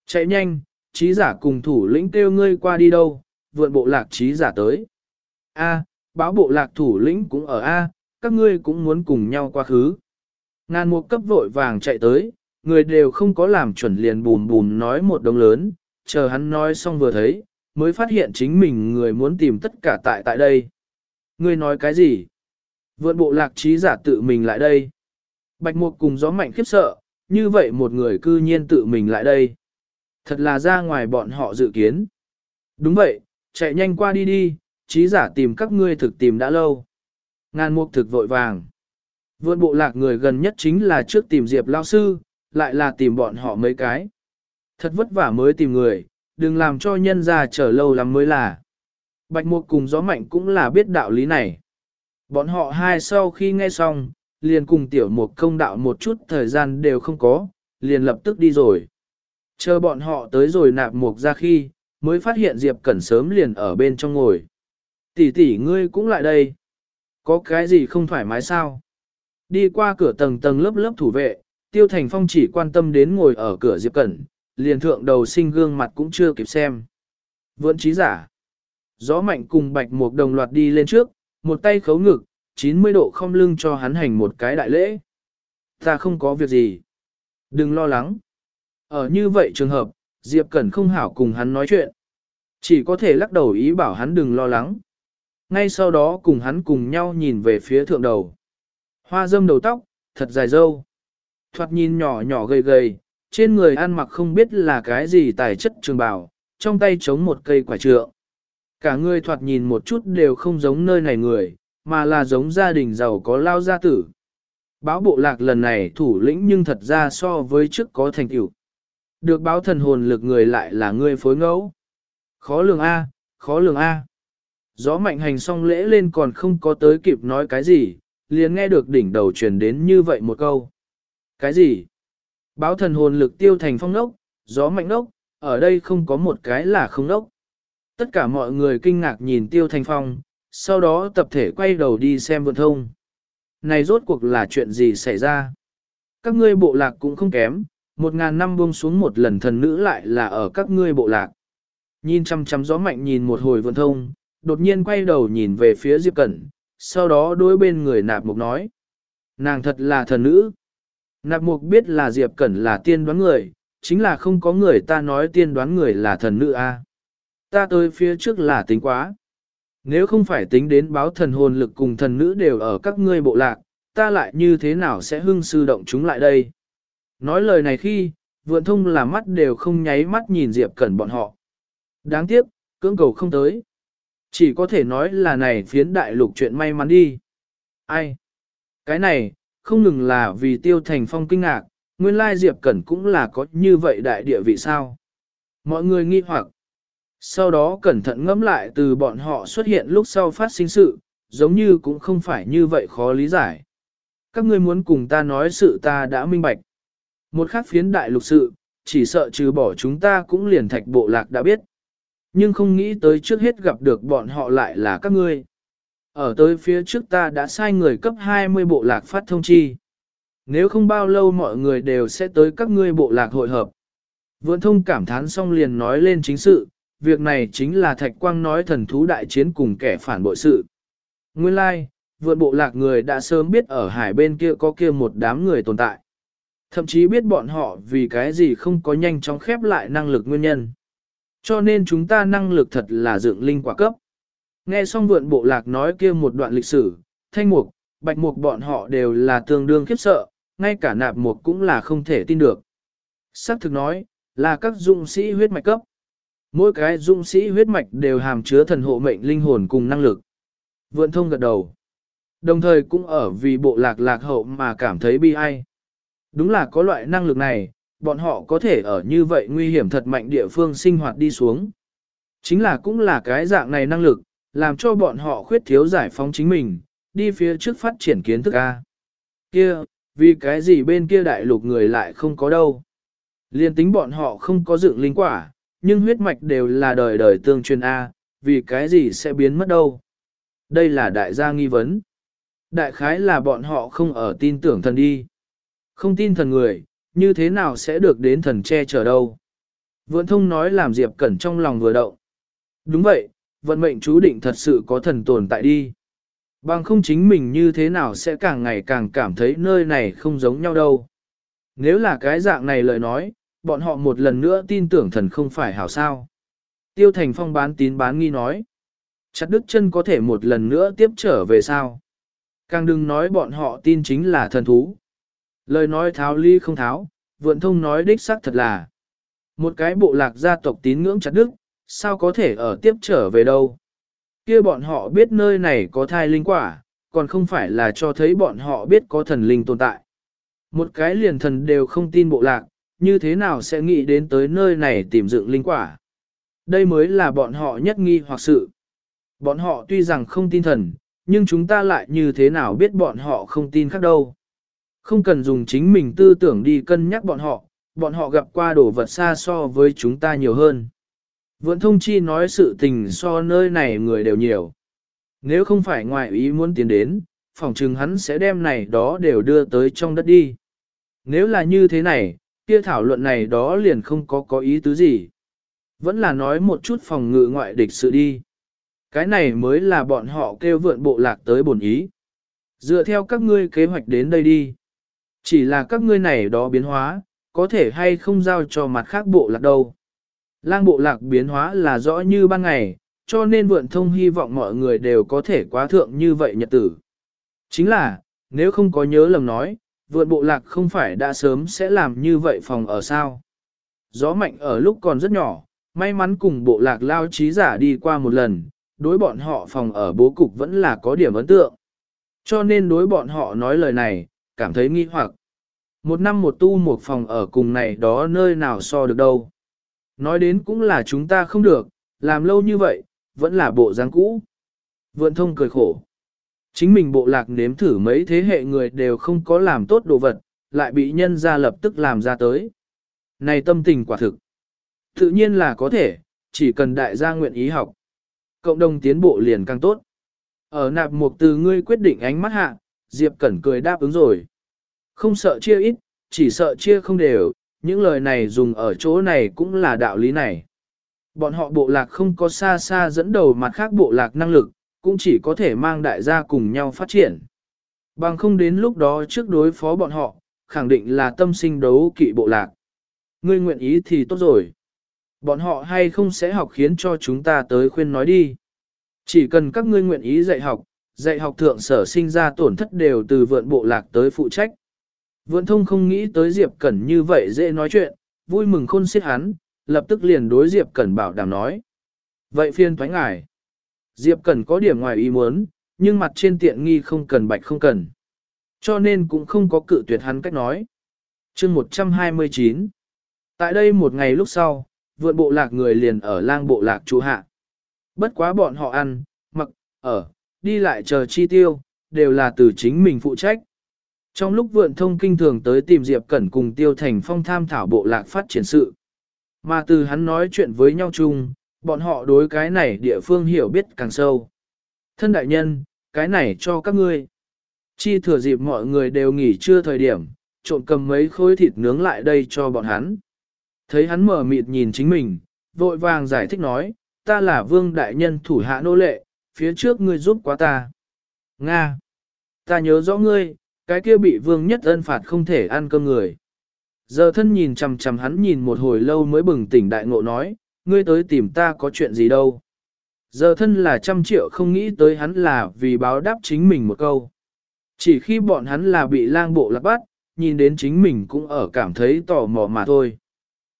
Chạy nhanh, trí giả cùng thủ lĩnh kêu ngươi qua đi đâu, vượn bộ lạc trí giả tới. A, báo bộ lạc thủ lĩnh cũng ở A, các ngươi cũng muốn cùng nhau qua khứ. Ngàn mục cấp vội vàng chạy tới, người đều không có làm chuẩn liền bùm bùm nói một đồng lớn, chờ hắn nói xong vừa thấy, mới phát hiện chính mình người muốn tìm tất cả tại tại đây. Ngươi nói cái gì? Vượn bộ lạc trí giả tự mình lại đây. Bạch mục cùng gió mạnh khiếp sợ, như vậy một người cư nhiên tự mình lại đây. Thật là ra ngoài bọn họ dự kiến. Đúng vậy, chạy nhanh qua đi đi, trí giả tìm các ngươi thực tìm đã lâu. Ngàn mục thực vội vàng. Vượn bộ lạc người gần nhất chính là trước tìm Diệp Lao Sư, lại là tìm bọn họ mấy cái. Thật vất vả mới tìm người, đừng làm cho nhân ra chờ lâu lắm mới là. Bạch mục cùng gió mạnh cũng là biết đạo lý này. Bọn họ hai sau khi nghe xong, liền cùng tiểu mục công đạo một chút thời gian đều không có, liền lập tức đi rồi. Chờ bọn họ tới rồi nạp mục ra khi, mới phát hiện Diệp Cẩn sớm liền ở bên trong ngồi. Tỷ tỷ ngươi cũng lại đây. Có cái gì không thoải mái sao? Đi qua cửa tầng tầng lớp lớp thủ vệ, Tiêu Thành Phong chỉ quan tâm đến ngồi ở cửa Diệp Cẩn, liền thượng đầu sinh gương mặt cũng chưa kịp xem. Vượn trí giả. Gió mạnh cùng bạch một đồng loạt đi lên trước, một tay khấu ngực, 90 độ không lưng cho hắn hành một cái đại lễ. Ta không có việc gì. Đừng lo lắng. Ở như vậy trường hợp, Diệp Cẩn không hảo cùng hắn nói chuyện. Chỉ có thể lắc đầu ý bảo hắn đừng lo lắng. Ngay sau đó cùng hắn cùng nhau nhìn về phía thượng đầu. Hoa dâm đầu tóc, thật dài dâu. Thoạt nhìn nhỏ nhỏ gầy gầy, trên người ăn mặc không biết là cái gì tài chất trường bào, trong tay chống một cây quả trượng. Cả người thoạt nhìn một chút đều không giống nơi này người, mà là giống gia đình giàu có lao gia tử. Báo bộ lạc lần này thủ lĩnh nhưng thật ra so với trước có thành tựu. Được báo thần hồn lực người lại là người phối ngẫu. Khó lường A, khó lường A. Gió mạnh hành xong lễ lên còn không có tới kịp nói cái gì, liền nghe được đỉnh đầu truyền đến như vậy một câu. Cái gì? Báo thần hồn lực tiêu thành phong nốc, gió mạnh nốc, ở đây không có một cái là không nốc. Tất cả mọi người kinh ngạc nhìn tiêu thành phong, sau đó tập thể quay đầu đi xem vượn thông. Này rốt cuộc là chuyện gì xảy ra? Các ngươi bộ lạc cũng không kém, một ngàn năm buông xuống một lần thần nữ lại là ở các ngươi bộ lạc. Nhìn chăm chăm gió mạnh nhìn một hồi vượn thông, đột nhiên quay đầu nhìn về phía Diệp Cẩn, sau đó đối bên người nạp mục nói. Nàng thật là thần nữ. Nạp mục biết là Diệp Cẩn là tiên đoán người, chính là không có người ta nói tiên đoán người là thần nữ a. Ta tới phía trước là tính quá. Nếu không phải tính đến báo thần hồn lực cùng thần nữ đều ở các ngươi bộ lạc, ta lại như thế nào sẽ hưng sư động chúng lại đây? Nói lời này khi, vượn thông là mắt đều không nháy mắt nhìn Diệp Cẩn bọn họ. Đáng tiếc, cưỡng cầu không tới. Chỉ có thể nói là này phiến đại lục chuyện may mắn đi. Ai? Cái này, không ngừng là vì tiêu thành phong kinh ngạc, nguyên lai Diệp Cẩn cũng là có như vậy đại địa vị sao. Mọi người nghi hoặc. Sau đó cẩn thận ngẫm lại từ bọn họ xuất hiện lúc sau phát sinh sự, giống như cũng không phải như vậy khó lý giải. Các ngươi muốn cùng ta nói sự ta đã minh bạch. Một khác phiến đại lục sự, chỉ sợ trừ bỏ chúng ta cũng liền thạch bộ lạc đã biết. Nhưng không nghĩ tới trước hết gặp được bọn họ lại là các ngươi. Ở tới phía trước ta đã sai người cấp 20 bộ lạc phát thông chi. Nếu không bao lâu mọi người đều sẽ tới các ngươi bộ lạc hội hợp. Vượn thông cảm thán xong liền nói lên chính sự, việc này chính là Thạch Quang nói thần thú đại chiến cùng kẻ phản bội sự. Nguyên lai, like, vượn bộ lạc người đã sớm biết ở hải bên kia có kia một đám người tồn tại. Thậm chí biết bọn họ vì cái gì không có nhanh chóng khép lại năng lực nguyên nhân. Cho nên chúng ta năng lực thật là dựng linh quả cấp. Nghe xong vượn bộ lạc nói kia một đoạn lịch sử, thanh mục, bạch mục bọn họ đều là tương đương khiếp sợ, ngay cả nạp mục cũng là không thể tin được. Sắc thực nói, là các dung sĩ huyết mạch cấp. Mỗi cái dung sĩ huyết mạch đều hàm chứa thần hộ mệnh linh hồn cùng năng lực. Vượn thông gật đầu. Đồng thời cũng ở vì bộ lạc lạc hậu mà cảm thấy bi ai. Đúng là có loại năng lực này, bọn họ có thể ở như vậy nguy hiểm thật mạnh địa phương sinh hoạt đi xuống. Chính là cũng là cái dạng này năng lực, làm cho bọn họ khuyết thiếu giải phóng chính mình, đi phía trước phát triển kiến thức A. Kia, vì cái gì bên kia đại lục người lại không có đâu. Liên tính bọn họ không có dựng linh quả, nhưng huyết mạch đều là đời đời tương truyền A, vì cái gì sẽ biến mất đâu. Đây là đại gia nghi vấn. Đại khái là bọn họ không ở tin tưởng thần đi. Không tin thần người, như thế nào sẽ được đến thần che chở đâu. Vượng thông nói làm Diệp Cẩn trong lòng vừa động. Đúng vậy, vận mệnh chú định thật sự có thần tồn tại đi. Bằng không chính mình như thế nào sẽ càng ngày càng cảm thấy nơi này không giống nhau đâu. Nếu là cái dạng này lời nói, bọn họ một lần nữa tin tưởng thần không phải hảo sao. Tiêu Thành Phong bán tín bán nghi nói. Chặt đứt chân có thể một lần nữa tiếp trở về sao. Càng đừng nói bọn họ tin chính là thần thú. Lời nói tháo ly không tháo, vượn thông nói đích xác thật là. Một cái bộ lạc gia tộc tín ngưỡng chặt đức, sao có thể ở tiếp trở về đâu. kia bọn họ biết nơi này có thai linh quả, còn không phải là cho thấy bọn họ biết có thần linh tồn tại. Một cái liền thần đều không tin bộ lạc, như thế nào sẽ nghĩ đến tới nơi này tìm dựng linh quả. Đây mới là bọn họ nhất nghi hoặc sự. Bọn họ tuy rằng không tin thần, nhưng chúng ta lại như thế nào biết bọn họ không tin khác đâu. Không cần dùng chính mình tư tưởng đi cân nhắc bọn họ, bọn họ gặp qua đồ vật xa so với chúng ta nhiều hơn. Vượn thông chi nói sự tình so nơi này người đều nhiều. Nếu không phải ngoại ý muốn tiến đến, phòng trừng hắn sẽ đem này đó đều đưa tới trong đất đi. Nếu là như thế này, kia thảo luận này đó liền không có có ý tứ gì. Vẫn là nói một chút phòng ngự ngoại địch sự đi. Cái này mới là bọn họ kêu vượn bộ lạc tới bổn ý. Dựa theo các ngươi kế hoạch đến đây đi. Chỉ là các ngươi này đó biến hóa, có thể hay không giao cho mặt khác bộ lạc đâu. Lang bộ lạc biến hóa là rõ như ban ngày, cho nên vượn thông hy vọng mọi người đều có thể quá thượng như vậy nhật tử. Chính là, nếu không có nhớ lầm nói, vượn bộ lạc không phải đã sớm sẽ làm như vậy phòng ở sao. Gió mạnh ở lúc còn rất nhỏ, may mắn cùng bộ lạc lao trí giả đi qua một lần, đối bọn họ phòng ở bố cục vẫn là có điểm ấn tượng. Cho nên đối bọn họ nói lời này, cảm thấy nghi hoặc. Một năm một tu một phòng ở cùng này đó nơi nào so được đâu. Nói đến cũng là chúng ta không được, làm lâu như vậy, vẫn là bộ dáng cũ. Vượn thông cười khổ. Chính mình bộ lạc nếm thử mấy thế hệ người đều không có làm tốt đồ vật, lại bị nhân ra lập tức làm ra tới. Này tâm tình quả thực. Tự nhiên là có thể, chỉ cần đại gia nguyện ý học. Cộng đồng tiến bộ liền càng tốt. Ở nạp mục từ ngươi quyết định ánh mắt hạ, Diệp Cẩn cười đáp ứng rồi. Không sợ chia ít, chỉ sợ chia không đều, những lời này dùng ở chỗ này cũng là đạo lý này. Bọn họ bộ lạc không có xa xa dẫn đầu mặt khác bộ lạc năng lực, cũng chỉ có thể mang đại gia cùng nhau phát triển. Bằng không đến lúc đó trước đối phó bọn họ, khẳng định là tâm sinh đấu kỵ bộ lạc. Ngươi nguyện ý thì tốt rồi. Bọn họ hay không sẽ học khiến cho chúng ta tới khuyên nói đi. Chỉ cần các ngươi nguyện ý dạy học, dạy học thượng sở sinh ra tổn thất đều từ vượn bộ lạc tới phụ trách. Vượng thông không nghĩ tới Diệp Cẩn như vậy dễ nói chuyện, vui mừng khôn xiết hắn, lập tức liền đối Diệp Cẩn bảo đảm nói. Vậy phiên thoái ngài. Diệp Cẩn có điểm ngoài ý muốn, nhưng mặt trên tiện nghi không cần bạch không cần. Cho nên cũng không có cự tuyệt hắn cách nói. chương 129 Tại đây một ngày lúc sau, vượn bộ lạc người liền ở lang bộ lạc trụ hạ. Bất quá bọn họ ăn, mặc, ở, đi lại chờ chi tiêu, đều là từ chính mình phụ trách. Trong lúc vượn thông kinh thường tới tìm Diệp Cẩn cùng Tiêu Thành Phong tham thảo bộ lạc phát triển sự. Mà từ hắn nói chuyện với nhau chung, bọn họ đối cái này địa phương hiểu biết càng sâu. Thân đại nhân, cái này cho các ngươi. Chi thừa dịp mọi người đều nghỉ trưa thời điểm, trộn cầm mấy khối thịt nướng lại đây cho bọn hắn. Thấy hắn mở mịt nhìn chính mình, vội vàng giải thích nói, ta là vương đại nhân thủ hạ nô lệ, phía trước ngươi giúp quá ta. Nga! Ta nhớ rõ ngươi, cái kia bị vương nhất ân phạt không thể ăn cơm người. Giờ thân nhìn chằm chằm hắn nhìn một hồi lâu mới bừng tỉnh đại ngộ nói, ngươi tới tìm ta có chuyện gì đâu. Giờ thân là trăm triệu không nghĩ tới hắn là vì báo đáp chính mình một câu. Chỉ khi bọn hắn là bị lang bộ lạc bắt, nhìn đến chính mình cũng ở cảm thấy tò mò mà thôi.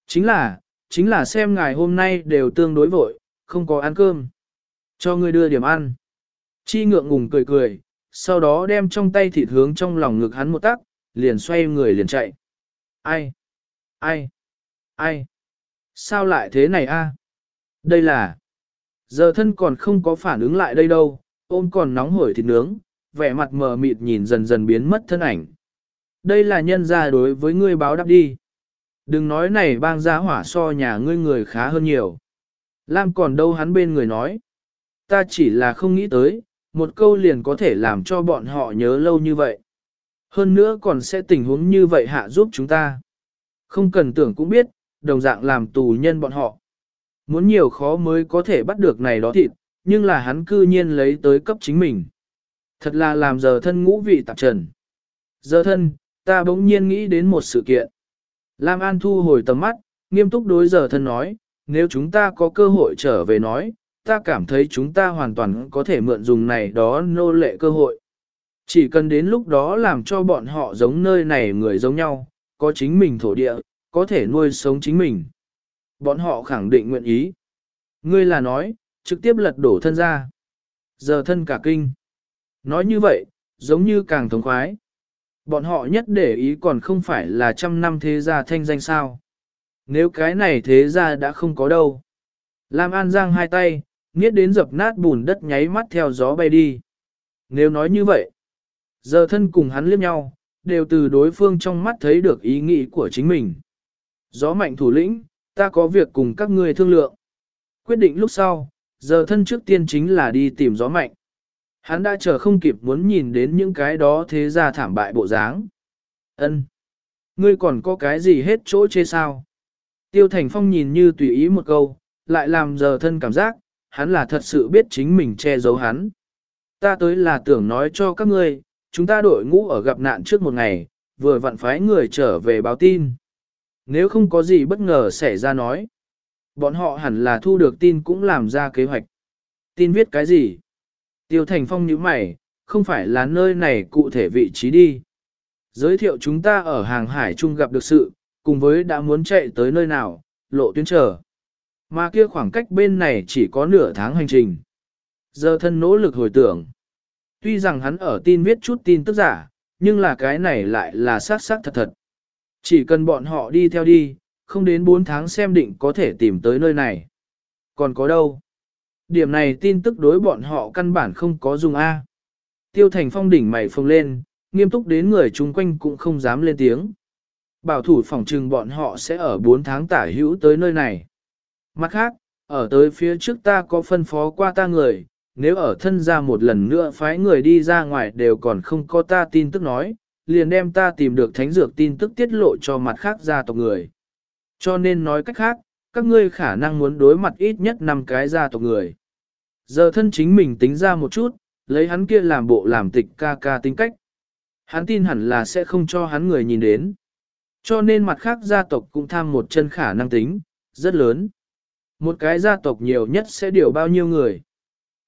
Chính là, chính là xem ngài hôm nay đều tương đối vội, không có ăn cơm. Cho ngươi đưa điểm ăn. Chi ngượng ngùng cười cười, sau đó đem trong tay thịt hướng trong lòng ngực hắn một tắc, liền xoay người liền chạy. Ai? Ai? Ai? Sao lại thế này a? Đây là... Giờ thân còn không có phản ứng lại đây đâu, ôm còn nóng hổi thịt nướng, vẻ mặt mờ mịt nhìn dần dần biến mất thân ảnh. Đây là nhân gia đối với ngươi báo đáp đi. Đừng nói này bang gia hỏa so nhà ngươi người khá hơn nhiều. Lam còn đâu hắn bên người nói. Ta chỉ là không nghĩ tới, một câu liền có thể làm cho bọn họ nhớ lâu như vậy. Hơn nữa còn sẽ tình huống như vậy hạ giúp chúng ta. Không cần tưởng cũng biết, đồng dạng làm tù nhân bọn họ. Muốn nhiều khó mới có thể bắt được này đó thịt, nhưng là hắn cư nhiên lấy tới cấp chính mình. Thật là làm giờ thân ngũ vị tạp trần. Giờ thân, ta bỗng nhiên nghĩ đến một sự kiện. Lam An thu hồi tầm mắt, nghiêm túc đối giờ thân nói, nếu chúng ta có cơ hội trở về nói, ta cảm thấy chúng ta hoàn toàn có thể mượn dùng này đó nô lệ cơ hội. Chỉ cần đến lúc đó làm cho bọn họ giống nơi này người giống nhau, có chính mình thổ địa, có thể nuôi sống chính mình. Bọn họ khẳng định nguyện ý. Ngươi là nói, trực tiếp lật đổ thân ra. Giờ thân cả kinh. Nói như vậy, giống như càng thống khoái. Bọn họ nhất để ý còn không phải là trăm năm thế gia thanh danh sao. Nếu cái này thế gia đã không có đâu. Lam An giang hai tay, nghiết đến dập nát bùn đất nháy mắt theo gió bay đi. Nếu nói như vậy, giờ thân cùng hắn liếc nhau, đều từ đối phương trong mắt thấy được ý nghĩ của chính mình. Gió mạnh thủ lĩnh, ta có việc cùng các ngươi thương lượng. Quyết định lúc sau, giờ thân trước tiên chính là đi tìm gió mạnh. Hắn đã chờ không kịp muốn nhìn đến những cái đó thế ra thảm bại bộ dáng. Ân, Ngươi còn có cái gì hết chỗ chê sao? Tiêu Thành Phong nhìn như tùy ý một câu, lại làm giờ thân cảm giác, hắn là thật sự biết chính mình che giấu hắn. Ta tới là tưởng nói cho các ngươi, chúng ta đội ngũ ở gặp nạn trước một ngày, vừa vặn phái người trở về báo tin. Nếu không có gì bất ngờ xảy ra nói, bọn họ hẳn là thu được tin cũng làm ra kế hoạch. Tin viết cái gì? Tiêu Thành Phong nhíu mày, không phải là nơi này cụ thể vị trí đi. Giới thiệu chúng ta ở hàng hải chung gặp được sự, cùng với đã muốn chạy tới nơi nào, lộ tuyến trở. Mà kia khoảng cách bên này chỉ có nửa tháng hành trình. Giờ thân nỗ lực hồi tưởng. Tuy rằng hắn ở tin viết chút tin tức giả, nhưng là cái này lại là sát sát thật thật. Chỉ cần bọn họ đi theo đi, không đến 4 tháng xem định có thể tìm tới nơi này. Còn có đâu? Điểm này tin tức đối bọn họ căn bản không có dùng A. Tiêu thành phong đỉnh mày phồng lên, nghiêm túc đến người chung quanh cũng không dám lên tiếng. Bảo thủ phòng trừng bọn họ sẽ ở 4 tháng tả hữu tới nơi này. Mặt khác, ở tới phía trước ta có phân phó qua ta người, nếu ở thân ra một lần nữa phái người đi ra ngoài đều còn không có ta tin tức nói, liền đem ta tìm được thánh dược tin tức tiết lộ cho mặt khác gia tộc người. Cho nên nói cách khác, các ngươi khả năng muốn đối mặt ít nhất 5 cái gia tộc người. Giờ thân chính mình tính ra một chút, lấy hắn kia làm bộ làm tịch ca ca tính cách. Hắn tin hẳn là sẽ không cho hắn người nhìn đến. Cho nên mặt khác gia tộc cũng tham một chân khả năng tính, rất lớn. Một cái gia tộc nhiều nhất sẽ điều bao nhiêu người.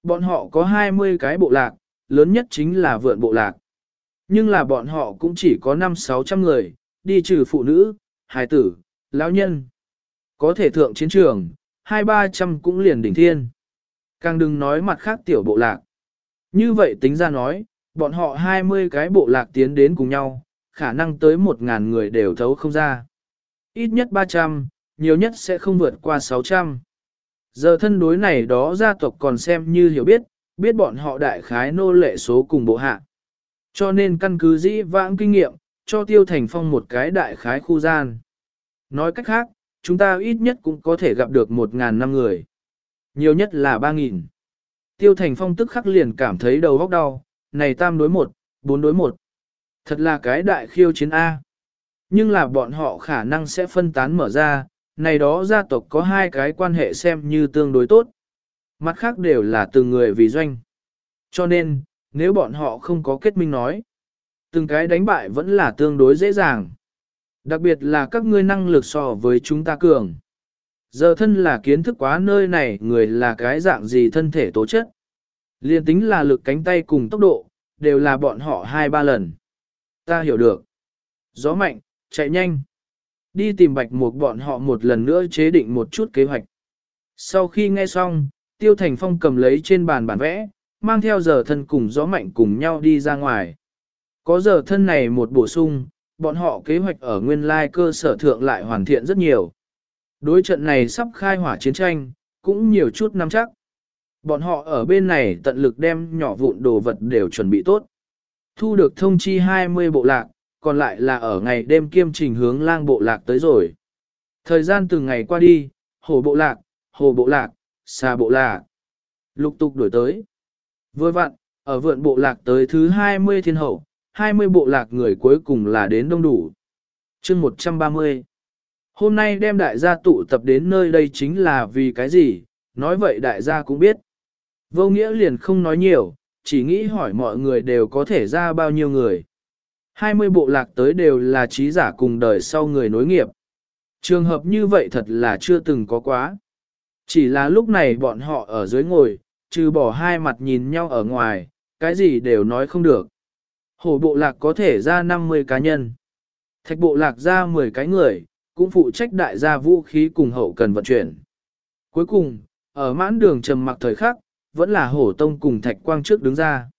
Bọn họ có 20 cái bộ lạc, lớn nhất chính là vượn bộ lạc. Nhưng là bọn họ cũng chỉ có 5-600 người, đi trừ phụ nữ, hài tử, lão nhân. Có thể thượng chiến trường, hai ba trăm cũng liền đỉnh thiên. Càng đừng nói mặt khác tiểu bộ lạc. Như vậy tính ra nói, bọn họ 20 cái bộ lạc tiến đến cùng nhau, khả năng tới 1.000 người đều thấu không ra. Ít nhất 300, nhiều nhất sẽ không vượt qua 600. Giờ thân đối này đó gia tộc còn xem như hiểu biết, biết bọn họ đại khái nô lệ số cùng bộ hạ. Cho nên căn cứ dĩ vãng kinh nghiệm, cho tiêu thành phong một cái đại khái khu gian. Nói cách khác, chúng ta ít nhất cũng có thể gặp được 1.000 năm người. Nhiều nhất là 3.000. Tiêu Thành Phong tức khắc liền cảm thấy đầu góc đau, này tam đối một, bốn đối một. Thật là cái đại khiêu chiến A. Nhưng là bọn họ khả năng sẽ phân tán mở ra, này đó gia tộc có hai cái quan hệ xem như tương đối tốt. Mặt khác đều là từng người vì doanh. Cho nên, nếu bọn họ không có kết minh nói, từng cái đánh bại vẫn là tương đối dễ dàng. Đặc biệt là các ngươi năng lực so với chúng ta cường. Giờ thân là kiến thức quá nơi này người là cái dạng gì thân thể tố chất. Liên tính là lực cánh tay cùng tốc độ, đều là bọn họ hai ba lần. Ta hiểu được. Gió mạnh, chạy nhanh. Đi tìm bạch một bọn họ một lần nữa chế định một chút kế hoạch. Sau khi nghe xong, Tiêu Thành Phong cầm lấy trên bàn bản vẽ, mang theo giờ thân cùng gió mạnh cùng nhau đi ra ngoài. Có giờ thân này một bổ sung, bọn họ kế hoạch ở nguyên lai cơ sở thượng lại hoàn thiện rất nhiều. Đối trận này sắp khai hỏa chiến tranh, cũng nhiều chút nắm chắc. Bọn họ ở bên này tận lực đem nhỏ vụn đồ vật đều chuẩn bị tốt. Thu được thông chi 20 bộ lạc, còn lại là ở ngày đêm kiêm trình hướng lang bộ lạc tới rồi. Thời gian từng ngày qua đi, hồ bộ lạc, hồ bộ lạc, xa bộ lạc. Lục tục đổi tới. Vừa vặn, ở vượn bộ lạc tới thứ 20 thiên hậu, 20 bộ lạc người cuối cùng là đến đông đủ. chương 130 Hôm nay đem đại gia tụ tập đến nơi đây chính là vì cái gì, nói vậy đại gia cũng biết. Vô nghĩa liền không nói nhiều, chỉ nghĩ hỏi mọi người đều có thể ra bao nhiêu người. 20 bộ lạc tới đều là trí giả cùng đời sau người nối nghiệp. Trường hợp như vậy thật là chưa từng có quá. Chỉ là lúc này bọn họ ở dưới ngồi, trừ bỏ hai mặt nhìn nhau ở ngoài, cái gì đều nói không được. Hổ bộ lạc có thể ra 50 cá nhân. Thạch bộ lạc ra 10 cái người, cũng phụ trách đại gia vũ khí cùng hậu cần vận chuyển. Cuối cùng, ở mãn đường trầm mặc thời khắc, vẫn là hổ tông cùng thạch quang trước đứng ra.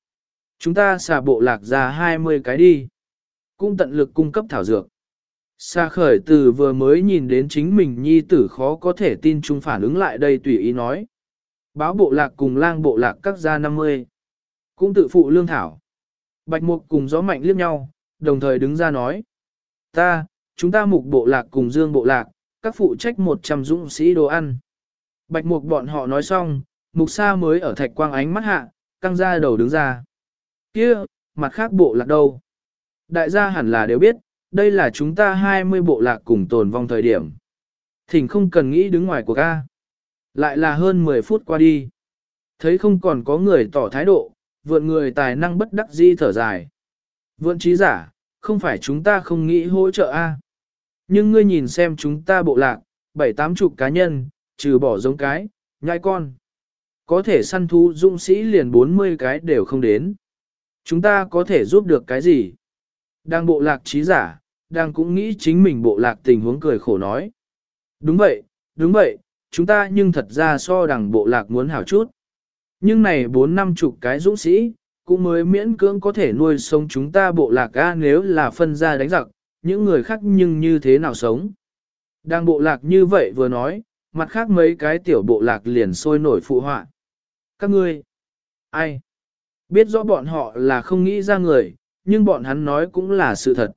Chúng ta xà bộ lạc ra 20 cái đi. Cũng tận lực cung cấp thảo dược. Sa khởi từ vừa mới nhìn đến chính mình nhi tử khó có thể tin chung phản ứng lại đây tùy ý nói. Báo bộ lạc cùng lang bộ lạc các gia 50. Cũng tự phụ lương thảo. Bạch mục cùng gió mạnh liếc nhau, đồng thời đứng ra nói. Ta, chúng ta mục bộ lạc cùng dương bộ lạc, các phụ trách 100 dũng sĩ đồ ăn. Bạch mục bọn họ nói xong, mục sa mới ở thạch quang ánh mắt hạ, căng ra đầu đứng ra. kia mặt khác bộ lạc đâu? Đại gia hẳn là đều biết, đây là chúng ta 20 bộ lạc cùng tồn vong thời điểm. Thỉnh không cần nghĩ đứng ngoài của ca. Lại là hơn 10 phút qua đi. Thấy không còn có người tỏ thái độ, vượn người tài năng bất đắc di thở dài. Vượn trí giả, không phải chúng ta không nghĩ hỗ trợ a Nhưng ngươi nhìn xem chúng ta bộ lạc, bảy tám chục cá nhân, trừ bỏ giống cái, nhai con. Có thể săn thu dũng sĩ liền 40 cái đều không đến. Chúng ta có thể giúp được cái gì? Đang bộ lạc trí giả, đang cũng nghĩ chính mình bộ lạc tình huống cười khổ nói. Đúng vậy, đúng vậy, chúng ta nhưng thật ra so đằng bộ lạc muốn hảo chút. Nhưng này bốn năm chục cái dũng sĩ, cũng mới miễn cưỡng có thể nuôi sống chúng ta bộ lạc A nếu là phân ra đánh giặc, những người khác nhưng như thế nào sống. Đang bộ lạc như vậy vừa nói, mặt khác mấy cái tiểu bộ lạc liền sôi nổi phụ họa. Các ngươi, ai? Biết rõ bọn họ là không nghĩ ra người, nhưng bọn hắn nói cũng là sự thật.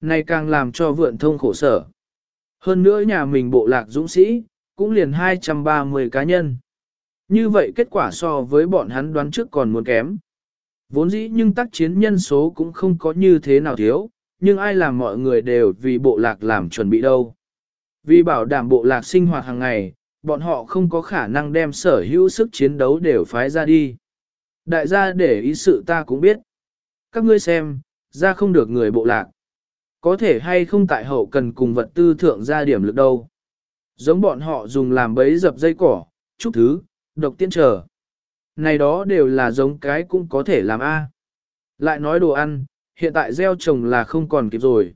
Này càng làm cho vượn thông khổ sở. Hơn nữa nhà mình bộ lạc dũng sĩ, cũng liền 230 cá nhân. Như vậy kết quả so với bọn hắn đoán trước còn muốn kém. Vốn dĩ nhưng tác chiến nhân số cũng không có như thế nào thiếu, nhưng ai làm mọi người đều vì bộ lạc làm chuẩn bị đâu. Vì bảo đảm bộ lạc sinh hoạt hàng ngày, bọn họ không có khả năng đem sở hữu sức chiến đấu đều phái ra đi. Đại gia để ý sự ta cũng biết. Các ngươi xem, ra không được người bộ lạc. Có thể hay không tại hậu cần cùng vật tư thượng ra điểm lực đâu. Giống bọn họ dùng làm bấy dập dây cỏ, chút thứ, độc tiên trở. Này đó đều là giống cái cũng có thể làm A. Lại nói đồ ăn, hiện tại gieo trồng là không còn kịp rồi.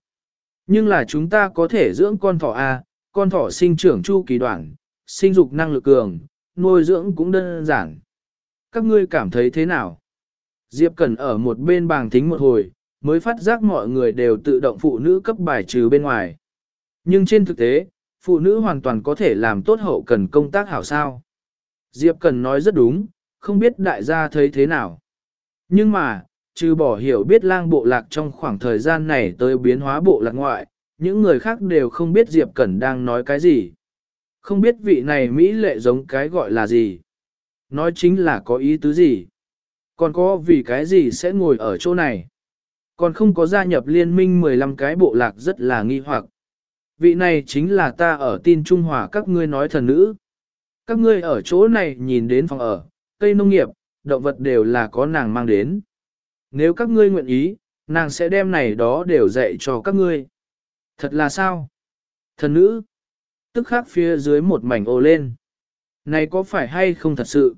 Nhưng là chúng ta có thể dưỡng con thỏ A, con thỏ sinh trưởng chu kỳ đoạn, sinh dục năng lực cường, nuôi dưỡng cũng đơn giản. Các ngươi cảm thấy thế nào? Diệp Cần ở một bên bàng thính một hồi, mới phát giác mọi người đều tự động phụ nữ cấp bài trừ bên ngoài. Nhưng trên thực tế, phụ nữ hoàn toàn có thể làm tốt hậu cần công tác hảo sao. Diệp Cần nói rất đúng, không biết đại gia thấy thế nào. Nhưng mà, trừ bỏ hiểu biết lang bộ lạc trong khoảng thời gian này tới biến hóa bộ lạc ngoại, những người khác đều không biết Diệp Cẩn đang nói cái gì. Không biết vị này Mỹ lệ giống cái gọi là gì. Nói chính là có ý tứ gì. Còn có vì cái gì sẽ ngồi ở chỗ này. Còn không có gia nhập liên minh 15 cái bộ lạc rất là nghi hoặc. Vị này chính là ta ở tin Trung Hòa các ngươi nói thần nữ. Các ngươi ở chỗ này nhìn đến phòng ở, cây nông nghiệp, động vật đều là có nàng mang đến. Nếu các ngươi nguyện ý, nàng sẽ đem này đó đều dạy cho các ngươi. Thật là sao? Thần nữ. Tức khắc phía dưới một mảnh ồ lên. Này có phải hay không thật sự?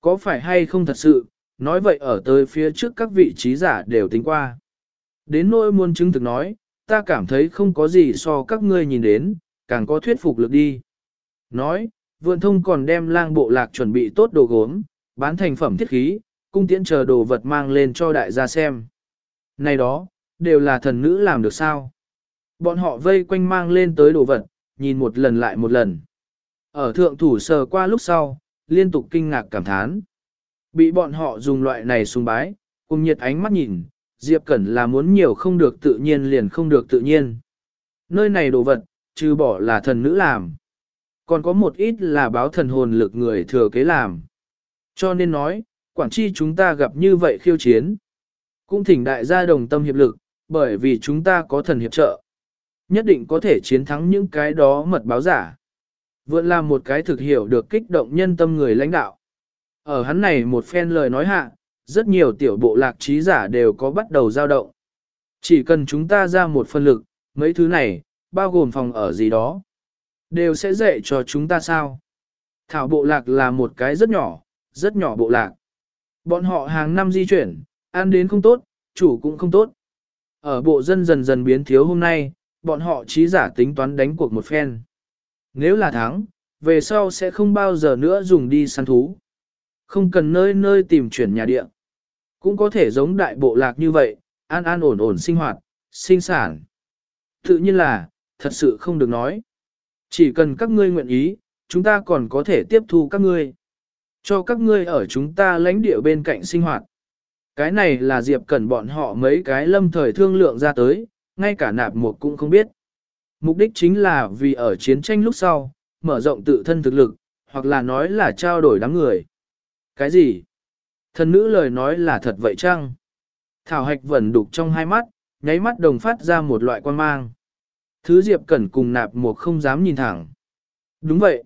Có phải hay không thật sự? Nói vậy ở tới phía trước các vị trí giả đều tính qua. Đến nỗi muôn chứng thực nói, ta cảm thấy không có gì so các ngươi nhìn đến, càng có thuyết phục lực đi. Nói, vườn thông còn đem lang bộ lạc chuẩn bị tốt đồ gốm, bán thành phẩm thiết khí, cung tiễn chờ đồ vật mang lên cho đại gia xem. Này đó, đều là thần nữ làm được sao? Bọn họ vây quanh mang lên tới đồ vật, nhìn một lần lại một lần. Ở thượng thủ sờ qua lúc sau, liên tục kinh ngạc cảm thán. Bị bọn họ dùng loại này sùng bái, cùng nhiệt ánh mắt nhìn, Diệp Cẩn là muốn nhiều không được tự nhiên liền không được tự nhiên. Nơi này đồ vật, trừ bỏ là thần nữ làm. Còn có một ít là báo thần hồn lực người thừa kế làm. Cho nên nói, quản chi chúng ta gặp như vậy khiêu chiến. Cũng thỉnh đại gia đồng tâm hiệp lực, bởi vì chúng ta có thần hiệp trợ. Nhất định có thể chiến thắng những cái đó mật báo giả. Vượn là một cái thực hiểu được kích động nhân tâm người lãnh đạo. Ở hắn này một phen lời nói hạ, rất nhiều tiểu bộ lạc trí giả đều có bắt đầu dao động. Chỉ cần chúng ta ra một phần lực, mấy thứ này, bao gồm phòng ở gì đó, đều sẽ dạy cho chúng ta sao. Thảo bộ lạc là một cái rất nhỏ, rất nhỏ bộ lạc. Bọn họ hàng năm di chuyển, ăn đến không tốt, chủ cũng không tốt. Ở bộ dân dần dần biến thiếu hôm nay, bọn họ trí giả tính toán đánh cuộc một phen. Nếu là thắng, về sau sẽ không bao giờ nữa dùng đi săn thú. Không cần nơi nơi tìm chuyển nhà địa. Cũng có thể giống đại bộ lạc như vậy, an an ổn ổn sinh hoạt, sinh sản. Tự nhiên là, thật sự không được nói. Chỉ cần các ngươi nguyện ý, chúng ta còn có thể tiếp thu các ngươi. Cho các ngươi ở chúng ta lãnh địa bên cạnh sinh hoạt. Cái này là Diệp Cẩn bọn họ mấy cái lâm thời thương lượng ra tới, ngay cả nạp một cũng không biết. Mục đích chính là vì ở chiến tranh lúc sau, mở rộng tự thân thực lực, hoặc là nói là trao đổi đám người. Cái gì? Thần nữ lời nói là thật vậy chăng? Thảo hạch vẫn đục trong hai mắt, nháy mắt đồng phát ra một loại quan mang. Thứ Diệp Cẩn cùng nạp một không dám nhìn thẳng. Đúng vậy.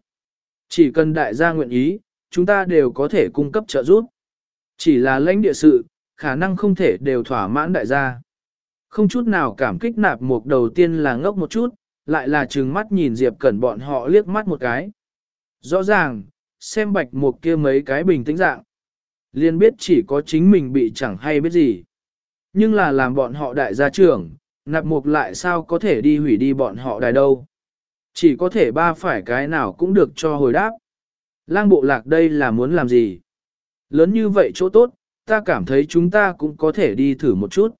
Chỉ cần đại gia nguyện ý, chúng ta đều có thể cung cấp trợ giúp. Chỉ là lãnh địa sự, khả năng không thể đều thỏa mãn đại gia. Không chút nào cảm kích nạp một đầu tiên là ngốc một chút, lại là trừng mắt nhìn Diệp Cẩn bọn họ liếc mắt một cái. Rõ ràng, xem bạch mục kia mấy cái bình tĩnh dạng. Liên biết chỉ có chính mình bị chẳng hay biết gì. Nhưng là làm bọn họ đại gia trưởng, nạp mục lại sao có thể đi hủy đi bọn họ đài đâu. Chỉ có thể ba phải cái nào cũng được cho hồi đáp. Lang bộ lạc đây là muốn làm gì? Lớn như vậy chỗ tốt, ta cảm thấy chúng ta cũng có thể đi thử một chút.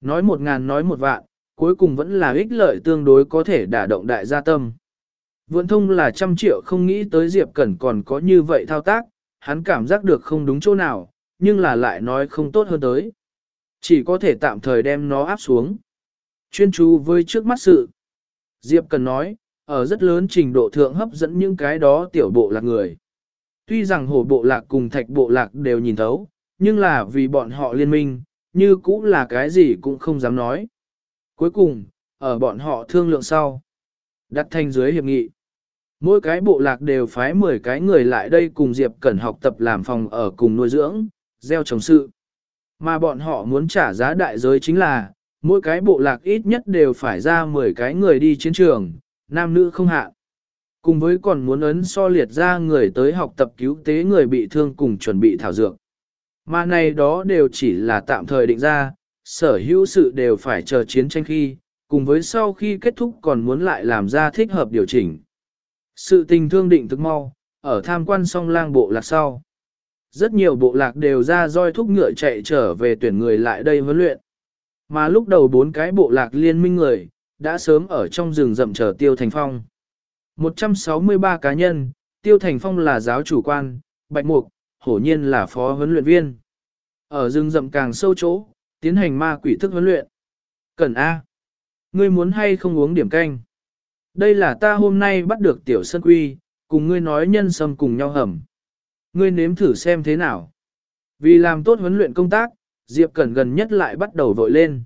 Nói một ngàn nói một vạn, cuối cùng vẫn là ích lợi tương đối có thể đả động đại gia tâm. Vượn thông là trăm triệu không nghĩ tới Diệp Cẩn còn có như vậy thao tác, hắn cảm giác được không đúng chỗ nào, nhưng là lại nói không tốt hơn tới. Chỉ có thể tạm thời đem nó áp xuống. Chuyên chú với trước mắt sự. Diệp Cẩn nói, ở rất lớn trình độ thượng hấp dẫn những cái đó tiểu bộ lạc người. Tuy rằng hổ bộ lạc cùng thạch bộ lạc đều nhìn thấu, nhưng là vì bọn họ liên minh, như cũng là cái gì cũng không dám nói. Cuối cùng, ở bọn họ thương lượng sau, đặt thành dưới hiệp nghị. Mỗi cái bộ lạc đều phái 10 cái người lại đây cùng Diệp Cẩn học tập làm phòng ở cùng nuôi dưỡng, gieo trồng sự. Mà bọn họ muốn trả giá đại giới chính là, mỗi cái bộ lạc ít nhất đều phải ra 10 cái người đi chiến trường, nam nữ không hạ. Cùng với còn muốn ấn so liệt ra người tới học tập cứu tế người bị thương cùng chuẩn bị thảo dược. Mà này đó đều chỉ là tạm thời định ra, sở hữu sự đều phải chờ chiến tranh khi, cùng với sau khi kết thúc còn muốn lại làm ra thích hợp điều chỉnh. Sự tình thương định thực mau, ở tham quan song lang bộ lạc sau. Rất nhiều bộ lạc đều ra roi thúc ngựa chạy trở về tuyển người lại đây huấn luyện. Mà lúc đầu bốn cái bộ lạc liên minh người, đã sớm ở trong rừng rậm chờ Tiêu Thành Phong. 163 cá nhân, Tiêu Thành Phong là giáo chủ quan, Bạch Mục, hổ nhiên là phó huấn luyện viên. Ở rừng rậm càng sâu chỗ, tiến hành ma quỷ thức huấn luyện. Cẩn A. Ngươi muốn hay không uống điểm canh? Đây là ta hôm nay bắt được tiểu sân quy, cùng ngươi nói nhân sâm cùng nhau hầm. Ngươi nếm thử xem thế nào. Vì làm tốt huấn luyện công tác, Diệp Cẩn gần nhất lại bắt đầu vội lên.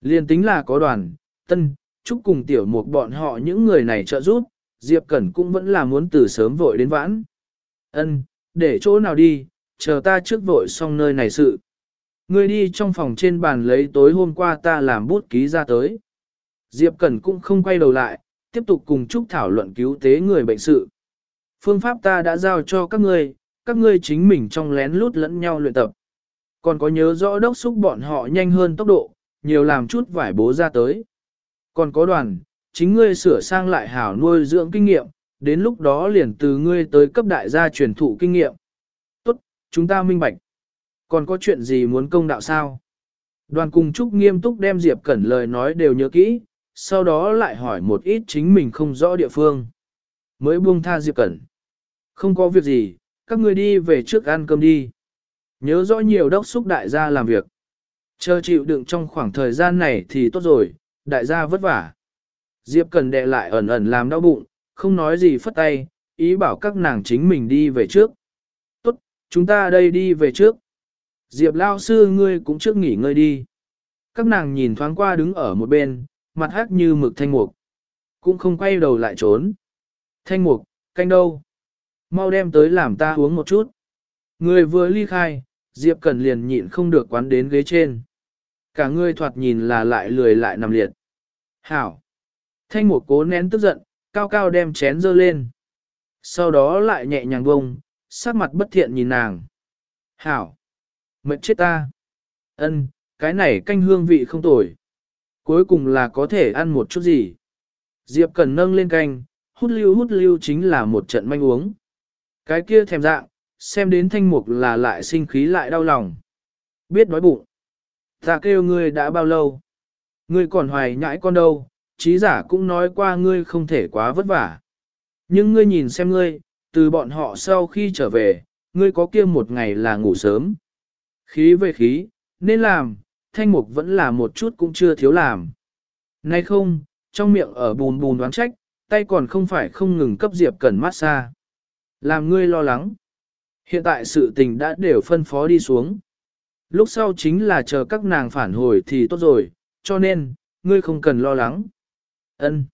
Liên tính là có đoàn, tân, chúc cùng tiểu một bọn họ những người này trợ giúp, Diệp Cẩn cũng vẫn là muốn từ sớm vội đến vãn. Ân, để chỗ nào đi, chờ ta trước vội xong nơi này sự. Ngươi đi trong phòng trên bàn lấy tối hôm qua ta làm bút ký ra tới. Diệp Cẩn cũng không quay đầu lại, tiếp tục cùng Trúc thảo luận cứu tế người bệnh sự. Phương pháp ta đã giao cho các ngươi, các ngươi chính mình trong lén lút lẫn nhau luyện tập. Còn có nhớ rõ đốc xúc bọn họ nhanh hơn tốc độ, nhiều làm chút vải bố ra tới. Còn có đoàn, chính ngươi sửa sang lại hảo nuôi dưỡng kinh nghiệm, đến lúc đó liền từ ngươi tới cấp đại gia truyền thụ kinh nghiệm. Tốt, chúng ta minh bạch. Còn có chuyện gì muốn công đạo sao? Đoàn cùng Trúc nghiêm túc đem Diệp Cẩn lời nói đều nhớ kỹ, sau đó lại hỏi một ít chính mình không rõ địa phương. Mới buông tha Diệp Cẩn. Không có việc gì, các ngươi đi về trước ăn cơm đi. Nhớ rõ nhiều đốc xúc đại gia làm việc. Chờ chịu đựng trong khoảng thời gian này thì tốt rồi, đại gia vất vả. Diệp Cần đệ lại ẩn ẩn làm đau bụng, không nói gì phất tay, ý bảo các nàng chính mình đi về trước. Tốt, chúng ta đây đi về trước. Diệp Lao sư ngươi cũng trước nghỉ ngơi đi. Các nàng nhìn thoáng qua đứng ở một bên, mặt hắc như mực thanh mục. Cũng không quay đầu lại trốn. Thanh mục, canh đâu? Mau đem tới làm ta uống một chút. Người vừa ly khai, Diệp Cẩn liền nhịn không được quán đến ghế trên. Cả người thoạt nhìn là lại lười lại nằm liệt. Hảo! Thanh mục cố nén tức giận, cao cao đem chén dơ lên. Sau đó lại nhẹ nhàng bông, sát mặt bất thiện nhìn nàng. Hảo! Mệt chết ta! Ân, cái này canh hương vị không tồi. Cuối cùng là có thể ăn một chút gì. Diệp Cần nâng lên canh, hút lưu hút lưu chính là một trận manh uống. Cái kia thèm dạng, xem đến thanh mục là lại sinh khí lại đau lòng. Biết nói bụng. Ta kêu ngươi đã bao lâu? Ngươi còn hoài nhãi con đâu, trí giả cũng nói qua ngươi không thể quá vất vả. Nhưng ngươi nhìn xem ngươi, từ bọn họ sau khi trở về, ngươi có kia một ngày là ngủ sớm. Khí về khí, nên làm, thanh mục vẫn là một chút cũng chưa thiếu làm. Nay không, trong miệng ở bùn bùn đoán trách, tay còn không phải không ngừng cấp Diệp Cần massage. Làm ngươi lo lắng. Hiện tại sự tình đã đều phân phó đi xuống. Lúc sau chính là chờ các nàng phản hồi thì tốt rồi, cho nên, ngươi không cần lo lắng. Ân.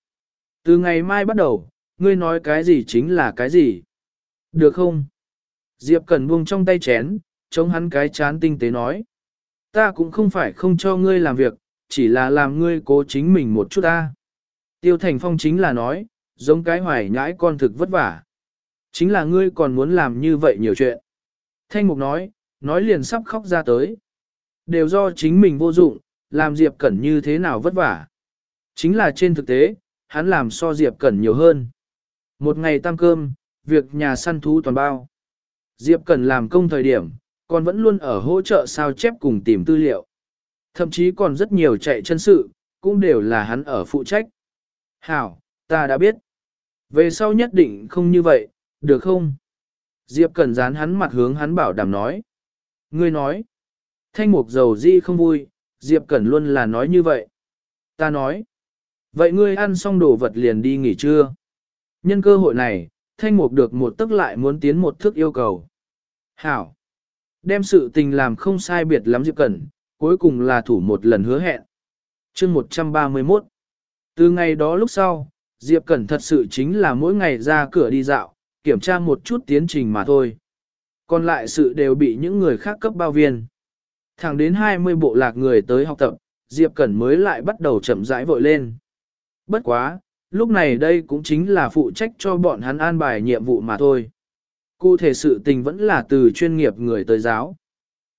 Từ ngày mai bắt đầu, ngươi nói cái gì chính là cái gì. Được không? Diệp Cần buông trong tay chén, chống hắn cái chán tinh tế nói. Ta cũng không phải không cho ngươi làm việc, chỉ là làm ngươi cố chính mình một chút ta. Tiêu Thành Phong chính là nói, giống cái hoài nhãi con thực vất vả. Chính là ngươi còn muốn làm như vậy nhiều chuyện. Thanh Mục nói, nói liền sắp khóc ra tới. Đều do chính mình vô dụng, làm Diệp Cẩn như thế nào vất vả. Chính là trên thực tế, hắn làm so Diệp Cẩn nhiều hơn. Một ngày tăng cơm, việc nhà săn thú toàn bao. Diệp Cẩn làm công thời điểm, còn vẫn luôn ở hỗ trợ sao chép cùng tìm tư liệu. Thậm chí còn rất nhiều chạy chân sự, cũng đều là hắn ở phụ trách. Hảo, ta đã biết. Về sau nhất định không như vậy, được không? Diệp Cẩn dán hắn mặt hướng hắn bảo đảm nói. Ngươi nói. Thanh mục dầu di không vui, Diệp Cẩn luôn là nói như vậy. Ta nói. Vậy ngươi ăn xong đồ vật liền đi nghỉ trưa. Nhân cơ hội này, thanh mục được một tức lại muốn tiến một thước yêu cầu. Hảo! Đem sự tình làm không sai biệt lắm Diệp Cẩn, cuối cùng là thủ một lần hứa hẹn. chương 131 Từ ngày đó lúc sau, Diệp Cẩn thật sự chính là mỗi ngày ra cửa đi dạo, kiểm tra một chút tiến trình mà thôi. Còn lại sự đều bị những người khác cấp bao viên. Thẳng đến 20 bộ lạc người tới học tập, Diệp Cẩn mới lại bắt đầu chậm rãi vội lên. Bất quá, lúc này đây cũng chính là phụ trách cho bọn hắn an bài nhiệm vụ mà thôi. Cụ thể sự tình vẫn là từ chuyên nghiệp người tới giáo.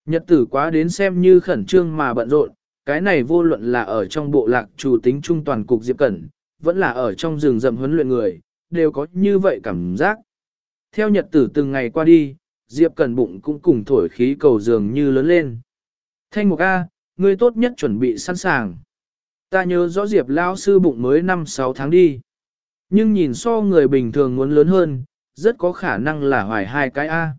Nhật tử quá đến xem như khẩn trương mà bận rộn, cái này vô luận là ở trong bộ lạc chủ tính trung toàn cục Diệp Cẩn, vẫn là ở trong rừng rậm huấn luyện người, đều có như vậy cảm giác. Theo nhật tử từng ngày qua đi, Diệp Cẩn bụng cũng cùng thổi khí cầu dường như lớn lên. Thanh Mục A, ngươi tốt nhất chuẩn bị sẵn sàng. Ta nhớ rõ Diệp Lao sư bụng mới 5-6 tháng đi. Nhưng nhìn so người bình thường muốn lớn hơn, rất có khả năng là hoài hai cái A.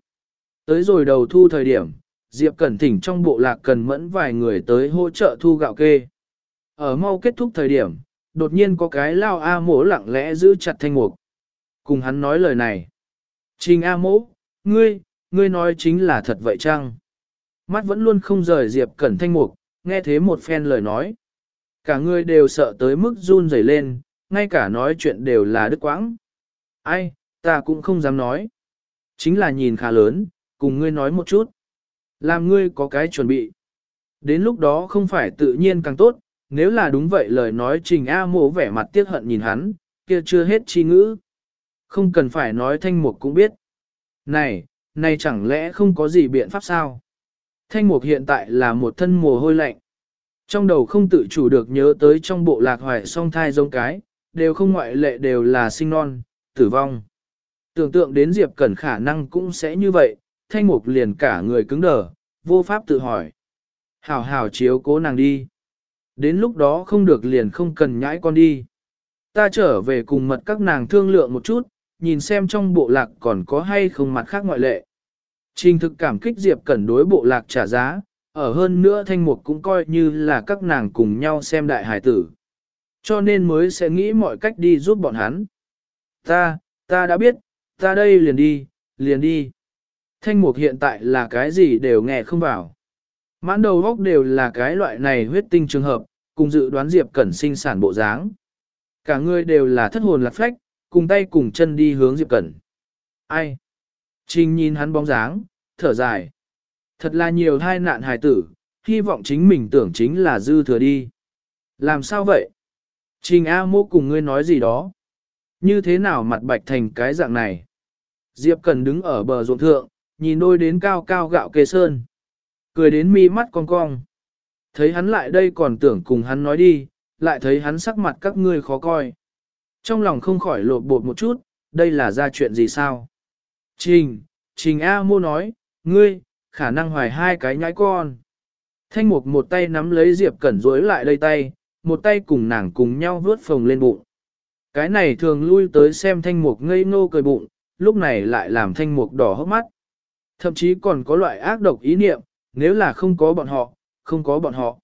Tới rồi đầu thu thời điểm, Diệp Cẩn thỉnh trong bộ lạc cần mẫn vài người tới hỗ trợ thu gạo kê. Ở mau kết thúc thời điểm, đột nhiên có cái lao A mỗ lặng lẽ giữ chặt thanh mục. Cùng hắn nói lời này. Trình A mỗ, ngươi, ngươi nói chính là thật vậy chăng? Mắt vẫn luôn không rời Diệp Cẩn thanh mục, nghe thế một phen lời nói. Cả người đều sợ tới mức run rẩy lên, ngay cả nói chuyện đều là đứt quãng. Ai, ta cũng không dám nói. Chính là nhìn khá lớn, cùng ngươi nói một chút. Làm ngươi có cái chuẩn bị. Đến lúc đó không phải tự nhiên càng tốt, nếu là đúng vậy lời nói trình A mộ vẻ mặt tiếc hận nhìn hắn, kia chưa hết chi ngữ. Không cần phải nói thanh mục cũng biết. Này, này chẳng lẽ không có gì biện pháp sao? Thanh mục hiện tại là một thân mồ hôi lạnh. Trong đầu không tự chủ được nhớ tới trong bộ lạc hoài song thai giống cái, đều không ngoại lệ đều là sinh non, tử vong. Tưởng tượng đến Diệp Cẩn khả năng cũng sẽ như vậy, thanh mục liền cả người cứng đờ, vô pháp tự hỏi. Hảo hảo chiếu cố nàng đi. Đến lúc đó không được liền không cần nhãi con đi. Ta trở về cùng mật các nàng thương lượng một chút, nhìn xem trong bộ lạc còn có hay không mặt khác ngoại lệ. Trình thực cảm kích Diệp Cẩn đối bộ lạc trả giá, ở hơn nữa thanh mục cũng coi như là các nàng cùng nhau xem đại hải tử. Cho nên mới sẽ nghĩ mọi cách đi giúp bọn hắn. Ta, ta đã biết, ta đây liền đi, liền đi. Thanh mục hiện tại là cái gì đều nghe không vào. Mãn đầu góc đều là cái loại này huyết tinh trường hợp, cùng dự đoán Diệp Cẩn sinh sản bộ dáng. Cả người đều là thất hồn lạc phách, cùng tay cùng chân đi hướng Diệp Cẩn. Ai? Trình nhìn hắn bóng dáng, thở dài. Thật là nhiều thai nạn hài tử, hy vọng chính mình tưởng chính là dư thừa đi. Làm sao vậy? Trình A mô cùng ngươi nói gì đó? Như thế nào mặt bạch thành cái dạng này? Diệp Cần đứng ở bờ ruộng thượng, nhìn đôi đến cao cao gạo kê sơn. Cười đến mi mắt cong cong. Thấy hắn lại đây còn tưởng cùng hắn nói đi, lại thấy hắn sắc mặt các ngươi khó coi. Trong lòng không khỏi lột bột một chút, đây là ra chuyện gì sao? Trình, Trình A mô nói, ngươi, khả năng hoài hai cái nhãi con. Thanh mục một tay nắm lấy Diệp Cẩn rối lại đây tay, một tay cùng nàng cùng nhau vớt phồng lên bụng. Cái này thường lui tới xem thanh mục ngây ngô cười bụng, lúc này lại làm thanh mục đỏ hốc mắt. Thậm chí còn có loại ác độc ý niệm, nếu là không có bọn họ, không có bọn họ.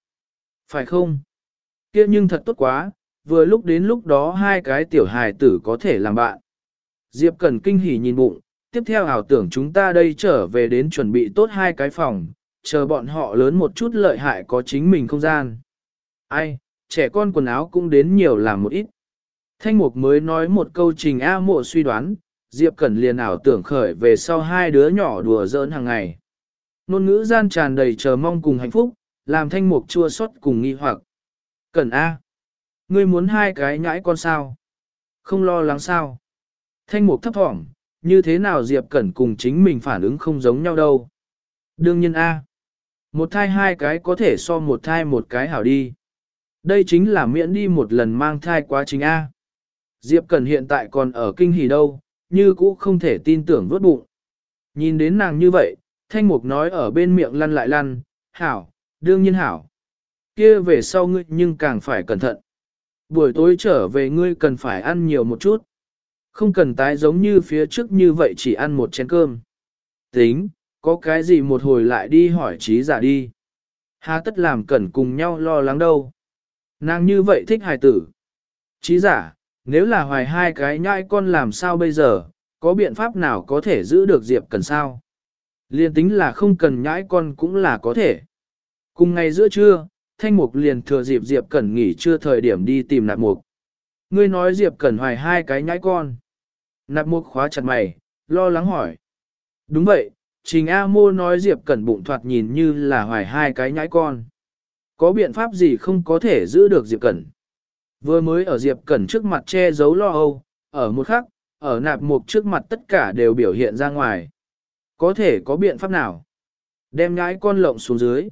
Phải không? kia nhưng thật tốt quá, vừa lúc đến lúc đó hai cái tiểu hài tử có thể làm bạn. Diệp Cẩn kinh hỉ nhìn bụng, tiếp theo ảo tưởng chúng ta đây trở về đến chuẩn bị tốt hai cái phòng, chờ bọn họ lớn một chút lợi hại có chính mình không gian. Ai, trẻ con quần áo cũng đến nhiều làm một ít. Thanh Mục mới nói một câu trình A mộ suy đoán, Diệp Cẩn liền ảo tưởng khởi về sau hai đứa nhỏ đùa giỡn hàng ngày. Nôn ngữ gian tràn đầy chờ mong cùng hạnh phúc, làm Thanh Mục chua xót cùng nghi hoặc. Cẩn A. Ngươi muốn hai cái nhãi con sao? Không lo lắng sao? Thanh Mục thấp thỏm, như thế nào Diệp Cẩn cùng chính mình phản ứng không giống nhau đâu. Đương nhiên A. Một thai hai cái có thể so một thai một cái hảo đi. Đây chính là miễn đi một lần mang thai quá trình A. Diệp Cẩn hiện tại còn ở kinh hỉ đâu, như cũ không thể tin tưởng vớt bụng. Nhìn đến nàng như vậy, thanh mục nói ở bên miệng lăn lại lăn, hảo, đương nhiên hảo. kia về sau ngươi nhưng càng phải cẩn thận. Buổi tối trở về ngươi cần phải ăn nhiều một chút. Không cần tái giống như phía trước như vậy chỉ ăn một chén cơm. Tính, có cái gì một hồi lại đi hỏi trí giả đi. Há tất làm cẩn cùng nhau lo lắng đâu. Nàng như vậy thích hài tử. Trí giả, nếu là hoài hai cái nhãi con làm sao bây giờ, có biện pháp nào có thể giữ được Diệp cần sao? Liên tính là không cần nhãi con cũng là có thể. Cùng ngày giữa trưa, Thanh Mục liền thừa dịp Diệp Cẩn nghỉ trưa thời điểm đi tìm nạp mục. Ngươi nói Diệp Cẩn hoài hai cái nhãi con. Nạp mục khóa chặt mày, lo lắng hỏi. Đúng vậy, Trình A Mô nói Diệp Cẩn bụng thoạt nhìn như là hoài hai cái nhãi con. Có biện pháp gì không có thể giữ được Diệp Cẩn? Vừa mới ở Diệp Cẩn trước mặt che giấu lo âu, ở một khắc, ở nạp mục trước mặt tất cả đều biểu hiện ra ngoài. Có thể có biện pháp nào? Đem nhãi con lộng xuống dưới.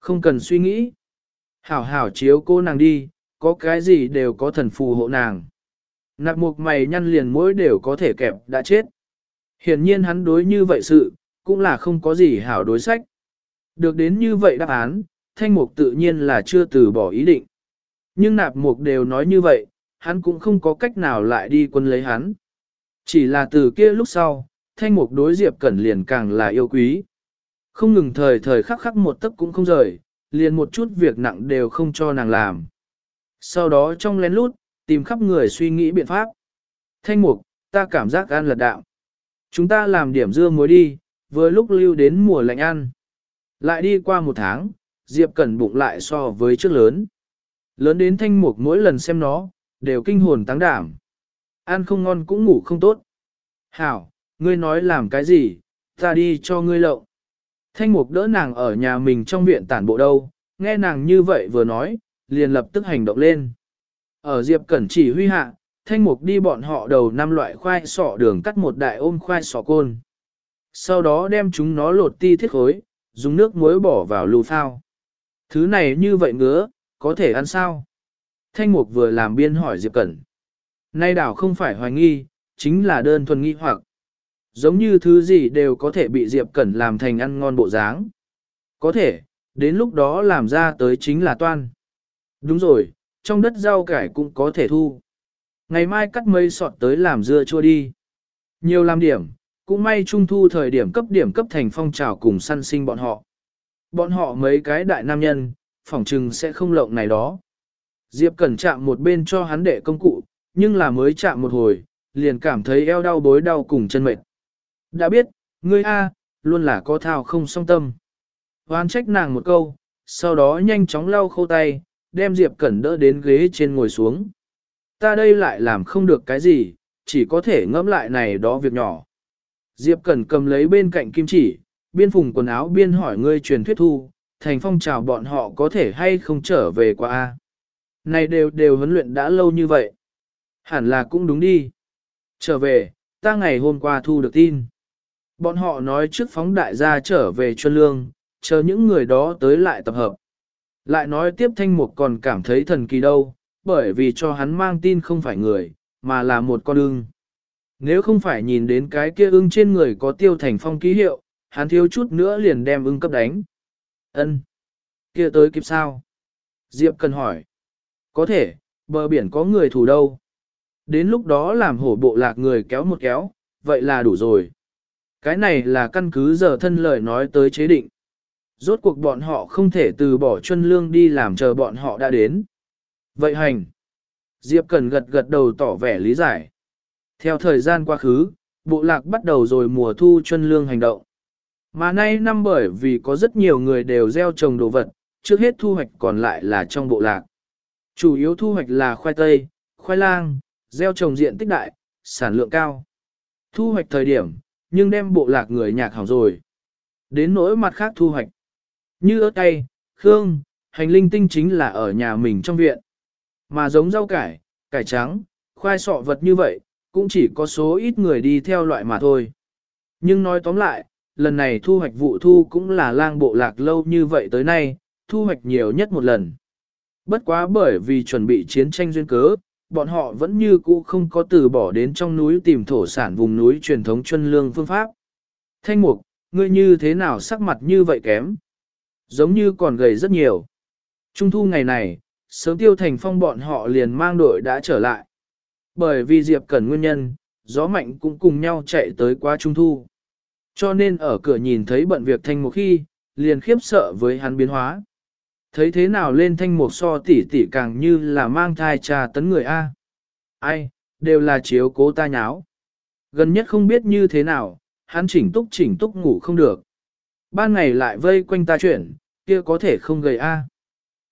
Không cần suy nghĩ. Hảo hảo chiếu cô nàng đi, có cái gì đều có thần phù hộ nàng. Nạp mục mày nhăn liền mỗi đều có thể kẹp đã chết. Hiển nhiên hắn đối như vậy sự, cũng là không có gì hảo đối sách. Được đến như vậy đáp án, thanh mục tự nhiên là chưa từ bỏ ý định. Nhưng nạp mục đều nói như vậy, hắn cũng không có cách nào lại đi quân lấy hắn. Chỉ là từ kia lúc sau, thanh mục đối Diệp Cẩn liền càng là yêu quý. Không ngừng thời thời khắc khắc một tấc cũng không rời, liền một chút việc nặng đều không cho nàng làm. Sau đó trong lén lút, tìm khắp người suy nghĩ biện pháp. Thanh mục, ta cảm giác ăn lật đạo. Chúng ta làm điểm dưa muối đi, vừa lúc lưu đến mùa lạnh ăn. Lại đi qua một tháng, Diệp Cẩn bụng lại so với trước lớn. Lớn đến thanh mục mỗi lần xem nó, đều kinh hồn táng đảm. Ăn không ngon cũng ngủ không tốt. Hảo, ngươi nói làm cái gì, ta đi cho ngươi lộng. Thanh mục đỡ nàng ở nhà mình trong viện tản bộ đâu, nghe nàng như vậy vừa nói, liền lập tức hành động lên. Ở Diệp Cẩn chỉ huy hạ, thanh mục đi bọn họ đầu năm loại khoai sọ đường cắt một đại ôm khoai sọ côn. Sau đó đem chúng nó lột ti thiết khối, dùng nước muối bỏ vào lù phao. Thứ này như vậy ngứa, có thể ăn sao? Thanh mục vừa làm biên hỏi Diệp Cẩn. Nay đảo không phải hoài nghi, chính là đơn thuần nghi hoặc. Giống như thứ gì đều có thể bị Diệp Cẩn làm thành ăn ngon bộ dáng. Có thể, đến lúc đó làm ra tới chính là toan. Đúng rồi, trong đất rau cải cũng có thể thu. Ngày mai cắt mây sọt tới làm dưa chua đi. Nhiều làm điểm, cũng may trung thu thời điểm cấp điểm cấp thành phong trào cùng săn sinh bọn họ. Bọn họ mấy cái đại nam nhân, phỏng trừng sẽ không lộng này đó. Diệp Cẩn chạm một bên cho hắn đệ công cụ, nhưng là mới chạm một hồi, liền cảm thấy eo đau bối đau cùng chân mệt. Đã biết, ngươi A, luôn là có thao không song tâm. Hoan trách nàng một câu, sau đó nhanh chóng lau khâu tay, đem Diệp Cẩn đỡ đến ghế trên ngồi xuống. Ta đây lại làm không được cái gì, chỉ có thể ngẫm lại này đó việc nhỏ. Diệp Cẩn cầm lấy bên cạnh kim chỉ, biên phùng quần áo biên hỏi ngươi truyền thuyết thu, thành phong chào bọn họ có thể hay không trở về qua A. Này đều đều huấn luyện đã lâu như vậy. Hẳn là cũng đúng đi. Trở về, ta ngày hôm qua thu được tin. Bọn họ nói trước phóng đại gia trở về chuân lương, chờ những người đó tới lại tập hợp. Lại nói tiếp thanh mục còn cảm thấy thần kỳ đâu, bởi vì cho hắn mang tin không phải người, mà là một con ưng. Nếu không phải nhìn đến cái kia ưng trên người có tiêu thành phong ký hiệu, hắn thiếu chút nữa liền đem ưng cấp đánh. Ân, Kia tới kịp sao? Diệp cần hỏi. Có thể, bờ biển có người thủ đâu. Đến lúc đó làm hổ bộ lạc người kéo một kéo, vậy là đủ rồi. Cái này là căn cứ giờ thân lời nói tới chế định. Rốt cuộc bọn họ không thể từ bỏ chân lương đi làm chờ bọn họ đã đến. Vậy hành. Diệp Cần gật gật đầu tỏ vẻ lý giải. Theo thời gian quá khứ, bộ lạc bắt đầu rồi mùa thu chân lương hành động. Mà nay năm bởi vì có rất nhiều người đều gieo trồng đồ vật, trước hết thu hoạch còn lại là trong bộ lạc. Chủ yếu thu hoạch là khoai tây, khoai lang, gieo trồng diện tích đại, sản lượng cao. Thu hoạch thời điểm, nhưng đem bộ lạc người nhạc hỏng rồi. Đến nỗi mặt khác thu hoạch. Như ớt cay, khương, hành linh tinh chính là ở nhà mình trong viện. Mà giống rau cải, cải trắng, khoai sọ vật như vậy, cũng chỉ có số ít người đi theo loại mà thôi. Nhưng nói tóm lại, lần này thu hoạch vụ thu cũng là lang bộ lạc lâu như vậy tới nay, thu hoạch nhiều nhất một lần. Bất quá bởi vì chuẩn bị chiến tranh duyên cớ, bọn họ vẫn như cũ không có từ bỏ đến trong núi tìm thổ sản vùng núi truyền thống chân lương phương pháp. Thanh mục, ngươi như thế nào sắc mặt như vậy kém? Giống như còn gầy rất nhiều. Trung thu ngày này, sớm tiêu thành phong bọn họ liền mang đội đã trở lại. Bởi vì Diệp cần nguyên nhân, gió mạnh cũng cùng nhau chạy tới qua trung thu. Cho nên ở cửa nhìn thấy bận việc thanh một khi, liền khiếp sợ với hắn biến hóa. Thấy thế nào lên thanh mục so tỉ tỷ càng như là mang thai trà tấn người A. Ai, đều là chiếu cố ta nháo. Gần nhất không biết như thế nào, hắn chỉnh túc chỉnh túc ngủ không được. Ban ngày lại vây quanh ta chuyển, kia có thể không gầy a.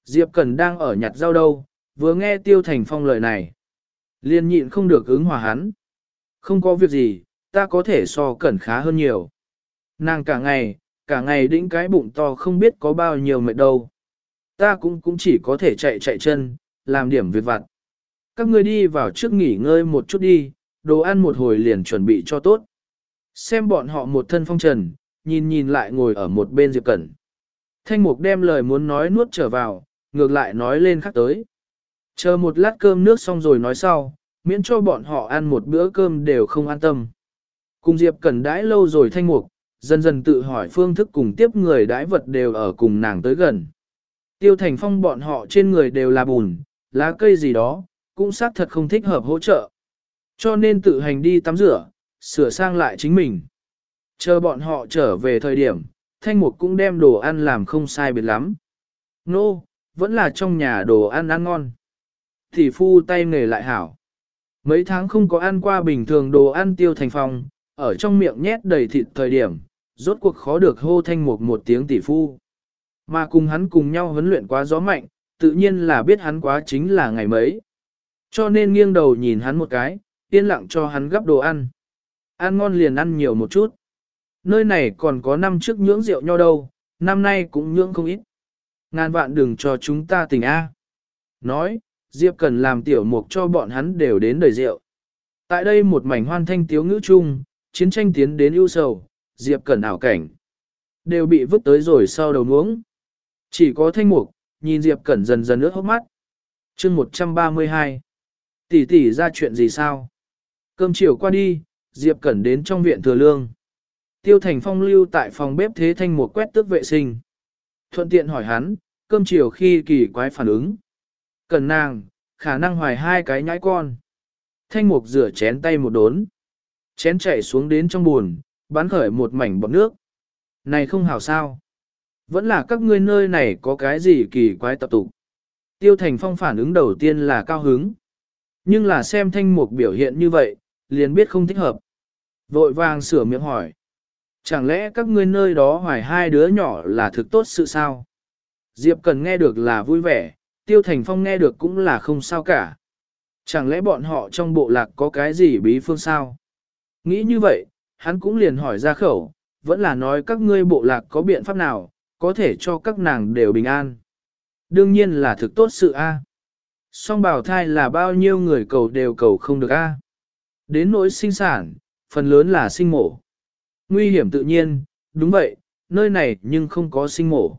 Diệp Cần đang ở nhặt rau đâu, vừa nghe Tiêu Thành Phong lời này. Liên nhịn không được ứng hòa hắn. Không có việc gì, ta có thể so cẩn khá hơn nhiều. Nàng cả ngày, cả ngày đĩnh cái bụng to không biết có bao nhiêu mệt đâu. Ta cũng cũng chỉ có thể chạy chạy chân, làm điểm việc vặt. Các ngươi đi vào trước nghỉ ngơi một chút đi, đồ ăn một hồi liền chuẩn bị cho tốt. Xem bọn họ một thân phong trần, nhìn nhìn lại ngồi ở một bên Diệp Cẩn. Thanh Mục đem lời muốn nói nuốt trở vào, ngược lại nói lên khác tới. Chờ một lát cơm nước xong rồi nói sau, miễn cho bọn họ ăn một bữa cơm đều không an tâm. Cùng Diệp Cẩn đãi lâu rồi Thanh Mục, dần dần tự hỏi phương thức cùng tiếp người đãi vật đều ở cùng nàng tới gần. Tiêu Thành Phong bọn họ trên người đều là bùn, lá cây gì đó, cũng xác thật không thích hợp hỗ trợ. Cho nên tự hành đi tắm rửa, sửa sang lại chính mình. Chờ bọn họ trở về thời điểm, Thanh Mục cũng đem đồ ăn làm không sai biệt lắm. Nô, no, vẫn là trong nhà đồ ăn ăn ngon. Thì phu tay nghề lại hảo. Mấy tháng không có ăn qua bình thường đồ ăn tiêu thành phong, ở trong miệng nhét đầy thịt thời điểm, rốt cuộc khó được hô thanh mục một tiếng tỷ phu. Mà cùng hắn cùng nhau huấn luyện quá gió mạnh, tự nhiên là biết hắn quá chính là ngày mấy. Cho nên nghiêng đầu nhìn hắn một cái, yên lặng cho hắn gắp đồ ăn. Ăn ngon liền ăn nhiều một chút. Nơi này còn có năm trước nhưỡng rượu nho đâu, năm nay cũng nhưỡng không ít. Ngàn vạn đừng cho chúng ta tình A. Nói, Diệp cần làm tiểu mục cho bọn hắn đều đến đời rượu. Tại đây một mảnh hoan thanh tiếu ngữ chung, chiến tranh tiến đến ưu sầu, Diệp Cẩn ảo cảnh. Đều bị vứt tới rồi sau đầu nuống. Chỉ có thanh mục, nhìn Diệp Cẩn dần dần nước hốc mắt. chương 132. Tỷ tỷ ra chuyện gì sao? Cơm chiều qua đi, Diệp Cẩn đến trong viện thừa lương. Tiêu Thành Phong lưu tại phòng bếp thế thanh một quét tước vệ sinh. Thuận tiện hỏi hắn, cơm chiều khi kỳ quái phản ứng. Cần nàng, khả năng hoài hai cái nhãi con. Thanh mục rửa chén tay một đốn. Chén chảy xuống đến trong buồn, bắn khởi một mảnh bọt nước. Này không hảo sao. Vẫn là các ngươi nơi này có cái gì kỳ quái tập tụ. Tiêu Thành Phong phản ứng đầu tiên là cao hứng. Nhưng là xem thanh mục biểu hiện như vậy, liền biết không thích hợp. Vội vàng sửa miệng hỏi. Chẳng lẽ các ngươi nơi đó hoài hai đứa nhỏ là thực tốt sự sao? Diệp Cần nghe được là vui vẻ, Tiêu Thành Phong nghe được cũng là không sao cả. Chẳng lẽ bọn họ trong bộ lạc có cái gì bí phương sao? Nghĩ như vậy, hắn cũng liền hỏi ra khẩu, vẫn là nói các ngươi bộ lạc có biện pháp nào, có thể cho các nàng đều bình an. Đương nhiên là thực tốt sự A. Song bảo thai là bao nhiêu người cầu đều cầu không được A. Đến nỗi sinh sản, phần lớn là sinh mổ. Nguy hiểm tự nhiên, đúng vậy, nơi này nhưng không có sinh mổ.